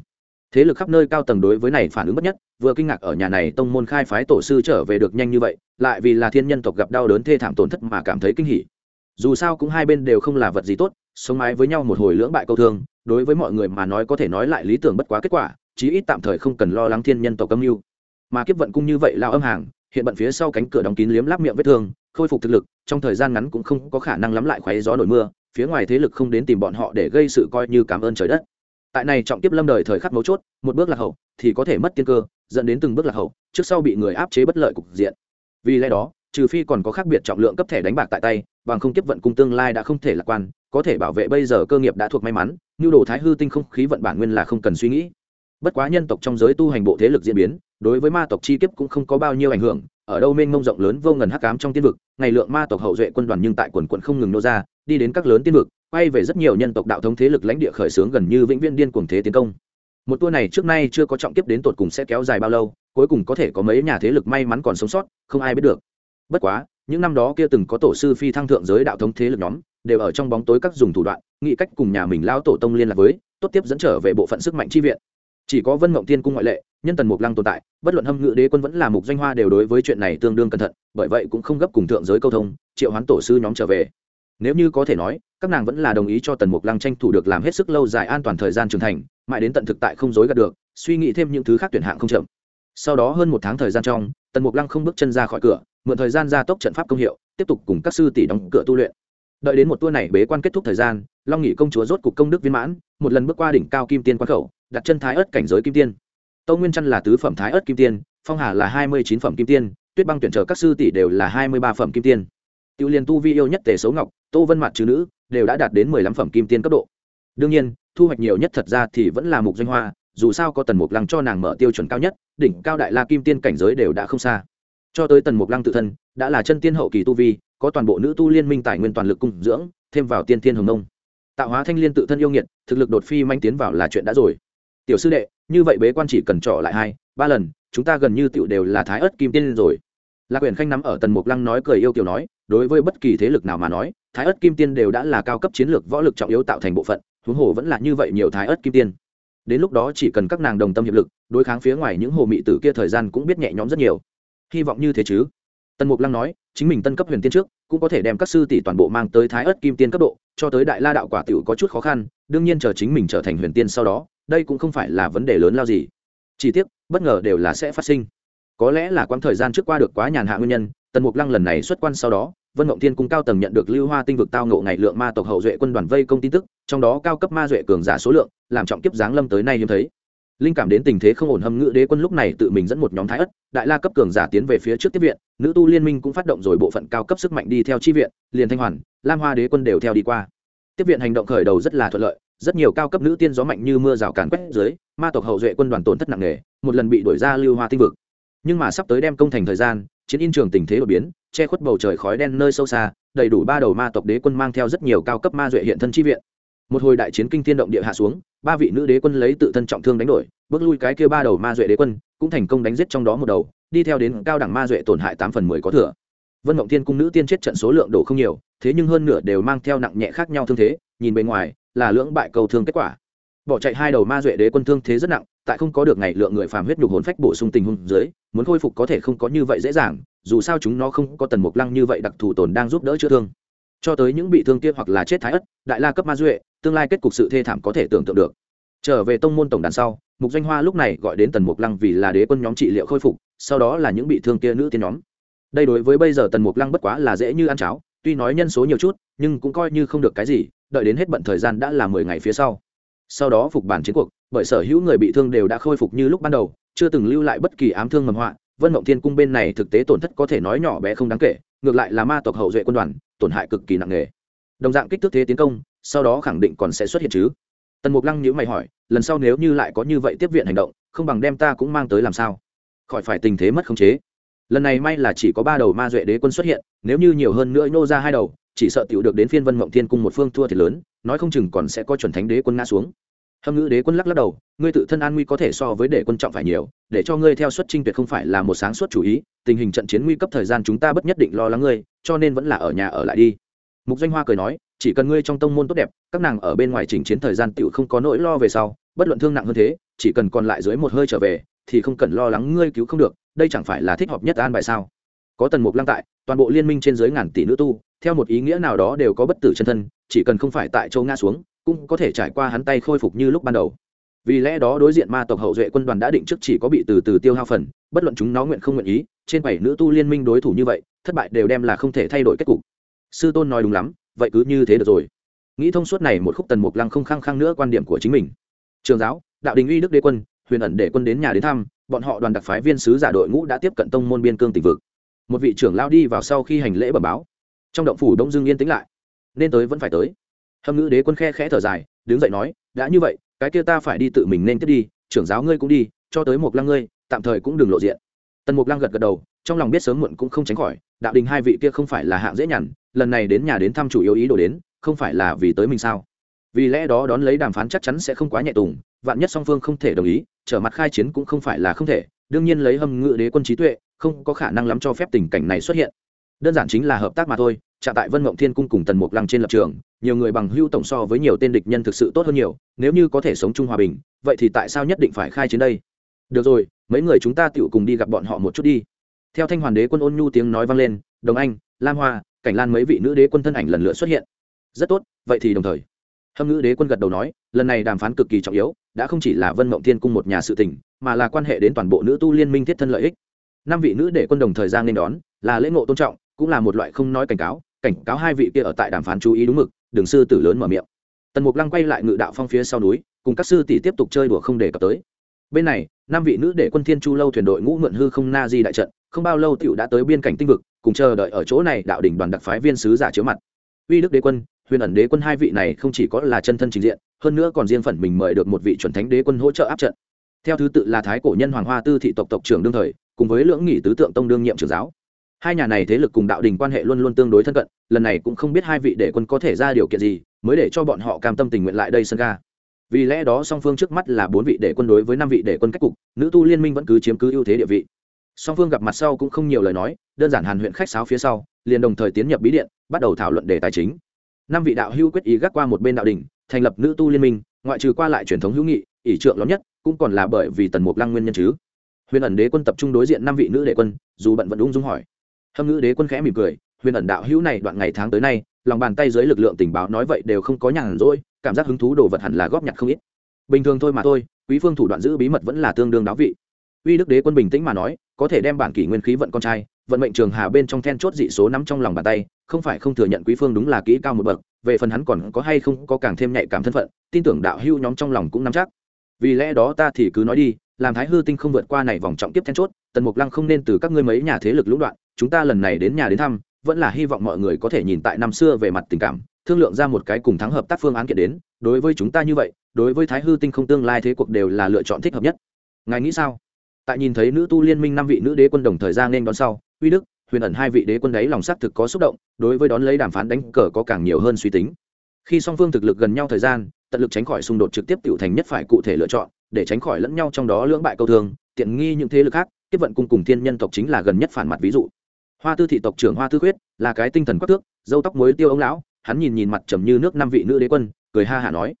Thế lực khắp nơi cao tầng đối với này phản ứng bất nhất, vừa kinh ngạc ở nhà này tông môn khai phái tổ sư trở về được nhanh như vậy, lại vì là thiên nhân tộc gặp đau đớn thê thảm tổn thất mà cảm thấy kinh hỉ. Dù sao cũng hai bên đều không là vật gì tốt, sống mái với nhau một hồi lưỡng bại câu thương, đối với mọi người mà nói có thể nói lại lý tưởng bất quá kết quả, chí ít tạm thời không cần lo lắng thiên nhân tộc âm mưu. Mà kiếp vận cung như vậy lao âm hàng, hiện bận phía sau cánh cửa đóng kín liếm láp miệng vết thương, khôi phục thực lực trong thời gian ngắn cũng không có khả năng lắm lại khoáy gió nổi mưa, phía ngoài thế lực không đến tìm bọn họ để gây sự coi như cảm ơn trời đất. Tại này trọng tiếp lâm đời thời khắc mấu chốt, một bước lạc hậu thì có thể mất tiên cơ, dẫn đến từng bước lạc hậu, trước sau bị người áp chế bất lợi cục diện. Vì lẽ đó, trừ phi còn có khác biệt trọng lượng cấp thẻ đánh bạc tại tay, bằng không tiếp vận cung tương lai đã không thể lạc quan, có thể bảo vệ bây giờ cơ nghiệp đã thuộc may mắn, nhu đồ thái hư tinh không khí vận bản nguyên là không cần suy nghĩ. Bất quá nhân tộc trong giới tu hành bộ thế lực diễn biến, đối với ma tộc chi kiếp cũng không có bao nhiêu ảnh hưởng ở đâu mênh mông rộng lớn vô ngần hắc cám trong tiên vực, ngày lượng ma tộc hậu duệ quân đoàn nhưng tại quần quận không ngừng nô ra, đi đến các lớn tiên vực, quay về rất nhiều nhân tộc đạo thống thế lực lãnh địa khởi xướng gần như vĩnh viễn điên cuồng thế tiến công. Một tour này trước nay chưa có trọng tiếp đến tột cùng sẽ kéo dài bao lâu, cuối cùng có thể có mấy nhà thế lực may mắn còn sống sót, không ai biết được. Bất quá, những năm đó kia từng có tổ sư phi thăng thượng giới đạo thống thế lực nhóm, đều ở trong bóng tối các dùng thủ đoạn, nghĩ cách cùng nhà mình lao tổ tông liên lạc với, tốt tiếp dẫn trở về bộ phận sức mạnh chi viện. Chỉ có vân mộng tiên cung ngoại lệ nhân tần mục lăng tồn tại, bất luận hâm ngự đế quân vẫn là mục doanh hoa đều đối với chuyện này tương đương cẩn thận, bởi vậy cũng không gấp cùng thượng giới câu thông, triệu hoán tổ sư nhóm trở về. Nếu như có thể nói, các nàng vẫn là đồng ý cho tần mục lăng tranh thủ được làm hết sức lâu dài an toàn thời gian trưởng thành, mãi đến tận thực tại không dối gạt được, suy nghĩ thêm những thứ khác tuyển hạng không chậm. Sau đó hơn một tháng thời gian trong, tần mục lăng không bước chân ra khỏi cửa, mượn thời gian gia tốc trận pháp công hiệu, tiếp tục cùng các sư tỷ đóng cửa tu luyện. Đợi đến một tour này bế quan kết thúc thời gian, long nghị công chúa rốt cục công đức viên mãn, một lần bước qua đỉnh cao kim tiên quan khẩu, đặt chân thái ớt cảnh giới kim tiên tâu nguyên trăn là tứ phẩm thái ớt kim tiên, phong hà là hai mươi chín phẩm kim tiên, tuyết băng tuyển trợ các sư tỷ đều là hai mươi ba phẩm kim tiên. Tiêu liên tu vi yêu nhất tề xấu ngọc, tô vân mặt trừ nữ, đều đã đạt đến mười lăm phẩm kim tiên cấp độ. Đương nhiên, thu hoạch nhiều nhất thật ra thì vẫn là mục doanh hoa, dù sao có tần mục lăng cho nàng mở tiêu chuẩn cao nhất, đỉnh cao đại la kim tiên cảnh giới đều đã không xa. Cho tới tần mục lăng tự thân, đã là chân tiên hậu kỳ tu vi, có toàn bộ nữ tu liên minh tài nguyên toàn lực cung dưỡng, thêm vào tiên tiên hồng nông tạo hóa thanh liên tự thân yêu nghiệt, thực lực đột phi manh tiến vào là chuyện đã rồi. Tiểu sư đệ như vậy bế quan chỉ cần trọ lại hai, ba lần, chúng ta gần như tựu đều là thái ớt kim tiên rồi. Lạc quyền khanh nắm ở tần mục lăng nói cười yêu kiểu nói, đối với bất kỳ thế lực nào mà nói, thái ớt kim tiên đều đã là cao cấp chiến lược võ lực trọng yếu tạo thành bộ phận, huống hồ vẫn là như vậy nhiều thái ớt kim tiên. Đến lúc đó chỉ cần các nàng đồng tâm hiệp lực, đối kháng phía ngoài những hồ mị tử kia thời gian cũng biết nhẹ nhõm rất nhiều. Hy vọng như thế chứ? Tần mục lăng nói, chính mình tân cấp huyền tiên trước, cũng có thể đem các sư tỷ toàn bộ mang tới thái ớt kim tiên cấp độ, cho tới đại la đạo quả t i ể u có chút khó khăn, đương nhiên chờ chính mình trở thành huyền tiên sau đó đây cũng không phải là vấn đề lớn lao gì. Chỉ tiếc, bất ngờ đều là sẽ phát sinh. Có lẽ là quãng thời gian trước qua được quá nhàn hạ nguyên nhân, tần mục lăng lần này xuất quan sau đó, vân mộng thiên cung cao tầng nhận được lưu hoa tinh vực tao ngộ ngày lượng ma tộc hậu duệ quân đoàn vây công tin tức, trong đó cao cấp ma duệ cường giả số lượng, làm trọng kiếp giáng lâm tới nay hiếm thấy. Linh cảm đến tình thế không ổn hâm ngữ đế quân lúc này tự mình dẫn một nhóm thái ất, đại la cấp cường giả tiến về phía trước tiếp viện, nữ tu liên minh cũng phát động rồi bộ phận cao cấp sức mạnh đi theo chi viện, liền thanh hoàn, lam hoa đế quân đều theo đi qua. Tiếp viện hành động khởi đầu rất là thuận lợi rất nhiều cao cấp nữ tiên gió mạnh như mưa rào càn quét dưới, ma tộc hậu duệ quân đoàn tổn thất nặng nề, một lần bị đuổi ra lưu hoa tinh vực. Nhưng mà sắp tới đem công thành thời gian, chiến in trường tình thế đột biến, che khuất bầu trời khói đen nơi sâu xa, đầy đủ ba đầu ma tộc đế quân mang theo rất nhiều cao cấp ma duệ hiện thân chi viện. Một hồi đại chiến kinh thiên động địa hạ xuống, ba vị nữ đế quân lấy tự thân trọng thương đánh đổi, bước lui cái kia ba đầu ma duệ đế quân, cũng thành công đánh giết trong đó một đầu, đi theo đến cao đẳng ma duệ tổn hại tám phần mười có thừa. Vân mộng thiên cung nữ tiên chết trận số lượng đổ không nhiều, thế nhưng hơn nửa đều mang theo nặng nhẹ khác nhau thương thế, nhìn bề ngoài là lưỡng bại cầu thương kết quả. Bỏ chạy hai đầu ma duệ đế quân thương thế rất nặng, tại không có được ngày lượng người phàm huyết nhục hồn phách bổ sung tình huống dưới, muốn khôi phục có thể không có như vậy dễ dàng, dù sao chúng nó không có tần mục lăng như vậy đặc thù tồn đang giúp đỡ chữa thương. Cho tới những bị thương kia hoặc là chết thái ất, đại la cấp ma duệ, tương lai kết cục sự thê thảm có thể tưởng tượng được. Trở về tông môn tổng đàn sau, mục doanh hoa lúc này gọi đến tần mục lăng vì là đế quân nhóm trị liệu khôi phục, sau đó là những bị thương kia nữ tiên nhóm. Đây đối với bây giờ tần mục lăng bất quá là dễ như ăn cháo, tuy nói nhân số nhiều chút, nhưng cũng coi như không được cái gì đợi đến hết bận thời gian đã là mười ngày phía sau. Sau đó phục bản chiến cuộc, bởi sở hữu người bị thương đều đã khôi phục như lúc ban đầu, chưa từng lưu lại bất kỳ ám thương mầm họa. Vân mộng thiên cung bên này thực tế tổn thất có thể nói nhỏ bé không đáng kể, ngược lại là ma tộc hậu duệ quân đoàn, tổn hại cực kỳ nặng nề. Đồng dạng kích thước thế tiến công, sau đó khẳng định còn sẽ xuất hiện chứ. Tần mục lăng nhữ mày hỏi, lần sau nếu như lại có như vậy tiếp viện hành động, không bằng đem ta cũng mang tới làm sao? Khỏi phải tình thế mất khống chế. Lần này may là chỉ có ba đầu ma duệ đế quân xuất hiện, nếu như nhiều hơn nữa nhô ra hai đầu chỉ sợ tiểu được đến phiên vân mộng thiên cung một phương thua thiệt lớn, nói không chừng còn sẽ có chuẩn thánh đế quân ngã xuống. Hâm ngữ đế quân lắc lắc đầu, ngươi tự thân an nguy có thể so với đế quân trọng phải nhiều, để cho ngươi theo xuất trinh tuyệt không phải là một sáng suốt chủ ý, tình hình trận chiến nguy cấp thời gian chúng ta bất nhất định lo lắng ngươi, cho nên vẫn là ở nhà ở lại đi. Mục doanh hoa cười nói, chỉ cần ngươi trong tông môn tốt đẹp, các nàng ở bên ngoài chỉnh chiến thời gian tựu không có nỗi lo về sau, bất luận thương nặng hơn thế, chỉ cần còn lại dưới một hơi trở về, thì không cần lo lắng ngươi cứu không được, đây chẳng phải là thích hợp nhất an bài sao? Có tần mục lăng tại, toàn bộ liên minh trên dưới ngàn tỷ nữ tu, theo một ý nghĩa nào đó đều có bất tử chân thân, chỉ cần không phải tại châu nga xuống, cũng có thể trải qua hắn tay khôi phục như lúc ban đầu. Vì lẽ đó đối diện ma tộc hậu duệ quân đoàn đã định trước chỉ có bị từ từ tiêu hao phần, bất luận chúng nó nguyện không nguyện ý, trên bảy nữ tu liên minh đối thủ như vậy, thất bại đều đem là không thể thay đổi kết cục. Sư tôn nói đúng lắm, vậy cứ như thế được rồi. Nghĩ thông suốt này một khúc tần mục lăng không khăng khăng nữa quan điểm của chính mình. Trường giáo, đạo đình uy đức đế quân, huyền ẩn để quân đến nhà đến thăm, bọn họ đoàn đặc phái viên sứ giả đội ngũ đã tiếp cận tông môn biên cương tỉnh vực một vị trưởng lao đi vào sau khi hành lễ bẩm báo. Trong động phủ đông dương yên tĩnh lại. Nên tới vẫn phải tới. Hâm ngữ đế quân khe khẽ thở dài, đứng dậy nói, đã như vậy, cái kia ta phải đi tự mình nên tiếp đi, trưởng giáo ngươi cũng đi, cho tới một lăng ngươi, tạm thời cũng đừng lộ diện. Tần mục lăng gật gật đầu, trong lòng biết sớm muộn cũng không tránh khỏi, đạo đình hai vị kia không phải là hạng dễ nhằn, lần này đến nhà đến thăm chủ yếu ý đồ đến, không phải là vì tới mình sao? Vì lẽ đó đón lấy đàm phán chắc chắn sẽ không quá nhẹ tùng, vạn nhất song phương không thể đồng ý, trở mặt khai chiến cũng không phải là không thể, đương nhiên lấy hâm ngự đế quân trí tuệ không có khả năng lắm cho phép tình cảnh này xuất hiện. Đơn giản chính là hợp tác mà thôi trạng tại vân mộng thiên cung cùng tần mục lăng trên lập trường, nhiều người bằng hưu tổng so với nhiều tên địch nhân thực sự tốt hơn nhiều, nếu như có thể sống chung hòa bình, vậy thì tại sao nhất định phải khai chiến đây? Được rồi, mấy người chúng ta tựu cùng đi gặp bọn họ một chút đi. Theo thanh hoàn đế quân ôn nhu tiếng nói vang lên, đồng anh, lam hoa, cảnh lan mấy vị nữ đế quân thân ảnh lần lượt xuất hiện. Rất tốt, vậy thì đồng thời. Hâm nữ đế quân gật đầu nói, lần này đàm phán cực kỳ trọng yếu, đã không chỉ là vân mộng thiên cung một nhà sự tình, mà là quan hệ đến toàn bộ nữ tu liên minh thiết thân lợi ích năm vị nữ để quân đồng thời gian nên đón, là lễ ngộ tôn trọng, cũng là một loại không nói cảnh cáo cảnh cáo hai vị kia ở tại đàm phán chú ý đúng mực, đường sư tử lớn mở miệng. Tần mục lăng quay lại ngự đạo phong phía sau núi, cùng các sư tỷ tiếp tục chơi đùa không để cập tới. Bên này, năm vị nữ đệ quân thiên chu lâu thuyền đội ngũ mượn hư không na di đại trận, không bao lâu tựu đã tới biên cảnh tinh vực, cùng chờ đợi ở chỗ này đạo đỉnh đoàn đặc phái viên sứ giả chiếu mặt. Uy đức đế quân, huyền ẩn đế quân hai vị này không chỉ có là chân thân trình diện, hơn nữa còn riêng phần mình mời được một vị chuẩn thánh đế quân hỗ trợ áp trận. Theo thứ tự là thái cổ nhân hoàng hoa tư thị tộc tộc trưởng đương thời cùng với lưỡng nghị tứ tượng tông đương nhiệm trưởng giáo. Hai nhà này thế lực cùng đạo đình quan hệ luôn luôn tương đối thân cận, lần này cũng không biết hai vị để quân có thể ra điều kiện gì mới để cho bọn họ cam tâm tình nguyện lại đây sân ga. Vì lẽ đó song phương trước mắt là bốn vị để quân đối với năm vị để quân cách cục, nữ tu liên minh vẫn cứ chiếm cứ ưu thế địa vị. Song phương gặp mặt sau cũng không nhiều lời nói, đơn giản hàn huyện khách sáo phía sau, liền đồng thời tiến nhập bí điện, bắt đầu thảo luận đề tài chính. Năm vị đạo hưu quyết ý gác qua một bên đạo đình, thành lập nữ tu liên minh, ngoại trừ qua lại truyền thống hữu nghị, ỷ trượng lớn nhất cũng còn là bởi vì tần mục lăng nguyên nhân chứ huyền ẩn đế quân tập trung đối diện năm vị nữ đệ quân, dù bận vẫn ung dung hỏi. Hâm nữ đế quân khẽ mỉm cười, huyền ẩn đạo hữu này đoạn ngày tháng tới nay, lòng bàn tay dưới lực lượng tình báo nói vậy đều không có nhàn rỗi, cảm giác hứng thú đồ vật hẳn là góp nhặt không ít. Bình thường thôi mà thôi, quý phương thủ đoạn giữ bí mật vẫn là tương đương đáo vị. Uy đức đế quân bình tĩnh mà nói, có thể đem bản kỷ nguyên khí vận con trai, vận mệnh trường hà bên trong then chốt dị số nắm trong lòng bàn tay, không phải không thừa nhận quý phương đúng là kỹ cao một bậc, về phần hắn còn có hay không có càng thêm nhạy cảm thân phận, tin tưởng đạo hưu nhóm trong lòng cũng nắm chắc. Vì lẽ đó ta thì cứ nói đi làm thái hư tinh không vượt qua này vòng trọng tiếp then chốt, tần mục lăng không nên từ các ngươi mấy nhà thế lực lũng đoạn, chúng ta lần này đến nhà đến thăm, vẫn là hy vọng mọi người có thể nhìn tại năm xưa về mặt tình cảm, thương lượng ra một cái cùng thắng hợp tác phương án kiện đến, đối với chúng ta như vậy, đối với thái hư tinh không tương lai thế cuộc đều là lựa chọn thích hợp nhất. Ngài nghĩ sao? Tại nhìn thấy nữ tu liên minh năm vị nữ đế quân đồng thời gian nên đón sau, uy đức, huyền ẩn hai vị đế quân đấy lòng xác thực có xúc động, đối với đón lấy đàm phán đánh cờ có càng nhiều hơn suy tính. Khi song phương thực lực gần nhau thời gian, tận lực tránh khỏi xung đột trực tiếp tiểu thành nhất phải cụ thể lựa chọn để tránh khỏi lẫn nhau trong đó lưỡng bại câu thương, tiện nghi những thế lực khác, tiếp vận cung cùng thiên nhân tộc chính là gần nhất phản mặt ví dụ. Hoa tư thị tộc trưởng hoa tư khuyết là cái tinh thần quắc tước dâu tóc mới tiêu ông lão, hắn nhìn nhìn mặt trầm như nước năm vị nữ đế quân, cười ha hả nói,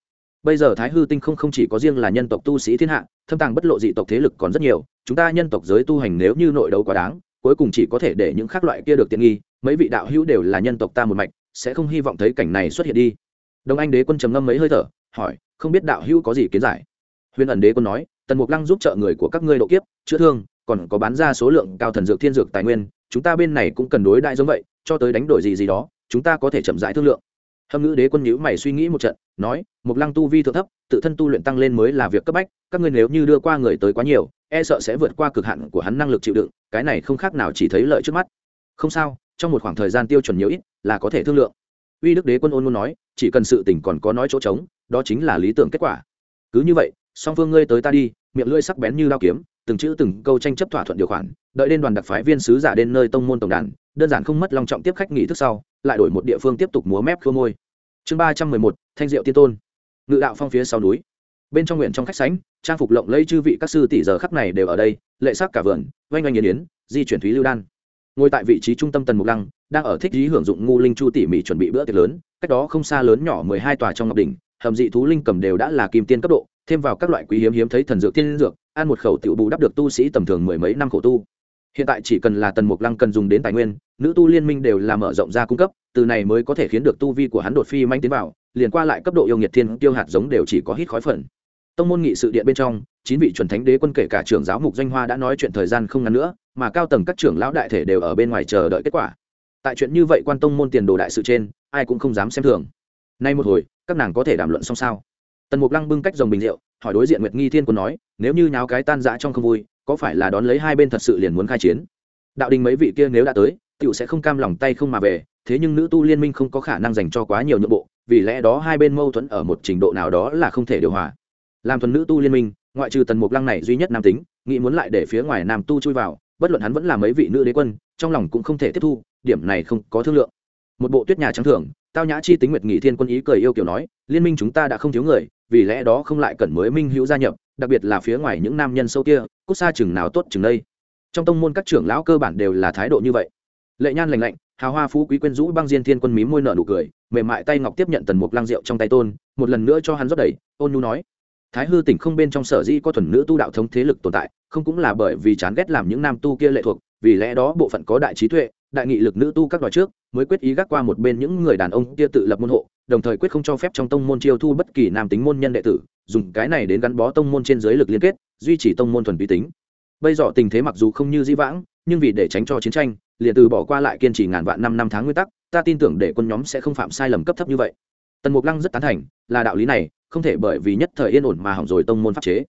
bây giờ thái hư tinh không không chỉ có riêng là nhân tộc tu sĩ thiên hạ, thâm tàng bất lộ dị tộc thế lực còn rất nhiều, chúng ta nhân tộc giới tu hành nếu như nội đấu quá đáng, cuối cùng chỉ có thể để những khác loại kia được tiện nghi, mấy vị đạo hữu đều là nhân tộc ta một mạch, sẽ không hy vọng thấy cảnh này xuất hiện đi. Đông anh đế quân trầm ngâm mấy hơi thở, hỏi, không biết đạo hữu có gì kiến giải? Huyền ẩn đế quân nói, tần mục lăng giúp trợ người của các ngươi độ kiếp, chữa thương, còn có bán ra số lượng cao thần dược thiên dược tài nguyên, chúng ta bên này cũng cần đối đại giống vậy, cho tới đánh đổi gì gì đó, chúng ta có thể chậm rãi thương lượng. Hâm ngữ đế quân nhữ mày suy nghĩ một trận, nói, mục lăng tu vi thượng thấp, tự thân tu luyện tăng lên mới là việc cấp bách, các ngươi nếu như đưa qua người tới quá nhiều e sợ sẽ vượt qua cực hạn của hắn năng lực chịu đựng, cái này không khác nào chỉ thấy lợi trước mắt. Không sao, trong một khoảng thời gian tiêu chuẩn nhiều ít là có thể thương lượng. Uy đức đế quân ôn muốn nói, chỉ cần sự tỉnh còn có nói chỗ trống, đó chính là lý tưởng kết quả. Cứ như vậy song phương ngươi tới ta đi, miệng lưỡi sắc bén như lao kiếm, từng chữ từng câu tranh chấp thỏa thuận điều khoản, đợi đến đoàn đặc phái viên sứ giả đến nơi tông môn tổng đàn, đơn giản không mất lòng trọng tiếp khách nghỉ thức sau, lại đổi một địa phương tiếp tục múa mép khua môi. Chương ba trăm mười một, thanh diệu tiên tôn. Ngự đạo phong phía sau núi. Bên trong nguyện trong khách sánh trang phục lộng lẫy chư vị các sư tỷ giờ khắc này đều ở đây, lệ sắc cả vườn, oanh oanh yến yến, di chuyển thúy lưu đan. Ngồi tại vị trí trung tâm tần mục lăng, đang ở thích lý hưởng dụng ngu linh chu tỉ mỉ chuẩn bị bữa tiệc lớn, cách đó không xa lớn nhỏ mười hai tòa trong ngọc đỉnh, hầm dị thú linh cầm đều đã là kim tiên cấp độ thêm vào các loại quý hiếm hiếm thấy thần dược tiên dược, ăn một khẩu tiểu bù đắp được tu sĩ tầm thường mười mấy năm khổ tu. Hiện tại chỉ cần là tần mục lăng cần dùng đến tài nguyên, nữ tu liên minh đều là mở rộng ra cung cấp, từ này mới có thể khiến được tu vi của hắn đột phi manh tiến vào, liền qua lại cấp độ yêu nhiệt thiên tiêu hạt giống đều chỉ có hít khói phần. Tông môn nghị sự điện bên trong, chín vị chuẩn thánh đế quân kể cả trưởng giáo mục doanh hoa đã nói chuyện thời gian không ngắn nữa, mà cao tầng các trưởng lão đại thể đều ở bên ngoài chờ đợi kết quả. Tại chuyện như vậy quan tông môn tiền đồ đại sự trên, ai cũng không dám xem thường. Nay một hồi, các nàng có thể đàm luận xong sao? Tần mục lăng bưng cách dòng bình rượu, hỏi đối diện nguyệt nghi thiên quân nói, nếu như nháo cái tan dã trong không vui, có phải là đón lấy hai bên thật sự liền muốn khai chiến? Đạo đình mấy vị kia nếu đã tới tựu sẽ không cam lòng tay không mà về, thế nhưng nữ tu liên minh không có khả năng dành cho quá nhiều nhượng bộ, vì lẽ đó hai bên mâu thuẫn ở một trình độ nào đó là không thể điều hòa. Làm thuần nữ tu liên minh, ngoại trừ tần mục lăng này duy nhất nam tính, nghĩ muốn lại để phía ngoài nam tu chui vào, bất luận hắn vẫn là mấy vị nữ đế quân, trong lòng cũng không thể tiếp thu, điểm này không có thương lượng. Một bộ tuyết nhà trắng thưởng, tao nhã chi tính nguyệt nghị thiên quân ý cười yêu kiểu nói, liên minh chúng ta đã không thiếu người vì lẽ đó không lại cần mới minh hữu gia nhập, đặc biệt là phía ngoài những nam nhân sâu kia, cút xa chừng nào tốt chừng đây. Trong tông môn các trưởng lão cơ bản đều là thái độ như vậy. Lệ nhan lành lạnh, hào hoa phú quý quyên rũ băng diên thiên quân mí môi nợ nụ cười, mềm mại tay ngọc tiếp nhận tần mục lang rượu trong tay tôn, một lần nữa cho hắn rót đầy, ôn nhu nói. Thái hư tỉnh không bên trong sở di có thuần nữ tu đạo thống thế lực tồn tại, không cũng là bởi vì chán ghét làm những nam tu kia lệ thuộc, vì lẽ đó bộ phận có đại trí tuệ đại nghị lực nữ tu các đòi trước, mới quyết ý gác qua một bên những người đàn ông kia tự lập môn hộ, đồng thời quyết không cho phép trong tông môn chiêu thu bất kỳ nam tính môn nhân đệ tử, dùng cái này đến gắn bó tông môn trên giới lực liên kết, duy trì tông môn thuần túy tính. Bây giờ tình thế mặc dù không như di vãng, nhưng vì để tránh cho chiến tranh, liền từ bỏ qua lại kiên trì ngàn vạn năm năm tháng nguyên tắc, ta tin tưởng để quân nhóm sẽ không phạm sai lầm cấp thấp như vậy. Tần mục lăng rất tán thành, là đạo lý này, không thể bởi vì nhất thời yên ổn mà hỏng rồi tông môn pháp chế.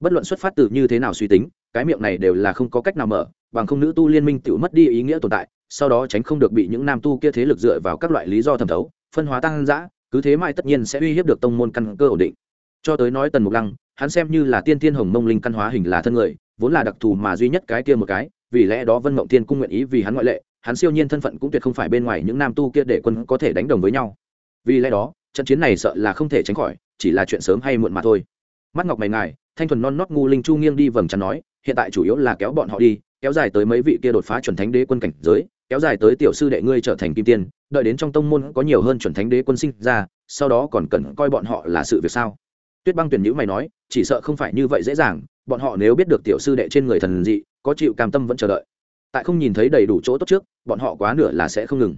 Bất luận xuất phát từ như thế nào suy tính, cái miệng này đều là không có cách nào mở, bằng không nữ tu liên minh tự mất đi ý nghĩa tồn tại sau đó tránh không được bị những nam tu kia thế lực dựa vào các loại lý do thẩm thấu, phân hóa tăng giã cứ thế mãi tất nhiên sẽ uy hiếp được tông môn căn cơ ổn định. Cho tới nói tần mục lăng, hắn xem như là tiên thiên hồng mông linh căn hóa hình là thân người, vốn là đặc thù mà duy nhất cái kia một cái, vì lẽ đó vân mộng tiên cung nguyện ý vì hắn ngoại lệ, hắn siêu nhiên thân phận cũng tuyệt không phải bên ngoài những nam tu kia để quân có thể đánh đồng với nhau. Vì lẽ đó, trận chiến này sợ là không thể tránh khỏi, chỉ là chuyện sớm hay muộn mà thôi. Mắt ngọc mày ngài, thanh thuần non nót ngu linh chu nghiêng đi vầng chắn nói, hiện tại chủ yếu là kéo bọn họ đi, kéo dài tới mấy vị kia đột phá chuẩn thánh đế quân cảnh giới kéo dài tới tiểu sư đệ ngươi trở thành kim tiên, đợi đến trong tông môn có nhiều hơn chuẩn thánh đế quân sinh ra, sau đó còn cần coi bọn họ là sự việc sao? Tuyết băng tuyển nhữ mày nói, chỉ sợ không phải như vậy dễ dàng, bọn họ nếu biết được tiểu sư đệ trên người thần dị, có chịu cam tâm vẫn chờ đợi. Tại không nhìn thấy đầy đủ chỗ tốt trước, bọn họ quá nửa là sẽ không ngừng.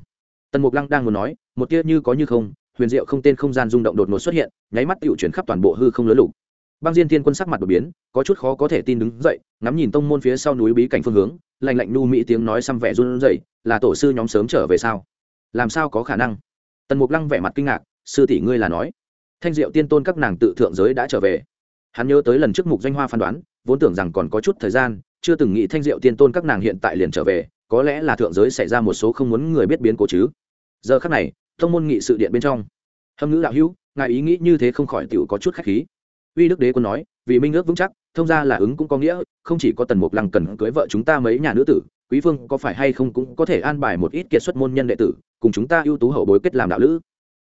Tần mục lăng đang muốn nói, một tia như có như không, huyền diệu không tên không gian rung động đột ngột xuất hiện, nháy mắt tựu chuyển khắp toàn bộ hư không lớn lục băng diên thiên quân sắc mặt đột biến, có chút khó có thể tin đứng dậy, ngắm nhìn tông môn phía sau núi bí cảnh phương hướng, lạnh lạnh nu mỹ tiếng nói xăm vẻ run rẩy, là tổ sư nhóm sớm trở về sao? Làm sao có khả năng? Tần mục lăng vẻ mặt kinh ngạc, sư tỷ ngươi là nói, thanh diệu tiên tôn các nàng tự thượng giới đã trở về. Hắn nhớ tới lần trước mục doanh hoa phán đoán, vốn tưởng rằng còn có chút thời gian, chưa từng nghĩ thanh diệu tiên tôn các nàng hiện tại liền trở về, có lẽ là thượng giới xảy ra một số không muốn người biết biến cố chứ. Giờ khắc này thông môn nghị sự điện bên trong. Hâm ngữ đạo hữu, ngài ý nghĩ như thế không khỏi tiểu có chút khách khí uy đức đế quân nói, vì minh ước vững chắc, thông ra là ứng cũng có nghĩa, không chỉ có tần mục lăng cần cưới vợ chúng ta mấy nhà nữ tử, quý Vương có phải hay không cũng có thể an bài một ít kiệt xuất môn nhân đệ tử, cùng chúng ta ưu tú hậu bối kết làm đạo lữ.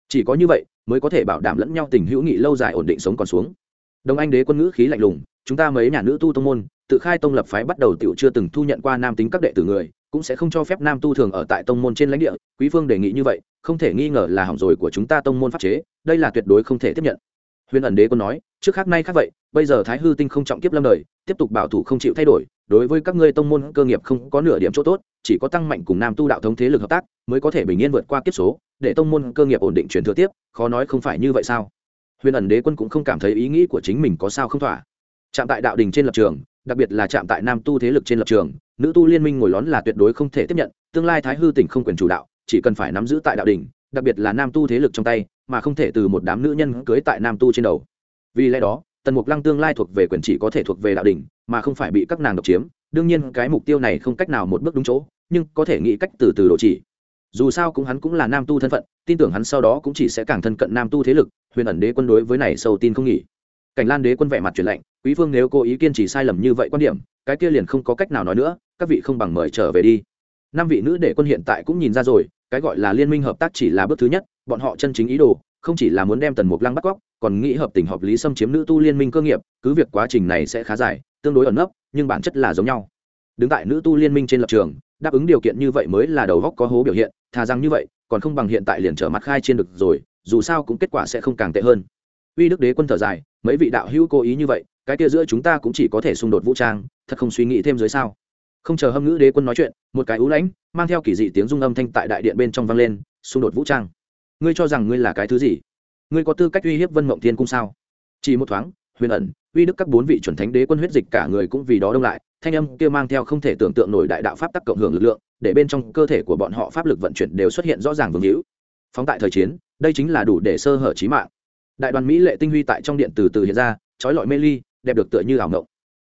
Chỉ có như vậy, mới có thể bảo đảm lẫn nhau tình hữu nghị lâu dài ổn định sống còn xuống. Đồng anh đế quân ngữ khí lạnh lùng, chúng ta mấy nhà nữ tu tông môn, tự khai tông lập phái bắt đầu tiểu chưa từng thu nhận qua nam tính các đệ tử người, cũng sẽ không cho phép nam tu thường ở tại tông môn trên lãnh địa, quý phương đề nghị như vậy, không thể nghi ngờ là hỏng rồi của chúng ta tông môn pháp chế, đây là tuyệt đối không thể tiếp nhận huyền ẩn đế quân nói, trước khác nay khác vậy, bây giờ thái hư tinh không trọng kiếp lâm đời, tiếp tục bảo thủ không chịu thay đổi, đối với các ngươi tông môn cơ nghiệp không có nửa điểm chỗ tốt, chỉ có tăng mạnh cùng nam tu đạo thống thế lực hợp tác, mới có thể bình yên vượt qua kiếp số, để tông môn cơ nghiệp ổn định truyền thừa tiếp, khó nói không phải như vậy sao? Huyền ẩn đế quân cũng không cảm thấy ý nghĩ của chính mình có sao không thỏa. Chạm tại đạo đình trên lập trường, đặc biệt là chạm tại nam tu thế lực trên lập trường, nữ tu liên minh ngồi lón là tuyệt đối không thể tiếp nhận, tương lai thái hư tỉnh không quyền chủ đạo, chỉ cần phải nắm giữ tại đạo đình, đặc biệt là nam tu thế lực trong tay mà không thể từ một đám nữ nhân cưới tại nam tu trên đầu. Vì lẽ đó, tần mục lăng tương lai thuộc về quyền chỉ có thể thuộc về đạo đình mà không phải bị các nàng độc chiếm. Đương nhiên, cái mục tiêu này không cách nào một bước đúng chỗ, nhưng có thể nghĩ cách từ từ độ chỉ. Dù sao cũng hắn cũng là nam tu thân phận, tin tưởng hắn sau đó cũng chỉ sẽ càng thân cận nam tu thế lực, huyền ẩn đế quân đối với này sâu tin không nghỉ. Cảnh lan đế quân vẻ mặt truyền lệnh quý phương nếu cố ý kiên trì sai lầm như vậy quan điểm, cái kia liền không có cách nào nói nữa, các vị không bằng mời trở về đi. Năm vị nữ đệ quân hiện tại cũng nhìn ra rồi cái gọi là liên minh hợp tác chỉ là bước thứ nhất, bọn họ chân chính ý đồ, không chỉ là muốn đem tần mục lăng bắt cóc, còn nghĩ hợp tình hợp lý xâm chiếm nữ tu liên minh cơ nghiệp, cứ việc quá trình này sẽ khá dài, tương đối ẩn nấp, nhưng bản chất là giống nhau. Đứng tại nữ tu liên minh trên lập trường, đáp ứng điều kiện như vậy mới là đầu góc có hố biểu hiện, thà rằng như vậy, còn không bằng hiện tại liền trở mặt khai trên được rồi, dù sao cũng kết quả sẽ không càng tệ hơn. Uy đức đế quân thở dài, mấy vị đạo hữu cố ý như vậy, cái kia giữa chúng ta cũng chỉ có thể xung đột vũ trang, thật không suy nghĩ thêm dưới sao? Không chờ hâm ngữ đế quân nói chuyện, một cái ú lãnh, mang theo kỳ dị tiếng rung âm thanh tại đại điện bên trong vang lên, xung đột vũ trang. Ngươi cho rằng ngươi là cái thứ gì? Ngươi có tư cách uy hiếp vân mộng thiên cung sao? Chỉ một thoáng, huyền ẩn, uy đức các bốn vị chuẩn thánh đế quân huyết dịch cả người cũng vì đó đông lại, thanh âm kia mang theo không thể tưởng tượng nổi đại đạo pháp tắc cộng hưởng lực lượng, để bên trong cơ thể của bọn họ pháp lực vận chuyển đều xuất hiện rõ ràng vương hữu. Phóng tại thời chiến, đây chính là đủ để sơ hở trí mạng. Đại đoàn mỹ lệ tinh huy tại trong điện từ từ hiện ra, trói lọi mê ly, đẹp được tựa như ảo ngộng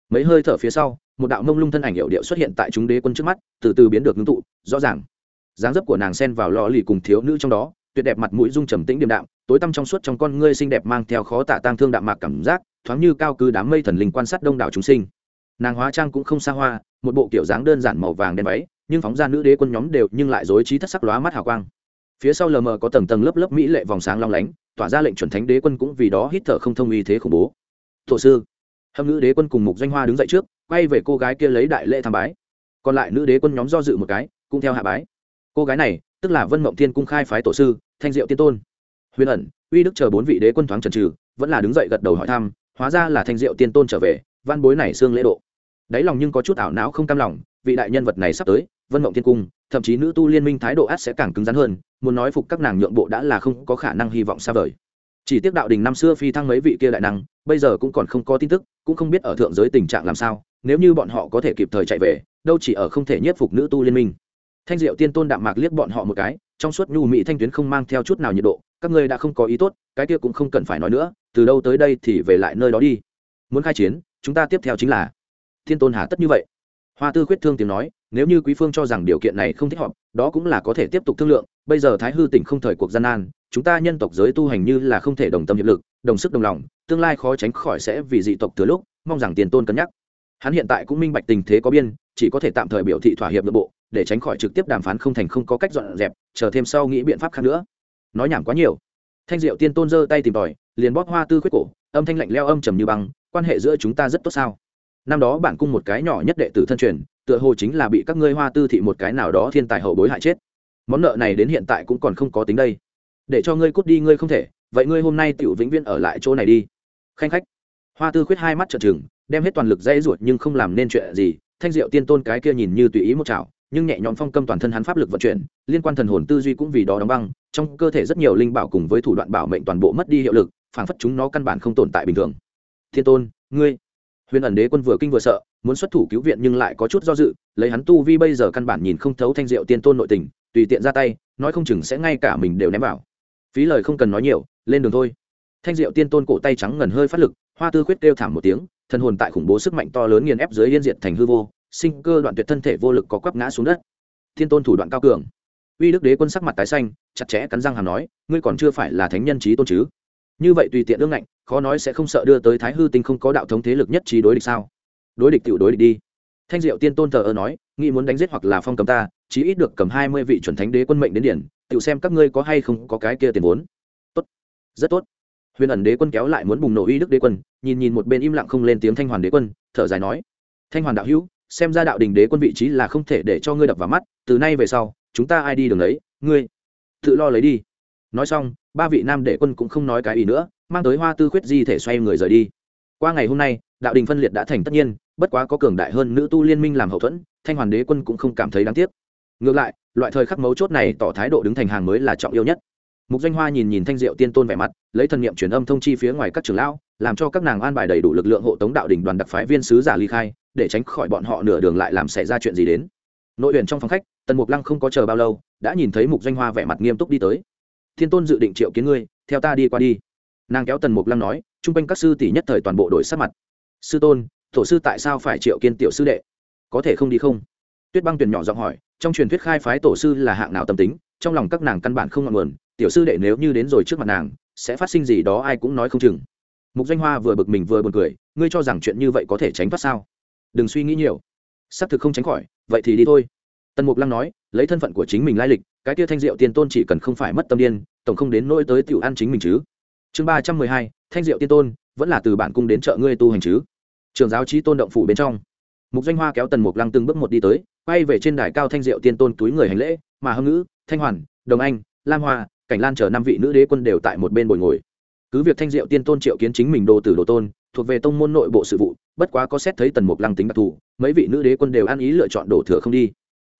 mấy hơi thở phía sau một đạo mông lung thân ảnh hiệu điệu xuất hiện tại chúng đế quân trước mắt, từ từ biến được ngưng tụ, rõ ràng. Dáng dấp của nàng sen vào lò lì cùng thiếu nữ trong đó, tuyệt đẹp mặt mũi dung trầm tĩnh điềm đạm, tối tăm trong suốt trong con ngươi xinh đẹp mang theo khó tả tang thương đạm mạc cảm giác, thoáng như cao cư đám mây thần linh quan sát đông đảo chúng sinh. Nàng hóa trang cũng không xa hoa, một bộ kiểu dáng đơn giản màu vàng đen váy, nhưng phóng ra nữ đế quân nhóm đều nhưng lại dối trí thất sắc lóa mắt hào quang. Phía sau lờ mờ có tầng tầng lớp lớp mỹ lệ vòng sáng long lánh, tỏa ra lệnh chuẩn thánh đế quân cũng vì đó hít thở không thông uy thế khủng bố. Thổ sư! Hâm nữ đế quân cùng mục doanh hoa đứng dậy trước quay về cô gái kia lấy đại lễ tham bái. Còn lại nữ đế quân nhóm do dự một cái, cũng theo hạ bái. Cô gái này, tức là vân mộng thiên cung khai phái tổ sư, thanh diệu tiên tôn. Huyền ẩn, uy đức chờ bốn vị đế quân thoáng trần trừ vẫn là đứng dậy gật đầu hỏi thăm, hóa ra là thanh diệu tiên tôn trở về, văn bối này xương lễ độ. Đáy lòng nhưng có chút ảo não không cam lòng, vị đại nhân vật này sắp tới, vân mộng thiên cung, thậm chí nữ tu liên minh thái độ át sẽ càng cứng rắn hơn, muốn nói phục các nàng nhượng bộ đã là không có khả năng hy vọng xa vời chỉ tiếc đạo đình năm xưa phi thăng mấy vị kia đại năng, bây giờ cũng còn không có tin tức, cũng không biết ở thượng giới tình trạng làm sao, nếu như bọn họ có thể kịp thời chạy về, đâu chỉ ở không thể nhiếp phục nữ tu liên minh. Thanh diệu tiên tôn đạm mạc liếc bọn họ một cái, trong suốt nhu mỹ thanh tuyến không mang theo chút nào nhiệt độ, các ngươi đã không có ý tốt, cái kia cũng không cần phải nói nữa, từ đâu tới đây thì về lại nơi đó đi. Muốn khai chiến, chúng ta tiếp theo chính là thiên tôn hà tất như vậy. Hoa tư khuyết thương tiếng nói, nếu như quý phương cho rằng điều kiện này không thích hợp, đó cũng là có thể tiếp tục thương lượng, bây giờ thái hư tỉnh không thời cuộc gian nan chúng ta nhân tộc giới tu hành như là không thể đồng tâm hiệp lực, đồng sức đồng lòng, tương lai khó tránh khỏi sẽ vì dị tộc từ lúc, mong rằng tiền tôn cân nhắc. Hắn hiện tại cũng minh bạch tình thế có biên, chỉ có thể tạm thời biểu thị thỏa hiệp nội bộ, để tránh khỏi trực tiếp đàm phán không thành không có cách dọn dẹp, chờ thêm sau nghĩ biện pháp khác nữa. Nói nhảm quá nhiều. Thanh diệu tiên tôn giơ tay tìm tòi, liền bóp hoa tư khuyết cổ, âm thanh lạnh leo âm trầm như băng, quan hệ giữa chúng ta rất tốt sao? Năm đó bản cung một cái nhỏ nhất đệ tử thân truyền, tựa hồ chính là bị các ngươi hoa tư thị một cái nào đó thiên tài hậu bối hại chết. Món nợ này đến hiện tại cũng còn không có tính đây để cho ngươi cút đi, ngươi không thể. Vậy ngươi hôm nay tiểu vĩnh viễn ở lại chỗ này đi. Khanh khách. Hoa tư khuyết hai mắt trợn trừng, đem hết toàn lực dây ruột nhưng không làm nên chuyện gì. Thanh diệu tiên tôn cái kia nhìn như tùy ý một chảo, nhưng nhẹ nhõm phong câm toàn thân hắn pháp lực vận chuyển, liên quan thần hồn tư duy cũng vì đó đóng băng. Trong cơ thể rất nhiều linh bảo cùng với thủ đoạn bảo mệnh toàn bộ mất đi hiệu lực, phảng phất chúng nó căn bản không tồn tại bình thường. Thiên tôn, ngươi. Huyền ẩn đế quân vừa kinh vừa sợ, muốn xuất thủ cứu viện nhưng lại có chút do dự, lấy hắn tu vi bây giờ căn bản nhìn không thấu thanh diệu tiên tôn nội tình, tùy tiện ra tay, nói không chừng sẽ ngay cả mình đều ném vào phí lời không cần nói nhiều, lên đường thôi. Thanh diệu tiên tôn cổ tay trắng ngần hơi phát lực, hoa tư khuyết kêu thảm một tiếng thân hồn tại khủng bố sức mạnh to lớn nghiền ép dưới liên diện thành hư vô, sinh cơ đoạn tuyệt thân thể vô lực có quắp ngã xuống đất. Thiên tôn thủ đoạn cao cường. Uy đức đế quân sắc mặt tái xanh, chặt chẽ cắn răng hàm nói, ngươi còn chưa phải là thánh nhân trí tôn chứ? Như vậy tùy tiện ương ngạnh, khó nói sẽ không sợ đưa tới thái hư tinh không có đạo thống thế lực nhất trí đối địch sao? Đối địch tự đối địch đi. Thanh diệu tiên tôn thờ ơ nói, nghĩ muốn đánh giết hoặc là phong cầm ta chí ít được cầm hai mươi vị chuẩn thánh đế quân mệnh đến điển tự xem các ngươi có hay không có cái kia tiền vốn. Tốt. Rất tốt. Huyền ẩn đế quân kéo lại muốn bùng nổ uy đức đế quân nhìn nhìn một bên im lặng không lên tiếng thanh hoàn đế quân thở dài nói thanh hoàn đạo hữu xem ra đạo đình đế quân vị trí là không thể để cho ngươi đập vào mắt từ nay về sau chúng ta ai đi đường ấy, ngươi tự lo lấy đi. Nói xong ba vị nam đế quân cũng không nói cái ý nữa mang tới hoa tư khuyết di thể xoay người rời đi. Qua ngày hôm nay đạo đình phân liệt đã thành tất nhiên bất quá có cường đại hơn nữ tu liên minh làm hậu thuẫn thanh hoàn đế quân cũng không cảm thấy đáng tiếc ngược lại, loại thời khắc mấu chốt này tỏ thái độ đứng thành hàng mới là trọng yếu nhất. Mục danh hoa nhìn nhìn thanh diệu tiên tôn vẻ mặt, lấy thần niệm truyền âm thông chi phía ngoài các trường lão, làm cho các nàng an bài đầy đủ lực lượng hộ tống đạo đình đoàn đặc phái viên sứ giả ly khai, để tránh khỏi bọn họ nửa đường lại làm xảy ra chuyện gì đến. Nội huyền trong phòng khách, tần mục lăng không có chờ bao lâu, đã nhìn thấy mục danh hoa vẻ mặt nghiêm túc đi tới. Thiên tôn dự định triệu kiến ngươi, theo ta đi qua đi. Nàng kéo tần mục lăng nói chung quanh các sư tỷ nhất thời toàn bộ đổi sắc mặt. Sư tôn, tổ sư tại sao phải triệu kiên tiểu sư đệ? Có thể không đi không? Tuyết băng tuyển nhỏ giọng hỏi trong truyền thuyết khai phái tổ sư là hạng nào tâm tính, trong lòng các nàng căn bản không ngọn nguồn, tiểu sư đệ nếu như đến rồi trước mặt nàng, sẽ phát sinh gì đó ai cũng nói không chừng. Mục danh hoa vừa bực mình vừa buồn cười, ngươi cho rằng chuyện như vậy có thể tránh thoát sao? Đừng suy nghĩ nhiều. Xác thực không tránh khỏi, vậy thì đi thôi. Tần mục lăng nói, lấy thân phận của chính mình lai lịch, cái tia thanh diệu tiên tôn chỉ cần không phải mất tâm điên, tổng không đến nỗi tới tiểu ăn chính mình chứ. Chương ba trăm mười hai, thanh diệu tiên tôn, vẫn là từ bản cung đến chợ ngươi tu hành chứ. Trường giáo trí tôn động phủ bên trong. Mục danh hoa kéo tần mục lăng từng bước một đi tới quay về trên đài cao thanh diệu tiên tôn túi người hành lễ, mà hâm ngữ, thanh hoàn, đồng anh, lam hoa, cảnh lan chờ năm vị nữ đế quân đều tại một bên bồi ngồi. Cứ việc thanh diệu tiên tôn triệu kiến chính mình đồ tử đồ tôn, thuộc về tông môn nội bộ sự vụ, bất quá có xét thấy tần mục lăng tính đặc thù, mấy vị nữ đế quân đều ăn ý lựa chọn đổ thừa không đi.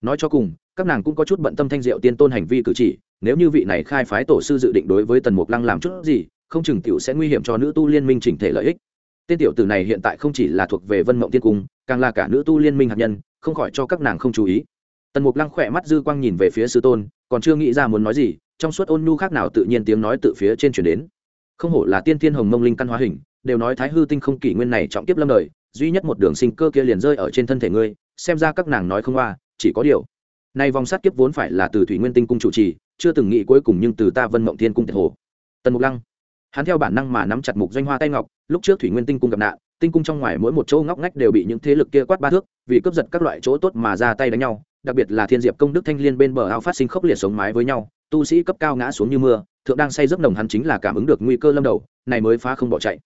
Nói cho cùng, các nàng cũng có chút bận tâm thanh diệu tiên tôn hành vi cử chỉ, nếu như vị này khai phái tổ sư dự định đối với tần mục lăng làm chút gì, không chừng tiểu sẽ nguy hiểm cho nữ tu liên minh chỉnh thể lợi ích tên tiểu tử này hiện tại không chỉ là thuộc về vân mộng tiên cung, càng là cả nữ tu liên minh hạt nhân, không khỏi cho các nàng không chú ý. Tần mục lăng khỏe mắt dư quang nhìn về phía sư tôn, còn chưa nghĩ ra muốn nói gì, trong suốt ôn nhu khác nào tự nhiên tiếng nói từ phía trên chuyển đến. Không hổ là tiên tiên hồng mông linh căn hóa hình, đều nói thái hư tinh không kỷ nguyên này trọng tiếp lâm đời, duy nhất một đường sinh cơ kia liền rơi ở trên thân thể ngươi, xem ra các nàng nói không qua chỉ có điều. Nay vòng sát kiếp vốn phải là từ thủy nguyên tinh cung chủ trì, chưa từng nghĩ cuối cùng nhưng từ ta vân mộng thiên cung tiệt hồ. Tần mục lăng hắn theo bản năng mà nắm chặt mục doanh hoa tay ngọc, lúc trước thủy nguyên tinh cung gặp nạn, tinh cung trong ngoài mỗi một chỗ ngóc ngách đều bị những thế lực kia quát ba thước, vì cướp giật các loại chỗ tốt mà ra tay đánh nhau, đặc biệt là thiên diệp công đức thanh liên bên bờ ao phát sinh khốc liệt sống mái với nhau, tu sĩ cấp cao ngã xuống như mưa, thượng đang say giấc nồng hắn chính là cảm ứng được nguy cơ lâm đầu, này mới phá không bỏ chạy.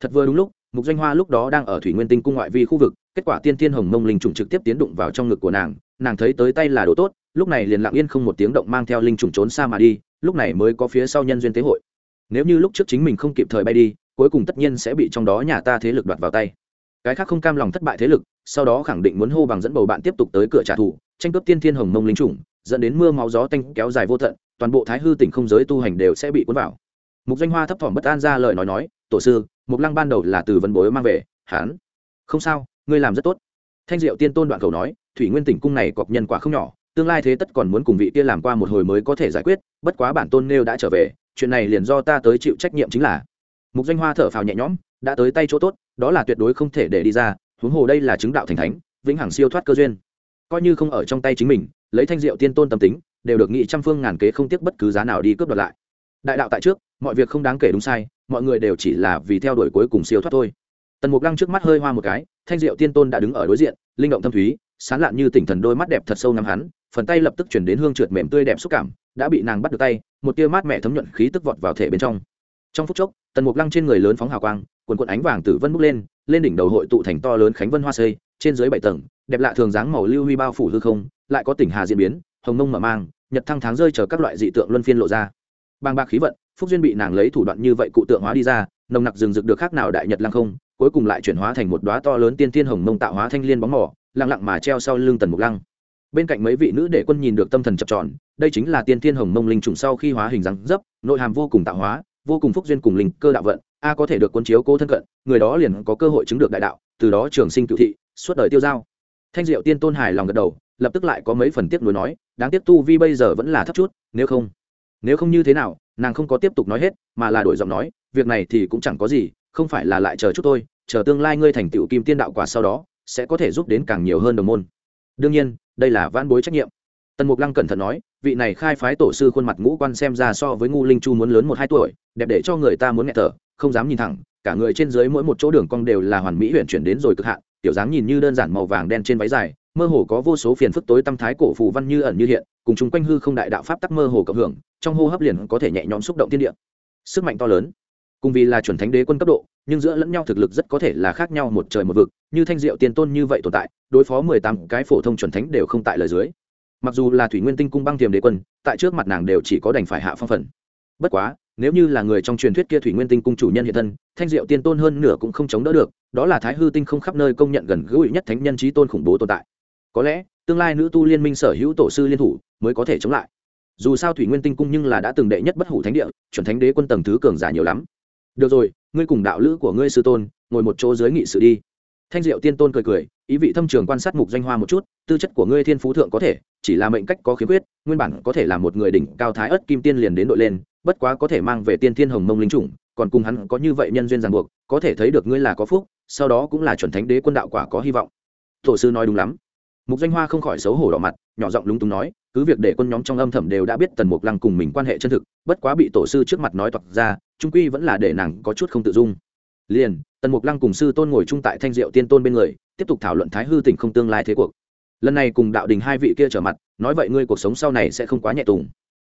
Thật vừa đúng lúc, mục doanh hoa lúc đó đang ở thủy nguyên tinh cung ngoại vi khu vực, kết quả tiên thiên hồng mông linh trùng trực tiếp tiến đụng vào trong ngực của nàng nàng thấy tới tay là đồ tốt, lúc này liền lặng yên không một tiếng động mang theo linh trùng trốn xa mà đi, lúc này mới có phía sau nhân duyên tế hội nếu như lúc trước chính mình không kịp thời bay đi cuối cùng tất nhiên sẽ bị trong đó nhà ta thế lực đoạt vào tay. Cái khác không cam lòng thất bại thế lực sau đó khẳng định muốn hô bằng dẫn bầu bạn tiếp tục tới cửa trả thù tranh cướp tiên thiên hồng mông linh chủng, dẫn đến mưa máu gió tanh kéo dài vô tận toàn bộ thái hư tỉnh không giới tu hành đều sẽ bị cuốn vào. Mục danh hoa thấp thỏm bất an ra lời nói nói tổ sư mục lăng ban đầu là từ vân bối mang về hán không sao ngươi làm rất tốt. Thanh diệu tiên tôn đoạn cầu nói thủy nguyên tỉnh cung này cọc nhân quả không nhỏ tương lai thế tất còn muốn cùng vị kia làm qua một hồi mới có thể giải quyết bất quá bản tôn nêu đã trở về chuyện này liền do ta tới chịu trách nhiệm chính là. Mục danh hoa thở phào nhẹ nhõm, đã tới tay chỗ tốt, đó là tuyệt đối không thể để đi ra, huống hồ đây là chứng đạo thành thánh, vĩnh hằng siêu thoát cơ duyên. Coi như không ở trong tay chính mình, lấy thanh diệu tiên tôn tâm tính, đều được nghị trăm phương ngàn kế không tiếc bất cứ giá nào đi cướp đoạt lại. Đại đạo tại trước, mọi việc không đáng kể đúng sai, mọi người đều chỉ là vì theo đuổi cuối cùng siêu thoát thôi. Tần mục lăng trước mắt hơi hoa một cái, thanh diệu tiên tôn đã đứng ở đối diện, linh động thâm thúy, sán lạn như tỉnh thần đôi mắt đẹp thật sâu ngắm hắn, phần tay lập tức chuyển đến hương trượt mềm tươi đẹp xúc cảm, đã bị nàng bắt được tay một tia mát mẻ thấm nhuận khí tức vọt vào thể bên trong. Trong phút chốc, tần mục lăng trên người lớn phóng hào quang, quần quần ánh vàng tử vân bốc lên lên đỉnh đầu hội tụ thành to lớn khánh vân hoa xây, trên dưới bảy tầng, đẹp lạ thường dáng màu lưu huy bao phủ hư không, lại có tỉnh hà diễn biến, hồng mông mở mang, nhật thăng tháng rơi chờ các loại dị tượng luân phiên lộ ra. Bàng bạc khí vận, phúc duyên bị nàng lấy thủ đoạn như vậy cụ tượng hóa đi ra, nồng nặc rừng rực được khác nào đại nhật lăng không, cuối cùng lại chuyển hóa thành một đoá to lớn tiên thiên hồng mông tạo hóa thanh liên bóng mỏ, lặng lặng mà treo sau lưng tần mục lăng. Bên cạnh mấy vị nữ để quân nhìn được tâm thần chập tròn đây chính là tiên thiên hồng mông linh trùng sau khi hóa hình rắn dấp, nội hàm vô cùng tạo hóa, vô cùng phúc duyên cùng linh cơ đạo vận, a có thể được quân chiếu cố thân cận, người đó liền có cơ hội chứng được đại đạo, từ đó trường sinh cựu thị, suốt đời tiêu giao. Thanh diệu tiên tôn hài lòng gật đầu, lập tức lại có mấy phần tiếc nuối nói, đáng tiếc tu vi bây giờ vẫn là thấp chút, nếu không nếu không như thế nào, nàng không có tiếp tục nói hết, mà là đổi giọng nói, việc này thì cũng chẳng có gì, không phải là lại chờ chút tôi chờ tương lai ngươi thành tựu kim tiên đạo quả sau đó, sẽ có thể giúp đến càng nhiều hơn đồng môn. Đương nhiên, đây là van bối trách nhiệm tần mục lăng cẩn thận nói, vị này khai phái tổ sư khuôn mặt ngũ quan xem ra so với ngu linh chu muốn lớn một hai tuổi, đẹp để cho người ta muốn nghe thở, không dám nhìn thẳng, cả người trên dưới mỗi một chỗ đường cong đều là hoàn mỹ huyện chuyển đến rồi cực hạn, tiểu dáng nhìn như đơn giản màu vàng đen trên váy dài, mơ hồ có vô số phiền phức tối tâm thái cổ phù văn như ẩn như hiện, cùng chung quanh hư không đại đạo pháp tắc mơ hồ cộng hưởng, trong hô hấp liền có thể nhẹ nhõm xúc động thiên địa. Sức mạnh to lớn, cùng vì là chuẩn thánh đế quân cấp độ, nhưng giữa lẫn nhau thực lực rất có thể là khác nhau một trời một vực, như thanh diệu tiên tôn như vậy tồn tại, đối phó mười tám cái phổ thông chuẩn thánh đều không tại lời dưới mặc dù là thủy nguyên tinh cung băng tiềm đế quân, tại trước mặt nàng đều chỉ có đành phải hạ phong phần. Bất quá, nếu như là người trong truyền thuyết kia thủy nguyên tinh cung chủ nhân hiện thân, thanh diệu tiên tôn hơn nửa cũng không chống đỡ được, đó là thái hư tinh không khắp nơi công nhận gần gũi nhất thánh nhân trí tôn khủng bố tồn tại. Có lẽ, tương lai nữ tu liên minh sở hữu tổ sư liên thủ mới có thể chống lại. Dù sao thủy nguyên tinh cung nhưng là đã từng đệ nhất bất hủ thánh địa, chuẩn thánh đế quân tầng thứ cường giả nhiều lắm. Được rồi, ngươi cùng đạo lữ của ngươi sư tôn, ngồi một chỗ dưới nghị sự đi thanh diệu tiên tôn cười cười, ý vị thâm trường quan sát mục danh hoa một chút, tư chất của ngươi thiên phú thượng có thể, chỉ là mệnh cách có khiếm khuyết, nguyên bản có thể là một người đỉnh cao thái ớt kim tiên liền đến đội lên, bất quá có thể mang về tiên thiên hồng mông linh chủng, còn cùng hắn có như vậy nhân duyên ràng buộc, có thể thấy được ngươi là có phúc, sau đó cũng là chuẩn thánh đế quân đạo quả có hy vọng. Tổ sư nói đúng lắm. Mục danh hoa không khỏi xấu hổ đỏ mặt, nhỏ giọng lúng túng nói, cứ việc để quân nhóm trong âm thầm đều đã biết tần mục lăng cùng mình quan hệ chân thực, bất quá bị tổ sư trước mặt nói toạc ra, trung quy vẫn là để nàng có chút không tự dung. Liền tần mục lăng cùng sư tôn ngồi chung tại thanh diệu tiên tôn bên người, tiếp tục thảo luận thái hư tỉnh không tương lai thế cuộc. Lần này cùng đạo đình hai vị kia trở mặt, nói vậy ngươi cuộc sống sau này sẽ không quá nhẹ tùng.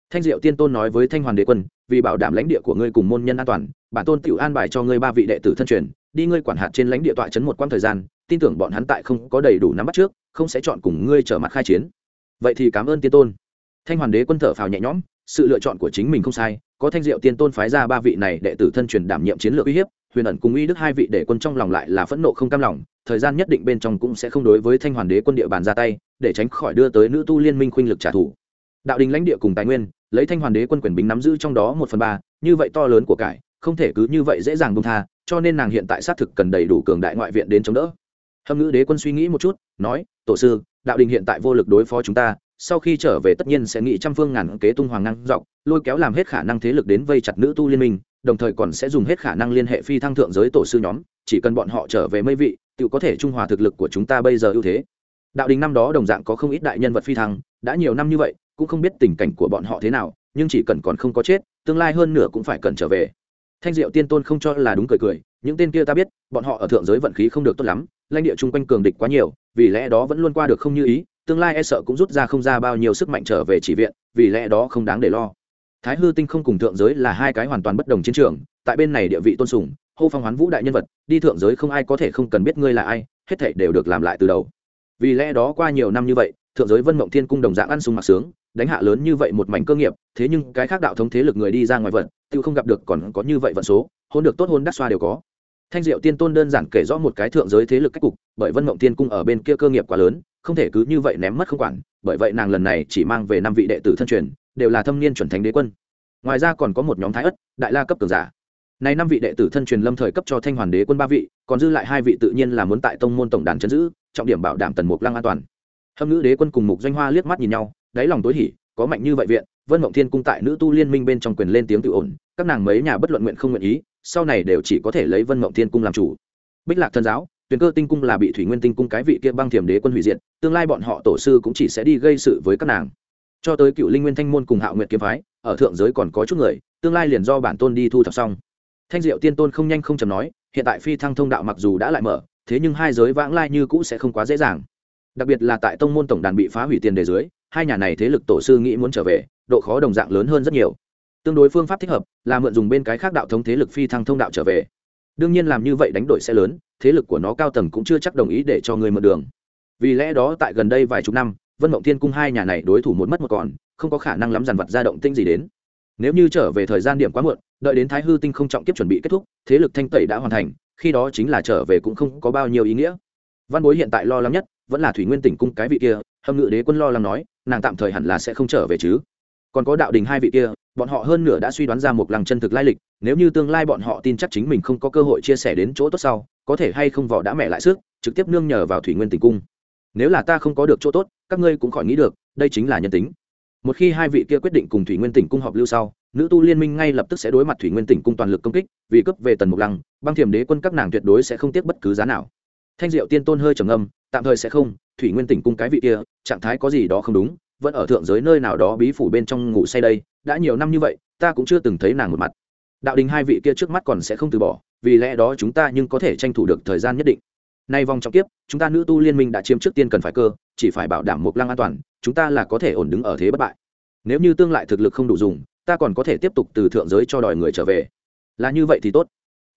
Thanh diệu tiên tôn nói với thanh hoàn đế quân, vì bảo đảm lãnh địa của ngươi cùng môn nhân an toàn, bản tôn tự an bài cho ngươi ba vị đệ tử thân truyền, đi ngươi quản hạt trên lãnh địa tọa trấn một quãng thời gian, tin tưởng bọn hắn tại không có đầy đủ nắm bắt trước, không sẽ chọn cùng ngươi trở mặt khai chiến. Vậy thì cảm ơn tiên tôn. Thanh hoàn đế quân thở phào nhẹ nhõm, sự lựa chọn của chính mình không sai có thanh diệu tiên tôn phái ra ba vị này đệ tử thân truyền đảm nhiệm chiến lược uy hiếp, huyền ẩn cùng uy đức hai vị để quân trong lòng lại là phẫn nộ không cam lòng, thời gian nhất định bên trong cũng sẽ không đối với thanh hoàn đế quân địa bàn ra tay, để tránh khỏi đưa tới nữ tu liên minh khuynh lực trả thù. Đạo đình lãnh địa cùng tài nguyên, lấy thanh hoàn đế quân quyền bính nắm giữ trong đó một phần ba, như vậy to lớn của cải, không thể cứ như vậy dễ dàng bung tha, cho nên nàng hiện tại xác thực cần đầy đủ cường đại ngoại viện đến chống đỡ. Hâm ngữ đế quân suy nghĩ một chút, nói, tổ sư, đạo đình hiện tại vô lực đối phó chúng ta sau khi trở về tất nhiên sẽ nghĩ trăm phương ngàn kế tung hoàng năng dọc, lôi kéo làm hết khả năng thế lực đến vây chặt nữ tu liên minh, đồng thời còn sẽ dùng hết khả năng liên hệ phi thăng thượng giới tổ sư nhóm, chỉ cần bọn họ trở về mây vị tự có thể trung hòa thực lực của chúng ta bây giờ ưu thế. Đạo đình năm đó đồng dạng có không ít đại nhân vật phi thăng, đã nhiều năm như vậy, cũng không biết tình cảnh của bọn họ thế nào, nhưng chỉ cần còn không có chết, tương lai hơn nửa cũng phải cần trở về. Thanh diệu tiên tôn không cho là đúng cười cười, những tên kia ta biết, bọn họ ở thượng giới vận khí không được tốt lắm, lãnh địa chung quanh cường địch quá nhiều, vì lẽ đó vẫn luôn qua được không như ý tương lai e sợ cũng rút ra không ra bao nhiêu sức mạnh trở về chỉ viện, vì lẽ đó không đáng để lo. Thái hư tinh không cùng thượng giới là hai cái hoàn toàn bất đồng chiến trường, tại bên này địa vị tôn sùng, hô phong hoán vũ đại nhân vật, đi thượng giới không ai có thể không cần biết ngươi là ai, hết thảy đều được làm lại từ đầu. Vì lẽ đó qua nhiều năm như vậy, thượng giới vân mộng thiên cung đồng dạng ăn sung mặc sướng, đánh hạ lớn như vậy một mảnh cơ nghiệp, thế nhưng cái khác đạo thống thế lực người đi ra ngoài vận tự không gặp được còn có như vậy vận số, hôn được tốt hôn đắc xoa đều có. Thanh diệu tiên tôn đơn giản kể rõ một cái thượng giới thế lực cách cục, bởi vân mộng tiên cung ở bên kia cơ nghiệp quá lớn không thể cứ như vậy ném mất không quản, bởi vậy nàng lần này chỉ mang về năm vị đệ tử thân truyền, đều là thâm niên chuẩn thánh đế quân. Ngoài ra còn có một nhóm thái ất, đại la cấp cường giả. Này năm vị đệ tử thân truyền lâm thời cấp cho thanh hoàn đế quân ba vị, còn dư lại hai vị tự nhiên là muốn tại tông môn tổng đàn chấn giữ, trọng điểm bảo đảm tần mục lăng an toàn. Hâm nữ đế quân cùng mục doanh hoa liếc mắt nhìn nhau, đáy lòng tối hỉ, có mạnh như vậy viện, vân mộng thiên cung tại nữ tu liên minh bên trong quyền lên tiếng tự ổn, các nàng mấy nhà bất luận nguyện không nguyện ý, sau này đều chỉ có thể lấy vân mộng thiên cung làm chủ. Bích lạc thân giáo tuyền cơ tinh cung là bị thủy nguyên tinh cung cái vị kia băng thiểm đế quân hủy diệt, tương lai bọn họ tổ sư cũng chỉ sẽ đi gây sự với các nàng. Cho tới cựu linh nguyên thanh môn cùng hạo nguyệt kiếm phái, ở thượng giới còn có chút người, tương lai liền do bản tôn đi thu thập xong. Thanh diệu tiên tôn không nhanh không chầm nói, hiện tại phi thăng thông đạo mặc dù đã lại mở, thế nhưng hai giới vãng lai như cũ sẽ không quá dễ dàng. Đặc biệt là tại tông môn tổng đàn bị phá hủy tiền đề dưới, hai nhà này thế lực tổ sư nghĩ muốn trở về, độ khó đồng dạng lớn hơn rất nhiều. Tương đối phương pháp thích hợp, là mượn dùng bên cái khác đạo thống thế lực phi thăng thông đạo trở về. Đương nhiên làm như vậy đánh đổi sẽ lớn thế lực của nó cao tầng cũng chưa chắc đồng ý để cho người mượn đường. Vì lẽ đó tại gần đây vài chục năm, vân mộng thiên cung hai nhà này đối thủ một mất một còn, không có khả năng lắm dàn vật ra động tinh gì đến. Nếu như trở về thời gian điểm quá muộn, đợi đến thái hư tinh không trọng tiếp chuẩn bị kết thúc, thế lực thanh tẩy đã hoàn thành, khi đó chính là trở về cũng không có bao nhiêu ý nghĩa. Văn bối hiện tại lo lắng nhất, vẫn là thủy nguyên tỉnh cung cái vị kia, hâm ngự đế quân lo lắng nói, nàng tạm thời hẳn là sẽ không trở về chứ. Còn có đạo đình hai vị kia, bọn họ hơn nửa đã suy đoán ra một lăng chân thực lai lịch, nếu như tương lai bọn họ tin chắc chính mình không có cơ hội chia sẻ đến chỗ tốt sau có thể hay không vỏ đã mẹ lại sức, trực tiếp nương nhờ vào thủy nguyên tình cung. Nếu là ta không có được chỗ tốt, các ngươi cũng khỏi nghĩ được, đây chính là nhân tính. Một khi hai vị kia quyết định cùng thủy nguyên tỉnh cung họp lưu sau, nữ tu liên minh ngay lập tức sẽ đối mặt thủy nguyên tỉnh cung toàn lực công kích, vì cấp về tần mục lăng, băng thiềm đế quân các nàng tuyệt đối sẽ không tiếc bất cứ giá nào. Thanh diệu tiên tôn hơi trầm âm tạm thời sẽ không, thủy nguyên tỉnh cung cái vị kia, trạng thái có gì đó không đúng, vẫn ở thượng giới nơi nào đó bí phủ bên trong ngủ say đây, đã nhiều năm như vậy, ta cũng chưa từng thấy nàng một mặt. Đạo đình hai vị kia trước mắt còn sẽ không từ bỏ vì lẽ đó chúng ta nhưng có thể tranh thủ được thời gian nhất định. Nay vòng trọng tiếp chúng ta nữ tu liên minh đã chiếm trước tiên cần phải cơ, chỉ phải bảo đảm một lăng an toàn, chúng ta là có thể ổn đứng ở thế bất bại. Nếu như tương lại thực lực không đủ dùng, ta còn có thể tiếp tục từ thượng giới cho đòi người trở về. Là như vậy thì tốt.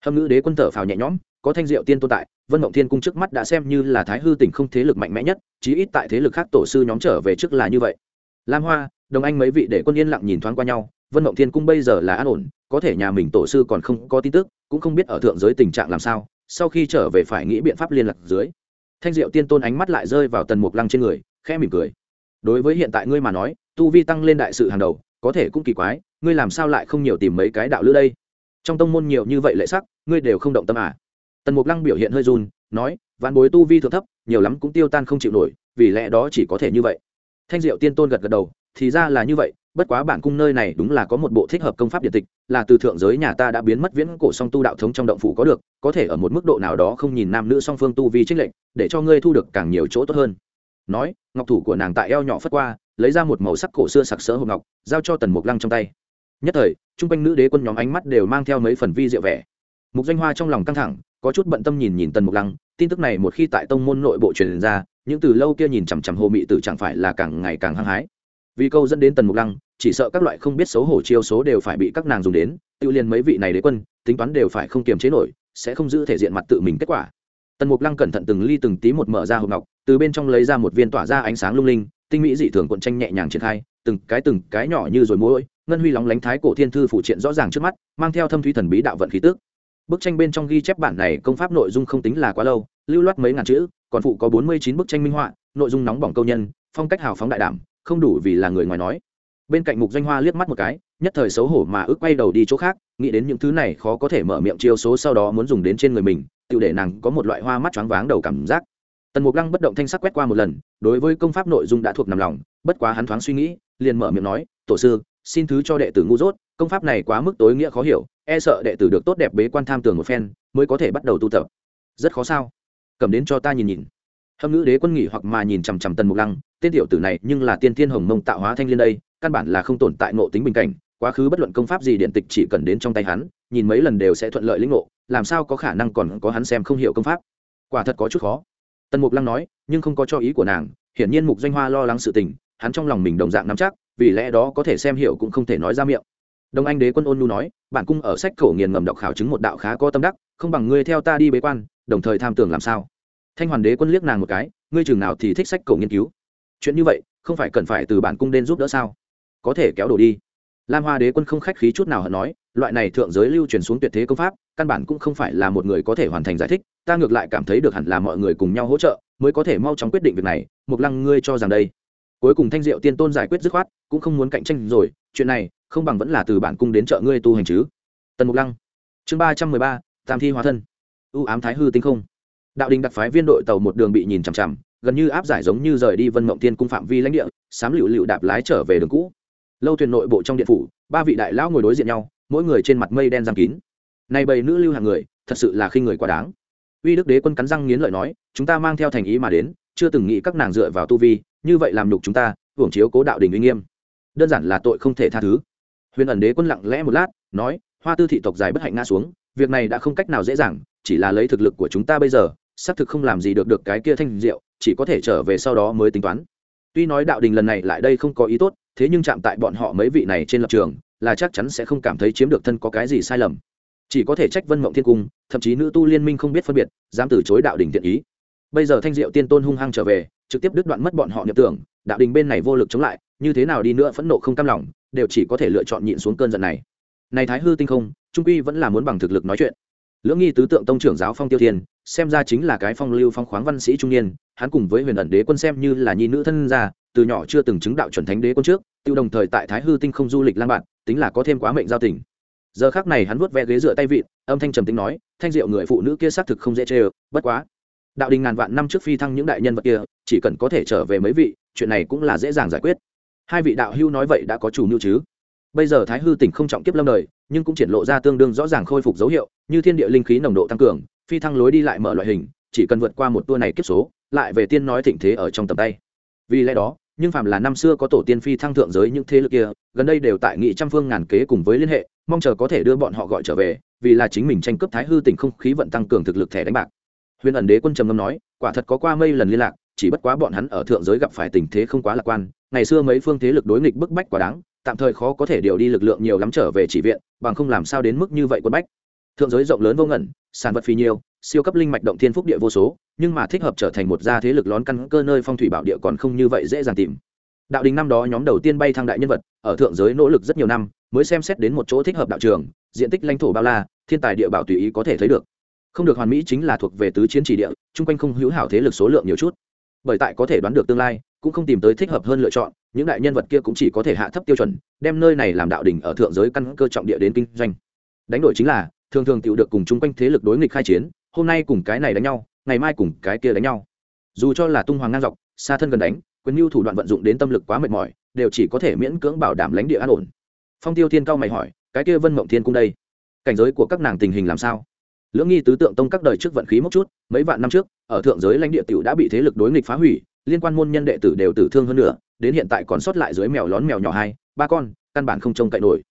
Hâm ngữ đế quân thở phào nhẹ nhõm, có thanh diệu tiên tồn tại, vân mộng thiên cung trước mắt đã xem như là thái hư tỉnh không thế lực mạnh mẽ nhất, chí ít tại thế lực khác tổ sư nhóm trở về trước là như vậy. Lam hoa, đồng anh mấy vị để quân yên lặng nhìn thoáng qua nhau, vân mộng thiên cung bây giờ là an ổn, có thể nhà mình tổ sư còn không có tin tức cũng không biết ở thượng giới tình trạng làm sao, sau khi trở về phải nghĩ biện pháp liên lạc dưới. Thanh diệu tiên tôn ánh mắt lại rơi vào tần mục lăng trên người, khẽ mỉm cười. Đối với hiện tại ngươi mà nói, tu vi tăng lên đại sự hàng đầu, có thể cũng kỳ quái, ngươi làm sao lại không nhiều tìm mấy cái đạo lữ đây? Trong tông môn nhiều như vậy lệ sắc, ngươi đều không động tâm à? Tần mục lăng biểu hiện hơi run, nói, vạn bối tu vi thượng thấp, nhiều lắm cũng tiêu tan không chịu nổi, vì lẽ đó chỉ có thể như vậy. Thanh diệu tiên tôn gật gật đầu thì ra là như vậy, bất quá bản cung nơi này đúng là có một bộ thích hợp công pháp điện tịch, là từ thượng giới nhà ta đã biến mất viễn cổ song tu đạo thống trong động phủ có được, có thể ở một mức độ nào đó không nhìn nam nữ song phương tu vi trích lệnh để cho ngươi thu được càng nhiều chỗ tốt hơn. Nói, ngọc thủ của nàng tại eo nhỏ phất qua, lấy ra một màu sắc cổ xưa sặc sỡ hộp ngọc, giao cho tần mục lăng trong tay. Nhất thời, chung quanh nữ đế quân nhóm ánh mắt đều mang theo mấy phần vi diệu vẻ. Mục danh hoa trong lòng căng thẳng, có chút bận tâm nhìn nhìn tần mục lăng, tin tức này một khi tại tông môn nội bộ truyền ra, những từ lâu kia nhìn chằm chằm hồ mị tử chẳng phải là càng ngày càng hăng hái vì câu dẫn đến tần mục lăng, chỉ sợ các loại không biết xấu hổ chiêu số đều phải bị các nàng dùng đến, tự liền mấy vị này đế quân, tính toán đều phải không kiềm chế nổi, sẽ không giữ thể diện mặt tự mình kết quả. Tần mục lăng cẩn thận từng ly từng tí một mở ra hộp ngọc, từ bên trong lấy ra một viên tỏa ra ánh sáng lung linh, tinh mỹ dị thường cuộn tranh nhẹ nhàng triển khai, từng cái từng cái nhỏ như rồi mỗi ngân huy lóng lánh thái cổ thiên thư phụ triện rõ ràng trước mắt, mang theo thâm thúy thần bí đạo vận khí tức. Bức tranh bên trong ghi chép bản này công pháp nội dung không tính là quá lâu, lưu loát mấy ngàn chữ, còn phụ có bốn mươi chín bức tranh minh họa, nội dung nóng bỏng câu nhân, phong cách hào phóng đại đảm không đủ vì là người ngoài nói. Bên cạnh mục danh hoa liếc mắt một cái, nhất thời xấu hổ mà ước quay đầu đi chỗ khác, nghĩ đến những thứ này khó có thể mở miệng chiêu số sau đó muốn dùng đến trên người mình tự để nàng có một loại hoa mắt choáng váng đầu cảm giác. Tần mục lăng bất động thanh sắc quét qua một lần, đối với công pháp nội dung đã thuộc nằm lòng, bất quá hắn thoáng suy nghĩ, liền mở miệng nói, tổ sư, xin thứ cho đệ tử ngu dốt, công pháp này quá mức tối nghĩa khó hiểu e sợ đệ tử được tốt đẹp bế quan tham tường một phen, mới có thể bắt đầu tu tập. Rất khó sao? Cầm đến cho ta nhìn nhìn. Hâm ngữ đế quân nghỉ hoặc mà nhìn chằm chằm tần mục lăng tên tiểu tử này nhưng là tiên thiên hồng mông tạo hóa thanh liên đây, căn bản là không tồn tại ngộ tính bình cảnh, quá khứ bất luận công pháp gì điện tịch chỉ cần đến trong tay hắn, nhìn mấy lần đều sẽ thuận lợi lĩnh ngộ, làm sao có khả năng còn có hắn xem không hiểu công pháp. Quả thật có chút khó. Tần mục lăng nói, nhưng không có cho ý của nàng, hiển nhiên mục doanh hoa lo lắng sự tình, hắn trong lòng mình đồng dạng nắm chắc, vì lẽ đó có thể xem hiểu cũng không thể nói ra miệng. Đông anh đế quân ôn nu nói, bản cung ở sách cổ nghiền ngầm đọc khảo chứng một đạo khá có tâm đắc, không bằng ngươi theo ta đi bế quan, đồng thời tham tưởng làm sao. Thanh hoàn đế quân liếc nàng một cái, ngươi chừng nào thì thích sách cổ nghiên cứu? Chuyện như vậy, không phải cần phải từ bản cung đến giúp đỡ sao? Có thể kéo đổ đi. Lam hoa đế quân không khách khí chút nào hận nói, loại này thượng giới lưu truyền xuống tuyệt thế công pháp, căn bản cũng không phải là một người có thể hoàn thành giải thích, ta ngược lại cảm thấy được hẳn là mọi người cùng nhau hỗ trợ, mới có thể mau chóng quyết định việc này, mục lăng ngươi cho rằng đây. Cuối cùng thanh diệu tiên tôn giải quyết dứt khoát, cũng không muốn cạnh tranh rồi, chuyện này, không bằng vẫn là từ bản cung đến chợ ngươi tu hành chứ. Tần mục lăng. Chương ba trăm mười ba, tam thi hóa thân. Ưu ám thái hư tinh không. Đạo đình đặc phái viên đội tàu một đường bị nhìn chằm chằm gần như áp giải giống như rời đi vân mộng tiên cung phạm vi lãnh địa, sám lựu lựu đạp lái trở về đường cũ. Lâu thuyền nội bộ trong điện phủ, ba vị đại lão ngồi đối diện nhau, mỗi người trên mặt mây đen giam kín. Này bầy nữ lưu hàng người, thật sự là khi người quá đáng. Uy đức đế quân cắn răng nghiến lợi nói, chúng ta mang theo thành ý mà đến, chưa từng nghĩ các nàng dựa vào tu vi, như vậy làm nhục chúng ta, hưởng chiếu cố đạo đình uy nghiêm. Đơn giản là tội không thể tha thứ. Huyền ẩn đế quân lặng lẽ một lát, nói, hoa tư thị tộc dài bất hạnh ngã xuống, việc này đã không cách nào dễ dàng, chỉ là lấy thực lực của chúng ta bây giờ xác thực không làm gì được được cái kia thanh diệu chỉ có thể trở về sau đó mới tính toán. Tuy nói đạo đình lần này lại đây không có ý tốt, thế nhưng chạm tại bọn họ mấy vị này trên lập trường, là chắc chắn sẽ không cảm thấy chiếm được thân có cái gì sai lầm. Chỉ có thể trách vân mộng thiên cung, thậm chí nữ tu liên minh không biết phân biệt, dám từ chối đạo đình thiện ý. Bây giờ thanh diệu tiên tôn hung hăng trở về, trực tiếp đứt đoạn mất bọn họ nhập tưởng, đạo đình bên này vô lực chống lại, như thế nào đi nữa phẫn nộ không cam lòng, đều chỉ có thể lựa chọn nhịn xuống cơn giận này. Này thái hư tinh không, trung quy vẫn là muốn bằng thực lực nói chuyện lưỡng nghi tứ tượng tông trưởng giáo phong tiêu thiên, xem ra chính là cái phong lưu phong khoáng văn sĩ trung niên, hắn cùng với huyền ẩn đế quân xem như là nhi nữ thân gia, từ nhỏ chưa từng chứng đạo chuẩn thánh đế quân trước, tiêu đồng thời tại thái hư tinh không du lịch lang bạn, tính là có thêm quá mệnh giao tình. Giờ khác này hắn vuốt ve ghế dựa tay vịn, âm thanh trầm tính nói, thanh diệu người phụ nữ kia xác thực không dễ chê bất quá. Đạo đình ngàn vạn năm trước phi thăng những đại nhân vật kia, chỉ cần có thể trở về mấy vị, chuyện này cũng là dễ dàng giải quyết. Hai vị đạo hưu nói vậy đã có chủ mưu chứ? Bây giờ thái hư tỉnh không trọng kiếp lâm đời, nhưng cũng triển lộ ra tương đương rõ ràng khôi phục dấu hiệu, như thiên địa linh khí nồng độ tăng cường, phi thăng lối đi lại mở loại hình, chỉ cần vượt qua một tour này kiếp số, lại về tiên nói thịnh thế ở trong tầm tay. Vì lẽ đó, nhưng phàm là năm xưa có tổ tiên phi thăng thượng giới những thế lực kia, gần đây đều tại nghị trăm phương ngàn kế cùng với liên hệ, mong chờ có thể đưa bọn họ gọi trở về, vì là chính mình tranh cướp thái hư tỉnh không khí vận tăng cường thực lực thẻ đánh bạc. Huyền ẩn đế quân trầm ngâm nói, quả thật có qua mây lần liên lạc, chỉ bất quá bọn hắn ở thượng giới gặp phải tình thế không quá lạc quan, ngày xưa mấy phương thế lực đối nghịch bức bách quá đáng tạm thời khó có thể điều đi lực lượng nhiều lắm trở về chỉ viện, bằng không làm sao đến mức như vậy quân bách. Thượng giới rộng lớn vô ngẩn sản vật phi nhiều, siêu cấp linh mạch động thiên phúc địa vô số, nhưng mà thích hợp trở thành một gia thế lực lón căn cơ nơi phong thủy bảo địa còn không như vậy dễ dàng tìm. Đạo đình năm đó nhóm đầu tiên bay thăng đại nhân vật, ở thượng giới nỗ lực rất nhiều năm, mới xem xét đến một chỗ thích hợp đạo trường, diện tích lãnh thổ bao la, thiên tài địa bảo tùy ý có thể thấy được. Không được hoàn mỹ chính là thuộc về tứ chiến chỉ địa, chung quanh không hữu hảo thế lực số lượng nhiều chút. Bởi tại có thể đoán được tương lai, cũng không tìm tới thích hợp hơn lựa chọn những đại nhân vật kia cũng chỉ có thể hạ thấp tiêu chuẩn, đem nơi này làm đạo đỉnh ở thượng giới căn cơ trọng địa đến kinh doanh. Đánh đổi chính là, thường thường tiểu được cùng chung quanh thế lực đối nghịch khai chiến, hôm nay cùng cái này đánh nhau, ngày mai cùng cái kia đánh nhau. Dù cho là tung hoàng ngang dọc, xa thân gần đánh, quyền mưu thủ đoạn vận dụng đến tâm lực quá mệt mỏi, đều chỉ có thể miễn cưỡng bảo đảm lãnh địa an ổn. Phong tiêu thiên cao mày hỏi, cái kia vân mộng thiên cung đây, cảnh giới của các nàng tình hình làm sao? Lưỡng nghi tứ tượng tông các đời trước vận khí mốc chút, mấy vạn năm trước, ở thượng giới lãnh địa tiểu đã bị thế lực đối nghịch phá hủy liên quan môn nhân đệ tử đều tử thương hơn nữa, đến hiện tại còn sót lại dưới mèo lón mèo nhỏ hai, ba con, căn bản không trông cậy nổi.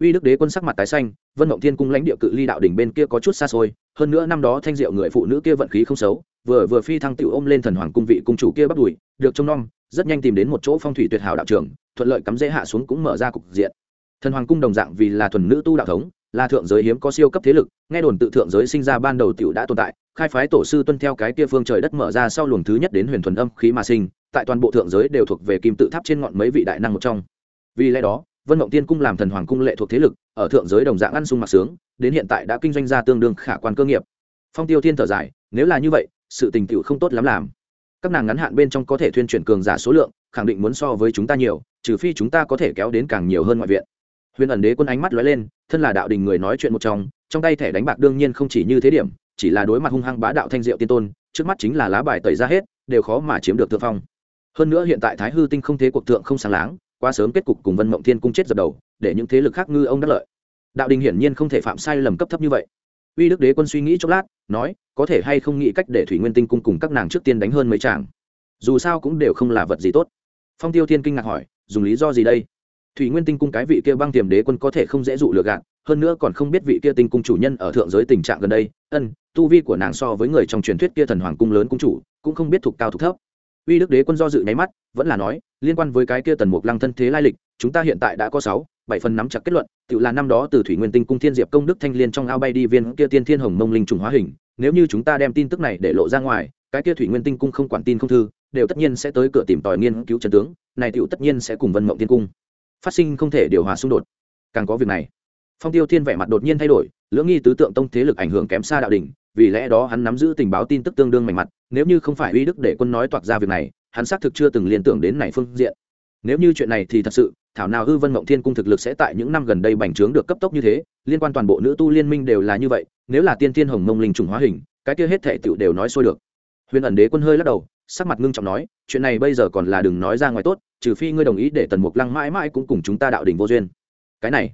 Uy đức đế quân sắc mặt tái xanh, vân mộng thiên cung lãnh địa cự ly đạo đỉnh bên kia có chút xa xôi, hơn nữa năm đó thanh diệu người phụ nữ kia vận khí không xấu, vừa vừa phi thăng tiểu ôm lên thần hoàng cung vị cung chủ kia bắt đùi được trông nom, rất nhanh tìm đến một chỗ phong thủy tuyệt hảo đạo trường, thuận lợi cắm dễ hạ xuống cũng mở ra cục diện. Thần hoàng cung đồng dạng vì là thuần nữ tu đạo thống, là thượng giới hiếm có siêu cấp thế lực, nghe đồn tự thượng giới sinh ra ban đầu tiểu đã tồn tại khai phái tổ sư tuân theo cái kia phương trời đất mở ra sau luồng thứ nhất đến huyền thuần âm khí mà sinh, tại toàn bộ thượng giới đều thuộc về kim tự tháp trên ngọn mấy vị đại năng một trong. Vì lẽ đó, vân mộng tiên cung làm thần hoàng cung lệ thuộc thế lực, ở thượng giới đồng dạng ăn sung mặc sướng, đến hiện tại đã kinh doanh ra tương đương khả quan cơ nghiệp. Phong tiêu thiên thở dài, nếu là như vậy, sự tình tựu không tốt lắm làm. Các nàng ngắn hạn bên trong có thể thuyên chuyển cường giả số lượng, khẳng định muốn so với chúng ta nhiều, trừ phi chúng ta có thể kéo đến càng nhiều hơn ngoại viện. Huyền ẩn đế quân ánh mắt lóe lên, thân là đạo đình người nói chuyện một trong trong tay thẻ đánh bạc đương nhiên không chỉ như thế điểm chỉ là đối mặt hung hăng bá đạo thanh diệu tiên tôn, trước mắt chính là lá bài tẩy ra hết, đều khó mà chiếm được thượng phong. Hơn nữa hiện tại thái hư tinh không thế cuộc thượng không sáng láng, quá sớm kết cục cùng vân mộng thiên cung chết dập đầu, để những thế lực khác ngư ông đắc lợi. Đạo đình hiển nhiên không thể phạm sai lầm cấp thấp như vậy. Uy đức đế quân suy nghĩ chốc lát, nói, có thể hay không nghĩ cách để thủy nguyên tinh cung cùng các nàng trước tiên đánh hơn mấy chàng? Dù sao cũng đều không là vật gì tốt. Phong tiêu thiên kinh ngạc hỏi, dùng lý do gì đây? Thủy nguyên tinh cung cái vị kia băng tiềm đế quân có thể không dễ dụ lừa gạt, hơn nữa còn không biết vị kia tinh cung chủ nhân ở thượng giới tình trạng gần đây, ân, tu vi của nàng so với người trong truyền thuyết kia thần hoàng cung lớn cung chủ, cũng không biết thuộc cao thuộc thấp. Uy đức đế quân do dự nháy mắt, vẫn là nói, liên quan với cái kia tần mục lăng thân thế lai lịch, chúng ta hiện tại đã có sáu, bảy phần nắm chặt kết luận tự là năm đó từ thủy nguyên tinh cung thiên diệp công đức thanh liên trong ao bay đi viên kia tiên thiên hồng mông linh trùng hóa hình, nếu như chúng ta đem tin tức này để lộ ra ngoài, cái kia thủy nguyên tinh cung không quản tin không thư, đều tất nhiên sẽ tới cửa tìm tòi nghiên cứu trận tướng, này tựu tất nhiên sẽ cùng vân mộng tiên cung phát sinh không thể điều hòa xung đột. Càng có việc này, phong tiêu thiên vẻ mặt đột nhiên thay đổi, lưỡng nghi tứ tượng tông thế lực ảnh hưởng kém xa đạo đình vì lẽ đó hắn nắm giữ tình báo tin tức tương đương mạnh mặt nếu như không phải uy đức để quân nói toạc ra việc này, hắn xác thực chưa từng liên tưởng đến này phương diện. Nếu như chuyện này thì thật sự, thảo nào hư vân mộng thiên cung thực lực sẽ tại những năm gần đây bành trướng được cấp tốc như thế, liên quan toàn bộ nữ tu liên minh đều là như vậy, nếu là tiên thiên hồng mông linh trùng hóa hình, cái kia hết thể tựu đều nói xôi được. Huyền ẩn đế quân hơi lắc đầu, sắc mặt ngưng trọng nói, chuyện này bây giờ còn là đừng nói ra ngoài tốt trừ phi ngươi đồng ý để tần mục lăng mãi mãi cũng cùng chúng ta đạo đình vô duyên. Cái này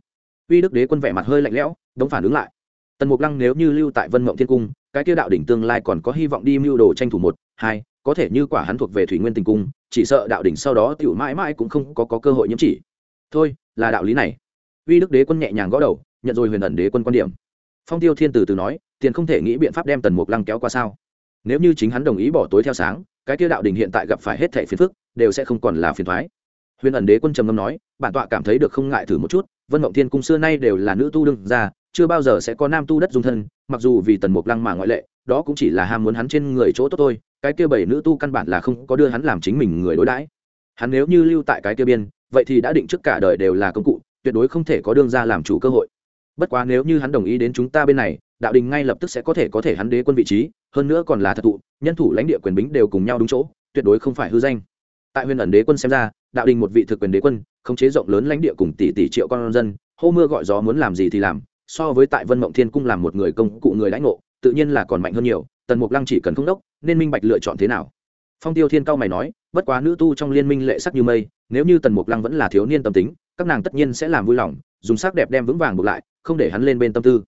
uy đức đế quân vẻ mặt hơi lạnh lẽo đống phản ứng lại. Tần mục lăng nếu như lưu tại vân mộng thiên cung cái kia đạo đỉnh tương lai còn có hy vọng đi mưu đồ tranh thủ một hai có thể như quả hắn thuộc về thủy nguyên tình cung chỉ sợ đạo đỉnh sau đó tiểu mãi mãi cũng không có, có cơ hội nhiễm chỉ. Thôi là đạo lý này. Uy đức đế quân nhẹ nhàng gõ đầu nhận rồi huyền ẩn đế quân quan điểm. Phong tiêu thiên từ từ nói tiền không thể nghĩ biện pháp đem tần mục lăng kéo qua sao? Nếu như chính hắn đồng ý bỏ tối theo sáng cái kia đạo đình hiện tại gặp phải hết thẻ phiền phức đều sẽ không còn là phiền thoái. Huyền ẩn đế quân trầm ngâm nói, bản tọa cảm thấy được không ngại thử một chút, vân mộng thiên cung xưa nay đều là nữ tu đương ra chưa bao giờ sẽ có nam tu đất dung thân, mặc dù vì tần mục lăng mà ngoại lệ, đó cũng chỉ là ham muốn hắn trên người chỗ tốt thôi, cái kia bảy nữ tu căn bản là không có đưa hắn làm chính mình người đối đãi. Hắn nếu như lưu tại cái kia biên, vậy thì đã định trước cả đời đều là công cụ, tuyệt đối không thể có đương ra làm chủ cơ hội. Bất quá nếu như hắn đồng ý đến chúng ta bên này, đạo đình ngay lập tức sẽ có thể có thể hắn đế quân vị trí, hơn nữa còn là thật thụ, nhân thủ lãnh địa quyền bính đều cùng nhau đúng chỗ, tuyệt đối không phải hư danh tại huyền ẩn đế quân xem ra, đạo đình một vị thực quyền đế quân, khống chế rộng lớn lãnh địa cùng tỷ tỷ triệu con dân, hô mưa gọi gió muốn làm gì thì làm, so với tại vân mộng thiên cung làm một người công cụ người lãnh ngộ, tự nhiên là còn mạnh hơn nhiều, tần mục lăng chỉ cần không đốc, nên minh bạch lựa chọn thế nào. Phong tiêu thiên cao mày nói, bất quá nữ tu trong liên minh lệ sắc như mây, nếu như tần mục lăng vẫn là thiếu niên tâm tính, các nàng tất nhiên sẽ làm vui lòng, dùng sắc đẹp đem vững vàng buộc lại, không để hắn lên bên tâm tư.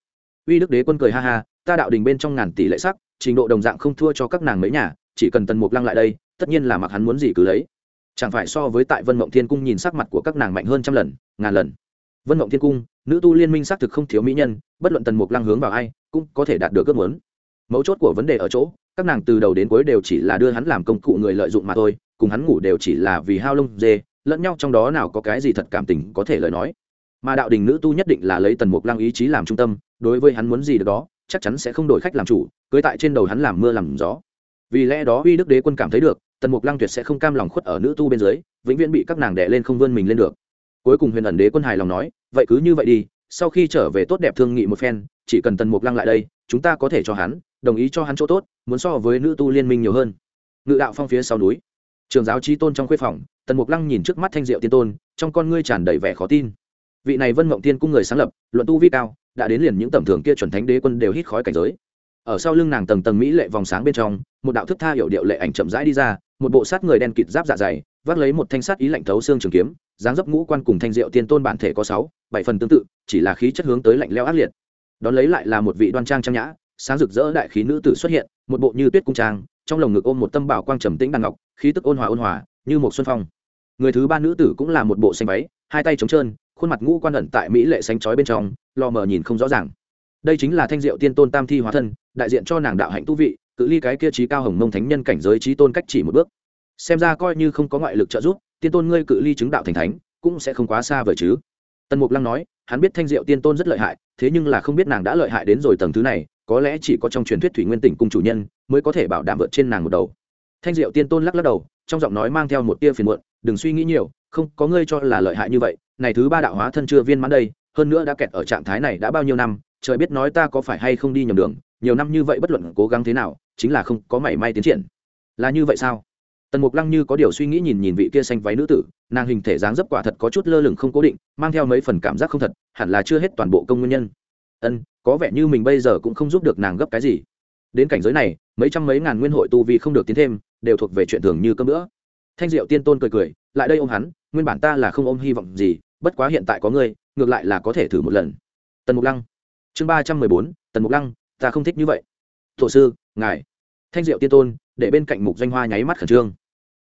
Uy đức đế quân cười ha ha, ta đạo đình bên trong ngàn tỷ lệ sắc, trình độ đồng dạng không thua cho các nàng mấy nhà, chỉ cần tần mục lăng lại đây, tất nhiên là mặc hắn muốn gì cứ lấy chẳng phải so với tại vân mộng thiên cung nhìn sắc mặt của các nàng mạnh hơn trăm lần, ngàn lần. Vân mộng thiên cung, nữ tu liên minh xác thực không thiếu mỹ nhân, bất luận tần mục lăng hướng vào ai, cũng có thể đạt được ước muốn. Mấu chốt của vấn đề ở chỗ, các nàng từ đầu đến cuối đều chỉ là đưa hắn làm công cụ người lợi dụng mà thôi, cùng hắn ngủ đều chỉ là vì hao lông dê, lẫn nhau trong đó nào có cái gì thật cảm tình có thể lời nói. Mà đạo đình nữ tu nhất định là lấy tần mục lăng ý chí làm trung tâm, đối với hắn muốn gì được đó, chắc chắn sẽ không đổi khách làm chủ, cưới tại trên đầu hắn làm mưa làm gió. Vì lẽ đó uy đức đế quân cảm thấy được tần mục lăng tuyệt sẽ không cam lòng khuất ở nữ tu bên dưới, vĩnh viễn bị các nàng đẻ lên không vươn mình lên được. Cuối cùng huyền ẩn đế quân hài lòng nói, vậy cứ như vậy đi, sau khi trở về tốt đẹp thương nghị một phen, chỉ cần tần mục lăng lại đây, chúng ta có thể cho hắn, đồng ý cho hắn chỗ tốt, muốn so với nữ tu liên minh nhiều hơn. Ngự đạo phong phía sau núi. Trường giáo trí tôn trong khuê phòng, tần mục lăng nhìn trước mắt thanh diệu tiên tôn, trong con ngươi tràn đầy vẻ khó tin. Vị này vân mộng tiên cung người sáng lập, luận tu vi cao, đã đến liền những tầm thường kia chuẩn thánh đế quân đều hít khói cảnh giới ở sau lưng nàng tầng tầng mỹ lệ vòng sáng bên trong, một đạo thức tha hiểu điệu lệ ảnh chậm rãi đi ra, một bộ sát người đen kịt giáp dạ dày, vác lấy một thanh sắt ý lạnh thấu xương trường kiếm, dáng dấp ngũ quan cùng thanh diệu tiên tôn bản thể có sáu, bảy phần tương tự, chỉ là khí chất hướng tới lạnh leo ác liệt. Đón lấy lại là một vị đoan trang trang nhã, sáng rực rỡ đại khí nữ tử xuất hiện, một bộ như tuyết cung trang, trong lồng ngực ôm một tâm bảo quang trầm tĩnh đàn ngọc, khí tức ôn hòa ôn hòa, như một xuân phong. Người thứ ba nữ tử cũng là một bộ xanh váy, hai tay trống trơn, khuôn mặt ngũ quan ẩn tại mỹ lệ xanh chói bên trong, lò mờ nhìn không rõ ràng. Đây chính là thanh diệu tiên tôn tam thi hóa thân đại diện cho nàng đạo hạnh tu vị, cự ly cái kia trí cao hồng mông thánh nhân cảnh giới trí tôn cách chỉ một bước. Xem ra coi như không có ngoại lực trợ giúp, tiên tôn ngươi cự ly chứng đạo thành thánh, cũng sẽ không quá xa vời chứ. Tần mục lăng nói, hắn biết thanh diệu tiên tôn rất lợi hại, thế nhưng là không biết nàng đã lợi hại đến rồi tầng thứ này, có lẽ chỉ có trong truyền thuyết thủy nguyên tỉnh cung chủ nhân mới có thể bảo đảm vượt trên nàng một đầu. Thanh diệu tiên tôn lắc lắc đầu, trong giọng nói mang theo một tia phiền muộn, đừng suy nghĩ nhiều, không có ngươi cho là lợi hại như vậy, này thứ ba đạo hóa thân chưa viên mãn đây, hơn nữa đã kẹt ở trạng thái này đã bao nhiêu năm, trời biết nói ta có phải hay không đi nhầm đường nhiều năm như vậy bất luận cố gắng thế nào, chính là không có mảy may tiến triển. Là như vậy sao? Tần mục lăng như có điều suy nghĩ nhìn nhìn vị kia xanh váy nữ tử, nàng hình thể dáng dấp quả thật có chút lơ lửng không cố định, mang theo mấy phần cảm giác không thật, hẳn là chưa hết toàn bộ công nguyên nhân. Ân, có vẻ như mình bây giờ cũng không giúp được nàng gấp cái gì. Đến cảnh giới này, mấy trăm mấy ngàn nguyên hội tu vì không được tiến thêm, đều thuộc về chuyện thường như cơm nữa thanh diệu tiên tôn cười cười, lại đây ôm hắn, nguyên bản ta là không ôm hy vọng gì, bất quá hiện tại có ngươi, ngược lại là có thể thử một lần. Tần mục lăng. Chương ba trăm mười bốn, tần mục lăng ta không thích như vậy. Tổ sư, ngài. Thanh diệu tiên tôn, để bên cạnh mục danh hoa nháy mắt khẩn trương.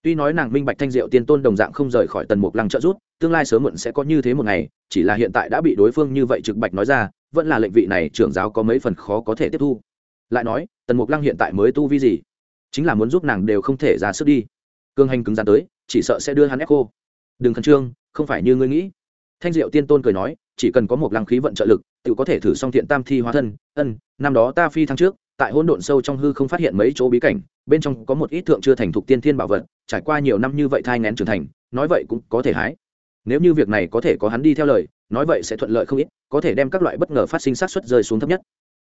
Tuy nói nàng minh bạch thanh diệu tiên tôn đồng dạng không rời khỏi tần mục lăng trợ rút tương lai sớm muộn sẽ có như thế một ngày, chỉ là hiện tại đã bị đối phương như vậy trực bạch nói ra, vẫn là lệnh vị này trưởng giáo có mấy phần khó có thể tiếp thu. Lại nói, tần mục lăng hiện tại mới tu vi gì? Chính là muốn giúp nàng đều không thể ra sức đi. Cương hành cứng rắn tới, chỉ sợ sẽ đưa hắn ép cô đừng khẩn trương, không phải như ngươi nghĩ. Thanh diệu tiên tôn cười nói chỉ cần có một lăng khí vận trợ lực tự có thể thử xong thiện tam thi hóa thân, ân, năm đó ta phi thăng trước, tại hỗn độn sâu trong hư không phát hiện mấy chỗ bí cảnh, bên trong có một ít thượng chưa thành thục tiên thiên bảo vật, trải qua nhiều năm như vậy thai ngén trưởng thành, nói vậy cũng có thể hái. Nếu như việc này có thể có hắn đi theo lời, nói vậy sẽ thuận lợi không ít, có thể đem các loại bất ngờ phát sinh sát xuất rơi xuống thấp nhất.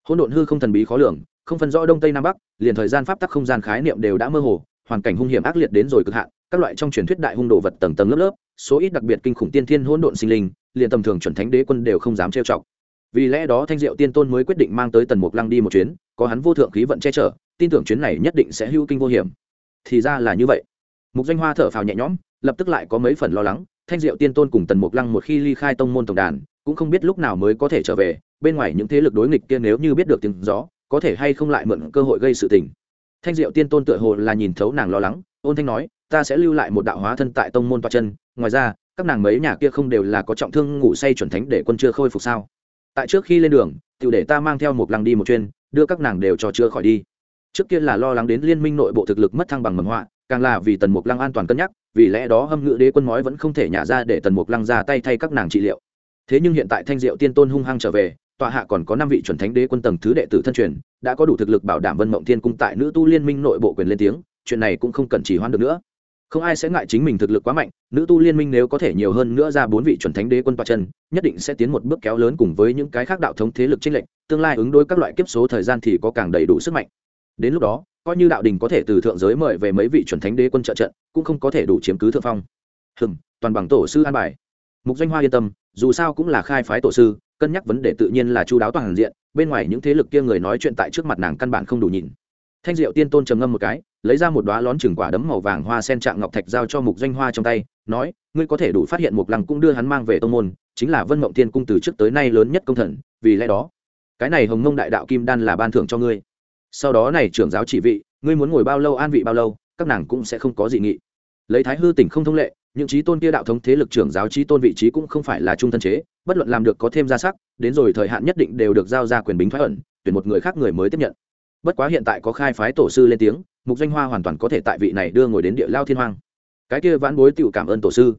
Hỗn độn hư không thần bí khó lường, không phân rõ đông tây nam bắc, liền thời gian pháp tắc không gian khái niệm đều đã mơ hồ, hoàn cảnh hung hiểm ác liệt đến rồi cực hạn các loại trong truyền thuyết đại hung đồ vật tầng tầng lớp lớp, số ít đặc biệt kinh khủng tiên thiên hỗn độn sinh linh, liền tầm thường chuẩn thánh đế quân đều không dám trêu chọc. Vì lẽ đó thanh diệu tiên tôn mới quyết định mang tới tần mục lăng đi một chuyến, có hắn vô thượng khí vận che chở, tin tưởng chuyến này nhất định sẽ hữu kinh vô hiểm. Thì ra là như vậy. Mục danh hoa thở phào nhẹ nhõm, lập tức lại có mấy phần lo lắng, thanh diệu tiên tôn cùng tần mục lăng một khi ly khai tông môn tổng đàn, cũng không biết lúc nào mới có thể trở về, bên ngoài những thế lực đối nghịch kia nếu như biết được tiếng gió, có thể hay không lại mượn cơ hội gây sự tình. Thanh diệu tiên tôn tựa hồ là nhìn thấu nàng lo lắng, ôn thanh nói ta sẽ lưu lại một đạo hóa thân tại tông môn toa chân. Ngoài ra, các nàng mấy nhà kia không đều là có trọng thương ngủ say chuẩn thánh để quân chưa khôi phục sao? Tại trước khi lên đường tự để ta mang theo một lăng đi một chuyên, đưa các nàng đều cho chưa khỏi đi. Trước kia là lo lắng đến liên minh nội bộ thực lực mất thăng bằng mầm họa, càng là vì tần mục lăng an toàn cân nhắc, vì lẽ đó hâm ngự đế quân mói vẫn không thể nhả ra để tần mục lăng ra tay thay các nàng trị liệu. Thế nhưng hiện tại thanh diệu tiên tôn hung hăng trở về, tọa hạ còn có năm vị chuẩn thánh đế quân tầng thứ đệ tử thân truyền, đã có đủ thực lực bảo đảm vân mộng thiên cung tại nữ tu liên minh nội bộ quyền lên tiếng, chuyện này cũng không cần chỉ hoan được nữa không ai sẽ ngại chính mình thực lực quá mạnh, nữ tu liên minh nếu có thể nhiều hơn nữa ra bốn vị chuẩn thánh đế quân toa chân, nhất định sẽ tiến một bước kéo lớn cùng với những cái khác đạo thống thế lực tranh lệch, tương lai ứng đối các loại kiếp số thời gian thì có càng đầy đủ sức mạnh. Đến lúc đó, coi như đạo đình có thể từ thượng giới mời về mấy vị chuẩn thánh đế quân trợ trận, cũng không có thể đủ chiếm cứ thượng phong. Hừm, toàn bằng tổ sư an bài. Mục doanh hoa yên tâm, dù sao cũng là khai phái tổ sư, cân nhắc vấn đề tự nhiên là chu đáo toàn diện, bên ngoài những thế lực kia người nói chuyện tại trước mặt nàng căn bản không đủ nhìn. Thanh diệu tiên tôn trầm ngâm một cái lấy ra một đoá lón chừng quả đấm màu vàng hoa sen trạng ngọc thạch giao cho mục doanh hoa trong tay, nói, ngươi có thể đủ phát hiện mục lăng cũng đưa hắn mang về tô môn, chính là vân mộng thiên cung từ trước tới nay lớn nhất công thần, vì lẽ đó, cái này hồng mông đại đạo kim đan là ban thưởng cho ngươi. Sau đó này trưởng giáo chỉ vị, ngươi muốn ngồi bao lâu an vị bao lâu, các nàng cũng sẽ không có gì nghị. Lấy thái hư tỉnh không thông lệ, những trí tôn kia đạo thống thế lực trưởng giáo trí tôn vị trí cũng không phải là trung thân chế, bất luận làm được có thêm gia sắc, đến rồi thời hạn nhất định đều được giao ra quyền bính thoái ẩn, tuyển một người khác người mới tiếp nhận bất quá hiện tại có khai phái tổ sư lên tiếng, mục danh hoa hoàn toàn có thể tại vị này đưa ngồi đến địa lao thiên hoang. Cái kia vãn bối tựu cảm ơn tổ sư.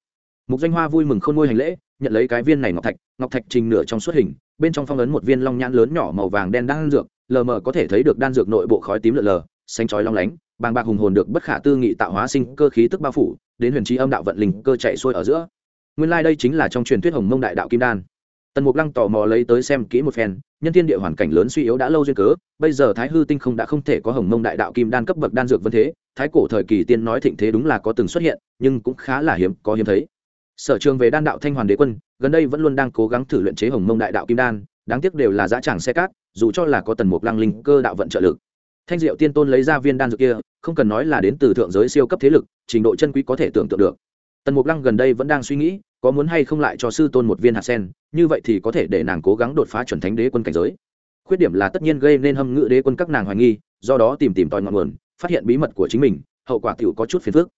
Mục danh hoa vui mừng khôn ngôi hành lễ, nhận lấy cái viên này ngọc thạch ngọc thạch trình nửa trong suốt hình, bên trong phong ấn một viên long nhãn lớn nhỏ màu vàng đen đan dược, lờ mờ có thể thấy được đan dược nội bộ khói tím lờ lờ xanh chói long lánh, bàng bạc hùng hồn được bất khả tư nghị tạo hóa sinh cơ khí tức bao phủ, đến huyền trí âm đạo vận linh cơ chạy xuôi ở giữa. Nguyên lai、like、đây chính là trong truyền thuyết hồng mông đại đạo kim đan tần mục lăng tò mò lấy tới xem kỹ một phen, nhân thiên địa hoàn cảnh lớn suy yếu đã lâu duyên cớ, bây giờ thái hư tinh không đã không thể có hồng mông đại đạo kim đan cấp bậc đan dược vân thế, thái cổ thời kỳ tiên nói thịnh thế đúng là có từng xuất hiện, nhưng cũng khá là hiếm, có hiếm thấy. Sở trường về đan đạo thanh hoàn đế quân, gần đây vẫn luôn đang cố gắng thử luyện chế hồng mông đại đạo kim đan, đáng tiếc đều là giá tràng xe cát, dù cho là có tần mục lăng linh cơ đạo vận trợ lực. Thanh diệu tiên tôn lấy ra viên đan dược kia, không cần nói là đến từ thượng giới siêu cấp thế lực, trình độ chân quý có thể tưởng tượng được tần mục lăng gần đây vẫn đang suy nghĩ, có muốn hay không lại cho sư tôn một viên hạt sen, như vậy thì có thể để nàng cố gắng đột phá chuẩn thánh đế quân cảnh giới. Khuyết điểm là tất nhiên gây nên hâm ngự đế quân các nàng hoài nghi, do đó tìm tìm tòi ngọn nguồn, phát hiện bí mật của chính mình, hậu quả t có chút phiền phức.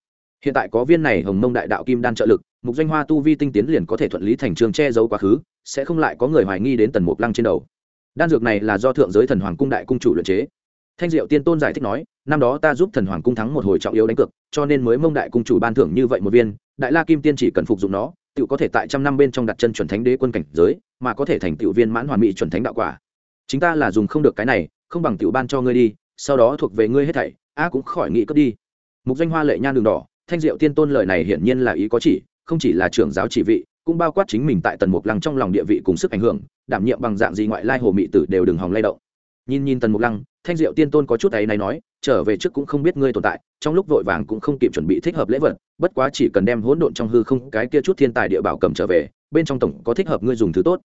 Hiện tại có viên này hồng mông đại đạo kim đan trợ lực, mục danh hoa tu vi tinh tiến liền có thể thuận lý thành trường che giấu quá khứ, sẽ không lại có người hoài nghi đến tần mục lăng trên đầu. Đan dược này là do thượng giới thần hoàng cung đại cung chủ luyện chế. Thanh diệu tiên tôn giải thích nói, năm đó ta giúp thần hoàng cung thắng một hồi trọng yếu đánh cược, cho nên mới mông đại cung chủ ban thưởng như vậy một viên đại la kim tiên chỉ cần phục dụng nó tự có thể tại trăm năm bên trong đặt chân chuẩn thánh đế quân cảnh giới, mà có thể thành tiểu viên mãn hoàn mỹ chuẩn thánh đạo quả. Chính ta là dùng không được cái này, không bằng tiểu ban cho ngươi đi, sau đó thuộc về ngươi hết thảy, a cũng khỏi nghĩ cướp đi. Mục danh hoa lệ nhan đường đỏ, thanh diệu tiên tôn lời này hiển nhiên là ý có chỉ, không chỉ là trưởng giáo chỉ vị, cũng bao quát chính mình tại tần mục lăng trong lòng địa vị cùng sức ảnh hưởng, đảm nhiệm bằng dạng gì ngoại lai hồ mị tử đều đừng hòng lay động. Nhìn nhìn tần mục lăng, thanh diệu tiên tôn có chút ấy này nói trở về trước cũng không biết ngươi tồn tại, trong lúc vội vàng cũng không kịp chuẩn bị thích hợp lễ vật, bất quá chỉ cần đem hỗn độn trong hư không cái kia chút thiên tài địa bảo cầm trở về, bên trong tổng có thích hợp ngươi dùng thứ tốt.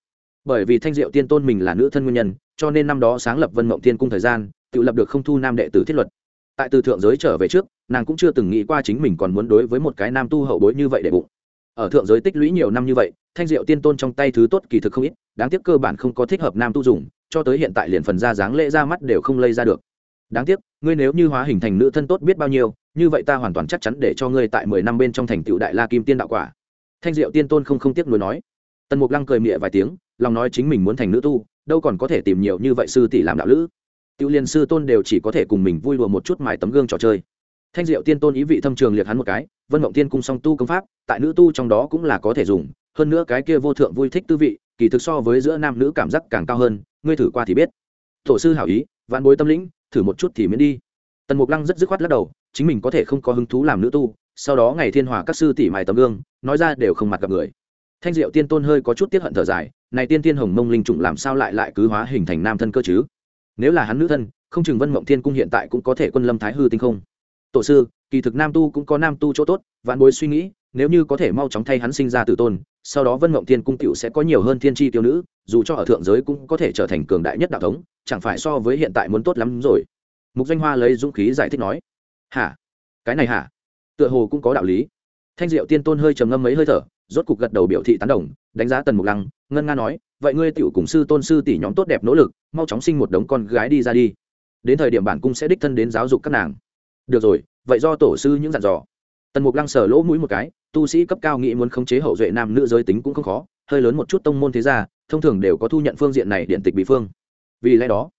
Bởi vì thanh diệu tiên tôn mình là nữ thân nguyên nhân, cho nên năm đó sáng lập vân mộng tiên cung thời gian, tự lập được không thu nam đệ tử thiết luật. Tại từ thượng giới trở về trước, nàng cũng chưa từng nghĩ qua chính mình còn muốn đối với một cái nam tu hậu bối như vậy để bụng. Ở thượng giới tích lũy nhiều năm như vậy, thanh diệu tiên tôn trong tay thứ tốt kỳ thực không ít, đáng tiếc cơ bản không có thích hợp nam tu dùng, cho tới hiện tại liền phần ra dáng lễ ra mắt đều không lây ra được đáng tiếc, ngươi nếu như hóa hình thành nữ thân tốt biết bao nhiêu, như vậy ta hoàn toàn chắc chắn để cho ngươi tại mười năm bên trong thành tựu đại la kim tiên đạo quả. Thanh diệu tiên tôn không không tiếc nuối nói. Tần mục lăng cười mịa vài tiếng, lòng nói chính mình muốn thành nữ tu, đâu còn có thể tìm nhiều như vậy sư tỷ làm đạo lữ. Tiêu liên sư tôn đều chỉ có thể cùng mình vui đùa một chút mài tấm gương trò chơi. Thanh diệu tiên tôn ý vị thâm trường liệt hắn một cái, vân mộng tiên cung song tu công pháp, tại nữ tu trong đó cũng là có thể dùng, hơn nữa cái kia vô thượng vui thích tư vị, kỳ thực so với giữa nam nữ cảm giác càng cao hơn, ngươi thử qua thì biết. Tổ sư hảo ý, vạn bối tâm lĩnh thử một chút thì miễn đi. Tần mục lăng rất dứt khoát lắc đầu, chính mình có thể không có hứng thú làm nữ tu, sau đó ngày thiên hòa các sư tỷ mài tấm gương, nói ra đều không mặt gặp người. Thanh diệu tiên tôn hơi có chút tiết hận thở dài, này tiên tiên hồng mông linh trùng làm sao lại lại cứ hóa hình thành nam thân cơ chứ? Nếu là hắn nữ thân, không chừng vân mộng thiên cung hiện tại cũng có thể quân lâm thái hư tinh không. Tổ sư, kỳ thực nam tu cũng có nam tu chỗ tốt, vạn bối suy nghĩ, nếu như có thể mau chóng thay hắn sinh ra tử tôn, sau đó vân mộng thiên cung cựu sẽ có nhiều hơn thiên tri tiêu nữ, dù cho ở thượng giới cũng có thể trở thành cường đại nhất đạo thống chẳng phải so với hiện tại muốn tốt lắm rồi. Mục danh hoa lấy dũng khí giải thích nói. Hả? Cái này hả? Tựa hồ cũng có đạo lý. Thanh diệu tiên tôn hơi trầm ngâm mấy hơi thở, rốt cục gật đầu biểu thị tán đồng, đánh giá tần mục lăng, ngân nga nói, vậy ngươi tiểu cùng sư tôn sư tỷ nhóm tốt đẹp nỗ lực, mau chóng sinh một đống con gái đi ra đi. Đến thời điểm bản cung sẽ đích thân đến giáo dục các nàng. Được rồi, vậy do tổ sư những dặn dò. Tần mục lăng sờ lỗ mũi một cái, tu sĩ cấp cao nghĩ muốn khống chế hậu duệ nam nữ giới tính cũng không khó, hơi lớn một chút tông môn thế gia, thông thường đều có thu nhận phương diện này điện tịch bị phương vì lẽ đó,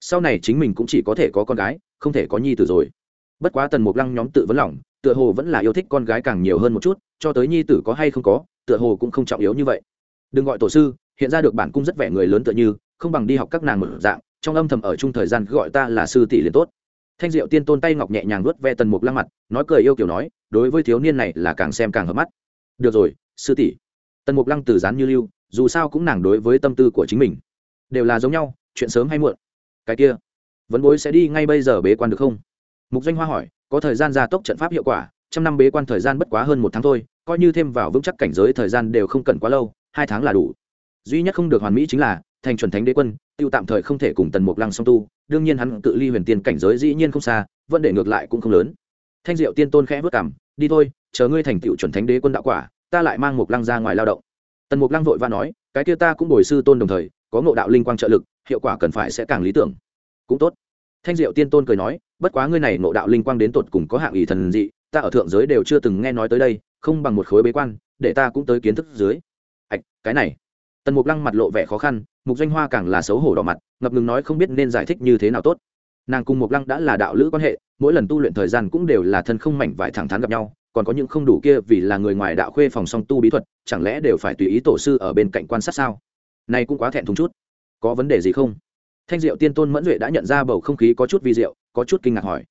sau này chính mình cũng chỉ có thể có con gái, không thể có nhi tử rồi. Bất quá tần mục lăng nhóm tự vấn lòng, tựa hồ vẫn là yêu thích con gái càng nhiều hơn một chút, cho tới nhi tử có hay không có, tựa hồ cũng không trọng yếu như vậy. Đừng gọi tổ sư, hiện ra được bản cung rất vẻ người lớn tựa như, không bằng đi học các nàng một dạng, trong âm thầm ở chung thời gian gọi ta là sư tỷ liền tốt. Thanh diệu tiên tôn tay ngọc nhẹ nhàng nuốt ve tần mục lăng mặt, nói cười yêu kiểu nói, đối với thiếu niên này là càng xem càng hợp mắt. Được rồi, sư tỷ. Tần mục lăng từ gián như lưu, dù sao cũng nàng đối với tâm tư của chính mình, đều là giống nhau chuyện sớm hay muộn? Cái kia, vấn bối sẽ đi ngay bây giờ bế quan được không? Mục danh hoa hỏi, có thời gian gia tốc trận pháp hiệu quả, trăm năm bế quan thời gian bất quá hơn một tháng thôi, coi như thêm vào vững chắc cảnh giới thời gian đều không cần quá lâu, hai tháng là đủ. Duy nhất không được hoàn mỹ chính là, thành chuẩn thánh đế quân, tiêu tạm thời không thể cùng tần mục lăng song tu, đương nhiên hắn tự ly huyền tiên cảnh giới dĩ nhiên không xa, vẫn để ngược lại cũng không lớn. Thanh diệu tiên tôn khẽ vất cảm đi thôi, chờ ngươi thành tựu chuẩn thánh đế quân đạo quả, ta lại mang mục lăng ra ngoài lao động. Tần mục lăng vội và nói, cái kia ta cũng bồi sư tôn đồng thời, có ngộ đạo linh quang trợ lực hiệu quả cần phải sẽ càng lý tưởng. Cũng tốt. Thanh diệu tiên tôn cười nói, bất quá ngươi này ngộ đạo linh quang đến tột cùng có hạng ý thần dị, ta ở thượng giới đều chưa từng nghe nói tới đây, không bằng một khối bế quan, để ta cũng tới kiến thức dưới. Ạch, cái này. Tần mục lăng mặt lộ vẻ khó khăn, mục doanh hoa càng là xấu hổ đỏ mặt, ngập ngừng nói không biết nên giải thích như thế nào tốt. Nàng cùng mục lăng đã là đạo lữ quan hệ, mỗi lần tu luyện thời gian cũng đều là thân không mảnh vải thẳng thắn gặp nhau, còn có những không đủ kia vì là người ngoài đạo khuê phòng song tu bí thuật, chẳng lẽ đều phải tùy ý tổ sư ở bên cạnh quan sát sao? Này cũng quá thẹn thùng chút có vấn đề gì không? Thanh diệu tiên tôn mẫn duệ đã nhận ra bầu không khí có chút vi diệu, có chút kinh ngạc hỏi.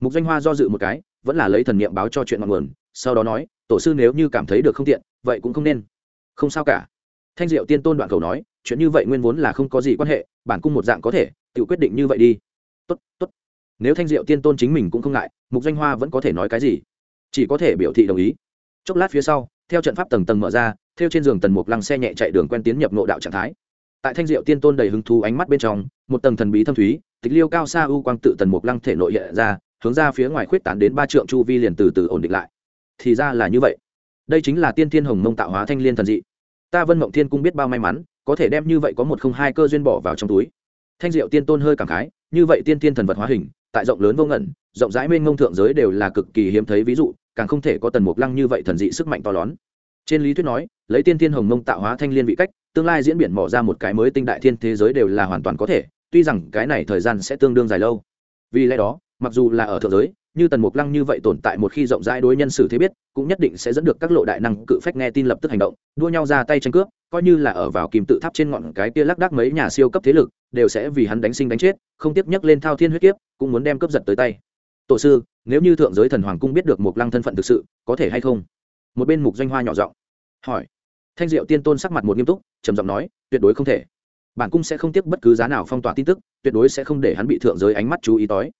Mục doanh hoa do dự một cái, vẫn là lấy thần niệm báo cho chuyện ngọn nguồn, sau đó nói, tổ sư nếu như cảm thấy được không tiện, vậy cũng không nên. Không sao cả. Thanh diệu tiên tôn đoạn cầu nói, chuyện như vậy nguyên vốn là không có gì quan hệ, bản cung một dạng có thể, tự quyết định như vậy đi. Tốt tốt. Nếu thanh diệu tiên tôn chính mình cũng không ngại, mục doanh hoa vẫn có thể nói cái gì? Chỉ có thể biểu thị đồng ý. Chốc lát phía sau, theo trận pháp tầng tầng mở ra, theo trên giường tần mục lăng xe nhẹ chạy đường quen tiến nhập nộ đạo trạng thái tại thanh diệu tiên tôn đầy hứng thú ánh mắt bên trong, một tầng thần bí thâm thúy, tịch liêu cao xa u quang tự tần mục lăng thể nội hiện ra, hướng ra phía ngoài khuyết tán đến ba trượng chu vi liền từ từ ổn định lại. Thì ra là như vậy. Đây chính là tiên thiên hồng mông tạo hóa thanh liên thần dị. Ta vân mộng thiên cung biết bao may mắn, có thể đem như vậy có một không hai cơ duyên bỏ vào trong túi. Thanh diệu tiên tôn hơi cảm khái, như vậy tiên thiên thần vật hóa hình, tại rộng lớn vô ngẩn rộng rãi mênh ngông thượng giới đều là cực kỳ hiếm thấy ví dụ, càng không thể có tần mục lăng như vậy thần dị sức mạnh to lớn. Trên lý thuyết nói, lấy tiên thiên hồng mông tạo hóa thanh liên vị cách tương lai diễn biển mỏ ra một cái mới tinh đại thiên thế giới đều là hoàn toàn có thể, tuy rằng cái này thời gian sẽ tương đương dài lâu. Vì lẽ đó, mặc dù là ở thượng giới, như tần mục lăng như vậy tồn tại một khi rộng rãi đối nhân xử thế biết, cũng nhất định sẽ dẫn được các lộ đại năng cự phách nghe tin lập tức hành động, đua nhau ra tay tranh cướp, coi như là ở vào kìm tự tháp trên ngọn cái kia lác đác mấy nhà siêu cấp thế lực, đều sẽ vì hắn đánh sinh đánh chết, không tiếp nhắc lên thao thiên huyết kiếp, cũng muốn đem cướp giật tới tay. Tổ sư, nếu như thượng giới thần hoàng cung biết được mục lăng thân phận thực sự, có thể hay không? Một bên mục doanh hoa nhỏ giọng hỏi thanh diệu tiên tôn sắc mặt một nghiêm túc, trầm giọng nói, tuyệt đối không thể. Bản cung sẽ không tiếc bất cứ giá nào phong tỏa tin tức, tuyệt đối sẽ không để hắn bị thượng giới ánh mắt chú ý tối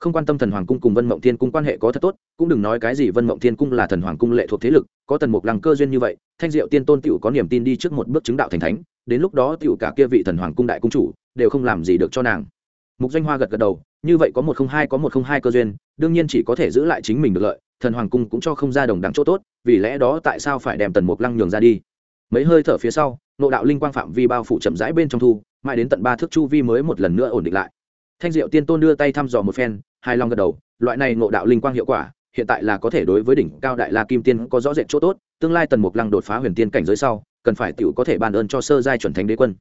không quan tâm thần hoàng cung cùng vân mộng thiên cung quan hệ có thật tốt, cũng đừng nói cái gì vân mộng thiên cung là thần hoàng cung lệ thuộc thế lực, có tần mục lăng cơ duyên như vậy, thanh diệu tiên tôn t có niềm tin đi trước một bước chứng đạo thành thánh, đến lúc đó t cả kia vị thần hoàng cung đại cung chủ đều không làm gì được cho nàng. Mục doanh hoa gật gật đầu, như vậy có một không hai, có một không hai cơ duyên, đương nhiên chỉ có thể giữ lại chính mình được lợi, thần hoàng cung cũng cho không ra đồng đẳng chỗ tốt, vì lẽ đó tại sao phải đem tần mục lăng nhường ra đi? Mấy hơi thở phía sau, nộ đạo linh quang phạm vi bao phủ chậm rãi bên trong thu, mãi đến tận ba thước chu vi mới một lần nữa ổn định lại. Thanh diệu tiên tôn đưa tay thăm dò một phen hai lòng gật đầu, loại này ngộ đạo linh quang hiệu quả, hiện tại là có thể đối với đỉnh cao đại la kim tiên có rõ rệt chỗ tốt, tương lai tần mục lăng đột phá huyền tiên cảnh giới sau, cần phải tựu có thể bàn ơn cho sơ giai chuẩn thánh đế quân.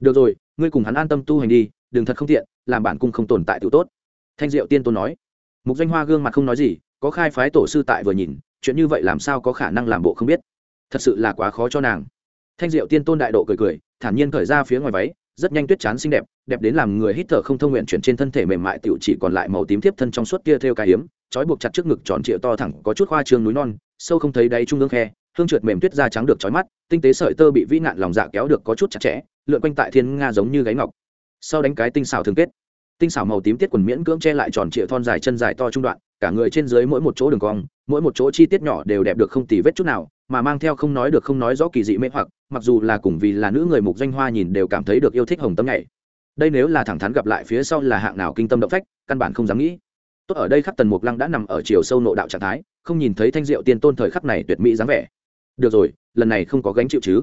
Được rồi, ngươi cùng hắn an tâm tu hành đi, đừng thật không tiện, làm bản cung không tồn tại tựu tốt. Thanh diệu tiên tôn nói. Mục danh hoa gương mặt không nói gì, có khai phái tổ sư tại vừa nhìn, chuyện như vậy làm sao có khả năng làm bộ không biết. Thật sự là quá khó cho nàng thanh diệu tiên tôn đại độ cười cười, thản nhiên khởi ra phía ngoài váy, rất nhanh tuyết chán xinh đẹp đẹp đến làm người hít thở không thông nguyện chuyển trên thân thể mềm mại tiểu chỉ còn lại màu tím tiếp thân trong suốt kia theo cái hiếm, trói buộc chặt trước ngực tròn trịa to thẳng, có chút hoa trương núi non, sâu không thấy đáy trung ương khe, hương trượt mềm tuyết da trắng được trói mắt, tinh tế sợi tơ bị vĩ nạn lòng dạ kéo được có chút chặt chẽ, lượn quanh tại thiên nga giống như gáy ngọc. Sau đánh cái tinh xảo thường kết, tinh xảo màu tím tiết quần miễn cưỡng che lại tròn trịa thon dài chân dài to trung đoạn cả người trên dưới mỗi một chỗ đường cong, mỗi một chỗ chi tiết nhỏ đều đẹp được không tì vết chút nào, mà mang theo không nói được không nói rõ kỳ dị mê hoặc, mặc dù là cùng vì là nữ người mục danh hoa nhìn đều cảm thấy được yêu thích hồng tâm nhảy. Đây nếu là thẳng thắn gặp lại phía sau là hạng nào kinh tâm động phách, căn bản không dám nghĩ. Tốt ở đây khắp tần mục lăng đã nằm ở chiều sâu nộ đạo trạng thái, không nhìn thấy thanh diệu tiên tôn thời khắc này tuyệt mỹ dáng vẻ. Được rồi, lần này không có gánh chịu chứ.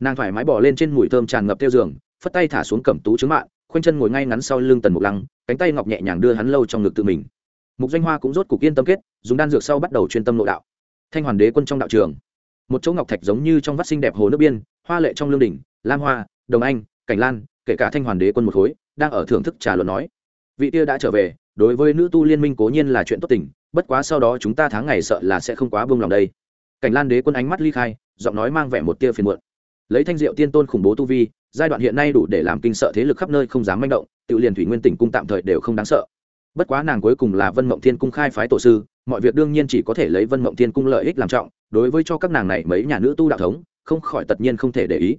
Nàng thoải mái bỏ lên trên mùi thơm tràn ngập theo giường, phất tay thả xuống cẩm tú trứng mạng khoanh chân ngồi ngay ngắn sau lưng tần mục lăng, cánh tay ngọc nhẹ nhàng đưa hắn lâu trong ngực tự mình mục danh hoa cũng rốt cục yên tâm kết dùng đan dược sau bắt đầu chuyên tâm nội đạo. Thanh hoàn đế quân trong đạo trường. Một chỗ ngọc thạch giống như trong vắt xinh đẹp hồ nước biên hoa lệ trong lương đình, lam hoa đồng anh cảnh lan kể cả thanh hoàn đế quân một khối đang ở thưởng thức trà luận nói. Vị tia đã trở về đối với nữ tu liên minh cố nhiên là chuyện tốt tình bất quá sau đó chúng ta tháng ngày sợ là sẽ không quá buông lòng đây. Cảnh lan đế quân ánh mắt ly khai giọng nói mang vẻ một tia phiền muộn. Lấy thanh diệu tiên tôn khủng bố tu vi giai đoạn hiện nay đủ để làm kinh sợ thế lực khắp nơi không dám manh động tự liền thủy nguyên tỉnh cung tạm thời đều không đáng sợ bất quá nàng cuối cùng là vân mộng thiên cung khai phái tổ sư, mọi việc đương nhiên chỉ có thể lấy vân mộng thiên cung lợi ích làm trọng, đối với cho các nàng này mấy nhà nữ tu đạo thống, không khỏi tất nhiên không thể để ý.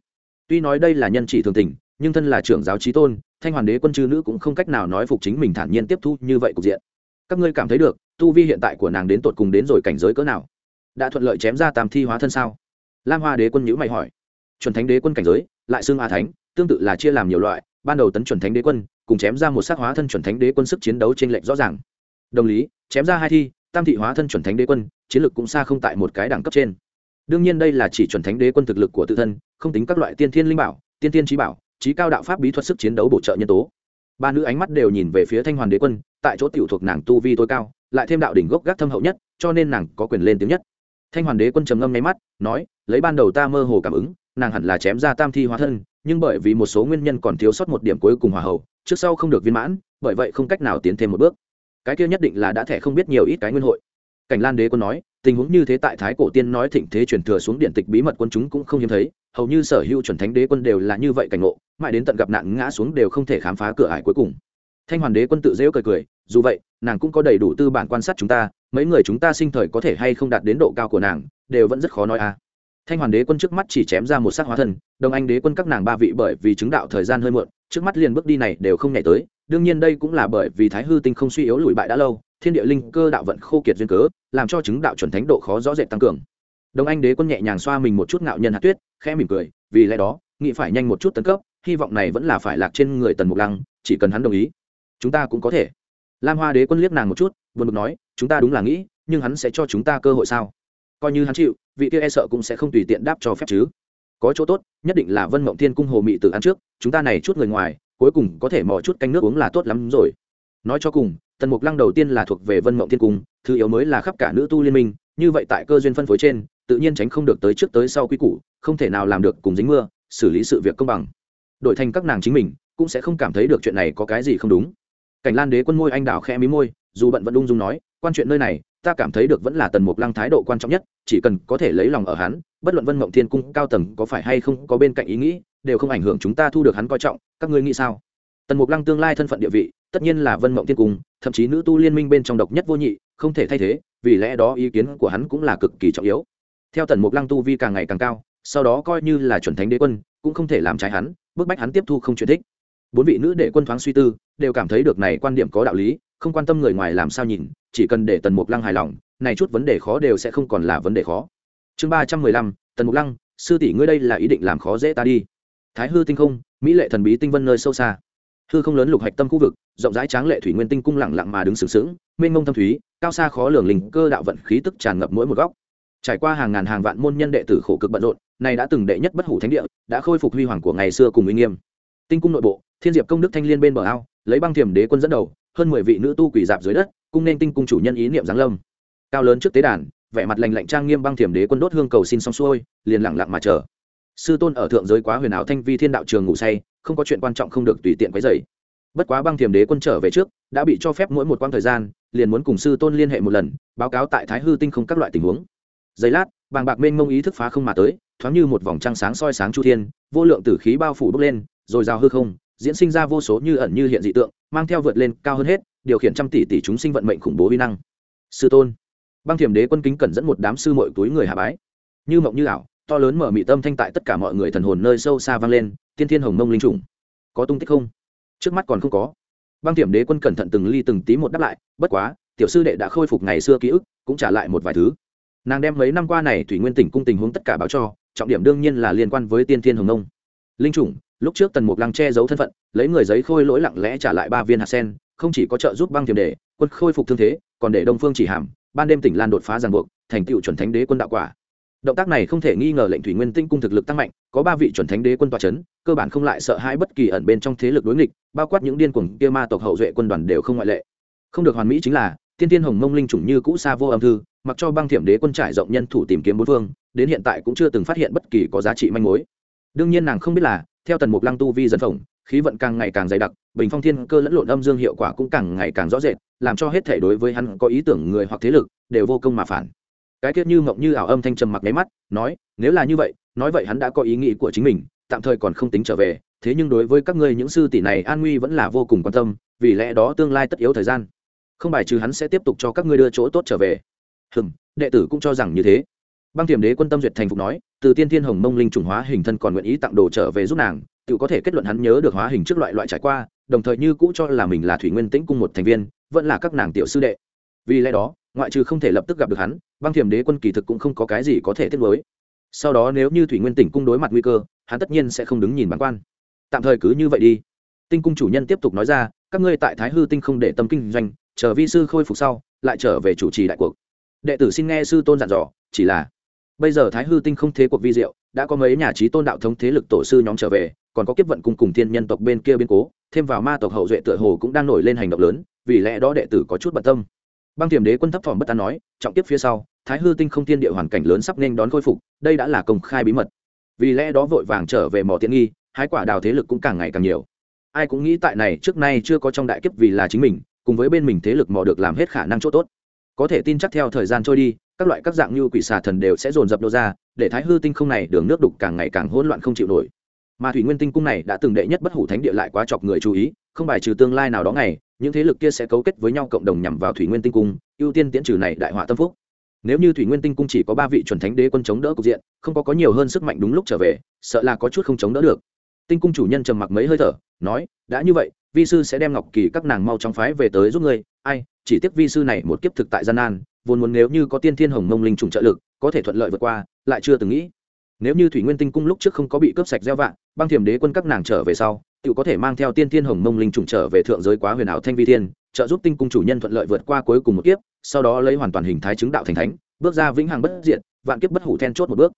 Tuy nói đây là nhân chỉ thường tình, nhưng thân là trưởng giáo trí tôn, thanh hoàn đế quân chư nữ cũng không cách nào nói phục chính mình thản nhiên tiếp thu như vậy cục diện. Các ngươi cảm thấy được, tu vi hiện tại của nàng đến tột cùng đến rồi cảnh giới cỡ nào? Đã thuận lợi chém ra tam thi hóa thân sao? Lam hoa đế quân nhữ mày hỏi. Chuẩn thánh đế quân cảnh giới, lại xưng a thánh, tương tự là chia làm nhiều loại, ban đầu tấn chuẩn thánh đế quân cùng chém ra một sát hóa thân chuẩn thánh đế quân sức chiến đấu trên lệnh rõ ràng. Đồng lý, chém ra hai thi, tam thị hóa thân chuẩn thánh đế quân, chiến lược cũng xa không tại một cái đẳng cấp trên. Đương nhiên đây là chỉ chuẩn thánh đế quân thực lực của tự thân, không tính các loại tiên thiên linh bảo, tiên thiên trí bảo, trí cao đạo pháp bí thuật sức chiến đấu bổ trợ nhân tố. Ba nữ ánh mắt đều nhìn về phía thanh hoàn đế quân, tại chỗ tiểu thuộc nàng tu vi tối cao, lại thêm đạo đỉnh gốc gác thâm hậu nhất, cho nên nàng có quyền lên tiếng nhất. Thanh hoàn đế quân trầm ngâm nháy mắt, nói, lấy ban đầu ta mơ hồ cảm ứng nàng hẳn là chém ra tam thi hóa thân, nhưng bởi vì một số nguyên nhân còn thiếu sót một điểm cuối cùng hòa hậu, trước sau không được viên mãn, bởi vậy không cách nào tiến thêm một bước. Cái kia nhất định là đã thẻ không biết nhiều ít cái nguyên hội. Cảnh lan đế quân nói, tình huống như thế tại thái cổ tiên nói thịnh thế truyền thừa xuống điện tịch bí mật quân chúng cũng không hiếm thấy, hầu như sở hữu chuẩn thánh đế quân đều là như vậy cảnh ngộ, mãi đến tận gặp nạn ngã xuống đều không thể khám phá cửa ải cuối cùng. Thanh hoàn đế quân tự dễu cười cười, dù vậy, nàng cũng có đầy đủ tư bản quan sát chúng ta, mấy người chúng ta sinh thời có thể hay không đạt đến độ cao của nàng, đều vẫn rất khó nói à thanh hoàn đế quân trước mắt chỉ chém ra một xác hóa thân đồng anh đế quân các nàng ba vị bởi vì chứng đạo thời gian hơi muộn, trước mắt liền bước đi này đều không nhảy tới. Đương nhiên đây cũng là bởi vì thái hư tinh không suy yếu lùi bại đã lâu, thiên địa linh cơ đạo vận khô kiệt duyên cớ, làm cho chứng đạo chuẩn thánh độ khó rõ rệt tăng cường. Đồng anh đế quân nhẹ nhàng xoa mình một chút ngạo nhân hạt tuyết, khẽ mỉm cười, vì lẽ đó, nghĩ phải nhanh một chút tấn cấp, hy vọng này vẫn là phải lạc trên người tần mục lăng, chỉ cần hắn đồng ý, chúng ta cũng có thể. Lam hoa đế quân liếc nàng một chút vừa bực nói, chúng ta đúng là nghĩ, nhưng hắn sẽ cho chúng ta cơ hội sao? Coi như hắn chịu vị kia e sợ cũng sẽ không tùy tiện đáp cho phép chứ. Có chỗ tốt, nhất định là vân mộng thiên cung hồ mị Tử ăn trước, chúng ta này chút người ngoài, cuối cùng có thể mò chút canh nước uống là tốt lắm rồi. Nói cho cùng, tần mục lăng đầu tiên là thuộc về vân mộng thiên cung, thứ yếu mới là khắp cả nữ tu liên minh, như vậy tại cơ duyên phân phối trên, tự nhiên tránh không được tới trước tới sau quy củ, không thể nào làm được cùng dính mưa, xử lý sự việc công bằng. Đổi thành các nàng chính mình, cũng sẽ không cảm thấy được chuyện này có cái gì không đúng cảnh lan đế quân môi anh đào khẽ mí môi, dù bận vẫn ung dung nói, quan chuyện nơi này, ta cảm thấy được vẫn là tần mục lăng thái độ quan trọng nhất, chỉ cần có thể lấy lòng ở hắn, bất luận vân mộng thiên cung cao tầng có phải hay không có bên cạnh ý nghĩ, đều không ảnh hưởng chúng ta thu được hắn coi trọng, các ngươi nghĩ sao? Tần mục lăng tương lai thân phận địa vị, tất nhiên là vân mộng thiên cung, thậm chí nữ tu liên minh bên trong độc nhất vô nhị, không thể thay thế, vì lẽ đó ý kiến của hắn cũng là cực kỳ trọng yếu. Theo tần mục lăng tu vi càng ngày càng cao, sau đó coi như là chuẩn thánh đế quân, cũng không thể làm trái hắn, bức bách hắn tiếp thu không chuyện thích. Bốn vị nữ đệ quân thoáng suy tư đều cảm thấy được này quan điểm có đạo lý, không quan tâm người ngoài làm sao nhìn, chỉ cần để tần mục lăng hài lòng, này chút vấn đề khó đều sẽ không còn là vấn đề khó. Chương ba trăm mười lăm, tần mục lăng, sư tỷ ngươi đây là ý định làm khó dễ ta đi. Thái hư tinh không, mỹ lệ thần bí tinh vân nơi sâu xa. Hư không lớn lục hạch tâm khu vực, rộng rãi tráng lệ thủy nguyên tinh cung lẳng lặng mà đứng sừng sững, mênh mông thâm thúy, cao xa khó lường linh cơ đạo vận khí tức tràn ngập mỗi một góc. Trải qua hàng ngàn hàng vạn môn nhân đệ tử khổ cực bận rộn, này đã từng đệ nhất bất hủ thánh địa, đã khôi phục huy hoàng của ngày xưa cùng uy nghiêm. Tinh cung nội bộ thiên diệp công đức thanh liên bên bờ ao, lấy băng thiềm đế quân dẫn đầu, hơn mười vị nữ tu quỷ dạp dưới đất, cung nên tinh cung chủ nhân ý niệm giáng lâm. Cao lớn trước tế đàn, vẻ mặt lành lạnh trang nghiêm băng thiềm đế quân đốt hương cầu xin xong xuôi, liền lặng lặng mà chờ. Sư tôn ở thượng giới quá huyền ảo thanh vi thiên đạo trường ngủ say, không có chuyện quan trọng không được tùy tiện quấy dày bất quá băng thiềm đế quân trở về trước, đã bị cho phép mỗi một quãng thời gian, liền muốn cùng sư tôn liên hệ một lần, báo cáo tại thái hư tinh không các loại tình huống. Giây lát, bàng bạc mênh mông ý thức phá không mà tới, thoáng như một vòng trăng sáng soi sáng chu thiên, vô lượng tử khí bao phủ bốc lên, rồi rào hư không diễn sinh ra vô số như ẩn như hiện dị tượng, mang theo vượt lên cao hơn hết, điều khiển trăm tỷ tỷ chúng sinh vận mệnh khủng bố vi năng. Sư tôn, băng thiểm đế quân kính cẩn dẫn một đám sư muội túi người hạ bái. Như mộng như ảo, to lớn mở mị tâm thanh tại tất cả mọi người thần hồn nơi sâu xa vang lên, tiên thiên hồng mông linh trùng. Có tung tích không? Trước mắt còn không có. Băng thiểm đế quân cẩn thận từng ly từng tí một đáp lại, bất quá, tiểu sư đệ đã khôi phục ngày xưa ký ức, cũng trả lại một vài thứ. Nàng đem mấy năm qua này thủy nguyên tỉnh cung tình huống tất cả báo cho, trọng điểm đương nhiên là liên quan với tiên thiên hồng nông linh chủng lúc trước tần mục lăng che giấu thân phận, lấy người giấy khôi lỗi lặng lẽ trả lại ba viên hạt sen, không chỉ có trợ giúp băng thiềm đề, quân khôi phục thương thế, còn để đông phương chỉ hàm, ban đêm tỉnh lan đột phá ràng buộc, thành tựu chuẩn thánh đế quân đạo quả. Động tác này không thể nghi ngờ lệnh thủy nguyên tinh cung thực lực tăng mạnh, có ba vị chuẩn thánh đế quân tòa c h ấ n cơ bản không lại sợ hãi bất kỳ ẩn bên trong thế lực đối nghịch, bao quát những điên cuồng kia ma tộc hậu duệ quân đoàn đều không ngoại lệ. Không được hoàn mỹ chính là tiên tiên hồng mông linh chủng như cũ xa vô âm thư, mặc cho băng thiểm đế quân trải rộng nhân thủ tìm kiếm bốn phương, đến hiện tại cũng chưa từng phát hiện bất kỳ có giá trị manh mối. Đương nhiên nàng không biết là theo tần mục lăng tu vi dân phổng khí vận càng ngày càng dày đặc, bình phong thiên cơ lẫn lộn âm dương hiệu quả cũng càng ngày càng rõ rệt, làm cho hết thể đối với hắn có ý tưởng người hoặc thế lực đều vô công mà phản. Cái tiết như mộng như ảo âm thanh trầm mặc nháy mắt, nói, nếu là như vậy, nói vậy hắn đã có ý nghĩ của chính mình, tạm thời còn không tính trở về, thế nhưng đối với các ngươi những sư tỷ này an nguy vẫn là vô cùng quan tâm, vì lẽ đó tương lai tất yếu thời gian. Không bài trừ hắn sẽ tiếp tục cho các ngươi đưa chỗ tốt trở về. Hừng đệ tử cũng cho rằng như thế băng tiềm đế quân tâm duyệt thành phục nói, từ tiên thiên hồng mông linh trùng hóa hình thân còn nguyện ý tặng đồ trở về giúp nàng, tự có thể kết luận hắn nhớ được hóa hình trước loại loại trải qua, đồng thời như cũ cho là mình là thủy nguyên tĩnh cung một thành viên, vẫn là các nàng tiểu sư đệ. Vì lẽ đó, ngoại trừ không thể lập tức gặp được hắn, băng thiềm đế quân kỳ thực cũng không có cái gì có thể tiết mới sau đó nếu như thủy nguyên tỉnh cung đối mặt nguy cơ, hắn tất nhiên sẽ không đứng nhìn bản quan. Tạm thời cứ như vậy đi. Tinh cung chủ nhân tiếp tục nói ra, các ngươi tại thái hư tinh không để tâm kinh doanh, chờ vi sư khôi phục sau, lại trở về chủ trì đại cuộc. Đệ tử xin nghe sư tôn dặn dò, chỉ là bây giờ thái hư tinh không thế cuộc vi diệu, đã có mấy nhà trí tôn đạo thống thế lực tổ sư nhóm trở về, còn có kiếp vận cung cùng thiên nhân tộc bên kia biến cố, thêm vào ma tộc hậu duệ tựa hồ cũng đang nổi lên hành động lớn, vì lẽ đó đệ tử có chút bận tâm. Băng tiềm đế quân thấp thỏm bất an nói, trọng tiếp phía sau, thái hư tinh không thiên địa hoàn cảnh lớn sắp nên đón khôi phục, đây đã là công khai bí mật. Vì lẽ đó vội vàng trở về mỏ tiện nghi, hái quả đào thế lực cũng càng ngày càng nhiều. Ai cũng nghĩ tại này trước nay chưa có trong đại kiếp vì là chính mình, cùng với bên mình thế lực mò được làm hết khả năng chỗ tốt có thể tin chắc theo thời gian trôi đi, các loại các dạng như quỷ xà thần đều sẽ dồn dập đô ra, để thái hư tinh không này đường nước đục càng ngày càng hỗn loạn không chịu nổi. Mà thủy nguyên tinh cung này đã từng đệ nhất bất hủ thánh địa lại quá chọc người chú ý, không bài trừ tương lai nào đó ngày, những thế lực kia sẽ cấu kết với nhau cộng đồng nhằm vào thủy nguyên tinh cung, ưu tiên tiễn trừ này đại họa tâm phúc. Nếu như thủy nguyên tinh cung chỉ có ba vị chuẩn thánh đế quân chống đỡ cục diện, không có có nhiều hơn sức mạnh đúng lúc trở về, sợ là có chút không chống đỡ được. Tinh cung chủ nhân trầm mặc mấy hơi thở, nói, đã như vậy vi sư sẽ đem ngọc kỳ các nàng mau chóng phái về tới giúp ngươi. Ai, chỉ tiếc vi sư này một kiếp thực tại gian nan, vốn muốn nếu như có tiên thiên hồng mông linh trùng trợ lực, có thể thuận lợi vượt qua, lại chưa từng nghĩ. Nếu như thủy nguyên tinh cung lúc trước không có bị cướp sạch gieo vạn băng thiểm đế quân các nàng trở về sau tự có thể mang theo tiên thiên hồng mông linh trùng trở về thượng giới quá huyền ảo thanh vi thiên, trợ giúp tinh cung chủ nhân thuận lợi vượt qua cuối cùng một kiếp, sau đó lấy hoàn toàn hình thái chứng đạo thành thánh, bước ra vĩnh hằng bất diện vạn kiếp bất hủ then chốt một bước.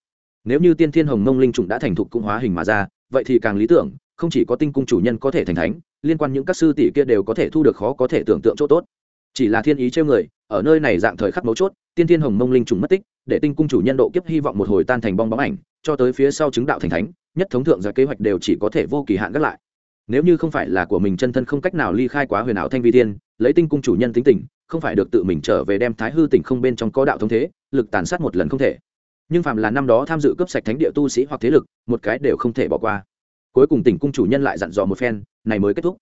Nếu như tiên thiên hồng mông linh trùng đã thành thục cung hóa hình mà ra, vậy thì càng lý tưởng, không chỉ có tinh cung chủ nhân có thể thành thánh liên quan những các sư tỷ kia đều có thể thu được khó có thể tưởng tượng chỗ tốt. Chỉ là thiên ý trêu người, ở nơi này dạng thời khắc mấu chốt, tiên thiên hồng mông linh trùng mất tích, để tinh cung chủ nhân độ kiếp hy vọng một hồi tan thành bong bóng ảnh, cho tới phía sau chứng đạo thành thánh, nhất thống thượng ra kế hoạch đều chỉ có thể vô kỳ hạn gác lại. Nếu như không phải là của mình chân thân không cách nào ly khai quá huyền ảo thanh vi tiên, lấy tinh cung chủ nhân tính tình, không phải được tự mình trở về đem thái hư tỉnh không bên trong có đạo thống thế, lực tàn sát một lần không thể. Nhưng phạm là năm đó tham dự cấp sạch thánh địa tu sĩ hoặc thế lực, một cái đều không thể bỏ qua cuối cùng tỉnh cung chủ nhân lại dặn dò một phen, này mới kết thúc.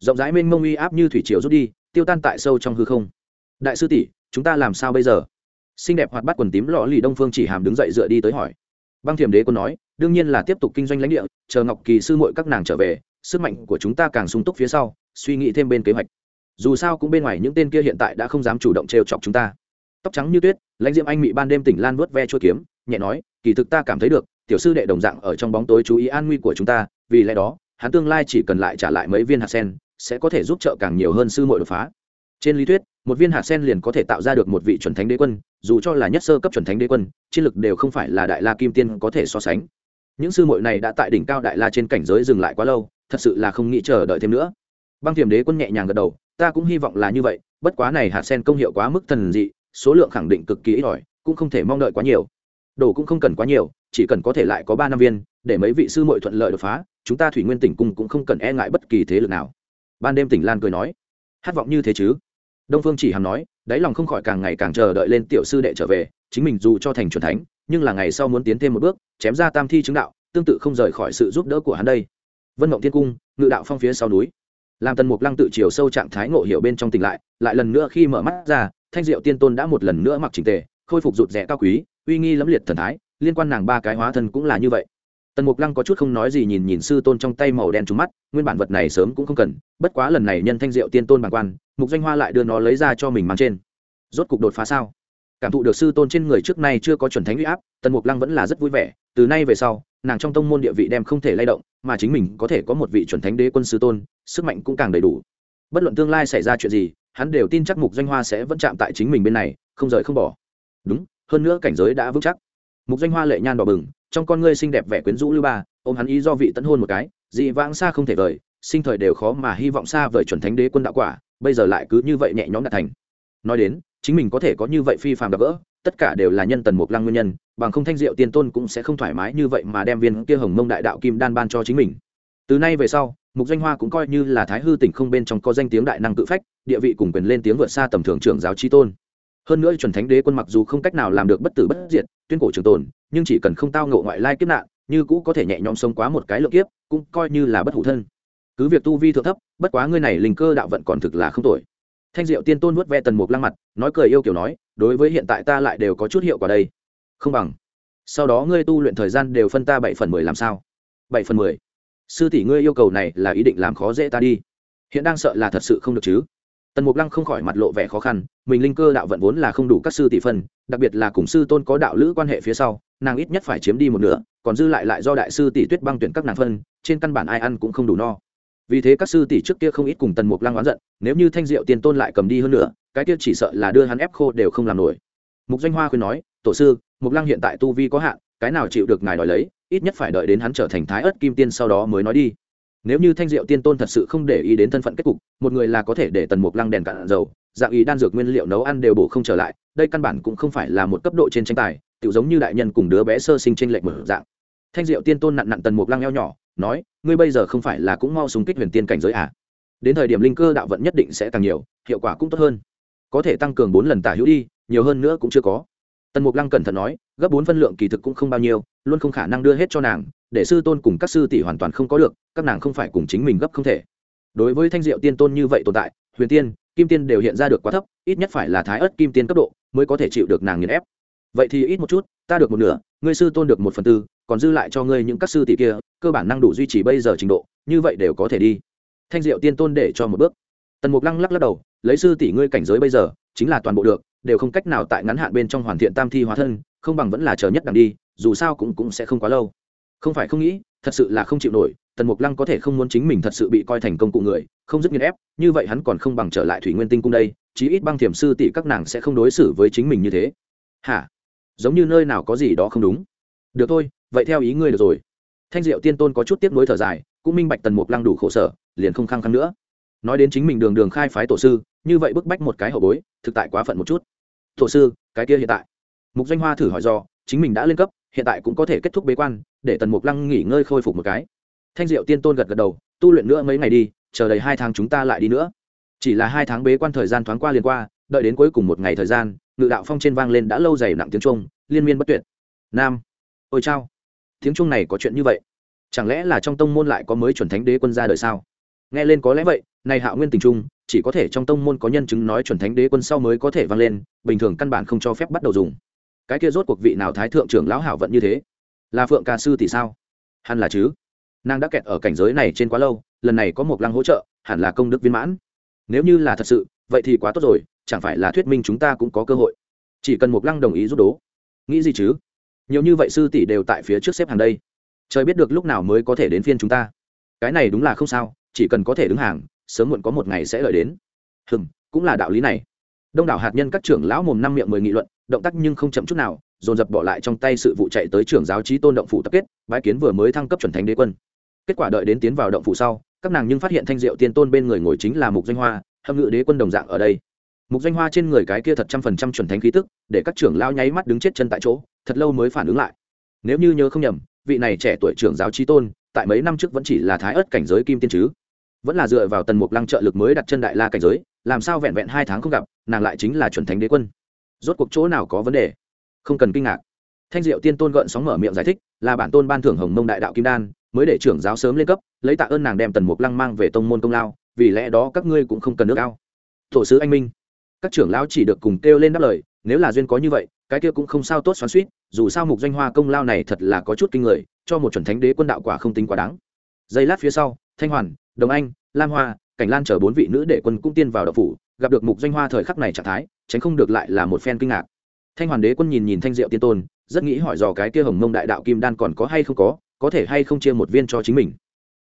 Rộng rãi mênh mông uy áp như thủy triều rút đi, tiêu tan tại sâu trong hư không. Đại sư tỷ, chúng ta làm sao bây giờ? Xinh đẹp hoạt bắt quần tím lọ lì đông phương chỉ hàm đứng dậy dựa đi tới hỏi. Băng thiềm đế quân nói, đương nhiên là tiếp tục kinh doanh lãnh địa, chờ ngọc kỳ sư muội các nàng trở về, sức mạnh của chúng ta càng sung túc phía sau, suy nghĩ thêm bên kế hoạch. Dù sao cũng bên ngoài những tên kia hiện tại đã không dám chủ động trêu chọc chúng ta. Tóc trắng như tuyết, lãnh diễm anh mị ban đêm tỉnh lan vớt ve chua kiếm, nhẹ nói, kỳ thực ta cảm thấy được tiểu sư đệ đồng dạng ở trong bóng tối chú ý an nguy của chúng ta, vì lẽ đó, hắn tương lai chỉ cần lại trả lại mấy viên hạt sen, sẽ có thể giúp trợ càng nhiều hơn sư muội đột phá. Trên lý thuyết, một viên hạt sen liền có thể tạo ra được một vị chuẩn thánh đế quân, dù cho là nhất sơ cấp chuẩn thánh đế quân, chiến lực đều không phải là đại la kim tiên có thể so sánh. Những sư muội này đã tại đỉnh cao đại la trên cảnh giới dừng lại quá lâu, thật sự là không nghĩ chờ đợi thêm nữa. Băng thiểm đế quân nhẹ nhàng gật đầu, ta cũng hy vọng là như vậy, bất quá này hạt sen công hiệu quá mức thần dị, số lượng khẳng định cực kỳ ít ỏi, cũng không thể mong đợi quá nhiều đồ cũng không cần quá nhiều, chỉ cần có thể lại có ba năm viên, để mấy vị sư muội thuận lợi đột phá, chúng ta thủy nguyên tỉnh cung cũng không cần e ngại bất kỳ thế lực nào. Ban đêm tỉnh lan cười nói. Hát vọng như thế chứ? Đông phương chỉ hàm nói, đáy lòng không khỏi càng ngày càng chờ đợi lên tiểu sư đệ trở về, chính mình dù cho thành c thánh, nhưng là ngày sau muốn tiến thêm một bước, chém ra tam thi chứng đạo, tương tự không rời khỏi sự giúp đỡ của hắn đây. Vân mộng thiên cung, ngự đạo phong phía sau núi. Làm tần mục lăng tự chiều sâu trạng thái ngộ hiểu bên trong tỉnh lại lại lần nữa khi mở mắt ra, thanh diệu tiên tôn đã một lần nữa mặc trình tề, khôi phục rụt rẽ cao quý uy nghi lẫm liệt thần thái, liên quan nàng ba cái hóa thân cũng là như vậy. Tần mục lăng có chút không nói gì nhìn nhìn sư tôn trong tay màu đen trúng mắt, nguyên bản vật này sớm cũng không cần, bất quá lần này nhân thanh diệu tiên tôn bằng quan, mục doanh hoa lại đưa nó lấy ra cho mình mang trên. Rốt cục đột phá sao? Cảm thụ được sư tôn trên người trước nay chưa có chuẩn thánh huy áp, tần mục lăng vẫn là rất vui vẻ, từ nay về sau, nàng trong tông môn địa vị đem không thể lay động, mà chính mình có thể có một vị chuẩn thánh đế quân sư tôn, sức mạnh cũng càng đầy đủ. Bất luận tương lai xảy ra chuyện gì, hắn đều tin chắc mục doanh hoa sẽ vẫn chạm tại chính mình bên này, không rời không bỏ. Đúng hơn nữa cảnh giới đã vững chắc. Mục danh hoa lệ nhan đỏ bừng, trong con ngươi xinh đẹp vẻ quyến rũ lưu ba, ôm hắn ý do vị tấn hôn một cái, dị vãng xa không thể vời, sinh thời đều khó mà hy vọng xa vời chuẩn thánh đế quân đạo quả, bây giờ lại cứ như vậy nhẹ nhõm đạt thành. Nói đến, chính mình có thể có như vậy phi phàm gặp gỡ, tất cả đều là nhân tần mục lăng nguyên nhân, bằng không thanh diệu tiên tôn cũng sẽ không thoải mái như vậy mà đem viên kia hồng mông đại đạo kim đan ban cho chính mình. Từ nay về sau, mục danh hoa cũng coi như là thái hư tỉnh không bên trong có danh tiếng đại năng tự phách, địa vị cùng quyền lên tiếng vượt xa tầm thường trưởng giáo tri tôn hơn nữa chuẩn thánh đế quân mặc dù không cách nào làm được bất tử bất diệt, tuyên cổ trường tồn, nhưng chỉ cần không tao ngộ ngoại lai kiếp nạn, như cũ có thể nhẹ nhõm sống quá một cái lượng kiếp, cũng coi như là bất hủ thân. Cứ việc tu vi thượng thấp, bất quá ngươi này linh cơ đạo vận còn thực là không tội thanh diệu tiên tôn vuốt ve tần mục lăng mặt, nói cười yêu kiểu nói, đối với hiện tại ta lại đều có chút hiệu quả đây. Không bằng. Sau đó ngươi tu luyện thời gian đều phân ta bảy phần mười làm sao? Bảy phần mười. Sư tỷ ngươi yêu cầu này là ý định làm khó dễ ta đi. Hiện đang sợ là thật sự không được chứ? Tần mục lăng không khỏi mặt lộ vẻ khó khăn, mình linh cơ đạo vận vốn là không đủ các sư tỷ phân, đặc biệt là cùng sư tôn có đạo lữ quan hệ phía sau, nàng ít nhất phải chiếm đi một nửa, còn dư lại lại do đại sư tỷ tuyết băng tuyển các nàng phân, trên căn bản ai ăn cũng không đủ no. Vì thế các sư tỷ trước kia không ít cùng tần mục lăng oán giận, nếu như thanh diệu tiền tôn lại cầm đi hơn nữa cái kia chỉ sợ là đưa hắn ép khô đều không làm nổi. Mục doanh hoa khuyên nói, tổ sư, mục lăng hiện tại tu vi có hạn, cái nào chịu được ngài đòi lấy, ít nhất phải đợi đến hắn trở thành thái ớt kim tiên sau đó mới nói đi nếu như thanh diệu tiên tôn thật sự không để ý đến thân phận kết cục, một người là có thể để tần mục lăng đèn cạn dầu, dạng ý đan dược nguyên liệu nấu ăn đều bổ không trở lại, đây căn bản cũng không phải là một cấp độ trên tranh tài tự giống như đại nhân cùng đứa bé sơ sinh tranh lệch mở dạng. Thanh diệu tiên tôn nặn nặn tần mục lăng eo nhỏ, nói, ngươi bây giờ không phải là cũng mau súng kích huyền tiên cảnh giới à? Đến thời điểm linh cơ đạo vận nhất định sẽ càng nhiều, hiệu quả cũng tốt hơn. Có thể tăng cường bốn lần tả hữu đi, nhiều hơn nữa cũng chưa có tần mục lăng cẩn thận nói, gấp bốn phân lượng kỳ thực cũng không bao nhiêu, luôn không khả năng đưa hết cho nàng, để sư tôn cùng các sư tỷ hoàn toàn không có được, các nàng không phải cùng chính mình gấp không thể. Đối với thanh diệu tiên tôn như vậy tồn tại, huyền tiên, kim tiên đều hiện ra được quá thấp, ít nhất phải là thái ớt kim tiên cấp độ mới có thể chịu được nàng nghiền ép. Vậy thì ít một chút, ta được một nửa, ngươi sư tôn được một phần tư, còn dư lại cho ngươi những các sư tỷ kia, cơ bản năng đủ duy trì bây giờ trình độ, như vậy đều có thể đi. Thanh diệu tiên tôn để cho một bước. Tần mục lăng lắc lắc đầu, lấy sư tỷ ngươi cảnh giới bây giờ chính là toàn bộ được, đều không cách nào tại ngắn hạn bên trong hoàn thiện tam thi hóa thân, không bằng vẫn là chờ nhất đằng đi, dù sao cũng cũng sẽ không quá lâu. Không phải không nghĩ, thật sự là không chịu nổi, tần mục lăng có thể không muốn chính mình thật sự bị coi thành công cụ người, không dứt nghiên ép, như vậy hắn còn không bằng trở lại thủy nguyên tinh cung đây, chí ít băng thiểm sư tỷ các nàng sẽ không đối xử với chính mình như thế. Hả? Giống như nơi nào có gì đó không đúng? Được thôi, vậy theo ý ngươi được rồi. Thanh diệu tiên tôn có chút tiếp nối thở dài, cũng minh bạch tần mục lăng đủ khổ sở, liền không khăng khăng nữa nói đến chính mình đường đường khai phái tổ sư, như vậy bức bách một cái hậu bối, thực tại quá phận một chút. Tổ sư, cái kia hiện tại. Mục danh hoa thử hỏi do, chính mình đã lên cấp, hiện tại cũng có thể kết thúc bế quan, để tần mục lăng nghỉ ngơi khôi phục một cái. Thanh diệu tiên tôn gật gật đầu, tu luyện nữa mấy ngày đi, chờ đầy hai tháng chúng ta lại đi nữa. Chỉ là hai tháng bế quan thời gian thoáng qua liền qua, đợi đến cuối cùng một ngày thời gian, ngự đạo phong trên vang lên đã lâu dày nặng tiếng trung, liên miên bất tuyệt. Nam. Ôi chao. Tiếng trung này có chuyện như vậy? Chẳng lẽ là trong tông môn lại có mới chuẩn thánh đế quân ra đời sao? Nghe lên có lẽ vậy, này hạ nguyên tình trung, chỉ có thể trong tông môn có nhân chứng nói chuẩn thánh đế quân sau mới có thể vang lên, bình thường căn bản không cho phép bắt đầu dùng. Cái kia rốt cuộc vị nào thái thượng trưởng lão hảo vận như thế? Là phượng ca sư thì sao? Hẳn là chứ. Nàng đã kẹt ở cảnh giới này trên quá lâu, lần này có một lăng hỗ trợ, hẳn là công đức viên mãn. Nếu như là thật sự, vậy thì quá tốt rồi, chẳng phải là thuyết minh chúng ta cũng có cơ hội. Chỉ cần một lăng đồng ý giúp đố. Nghĩ gì chứ? Nhiều như vậy sư tỷ đều tại phía trước xếp hàng đây. Trời biết được lúc nào mới có thể đến phiên chúng ta. Cái này đúng là không sao chỉ cần có thể đứng hàng, sớm muộn có một ngày sẽ lợi đến. Hừng cũng là đạo lý này. Đông đảo hạt nhân các trưởng lão mồm năm miệng mười nghị luận, động tác nhưng không chậm chút nào, dồn dập bỏ lại trong tay sự vụ chạy tới trưởng giáo trí tôn động phủ tập kết, bái kiến vừa mới thăng cấp chuẩn thánh đế quân. Kết quả đợi đến tiến vào động phủ sau, các nàng nhưng phát hiện thanh diệu tiên tôn bên người ngồi chính là mục danh hoa, hâm ngự đế quân đồng dạng ở đây. Mục danh hoa trên người cái kia thật trăm phần trăm chuẩn thánh khí tức, để các trưởng lao nháy mắt đứng chết chân tại chỗ, thật lâu mới phản ứng lại. Nếu như nhớ không nhầm, vị này trẻ tuổi trưởng giáo trí tôn, tại mấy năm trước vẫn chỉ là thái ớt cảnh giới kim tiên chứ vẫn là dựa vào tần mục lăng trợ lực mới đặt chân đại la cảnh giới, làm sao vẹn vẹn hai tháng không gặp, nàng lại chính là chuẩn thánh đế quân. Rốt cuộc chỗ nào có vấn đề? Không cần kinh ngạc. Thanh diệu tiên tôn gợn sóng mở miệng giải thích, là bản tôn ban thưởng hồng mông đại đạo kim đan, mới để trưởng giáo sớm lên cấp, lấy tạ ơn nàng đem tần mục lăng mang về tông môn công lao, vì lẽ đó các ngươi cũng không cần nước ao. Tổ sứ anh minh, các trưởng lão chỉ được cùng kêu lên đáp lời, nếu là duyên có như vậy, cái kia cũng không sao tốt xoắn suýt dù sao mục doanh hoa công lao này thật là có chút kinh người, cho một chuẩn thánh đế quân đạo quả không tính quá đáng. Giây lát phía sau, thanh hoàn đồng anh, lam hoa, cảnh lan chở bốn vị nữ đệ quân cũng tiên vào đậu phủ, gặp được mục doanh hoa thời khắc này trạng thái, tránh không được lại là một phen kinh ngạc. Thanh hoàn đế quân nhìn nhìn thanh diệu tiên tôn, rất nghĩ hỏi dò cái kia hồng mông đại đạo kim đan còn có hay không có có thể hay không chia một viên cho chính mình.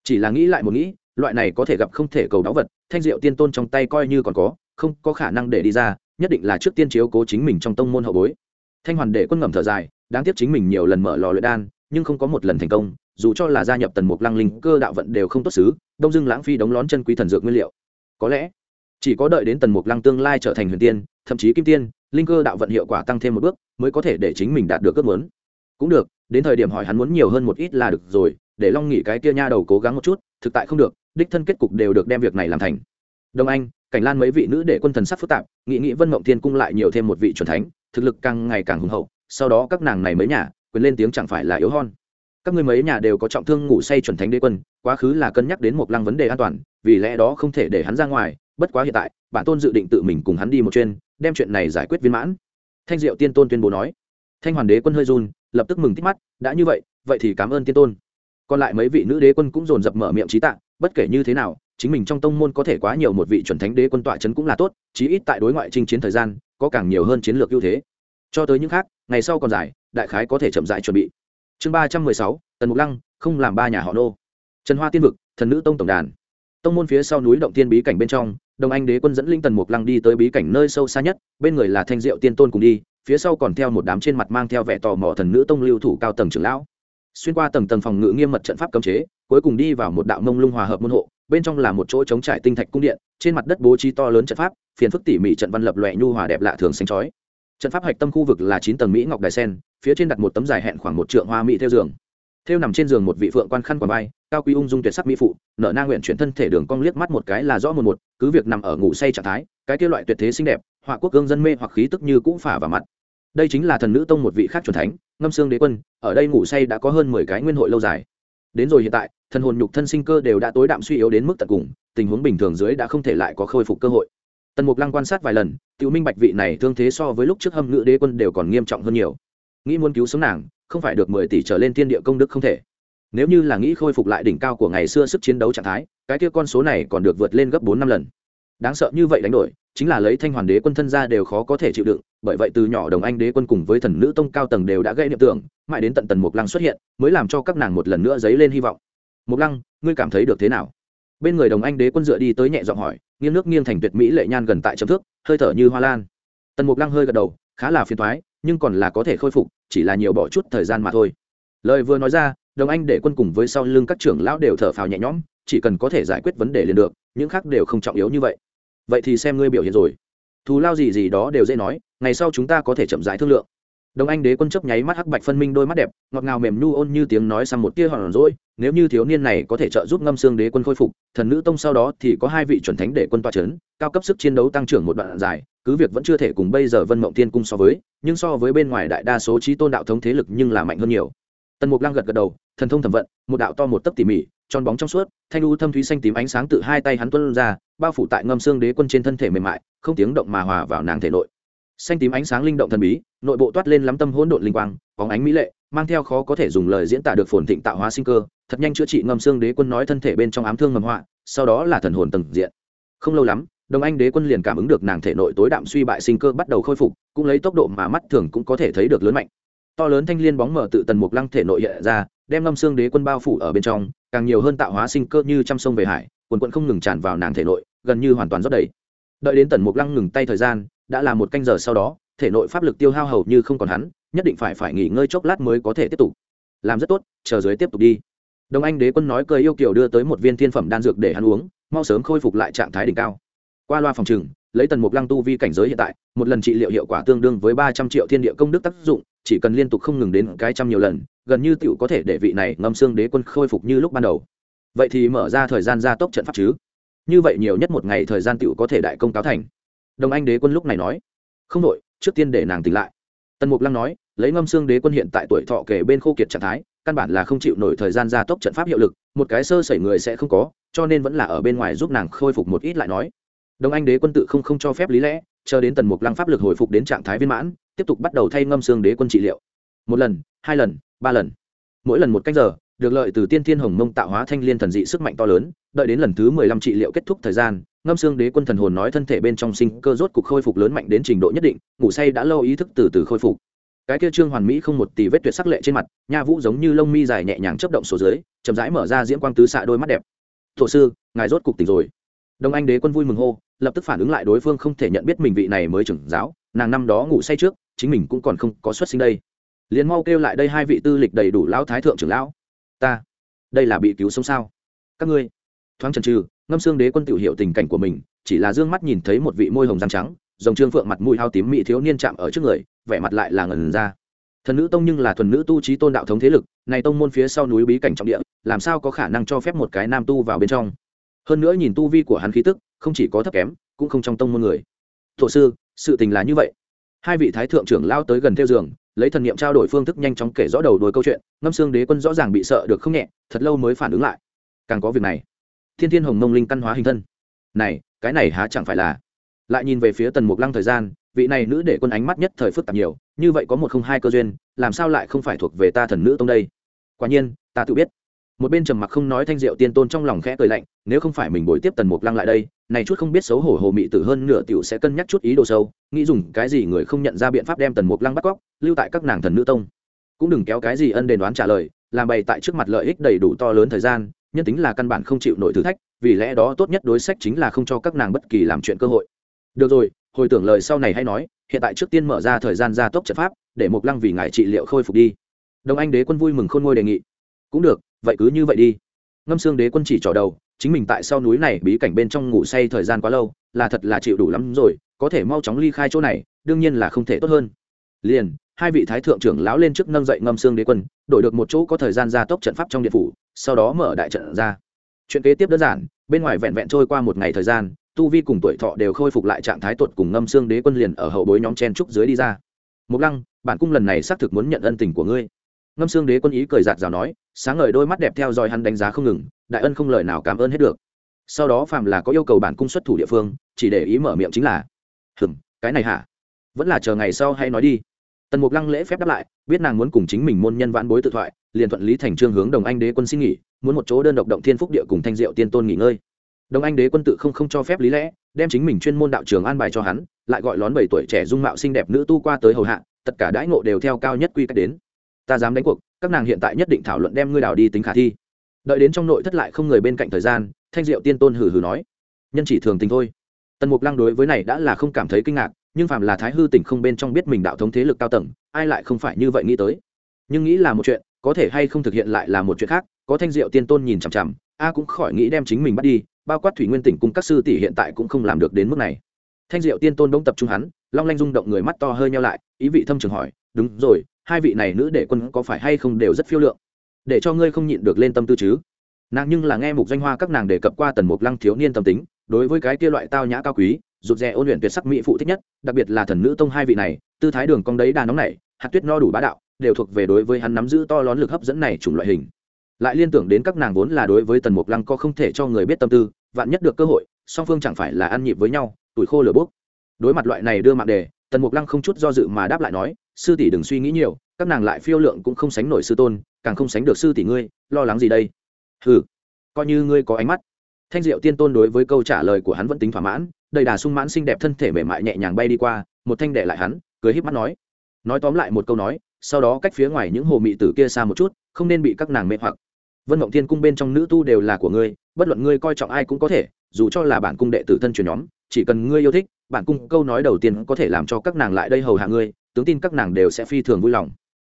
Chỉ là nghĩ lại một nghĩ, loại này có thể gặp không thể cầu đáo vật, thanh diệu tiên tôn trong tay coi như còn có, không có khả năng để đi ra, nhất định là trước tiên chiếu cố chính mình trong tông môn hậu bối. Thanh hoàn đệ quân ngầm thở dài, đáng tiếc chính mình nhiều lần mở lò luyện đan, nhưng không có một lần thành công dù cho là gia nhập tần mục lăng linh, cơ đạo vận đều không tốt xứ, đông dưng lãng phi đóng lón chân quý thần dược nguyên liệu. Có lẽ chỉ có đợi đến tần mục lăng tương lai trở thành huyền tiên, thậm chí kim tiên, linh cơ đạo vận hiệu quả tăng thêm một bước, mới có thể để chính mình đạt được ước muốn. Cũng được, đến thời điểm hỏi hắn muốn nhiều hơn một ít là được rồi, để long nghỉ cái kia nha đầu cố gắng một chút, thực tại không được, đích thân kết cục đều được đem việc này làm thành. Đông anh, cảnh lan mấy vị nữ để quân thần sắc phức tạp, nghị nghị vân mộng thiên cung lại nhiều thêm một vị c thánh, thực lực càng ngày càng hùng hậu, sau đó các nàng này mới nhà, quyền lên tiếng chẳng phải là yếu hon các ngươi mấy nhà đều có trọng thương ngủ say chuẩn thánh đế quân, quá khứ là cân nhắc đến một lăng vấn đề an toàn, vì lẽ đó không thể để hắn ra ngoài, bất quá hiện tại, bản tôn dự định tự mình cùng hắn đi một chuyên đem chuyện này giải quyết viên mãn. Thanh diệu tiên tôn tuyên bố nói. Thanh hoàn đế quân hơi run, lập tức mừng tích mắt, đã như vậy vậy thì cảm ơn tiên tôn. Còn lại mấy vị nữ đế quân cũng dồn dập mở miệng trí tạng bất kể như thế nào, chính mình trong tông môn có thể quá nhiều một vị chuẩn thánh đế quân tọa chấn cũng là tốt, chí ít tại đối ngoại chinh chiến thời gian, có càng nhiều hơn chiến lược ưu thế. Cho tới những khác, ngày sau còn dài, đại khái có thể chậm rãi chuẩn bị chương ba trăm mười sáu, tần mục lăng, không làm ba nhà họ nô. Trần hoa tiên vực, thần nữ tông tổng đàn. Tông môn phía sau núi động tiên bí cảnh bên trong đồng anh đế quân dẫn linh tần mục lăng đi tới bí cảnh nơi sâu xa nhất, bên người là thanh diệu tiên tôn cùng đi, phía sau còn theo một đám trên mặt mang theo vẻ tò mò thần nữ tông lưu thủ cao tầng trưởng lão. Xuyên qua tầng tầng phòng ngự nghiêm mật trận pháp cấm chế, cuối cùng đi vào một đạo mông lung hòa hợp môn hộ, bên trong là một chỗ chống trải tinh thạch cung điện, trên mặt đất bố trí to lớn trận pháp, phiền phức tỉ mỉ trận văn lập loẹ nhu hòa đẹp lạ thường xanh chói. Trận pháp hạch tâm khu vực là chín tầng mỹ ngọc đài sen phía trên đặt một tấm dài hẹn khoảng một trượng hoa mỹ theo giường. Theo nằm trên giường một vị phượng quan khăn quả vai, cao quý ung dung tuyệt sắc mỹ phụ nợ na nguyện chuyển thân thể đường cong liếc mắt một cái là rõ một một, cứ việc nằm ở ngủ say trạng thái, cái kia loại tuyệt thế xinh đẹp, họa quốc gương dân mê hoặc khí tức như cũ phả vào mặt. Đây chính là thần nữ tông một vị khác truyền thánh, ngâm xương đế quân, ở đây ngủ say đã có hơn mười cái nguyên hội lâu dài. Đến rồi hiện tại, thần hồn nhục thân sinh cơ đều đã tối đạm suy yếu đến mức tận cùng, tình huống bình thường dưới đã không thể lại có khôi phục cơ hội. Tần mục lăng quan sát vài lần, tiểu minh bạch vị này thương thế so với lúc trước hâm ngự đế quân đều còn nghiêm trọng hơn nhiều nghĩ muốn cứu sống nàng, không phải được mười tỷ trở lên thiên địa công đức không thể. Nếu như là nghĩ khôi phục lại đỉnh cao của ngày xưa sức chiến đấu trạng thái, cái kia con số này còn được vượt lên gấp bốn năm lần. Đáng sợ như vậy đánh đổi, chính là lấy thanh hoàn đế quân thân ra đều khó có thể chịu đựng, bởi vậy từ nhỏ đồng anh đế quân cùng với thần nữ tông cao tầng đều đã gây niệm tưởng, mãi đến tận tần mục lăng xuất hiện, mới làm cho các nàng một lần nữa dấy lên hy vọng. Mục lăng, ngươi cảm thấy được thế nào? Bên người đồng anh đế quân dựa đi tới nhẹ giọng hỏi, nghiêng nước nghiêng thành tuyệt mỹ lệ nhan gần tại chấm thước, hơi thở như hoa lan. Tần mục lăng hơi gật đầu khá là phiền toái nhưng còn là có thể khôi phục, chỉ là nhiều bỏ chút thời gian mà thôi. Lời vừa nói ra, đồng anh để quân cùng với sau lưng các trưởng lão đều thở phào nhẹ nhõm, chỉ cần có thể giải quyết vấn đề liền được, những khác đều không trọng yếu như vậy. Vậy thì xem ngươi biểu hiện rồi. Thù lao gì gì đó đều dễ nói, ngày sau chúng ta có thể chậm rãi thương lượng. Đồng anh đế quân chấp nháy mắt hắc bạch phân minh đôi mắt đẹp, ngọt ngào mềm nhu ôn như tiếng nói sang một tia hòn rỗi, nếu như thiếu niên này có thể trợ giúp ngâm xương đế quân khôi phục, thần nữ tông sau đó thì có hai vị chuẩn thánh để quân toa c h ấ n cao cấp sức chiến đấu tăng trưởng một đoạn dài cứ việc vẫn chưa thể cùng bây giờ vân mộng tiên cung so với, nhưng so với bên ngoài đại đa số trí tôn đạo thống thế lực nhưng là mạnh hơn nhiều. Tần mục lăng gật gật đầu, thần thông thẩm vận, một đạo to một tấc tỉ mỉ, tròn bóng trong suốt, thanh u thâm thúy xanh tím ánh sáng tự hai tay hắn tuân ra, bao phủ tại ngâm xương đế quân trên thân thể mềm mại, không tiếng động mà hòa vào nàng thể nội. Xanh tím ánh sáng linh động thần bí, nội bộ toát lên lắm tâm hỗn độn linh quang, bóng ánh mỹ lệ, mang theo khó có thể dùng lời diễn tả được phồn thịnh tạo hóa sinh cơ, thật nhanh chữa trị ngâm xương đế quân nói thân thể bên trong ám thương ngầm họa, sau đó là thần hồn tầng diện. Không lâu lắm đồng anh đế quân liền cảm ứng được nàng thể nội tối đạm suy bại sinh cơ bắt đầu khôi phục, cũng lấy tốc độ mà mắt thường cũng có thể thấy được lớn mạnh. To lớn thanh liên bóng mở tự tần mục lăng thể nội hiện ra, đem ngâm xương đế quân bao phủ ở bên trong, càng nhiều hơn tạo hóa sinh cơ như trăm sông về hải, quần quận không ngừng tràn vào nàng thể nội, gần như hoàn toàn rót đầy. Đợi đến tần mục lăng ngừng tay thời gian, đã là một canh giờ sau đó, thể nội pháp lực tiêu hao hầu như không còn hắn, nhất định phải phải nghỉ ngơi chốc lát mới có thể tiếp tục. Làm rất tốt, chờ dưới tiếp tục đi. Đồng anh đế quân nói cười yêu kiều đưa tới một viên thiên phẩm đan dược để hắn uống, mau sớm khôi phục lại trạng thái đỉnh cao qua loa phòng trừng, lấy tần mục lăng tu vi cảnh giới hiện tại, một lần trị liệu hiệu quả tương đương với ba trăm triệu thiên địa công đức tác dụng, chỉ cần liên tục không ngừng đến cái trăm nhiều lần, gần như tựu có thể để vị này ngâm xương đế quân khôi phục như lúc ban đầu. Vậy thì mở ra thời gian gia tốc trận pháp chứ? Như vậy nhiều nhất một ngày thời gian tựu có thể đại công cáo thành. Đồng anh đế quân lúc này nói. Không đội trước tiên để nàng tỉnh lại. Tần mục lăng nói, lấy ngâm xương đế quân hiện tại tuổi thọ kể bên khô kiệt trạng thái, căn bản là không chịu nổi thời gian gia tốc trận pháp hiệu lực, một cái sơ sẩy người sẽ không có, cho nên vẫn là ở bên ngoài giúp nàng khôi phục một ít lại nói đồng anh đế quân tự không không cho phép lý lẽ, chờ đến tần mục lăng pháp lực hồi phục đến trạng thái viên mãn, tiếp tục bắt đầu thay ngâm xương đế quân trị liệu. Một lần, hai lần, ba lần. Mỗi lần một cách giờ, được lợi từ tiên thiên hồng mông tạo hóa thanh liên thần dị sức mạnh to lớn, đợi đến lần thứ mười lăm trị liệu kết thúc thời gian, ngâm xương đế quân thần hồn nói thân thể bên trong sinh cơ rốt cục khôi phục lớn mạnh đến trình độ nhất định, ngủ say đã lâu ý thức từ từ khôi phục. Cái kia trương hoàn mỹ không một tỷ vết tuyệt sắc lệ trên mặt, nha vũ giống như lông mi dài nhẹ nhàng chấp động số dưới, chậm rãi mở ra diễm quang tứ xạ đôi mắt đẹp. Thổ sư, ngài rốt cục tỉnh rồi. Đông anh đế quân vui mừng hô lập tức phản ứng lại đối phương không thể nhận biết mình vị này mới trưởng giáo, nàng năm đó ngủ say trước, chính mình cũng còn không có xuất sinh đây. Liền mau kêu lại đây hai vị tư lịch đầy đủ lão thái thượng trưởng lão. Ta, đây là bị cứu sống sao? Các ngươi, thoáng chần trừ ngâm xương đế quân tự hiểu tình cảnh của mình, chỉ là d ư ơ n g mắt nhìn thấy một vị môi hồng răng trắng, dòng trương phượng mặt mũi hao tím mỹ thiếu niên chạm ở trước người, vẻ mặt lại là ngần ra. Thần nữ tông nhưng là thuần nữ tu trí tôn đạo thống thế lực, này tông môn phía sau núi bí cảnh trọng địa, làm sao có khả năng cho phép một cái nam tu vào bên trong? Hơn nữa nhìn tu vi của hắn khí tức không chỉ có thấp kém, cũng không trong tông môn người. Thổ sư, sự tình là như vậy. Hai vị thái thượng trưởng lao tới gần theo giường, lấy thần niệm trao đổi phương thức nhanh chóng kể rõ đầu đuôi câu chuyện, ngâm xương đế quân rõ ràng bị sợ được không nhẹ, thật lâu mới phản ứng lại. Càng có việc này, thiên thiên hồng mông linh căn hóa hình thân. Này, cái này há chẳng phải là? Lại nhìn về phía tần mục lăng thời gian, vị này nữ để quân ánh mắt nhất thời phức tạp nhiều, như vậy có một không hai cơ duyên, làm sao lại không phải thuộc về ta thần nữ tông đây? Quả nhiên, ta tự biết một bên trầm mặc không nói thanh diệu tiên tôn trong lòng khẽ cười lạnh, nếu không phải mình bồi tiếp tần mục lăng lại đây, này chút không biết xấu hổ hồ mị tử hơn nửa tiểu sẽ cân nhắc chút ý đồ sâu, nghĩ dùng cái gì người không nhận ra biện pháp đem tần mục lăng bắt cóc, lưu tại các nàng thần nữ tông. Cũng đừng kéo cái gì ân đền đoán trả lời, làm bày tại trước mặt lợi ích đầy đủ to lớn thời gian, nhân tính là căn bản không chịu nổi thử thách, vì lẽ đó tốt nhất đối sách chính là không cho các nàng bất kỳ làm chuyện cơ hội. Được rồi, hồi tưởng lời sau này hay nói, hiện tại trước tiên mở ra thời gian gia tốc trận pháp, để mục lăng vì ngài trị liệu khôi phục đi. Đồng anh đế quân vui mừng khôn ngôi đề nghị. Cũng được vậy cứ như vậy đi. Ngâm xương đế quân chỉ trỏ đầu, chính mình tại sau núi này bí cảnh bên trong ngủ say thời gian quá lâu, là thật là chịu đủ lắm rồi, có thể mau chóng ly khai chỗ này, đương nhiên là không thể tốt hơn. Liền, hai vị thái thượng trưởng lão lên trước nâng dậy ngâm xương đế quân, đổi được một chỗ có thời gian gia tốc trận pháp trong điện phủ, sau đó mở đại trận ra. Chuyện kế tiếp đơn giản, bên ngoài vẹn vẹn trôi qua một ngày thời gian, tu vi cùng tuổi thọ đều khôi phục lại trạng thái tuột cùng ngâm xương đế quân liền ở hậu bối nhóm chen trúc dưới đi ra. Mục lăng, bản cung lần này xác thực muốn nhận ân tình của ngươi ngâm xương đế quân ý cười giạt rào nói, sáng ngời đôi mắt đẹp theo dõi hắn đánh giá không ngừng, đại ân không lời nào cảm ơn hết được. Sau đó phàm là có yêu cầu bản cung xuất thủ địa phương, chỉ để ý mở miệng chính là hừm cái này hả? Vẫn là chờ ngày sau hay nói đi. Tần mục lăng lễ phép đáp lại, biết nàng muốn cùng chính mình môn nhân vãn bối tự thoại, liền thuận lý thành trương hướng đồng anh đế quân xin nghỉ, muốn một chỗ đơn độc động thiên phúc địa cùng thanh diệu tiên tôn nghỉ ngơi. Đồng anh đế quân tự không không cho phép lý lẽ, đem chính mình chuyên môn đạo trường an bài cho hắn, lại gọi lón bảy tuổi trẻ dung mạo xinh đẹp nữ tu qua tới hầu hạ, tất cả đãi ngộ đều theo cao nhất quy cách đến ta dám đánh cuộc, các nàng hiện tại nhất định thảo luận đem ngươi đào đi tính khả thi. Đợi đến trong nội thất lại không người bên cạnh thời gian, thanh diệu tiên tôn hừ hừ nói, nhân chỉ thường tình thôi. Tần mục lăng đối với này đã là không cảm thấy kinh ngạc, nhưng phàm là thái hư tỉnh không bên trong biết mình đạo thống thế lực cao tầng, ai lại không phải như vậy nghĩ tới. Nhưng nghĩ là một chuyện, có thể hay không thực hiện lại là một chuyện khác, có thanh diệu tiên tôn nhìn chằm chằm, a cũng khỏi nghĩ đem chính mình bắt đi, bao quát thủy nguyên tỉnh cùng các sư tỷ hiện tại cũng không làm được đến mức này. Thanh diệu tiên tôn đông tập trung hắn, long lanh rung động người mắt to hơi nhau lại, ý vị thâm trường hỏi, đúng rồi hai vị này nữ đệ quân có phải hay không đều rất phiêu lượng? Để cho ngươi không nhịn được lên tâm tư chứ. Nàng nhưng là nghe mục danh hoa các nàng đề cập qua tần mục lăng thiếu niên tâm tính, đối với cái kia loại tao nhã cao quý, rụt rè ôn luyện tuyệt sắc mỹ phụ thích nhất, đặc biệt là thần nữ tông hai vị này, tư thái đường cong đấy đà nóng này hạt tuyết no đủ bá đạo, đều thuộc về đối với hắn nắm giữ to lớn lực hấp dẫn này chủng loại hình. Lại liên tưởng đến các nàng vốn là đối với tần mục lăng có không thể cho người biết tâm tư, vạn nhất được cơ hội, song phương chẳng phải là ăn nhịp với nhau, tuổi khô lửa bốc. Đối mặt loại này đưa mạng đề tần mục lăng không chút do dự mà đáp lại nói, sư tỷ đừng suy nghĩ nhiều, các nàng lại phiêu lượng cũng không sánh nổi sư tôn, càng không sánh được sư tỷ ngươi, lo lắng gì đây? Hừ, coi như ngươi có ánh mắt. Thanh diệu tiên tôn đối với câu trả lời của hắn vẫn tính thỏa mãn, đầy đà sung mãn xinh đẹp thân thể mềm mại nhẹ nhàng bay đi qua, một thanh đệ lại hắn, cười híp mắt nói. Nói tóm lại một câu nói, sau đó cách phía ngoài những hồ mị tử kia xa một chút, không nên bị các nàng mê hoặc. Vân mộng thiên cung bên trong nữ tu đều là của ngươi, bất luận ngươi coi trọng ai cũng có thể, dù cho là bản cung đệ tử thân truyền nhóm chỉ cần ngươi yêu thích, bản cung câu nói đầu tiên có thể làm cho các nàng lại đây hầu hạ ngươi, tướng tin các nàng đều sẽ phi thường vui lòng.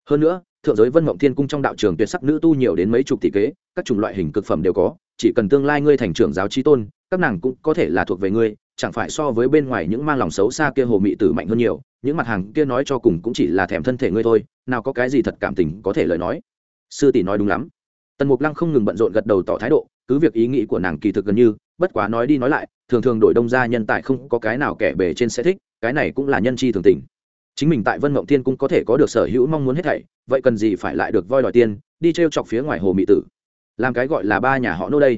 Hơn nữa, thượng giới vân mộng thiên cung trong đạo trường tuyệt sắc nữ tu nhiều đến mấy chục tỷ kế, các chủng loại hình cực phẩm đều có, chỉ cần tương lai ngươi thành trưởng giáo trí tôn, các nàng cũng có thể là thuộc về ngươi, chẳng phải so với bên ngoài những mang lòng xấu xa kia hồ mị tử mạnh hơn nhiều, những mặt hàng kia nói cho cùng cũng chỉ là thèm thân thể ngươi thôi, nào có cái gì thật cảm tình có thể lời nói. Sư tỷ nói đúng lắm. Tần mục lăng không ngừng bận rộn gật đầu tỏ thái độ, cứ việc ý nghĩ của nàng kỳ thực gần như, bất quá nói đi nói lại thường thường đổi đông ra nhân tài không có cái nào kẻ bề trên sẽ thích, cái này cũng là nhân chi thường tình. Chính mình tại vân mộng thiên cũng có thể có được sở hữu mong muốn hết thảy, vậy cần gì phải lại được voi đòi tiền, đi t r e o chọc phía ngoài hồ mỹ tử. Làm cái gọi là ba nhà họ nô đây.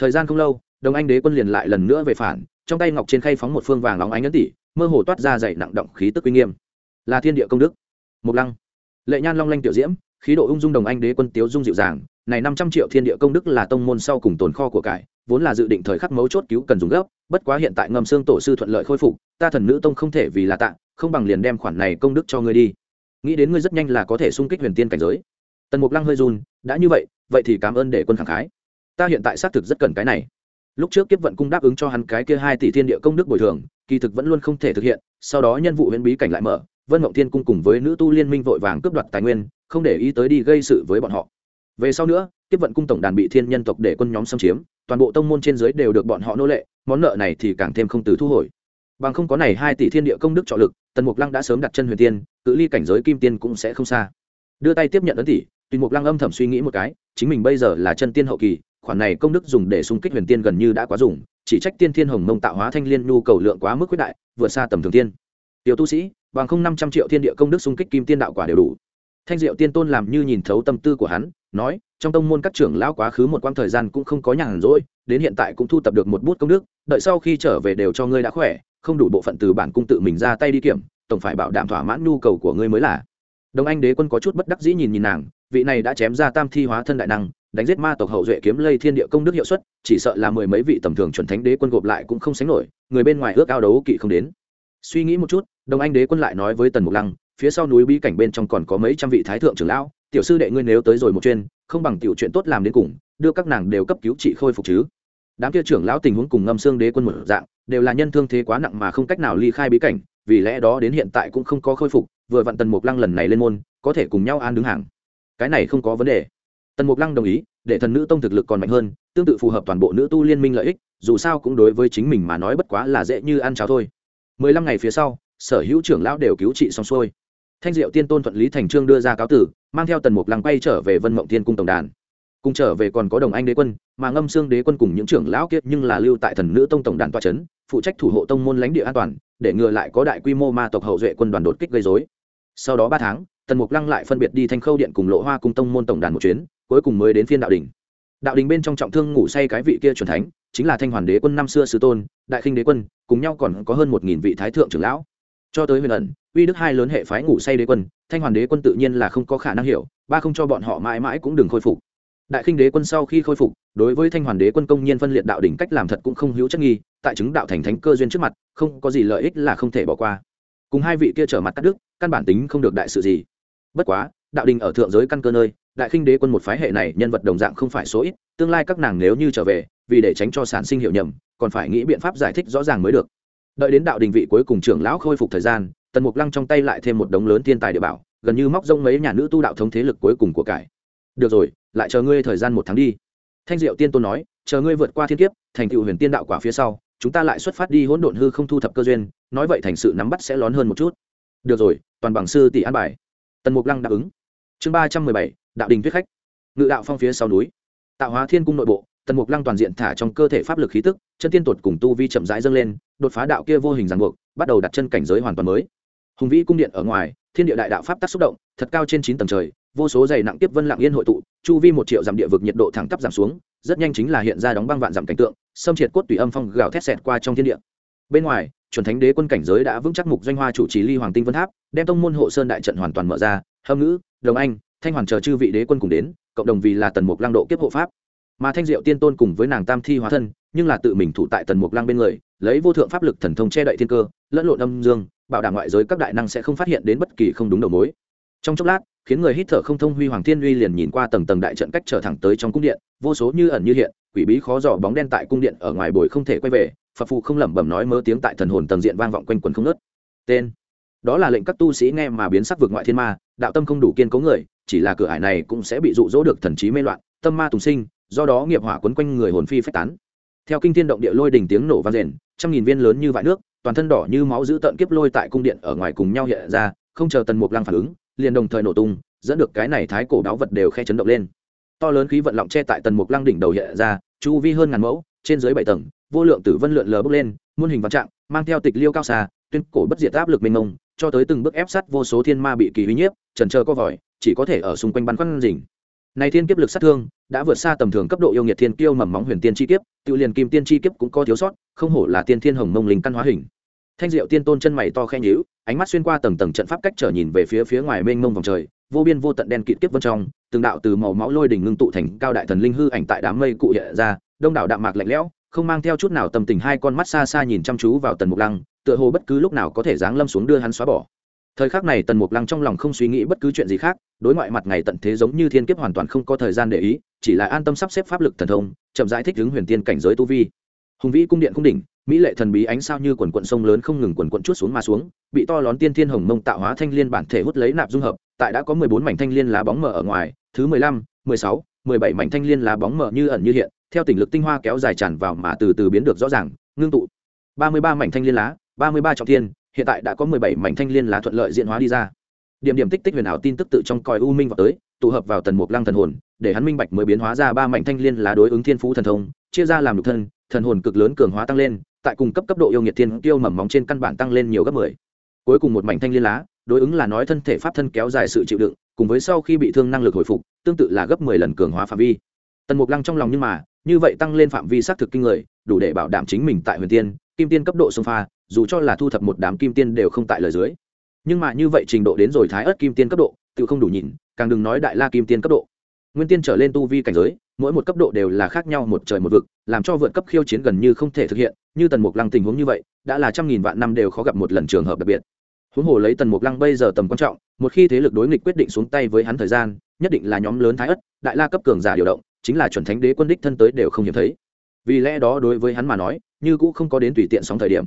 Thời gian không lâu đồng anh đế quân liền lại lần nữa về phản, trong tay ngọc trên khay phóng một phương vàng óng ánh ấn tỷ mơ hồ toát ra dày nặng động khí tức uy nghiêm. Là thiên địa công đức. Mục lăng, lệ nhan long lanh tiểu diễm, khí độ ung dung đồng anh đế quân tiếu dung dịu dàng này năm trăm triệu thiên địa công đức là tông môn sau cùng tồn kho của cải, vốn là dự định thời khắc mấu chốt cứu cần dùng gấp, bất quá hiện tại ngâm xương tổ sư thuận lợi khôi phục, ta thần nữ tông không thể vì là tạ, không bằng liền đem khoản này công đức cho ngươi đi. Nghĩ đến ngươi rất nhanh là có thể xung kích huyền tiên cảnh giới. Tần mục lăng hơi run, đã như vậy vậy thì cảm ơn để quân khẳng khái. Ta hiện tại xác thực rất cần cái này. Lúc trước kiếp vận cung đáp ứng cho hắn cái kia hai tỷ thiên địa công đức bồi thường, kỳ thực vẫn luôn không thể thực hiện, sau đó nhân vụ huyền bí cảnh lại mở, vân mộng thiên cung cùng với nữ tu liên minh vội vàng cướp đoạt tài nguyên, không để ý tới đi gây sự với bọn họ về sau nữa, tiếp vận cung tổng đàn bị thiên nhân tộc để quân nhóm xâm chiếm, toàn bộ tông môn trên dưới đều được bọn họ nô lệ, món nợ này thì càng thêm không từ thu hồi. Bằng không có này hai tỷ thiên địa công đức trợ lực, tần mục lăng đã sớm đặt chân huyền tiên, cự ly cảnh giới kim tiên cũng sẽ không xa. Đưa tay tiếp nhận ấn tỷ tùy mục lăng âm thầm suy nghĩ một cái, chính mình bây giờ là chân tiên hậu kỳ, khoản này công đức dùng để xung kích huyền tiên gần như đã quá dùng, chỉ trách tiên thiên hồng mông tạo hóa thanh liên nhu cầu lượng quá mức quyết đại, vượt xa tầm thường tiên. Tiểu tu sĩ, bằng không năm trăm triệu thiên địa công đức xung kích kim tiên đạo quả đều đủ. Thanh diệu tiên tôn làm như nhìn thấu tâm tư của hắn nói, trong tông môn các trưởng lão quá khứ một quãng thời gian cũng không có nhàn rỗi, đến hiện tại cũng thu tập được một bút công đức, đợi sau khi trở về đều cho ngươi đã khỏe, không đủ bộ phận từ bản cung tự mình ra tay đi kiểm, tổng phải bảo đảm thỏa mãn nhu cầu của ngươi mới là. Đồng anh đế quân có chút bất đắc dĩ nhìn nhìn nàng, vị này đã chém ra tam thi hóa thân đại năng, đánh giết ma tộc hậu duệ kiếm lây thiên địa công đức hiệu suất, chỉ sợ là mười mấy vị tầm thường chuẩn thánh đế quân gộp lại cũng không sánh nổi, người bên ngoài ước ao đấu kỵ không đến. Suy nghĩ một chút đồng anh đế quân lại nói với tần mục lăng, phía sau núi bí cảnh bên trong còn có mấy trăm vị thái thượng trưởng lão tiểu sư đệ ngươi nếu tới rồi một chuyên, không bằng tiểu chuyện tốt làm đến cùng, đưa các nàng đều cấp cứu trị khôi phục chứ. Đám kia trưởng lão tình huống cùng ngâm xương đế quân một dạng, đều là nhân thương thế quá nặng mà không cách nào ly khai bí cảnh, vì lẽ đó đến hiện tại cũng không có khôi phục, vừa vặn tần mục lăng lần này lên môn, có thể cùng nhau an đứng hàng. Cái này không có vấn đề. Tần mục lăng đồng ý, để thần nữ tông thực lực còn mạnh hơn, tương tự phù hợp toàn bộ nữ tu liên minh lợi ích, dù sao cũng đối với chính mình mà nói bất quá là dễ như ăn cháo thôi. Mười lăm ngày phía sau, sở hữu trưởng lão đều cứu trị xong xuôi. Thanh diệu tiên tôn thuận lý thành trương đưa ra cáo tử mang theo tần mục lăng quay trở về vân mộng thiên cung tổng đàn cùng trở về còn có đồng anh đế quân mà ngâm xương đế quân cùng những trưởng lão kiệt nhưng là lưu tại thần nữ tông tổng đàn toa c h ấ n phụ trách thủ hộ tông môn lãnh địa an toàn để ngừa lại có đại quy mô ma tộc hậu duệ quân đoàn đột kích gây dối sau đó ba tháng, tần mục lăng lại phân biệt đi thanh khâu điện cùng lộ hoa cùng tông môn tổng đàn một chuyến, cuối cùng mới đến phiên đạo đình. đạo đình bên trong trọng thương ngủ say cái vị kia c thánh, chính là thanh hoàn đế quân năm xưa sư tôn, đại khinh đế quân, cùng nhau còn có hơn một nghìn vị thái thượng trưởng lão. cho tới huyền ẩn uy đức hai lớn hệ phái ngủ say đế quân, thanh hoàn đế quân tự nhiên là không có khả năng hiểu, ba không cho bọn họ mãi mãi cũng đừng khôi phục. Đại khinh đế quân sau khi khôi phục, đối với thanh hoàn đế quân công nhiên phân liệt đạo đỉnh cách làm thật cũng không hữu chất nghi, tại chứng đạo thành thánh cơ duyên trước mặt, không có gì lợi ích là không thể bỏ qua. Cùng hai vị kia trở mặt cắt đức căn bản tính không được đại sự gì. Bất quá, đạo đình ở thượng giới căn cơ nơi, đại khinh đế quân một phái hệ này nhân vật đồng dạng không phải số ít, tương lai các nàng nếu như trở về, vì để tránh cho sản sinh hiệu nhầm, còn phải nghĩ biện pháp giải thích rõ ràng mới được. Đợi đến đạo đình vị cuối cùng trưởng lão khôi phục thời gian tần mục lăng trong tay lại thêm một đống lớn thiên tài địa bảo, gần như móc rông mấy nhà nữ tu đạo thống thế lực cuối cùng của cải. Được rồi, lại chờ ngươi thời gian một tháng đi. Thanh diệu tiên tôn nói, chờ ngươi vượt qua thiên kiếp, thành tựu huyền tiên đạo quả phía sau, chúng ta lại xuất phát đi hỗn độn hư không thu thập cơ duyên, nói vậy thành sự nắm bắt sẽ lón hơn một chút. Được rồi, toàn bằng sư tỷ an bài. Tần mục lăng đáp ứng. Chương ba trăm mười bảy, đạo đình thuyết khách. Ngự đạo phong phía sau núi. Tạo hóa thiên cung nội bộ, tần mục lăng toàn diện thả trong cơ thể pháp lực khí tức, chân tiên tột cùng tu vi chậm rãi dâng lên, đột phá đạo kia vô hình ràng buộc, bắt đầu đặt chân cảnh giới hoàn toàn mới hùng vĩ cung điện ở ngoài, thiên địa đại đạo pháp tác xúc động, thật cao trên chín tầng trời, vô số dày nặng tiếp vân lặng yên hội tụ, chu vi một triệu dặm địa vực nhiệt độ thẳng tắp giảm xuống, rất nhanh chính là hiện ra đóng băng vạn dặm cảnh tượng xâm triệt cốt tùy âm phong gào thét xẹt qua trong thiên địa. Bên ngoài, chuẩn thánh đế quân cảnh giới đã vững chắc mục doanh hoa chủ trì ly hoàng tinh vân tháp, đem tông môn hộ sơn đại trận hoàn toàn mở ra, hâm ngữ, đồng anh, thanh hoàn chờ chư vị đế quân cùng đến, cộng đồng vì là tần mục lăng độ kiếp hộ pháp mà thanh diệu tiên tôn cùng với nàng tam thi hóa thân, nhưng là tự mình thủ tại tần mục lăng bên người, lấy vô thượng pháp lực thần thông che đậy thiên cơ, lẫn lộn âm dương, bảo đảm ngoại giới các đại năng sẽ không phát hiện đến bất kỳ không đúng đầu mối. Trong chốc lát, khiến người hít thở không thông huy hoàng thiên uy liền nhìn qua tầng tầng đại trận cách trở thẳng tới trong cung điện, vô số như ẩn như hiện, quỷ bí khó dò bóng đen tại cung điện ở ngoài bồi không thể quay về, phật phụ không lẩm bẩm nói mơ tiếng tại thần hồn tầng diện vang vọng quanh quần không nớt tên. Đó là lệnh các tu sĩ nghe mà biến sắc vượt ngoại thiên ma, đạo tâm không đủ kiên cố người, chỉ là cửa ải này cũng sẽ bị dụ dỗ được thần trí mê loạn, tâm ma tùng sinh do đó nghiệp hỏa quấn quanh người hồn phi phách tán. Theo kinh thiên động địa lôi đình tiếng nổ vang rền, trăm nghìn viên lớn như vại nước, toàn thân đỏ như máu giữ tận kiếp lôi tại cung điện ở ngoài cùng nhau hiện ra, không chờ tần mục lăng phản ứng, liền đồng thời nổ tung, dẫn được cái này thái cổ đáo vật đều khe chấn động lên. To lớn khí vận lọng che tại tần mục lăng đỉnh đầu hiện ra, chu vi hơn ngàn mẫu, trên dưới bảy tầng, vô lượng tử vân lượn lờ bốc lên, muôn hình vạn trạng, mang theo tịch liêu cao xa, tuyên cổ bất diệt áp lực mênh mông, cho tới từng bước ép sát vô số thiên ma bị kỳ uy nhiếp, trần trơ co vòi, chỉ có thể ở xung quanh ban khoăn rình này thiên kiếp lực sát thương, đã vượt xa tầm thường cấp độ yêu nghiệt thiên kiêu mầm móng huyền tiên chi kiếp, tự liền kim tiên chi kiếp cũng có thiếu sót, không hổ là tiên thiên hồng mông linh căn hóa hình. Thanh diệu tiên tôn chân mày to khen nhíu, ánh mắt xuyên qua tầng tầng trận pháp cách trở nhìn về phía phía ngoài mênh mông vòng trời, vô biên vô tận đen kịt kiếp vân trong, từng đạo từ màu máu lôi đỉnh ngưng tụ thành cao đại thần linh hư ảnh tại đám mây cụ hiện ra, đông đảo đạm mạc lạnh lẽo, không mang theo chút nào tâm tình hai con mắt xa xa nhìn chăm chú vào tần mục lăng, tựa hồ bất cứ lúc nào có thể giáng lâm xuống đưa hắn xóa bỏ thời khắc này tần mục lăng trong lòng không suy nghĩ bất cứ chuyện gì khác, đối ngoại mặt ngày tận thế giống như thiên kiếp hoàn toàn không có thời gian để ý, chỉ là an tâm sắp xếp pháp lực thần thông, chậm rãi thích ứng huyền tiên cảnh giới tu vi. Hùng vĩ cung điện cung đỉnh, mỹ lệ thần bí ánh sao như quần quận sông lớn không ngừng quần quận chút xuống mà xuống, bị to lón tiên thiên hồng mông tạo hóa thanh liên bản thể hút lấy nạp dung hợp, tại đã có mười bốn mảnh thanh liên lá bóng mở ở ngoài, thứ mười lăm, mười sáu, mười bảy mảnh thanh liên lá bóng mở như ẩn như hiện, theo tỉnh lực tinh hoa kéo dài tràn vào mà từ từ biến được rõ ràng, ngưng tụ. ba mươi ba mảnh thanh liên lá, ba mươi ba trọng thiên hiện tại đã có mười bảy mảnh thanh liên lá thuận lợi diễn hóa đi ra. Điểm điểm tích tích huyền ảo tin tức tự trong còi u minh vào tới, tụ hợp vào tần mục lăng thần hồn, để hắn minh bạch mới biến hóa ra ba mảnh thanh liên lá đối ứng thiên phú thần thông, chia ra làm lục thân, thần hồn cực lớn cường hóa tăng lên, tại cùng cấp cấp độ yêu nghiệt thiên tiêu mầm móng trên căn bản tăng lên nhiều gấp mười. Cuối cùng một mảnh thanh liên lá, đối ứng là nói thân thể pháp thân kéo dài sự chịu đựng, cùng với sau khi bị thương năng lực hồi phục, tương tự là gấp mười lần cường hóa phạm vi. Tần mục lăng trong lòng nhưng mà, như vậy tăng lên phạm vi xác thực kinh người, đủ để bảo đảm chính mình tại huyền tiên, kim tiên cấp độ sông pha dù cho là thu thập một đám kim tiên đều không tại lời dưới. Nhưng mà như vậy trình độ đến rồi thái ớt kim tiên cấp độ, tự không đủ nhìn, càng đừng nói đại la kim tiên cấp độ. Nguyên tiên trở lên tu vi cảnh giới, mỗi một cấp độ đều là khác nhau một trời một vực, làm cho vượt cấp khiêu chiến gần như không thể thực hiện, như tần mục lăng tình huống như vậy, đã là trăm nghìn vạn năm đều khó gặp một lần trường hợp đặc biệt. Huống hồ lấy tần mục lăng bây giờ tầm quan trọng, một khi thế lực đối nghịch quyết định xuống tay với hắn thời gian, nhất định là nhóm lớn thái ất đại la cấp cường giả điều động, chính là chuẩn thánh đế quân đích thân tới đều không hiếm thấy. Vì lẽ đó đối với hắn mà nói, như cũng không có đến tùy tiện sóng thời điểm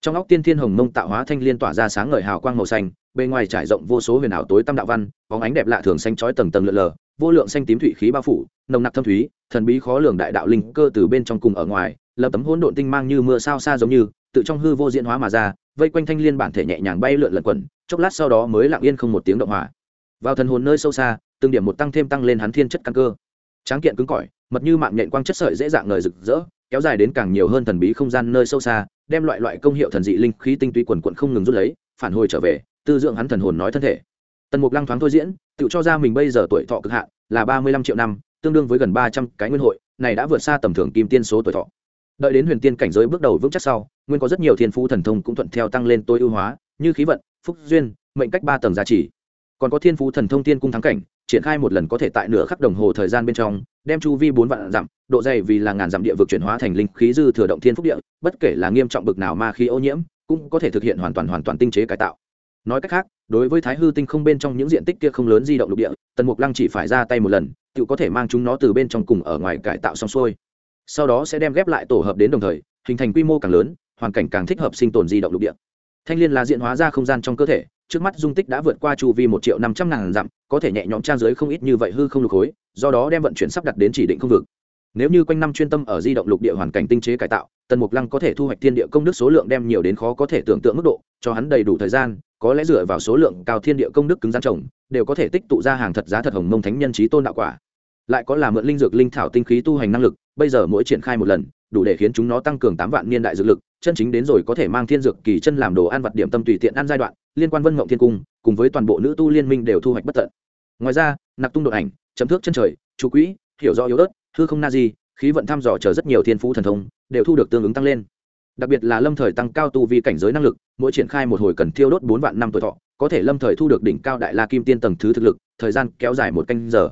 trong óc tiên thiên hồng mông tạo hóa thanh liên tỏa ra sáng ngời hào quang màu xanh bên ngoài trải rộng vô số huyền ảo tối tam đạo văn, bóng ánh đẹp lạ thường xanh chói tầng tầng lượn lờ, vô lượng xanh tím thủy khí bao phủ, nồng nặc thâm thúy, thần bí khó lường đại đạo linh cơ từ bên trong cùng ở ngoài, lập tấm hỗn độn tinh mang như mưa sao xa giống như, tự trong hư vô diễn hóa mà ra, vây quanh thanh liên bản thể nhẹ nhàng bay lượn lẩn quẩn, chốc lát sau đó mới lặng yên không một tiếng động hỏa. Vào thần hồn nơi sâu xa, từng điểm một tăng thêm tăng lên hắn thiên chất căn cơ. Tráng kiện cứng cỏi, mật như mạng nhện quang chất sợi dễ dạng ngời rực rỡ kéo dài đến càng nhiều hơn thần bí không gian nơi sâu xa, đem loại loại công hiệu thần dị linh khí tinh túy quần quận không ngừng rút lấy, phản hồi trở về, tư dưỡng hắn thần hồn nói thân thể. Tần mục lăng thoáng thôi diễn, tự cho ra mình bây giờ tuổi thọ cực hạn là ba mươi lăm triệu năm, tương đương với gần ba trăm cái nguyên hội, này đã vượt xa tầm thường kim tiên số tuổi thọ. Đợi đến huyền tiên cảnh giới bước đầu vững chắc sau, nguyên có rất nhiều thiên phú thần thông cũng thuận theo tăng lên tối ưu hóa, như khí vận, phúc duyên, mệnh cách ba tầng giá trị. Còn có thiên phú thần thông tiên cung thắng cảnh, triển khai một lần có thể tại nửa khắc đồng hồ thời gian bên trong, đem chu vi bốn vạn dặm độ dày vì là ngàn dặm địa vực chuyển hóa thành linh khí dư thừa động thiên phúc địa, bất kể là nghiêm trọng bực nào ma khí ô nhiễm, cũng có thể thực hiện hoàn toàn hoàn toàn tinh chế cải tạo. Nói cách khác, đối với thái hư tinh không bên trong những diện tích kia không lớn di động lục địa, tần mục lăng chỉ phải ra tay một lần, tự có thể mang chúng nó từ bên trong cùng ở ngoài cải tạo xong xuôi. Sau đó sẽ đem ghép lại tổ hợp đến đồng thời, hình thành quy mô càng lớn, hoàn cảnh càng thích hợp sinh tồn di động lục địa. Thanh liên là diện hóa ra không gian trong cơ thể, trước mắt dung tích đã vượt qua chu vi một triệu năm trăm ngàn dặm, có thể nhẹ nhõm trang giới không ít như vậy hư không lục khối, do đó đem vận chuyển sắp đặt đến chỉ định không vực nếu như quanh năm chuyên tâm ở di động lục địa hoàn cảnh tinh chế cải tạo, tần mục lăng có thể thu hoạch thiên địa công đức số lượng đem nhiều đến khó có thể tưởng tượng mức độ, cho hắn đầy đủ thời gian, có lẽ dựa vào số lượng cao thiên địa công đức cứng gian trồng, đều có thể tích tụ ra hàng thật giá thật hồng mông thánh nhân trí tôn đạo quả. Lại có là mượn linh dược linh thảo tinh khí tu hành năng lực, bây giờ mỗi triển khai một lần, đủ để khiến chúng nó tăng cường tám vạn niên đại dược lực, chân chính đến rồi có thể mang thiên dược kỳ chân làm đồ ăn vật điểm tâm tùy tiện ăn giai đoạn, liên quan vân ngộng thiên cung, cùng với toàn bộ nữ tu liên minh đều thu hoạch bất tận. Ngoài ra nạp tung đột ảnh, chấm thước chân trời, chú quỹ, hiểu rõ yếu ớt hư không na di khí vận thăm dò chờ rất nhiều thiên phú thần thông, đều thu được tương ứng tăng lên. Đặc biệt là lâm thời tăng cao tu vi cảnh giới năng lực, mỗi triển khai một hồi cần thiêu đốt bốn vạn năm tuổi thọ, có thể lâm thời thu được đỉnh cao đại la kim tiên tầng thứ thực lực, thời gian kéo dài một canh giờ.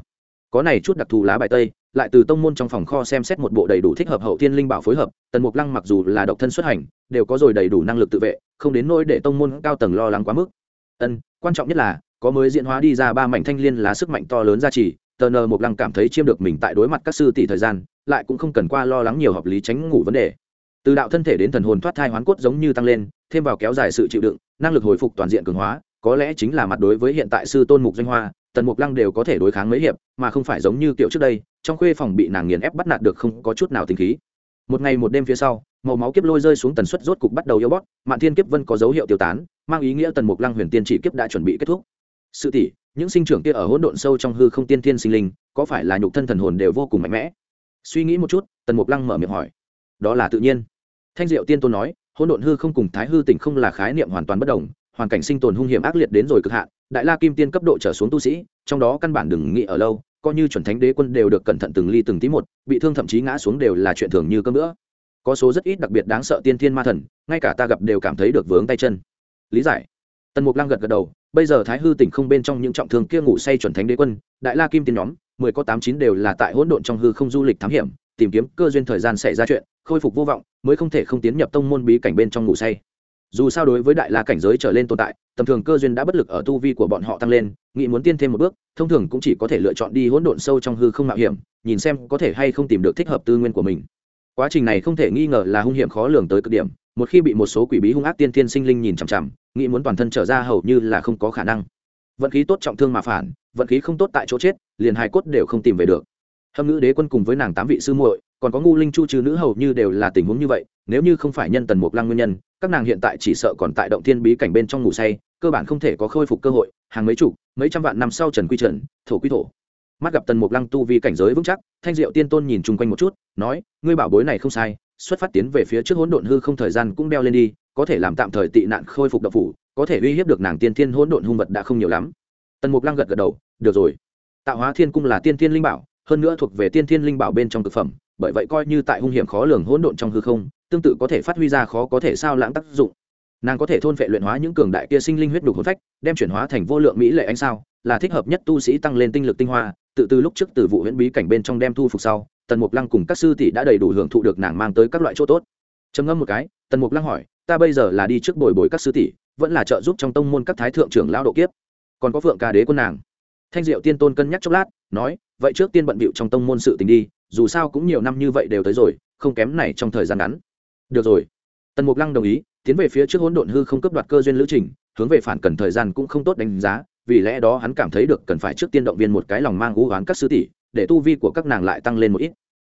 Có này chút đặc thù lá bài tây, lại từ tông môn trong phòng kho xem xét một bộ đầy đủ thích hợp hậu thiên linh bảo phối hợp, tần mục lăng mặc dù là độc thân xuất hành, đều có rồi đầy đủ năng lực tự vệ, không đến nỗi để tông môn cao tầng lo lắng quá mức. Ân, quan trọng nhất là, có mới diễn hóa đi ra ba mảnh thanh liên lá sức mạnh to lớn gia trì tờ nờ mục lăng cảm thấy chiêm được mình tại đối mặt các sư tỷ thời gian, lại cũng không cần qua lo lắng nhiều hợp lý tránh ngủ vấn đề. Từ đạo thân thể đến thần hồn thoát thai hoán cốt giống như tăng lên, thêm vào kéo dài sự chịu đựng, năng lực hồi phục toàn diện cường hóa, có lẽ chính là mặt đối với hiện tại sư tôn mục danh hoa, tần mục lăng đều có thể đối kháng mấy hiệp, mà không phải giống như kiểu trước đây, trong khuê phòng bị nàng nghiền ép bắt nạt được không có chút nào tình khí. Một ngày một đêm phía sau, màu máu kiếp lôi rơi xuống tần suất rốt cục bắt đầu yếu bót mạn thiên kiếp vân có dấu hiệu tiêu tán, mang ý nghĩa tần mục lăng huyền tiên chỉ kiếp đã chuẩn bị kết thúc. Sự tỷ những sinh trưởng kia ở hỗn độn sâu trong hư không tiên thiên sinh linh, có phải là nhục thân thần hồn đều vô cùng mạnh mẽ? Suy nghĩ một chút, tần mục lăng mở miệng hỏi. Đó là tự nhiên. Thanh diệu tiên tôn nói, hỗn độn hư không cùng thái hư tỉnh không là khái niệm hoàn toàn bất đồng, hoàn cảnh sinh tồn hung hiểm ác liệt đến rồi cực hạn, đại la kim tiên cấp độ trở xuống tu sĩ, trong đó căn bản đừng nghĩ ở lâu, coi như chuẩn thánh đế quân đều được cẩn thận từng ly từng tí một, bị thương thậm chí ngã xuống đều là chuyện thường như cơm nữa có số rất ít đặc biệt đáng sợ tiên thiên ma thần, ngay cả ta gặp đều cảm thấy được vướng tay chân. Lý giải. Tần mục lăng gật gật đầu bây giờ thái hư tỉnh không bên trong những trọng thương kia ngủ say chuẩn thánh đế quân, đại la kim tiên nhóm, mười có tám chín đều là tại hỗn độn trong hư không du lịch thám hiểm, tìm kiếm cơ duyên thời gian xảy ra chuyện, khôi phục vô vọng, mới không thể không tiến nhập tông môn bí cảnh bên trong ngủ say. Dù sao đối với đại la cảnh giới trở lên tồn tại, tầm thường cơ duyên đã bất lực ở tu vi của bọn họ tăng lên, nghĩ muốn tiên thêm một bước, thông thường cũng chỉ có thể lựa chọn đi hỗn độn sâu trong hư không mạo hiểm, nhìn xem có thể hay không tìm được thích hợp tư nguyên của mình. Quá trình này không thể nghi ngờ là hung hiểm khó lường tới cực điểm một khi bị một số quỷ bí hung ác tiên thiên sinh linh nhìn chằm chằm, nghĩ muốn toàn thân trở ra hầu như là không có khả năng. Vận khí tốt trọng thương mà phản, vận khí không tốt tại chỗ chết, liền hai cốt đều không tìm về được. Hâm nữ đế quân cùng với nàng tám vị sư muội, còn có ngu linh chu trừ nữ hầu như đều là tình huống như vậy, nếu như không phải nhân tần mục lăng nguyên nhân, các nàng hiện tại chỉ sợ còn tại động thiên bí cảnh bên trong ngủ say, cơ bản không thể có khôi phục cơ hội, hàng mấy chục, mấy trăm vạn năm sau trần quy trần, thổ quy thổ. Mắt gặp tần mục lăng tu vi cảnh giới vững chắc, thanh diệu tiên tôn nhìn chung quanh một chút, nói, ngươi bảo bối này không sai xuất phát tiến về phía trước hỗn độn hư không thời gian cũng đeo lên đi, có thể làm tạm thời tị nạn khôi phục độc phủ, có thể uy hiếp được nàng tiên thiên hỗn độn hung vật đã không nhiều lắm. Tần mục lăng gật gật đầu, được rồi. Tạo hóa thiên cung là tiên thiên linh bảo, hơn nữa thuộc về tiên thiên linh bảo bên trong thực phẩm, bởi vậy coi như tại hung hiểm khó lường hỗn độn trong hư không, tương tự có thể phát huy ra khó có thể sao lãng tác dụng. Nàng có thể thôn vệ luyện hóa những cường đại kia sinh linh huyết đục hồn phách, đem chuyển hóa thành vô lượng mỹ lệ ánh sao, là thích hợp nhất tu sĩ tăng lên tinh lực tinh hoa, tự từ lúc trước từ vụ huyễn bí cảnh bên trong đem thu phục sau tần mục lăng cùng các sư tỷ đã đầy đủ hưởng thụ được nàng mang tới các loại chỗ tốt. Trầm ngâm một cái, tần mục lăng hỏi, ta bây giờ là đi trước bồi bồi các sư tỷ, vẫn là trợ giúp trong tông môn các thái thượng trưởng lao độ kiếp? Còn có phượng ca đế quân nàng. Thanh diệu tiên tôn cân nhắc chốc lát, nói, vậy trước tiên bận bịu trong tông môn sự tình đi, dù sao cũng nhiều năm như vậy đều tới rồi, không kém này trong thời gian ngắn. Được rồi. Tần mục lăng đồng ý, tiến về phía trước hỗn độn hư không cấp đoạt cơ duyên lữ trình, hướng về phản cần thời gian cũng không tốt đánh giá, vì lẽ đó hắn cảm thấy được cần phải trước tiên động viên một cái lòng mang ngũ oán các sư tỷ để tu vi của các nàng lại tăng lên một ít.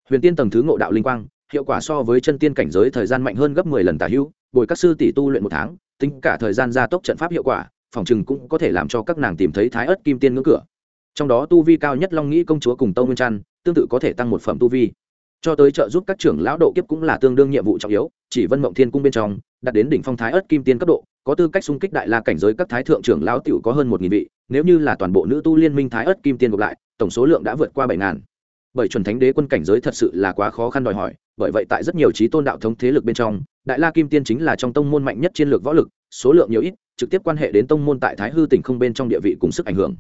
Huyền tiên tầng thứ ngộ đạo linh quang, hiệu quả so với chân tiên cảnh giới thời gian mạnh hơn gấp mười lần tả hữu, bồi các sư tỷ tu luyện một tháng, tính cả thời gian gia tốc trận pháp hiệu quả, phòng chừng cũng có thể làm cho các nàng tìm thấy thái ớt kim tiên ngưỡng cửa. Trong đó tu vi cao nhất long nghĩ công chúa cùng tâu nguyên trăn, tương tự có thể tăng một phẩm tu vi. Cho tới trợ giúp các trưởng lão độ kiếp cũng là tương đương nhiệm vụ trọng yếu, chỉ vân mộng thiên cung bên trong, đạt đến đỉnh phong thái ớt kim tiên cấp độ, có tư cách xung kích đại la cảnh giới các thái thượng trưởng lão tiểu có hơn một nghìn vị, nếu như là toàn bộ nữ tu liên minh thái ớt kim tiên gộp lại tổng số lượng đã vượt qua bảy ngàn. Bởi chuẩn thánh đế quân cảnh giới thật sự là quá khó khăn đòi hỏi, bởi vậy tại rất nhiều trí tôn đạo thống thế lực bên trong, đại la kim tiên chính là trong tông môn mạnh nhất chiến lược võ lực, số lượng nhiều ít, trực tiếp quan hệ đến tông môn tại thái hư tỉnh không bên trong địa vị cùng sức ảnh hưởng.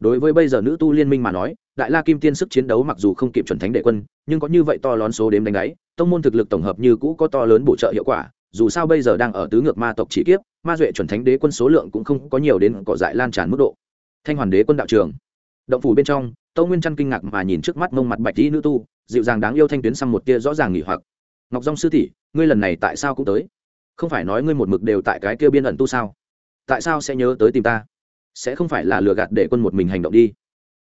Đối với bây giờ nữ tu liên minh mà nói, đại la kim tiên sức chiến đấu mặc dù không kịp chuẩn thánh đệ quân, nhưng có như vậy to lón số đếm đánh đáy, tông môn thực lực tổng hợp như cũ có to lớn bổ trợ hiệu quả, dù sao bây giờ đang ở tứ ngược ma tộc chỉ kiếp, ma duệ chuẩn thánh đế quân số lượng cũng không có nhiều đến cỏ dại lan tràn mức độ. Thanh hoàn đế quân đạo trường động phủ bên trong tâu nguyên trăn kinh ngạc mà nhìn trước mắt mông mặt bạch dĩ nữ tu, dịu dàng đáng yêu thanh tuyến xăm một tia rõ ràng nghỉ hoặc. Ngọc dong sư tỷ, ngươi lần này tại sao cũng tới? Không phải nói ngươi một mực đều tại cái kia biên ẩn tu sao? Tại sao sẽ nhớ tới tìm ta? Sẽ không phải là lừa gạt để quân một mình hành động đi?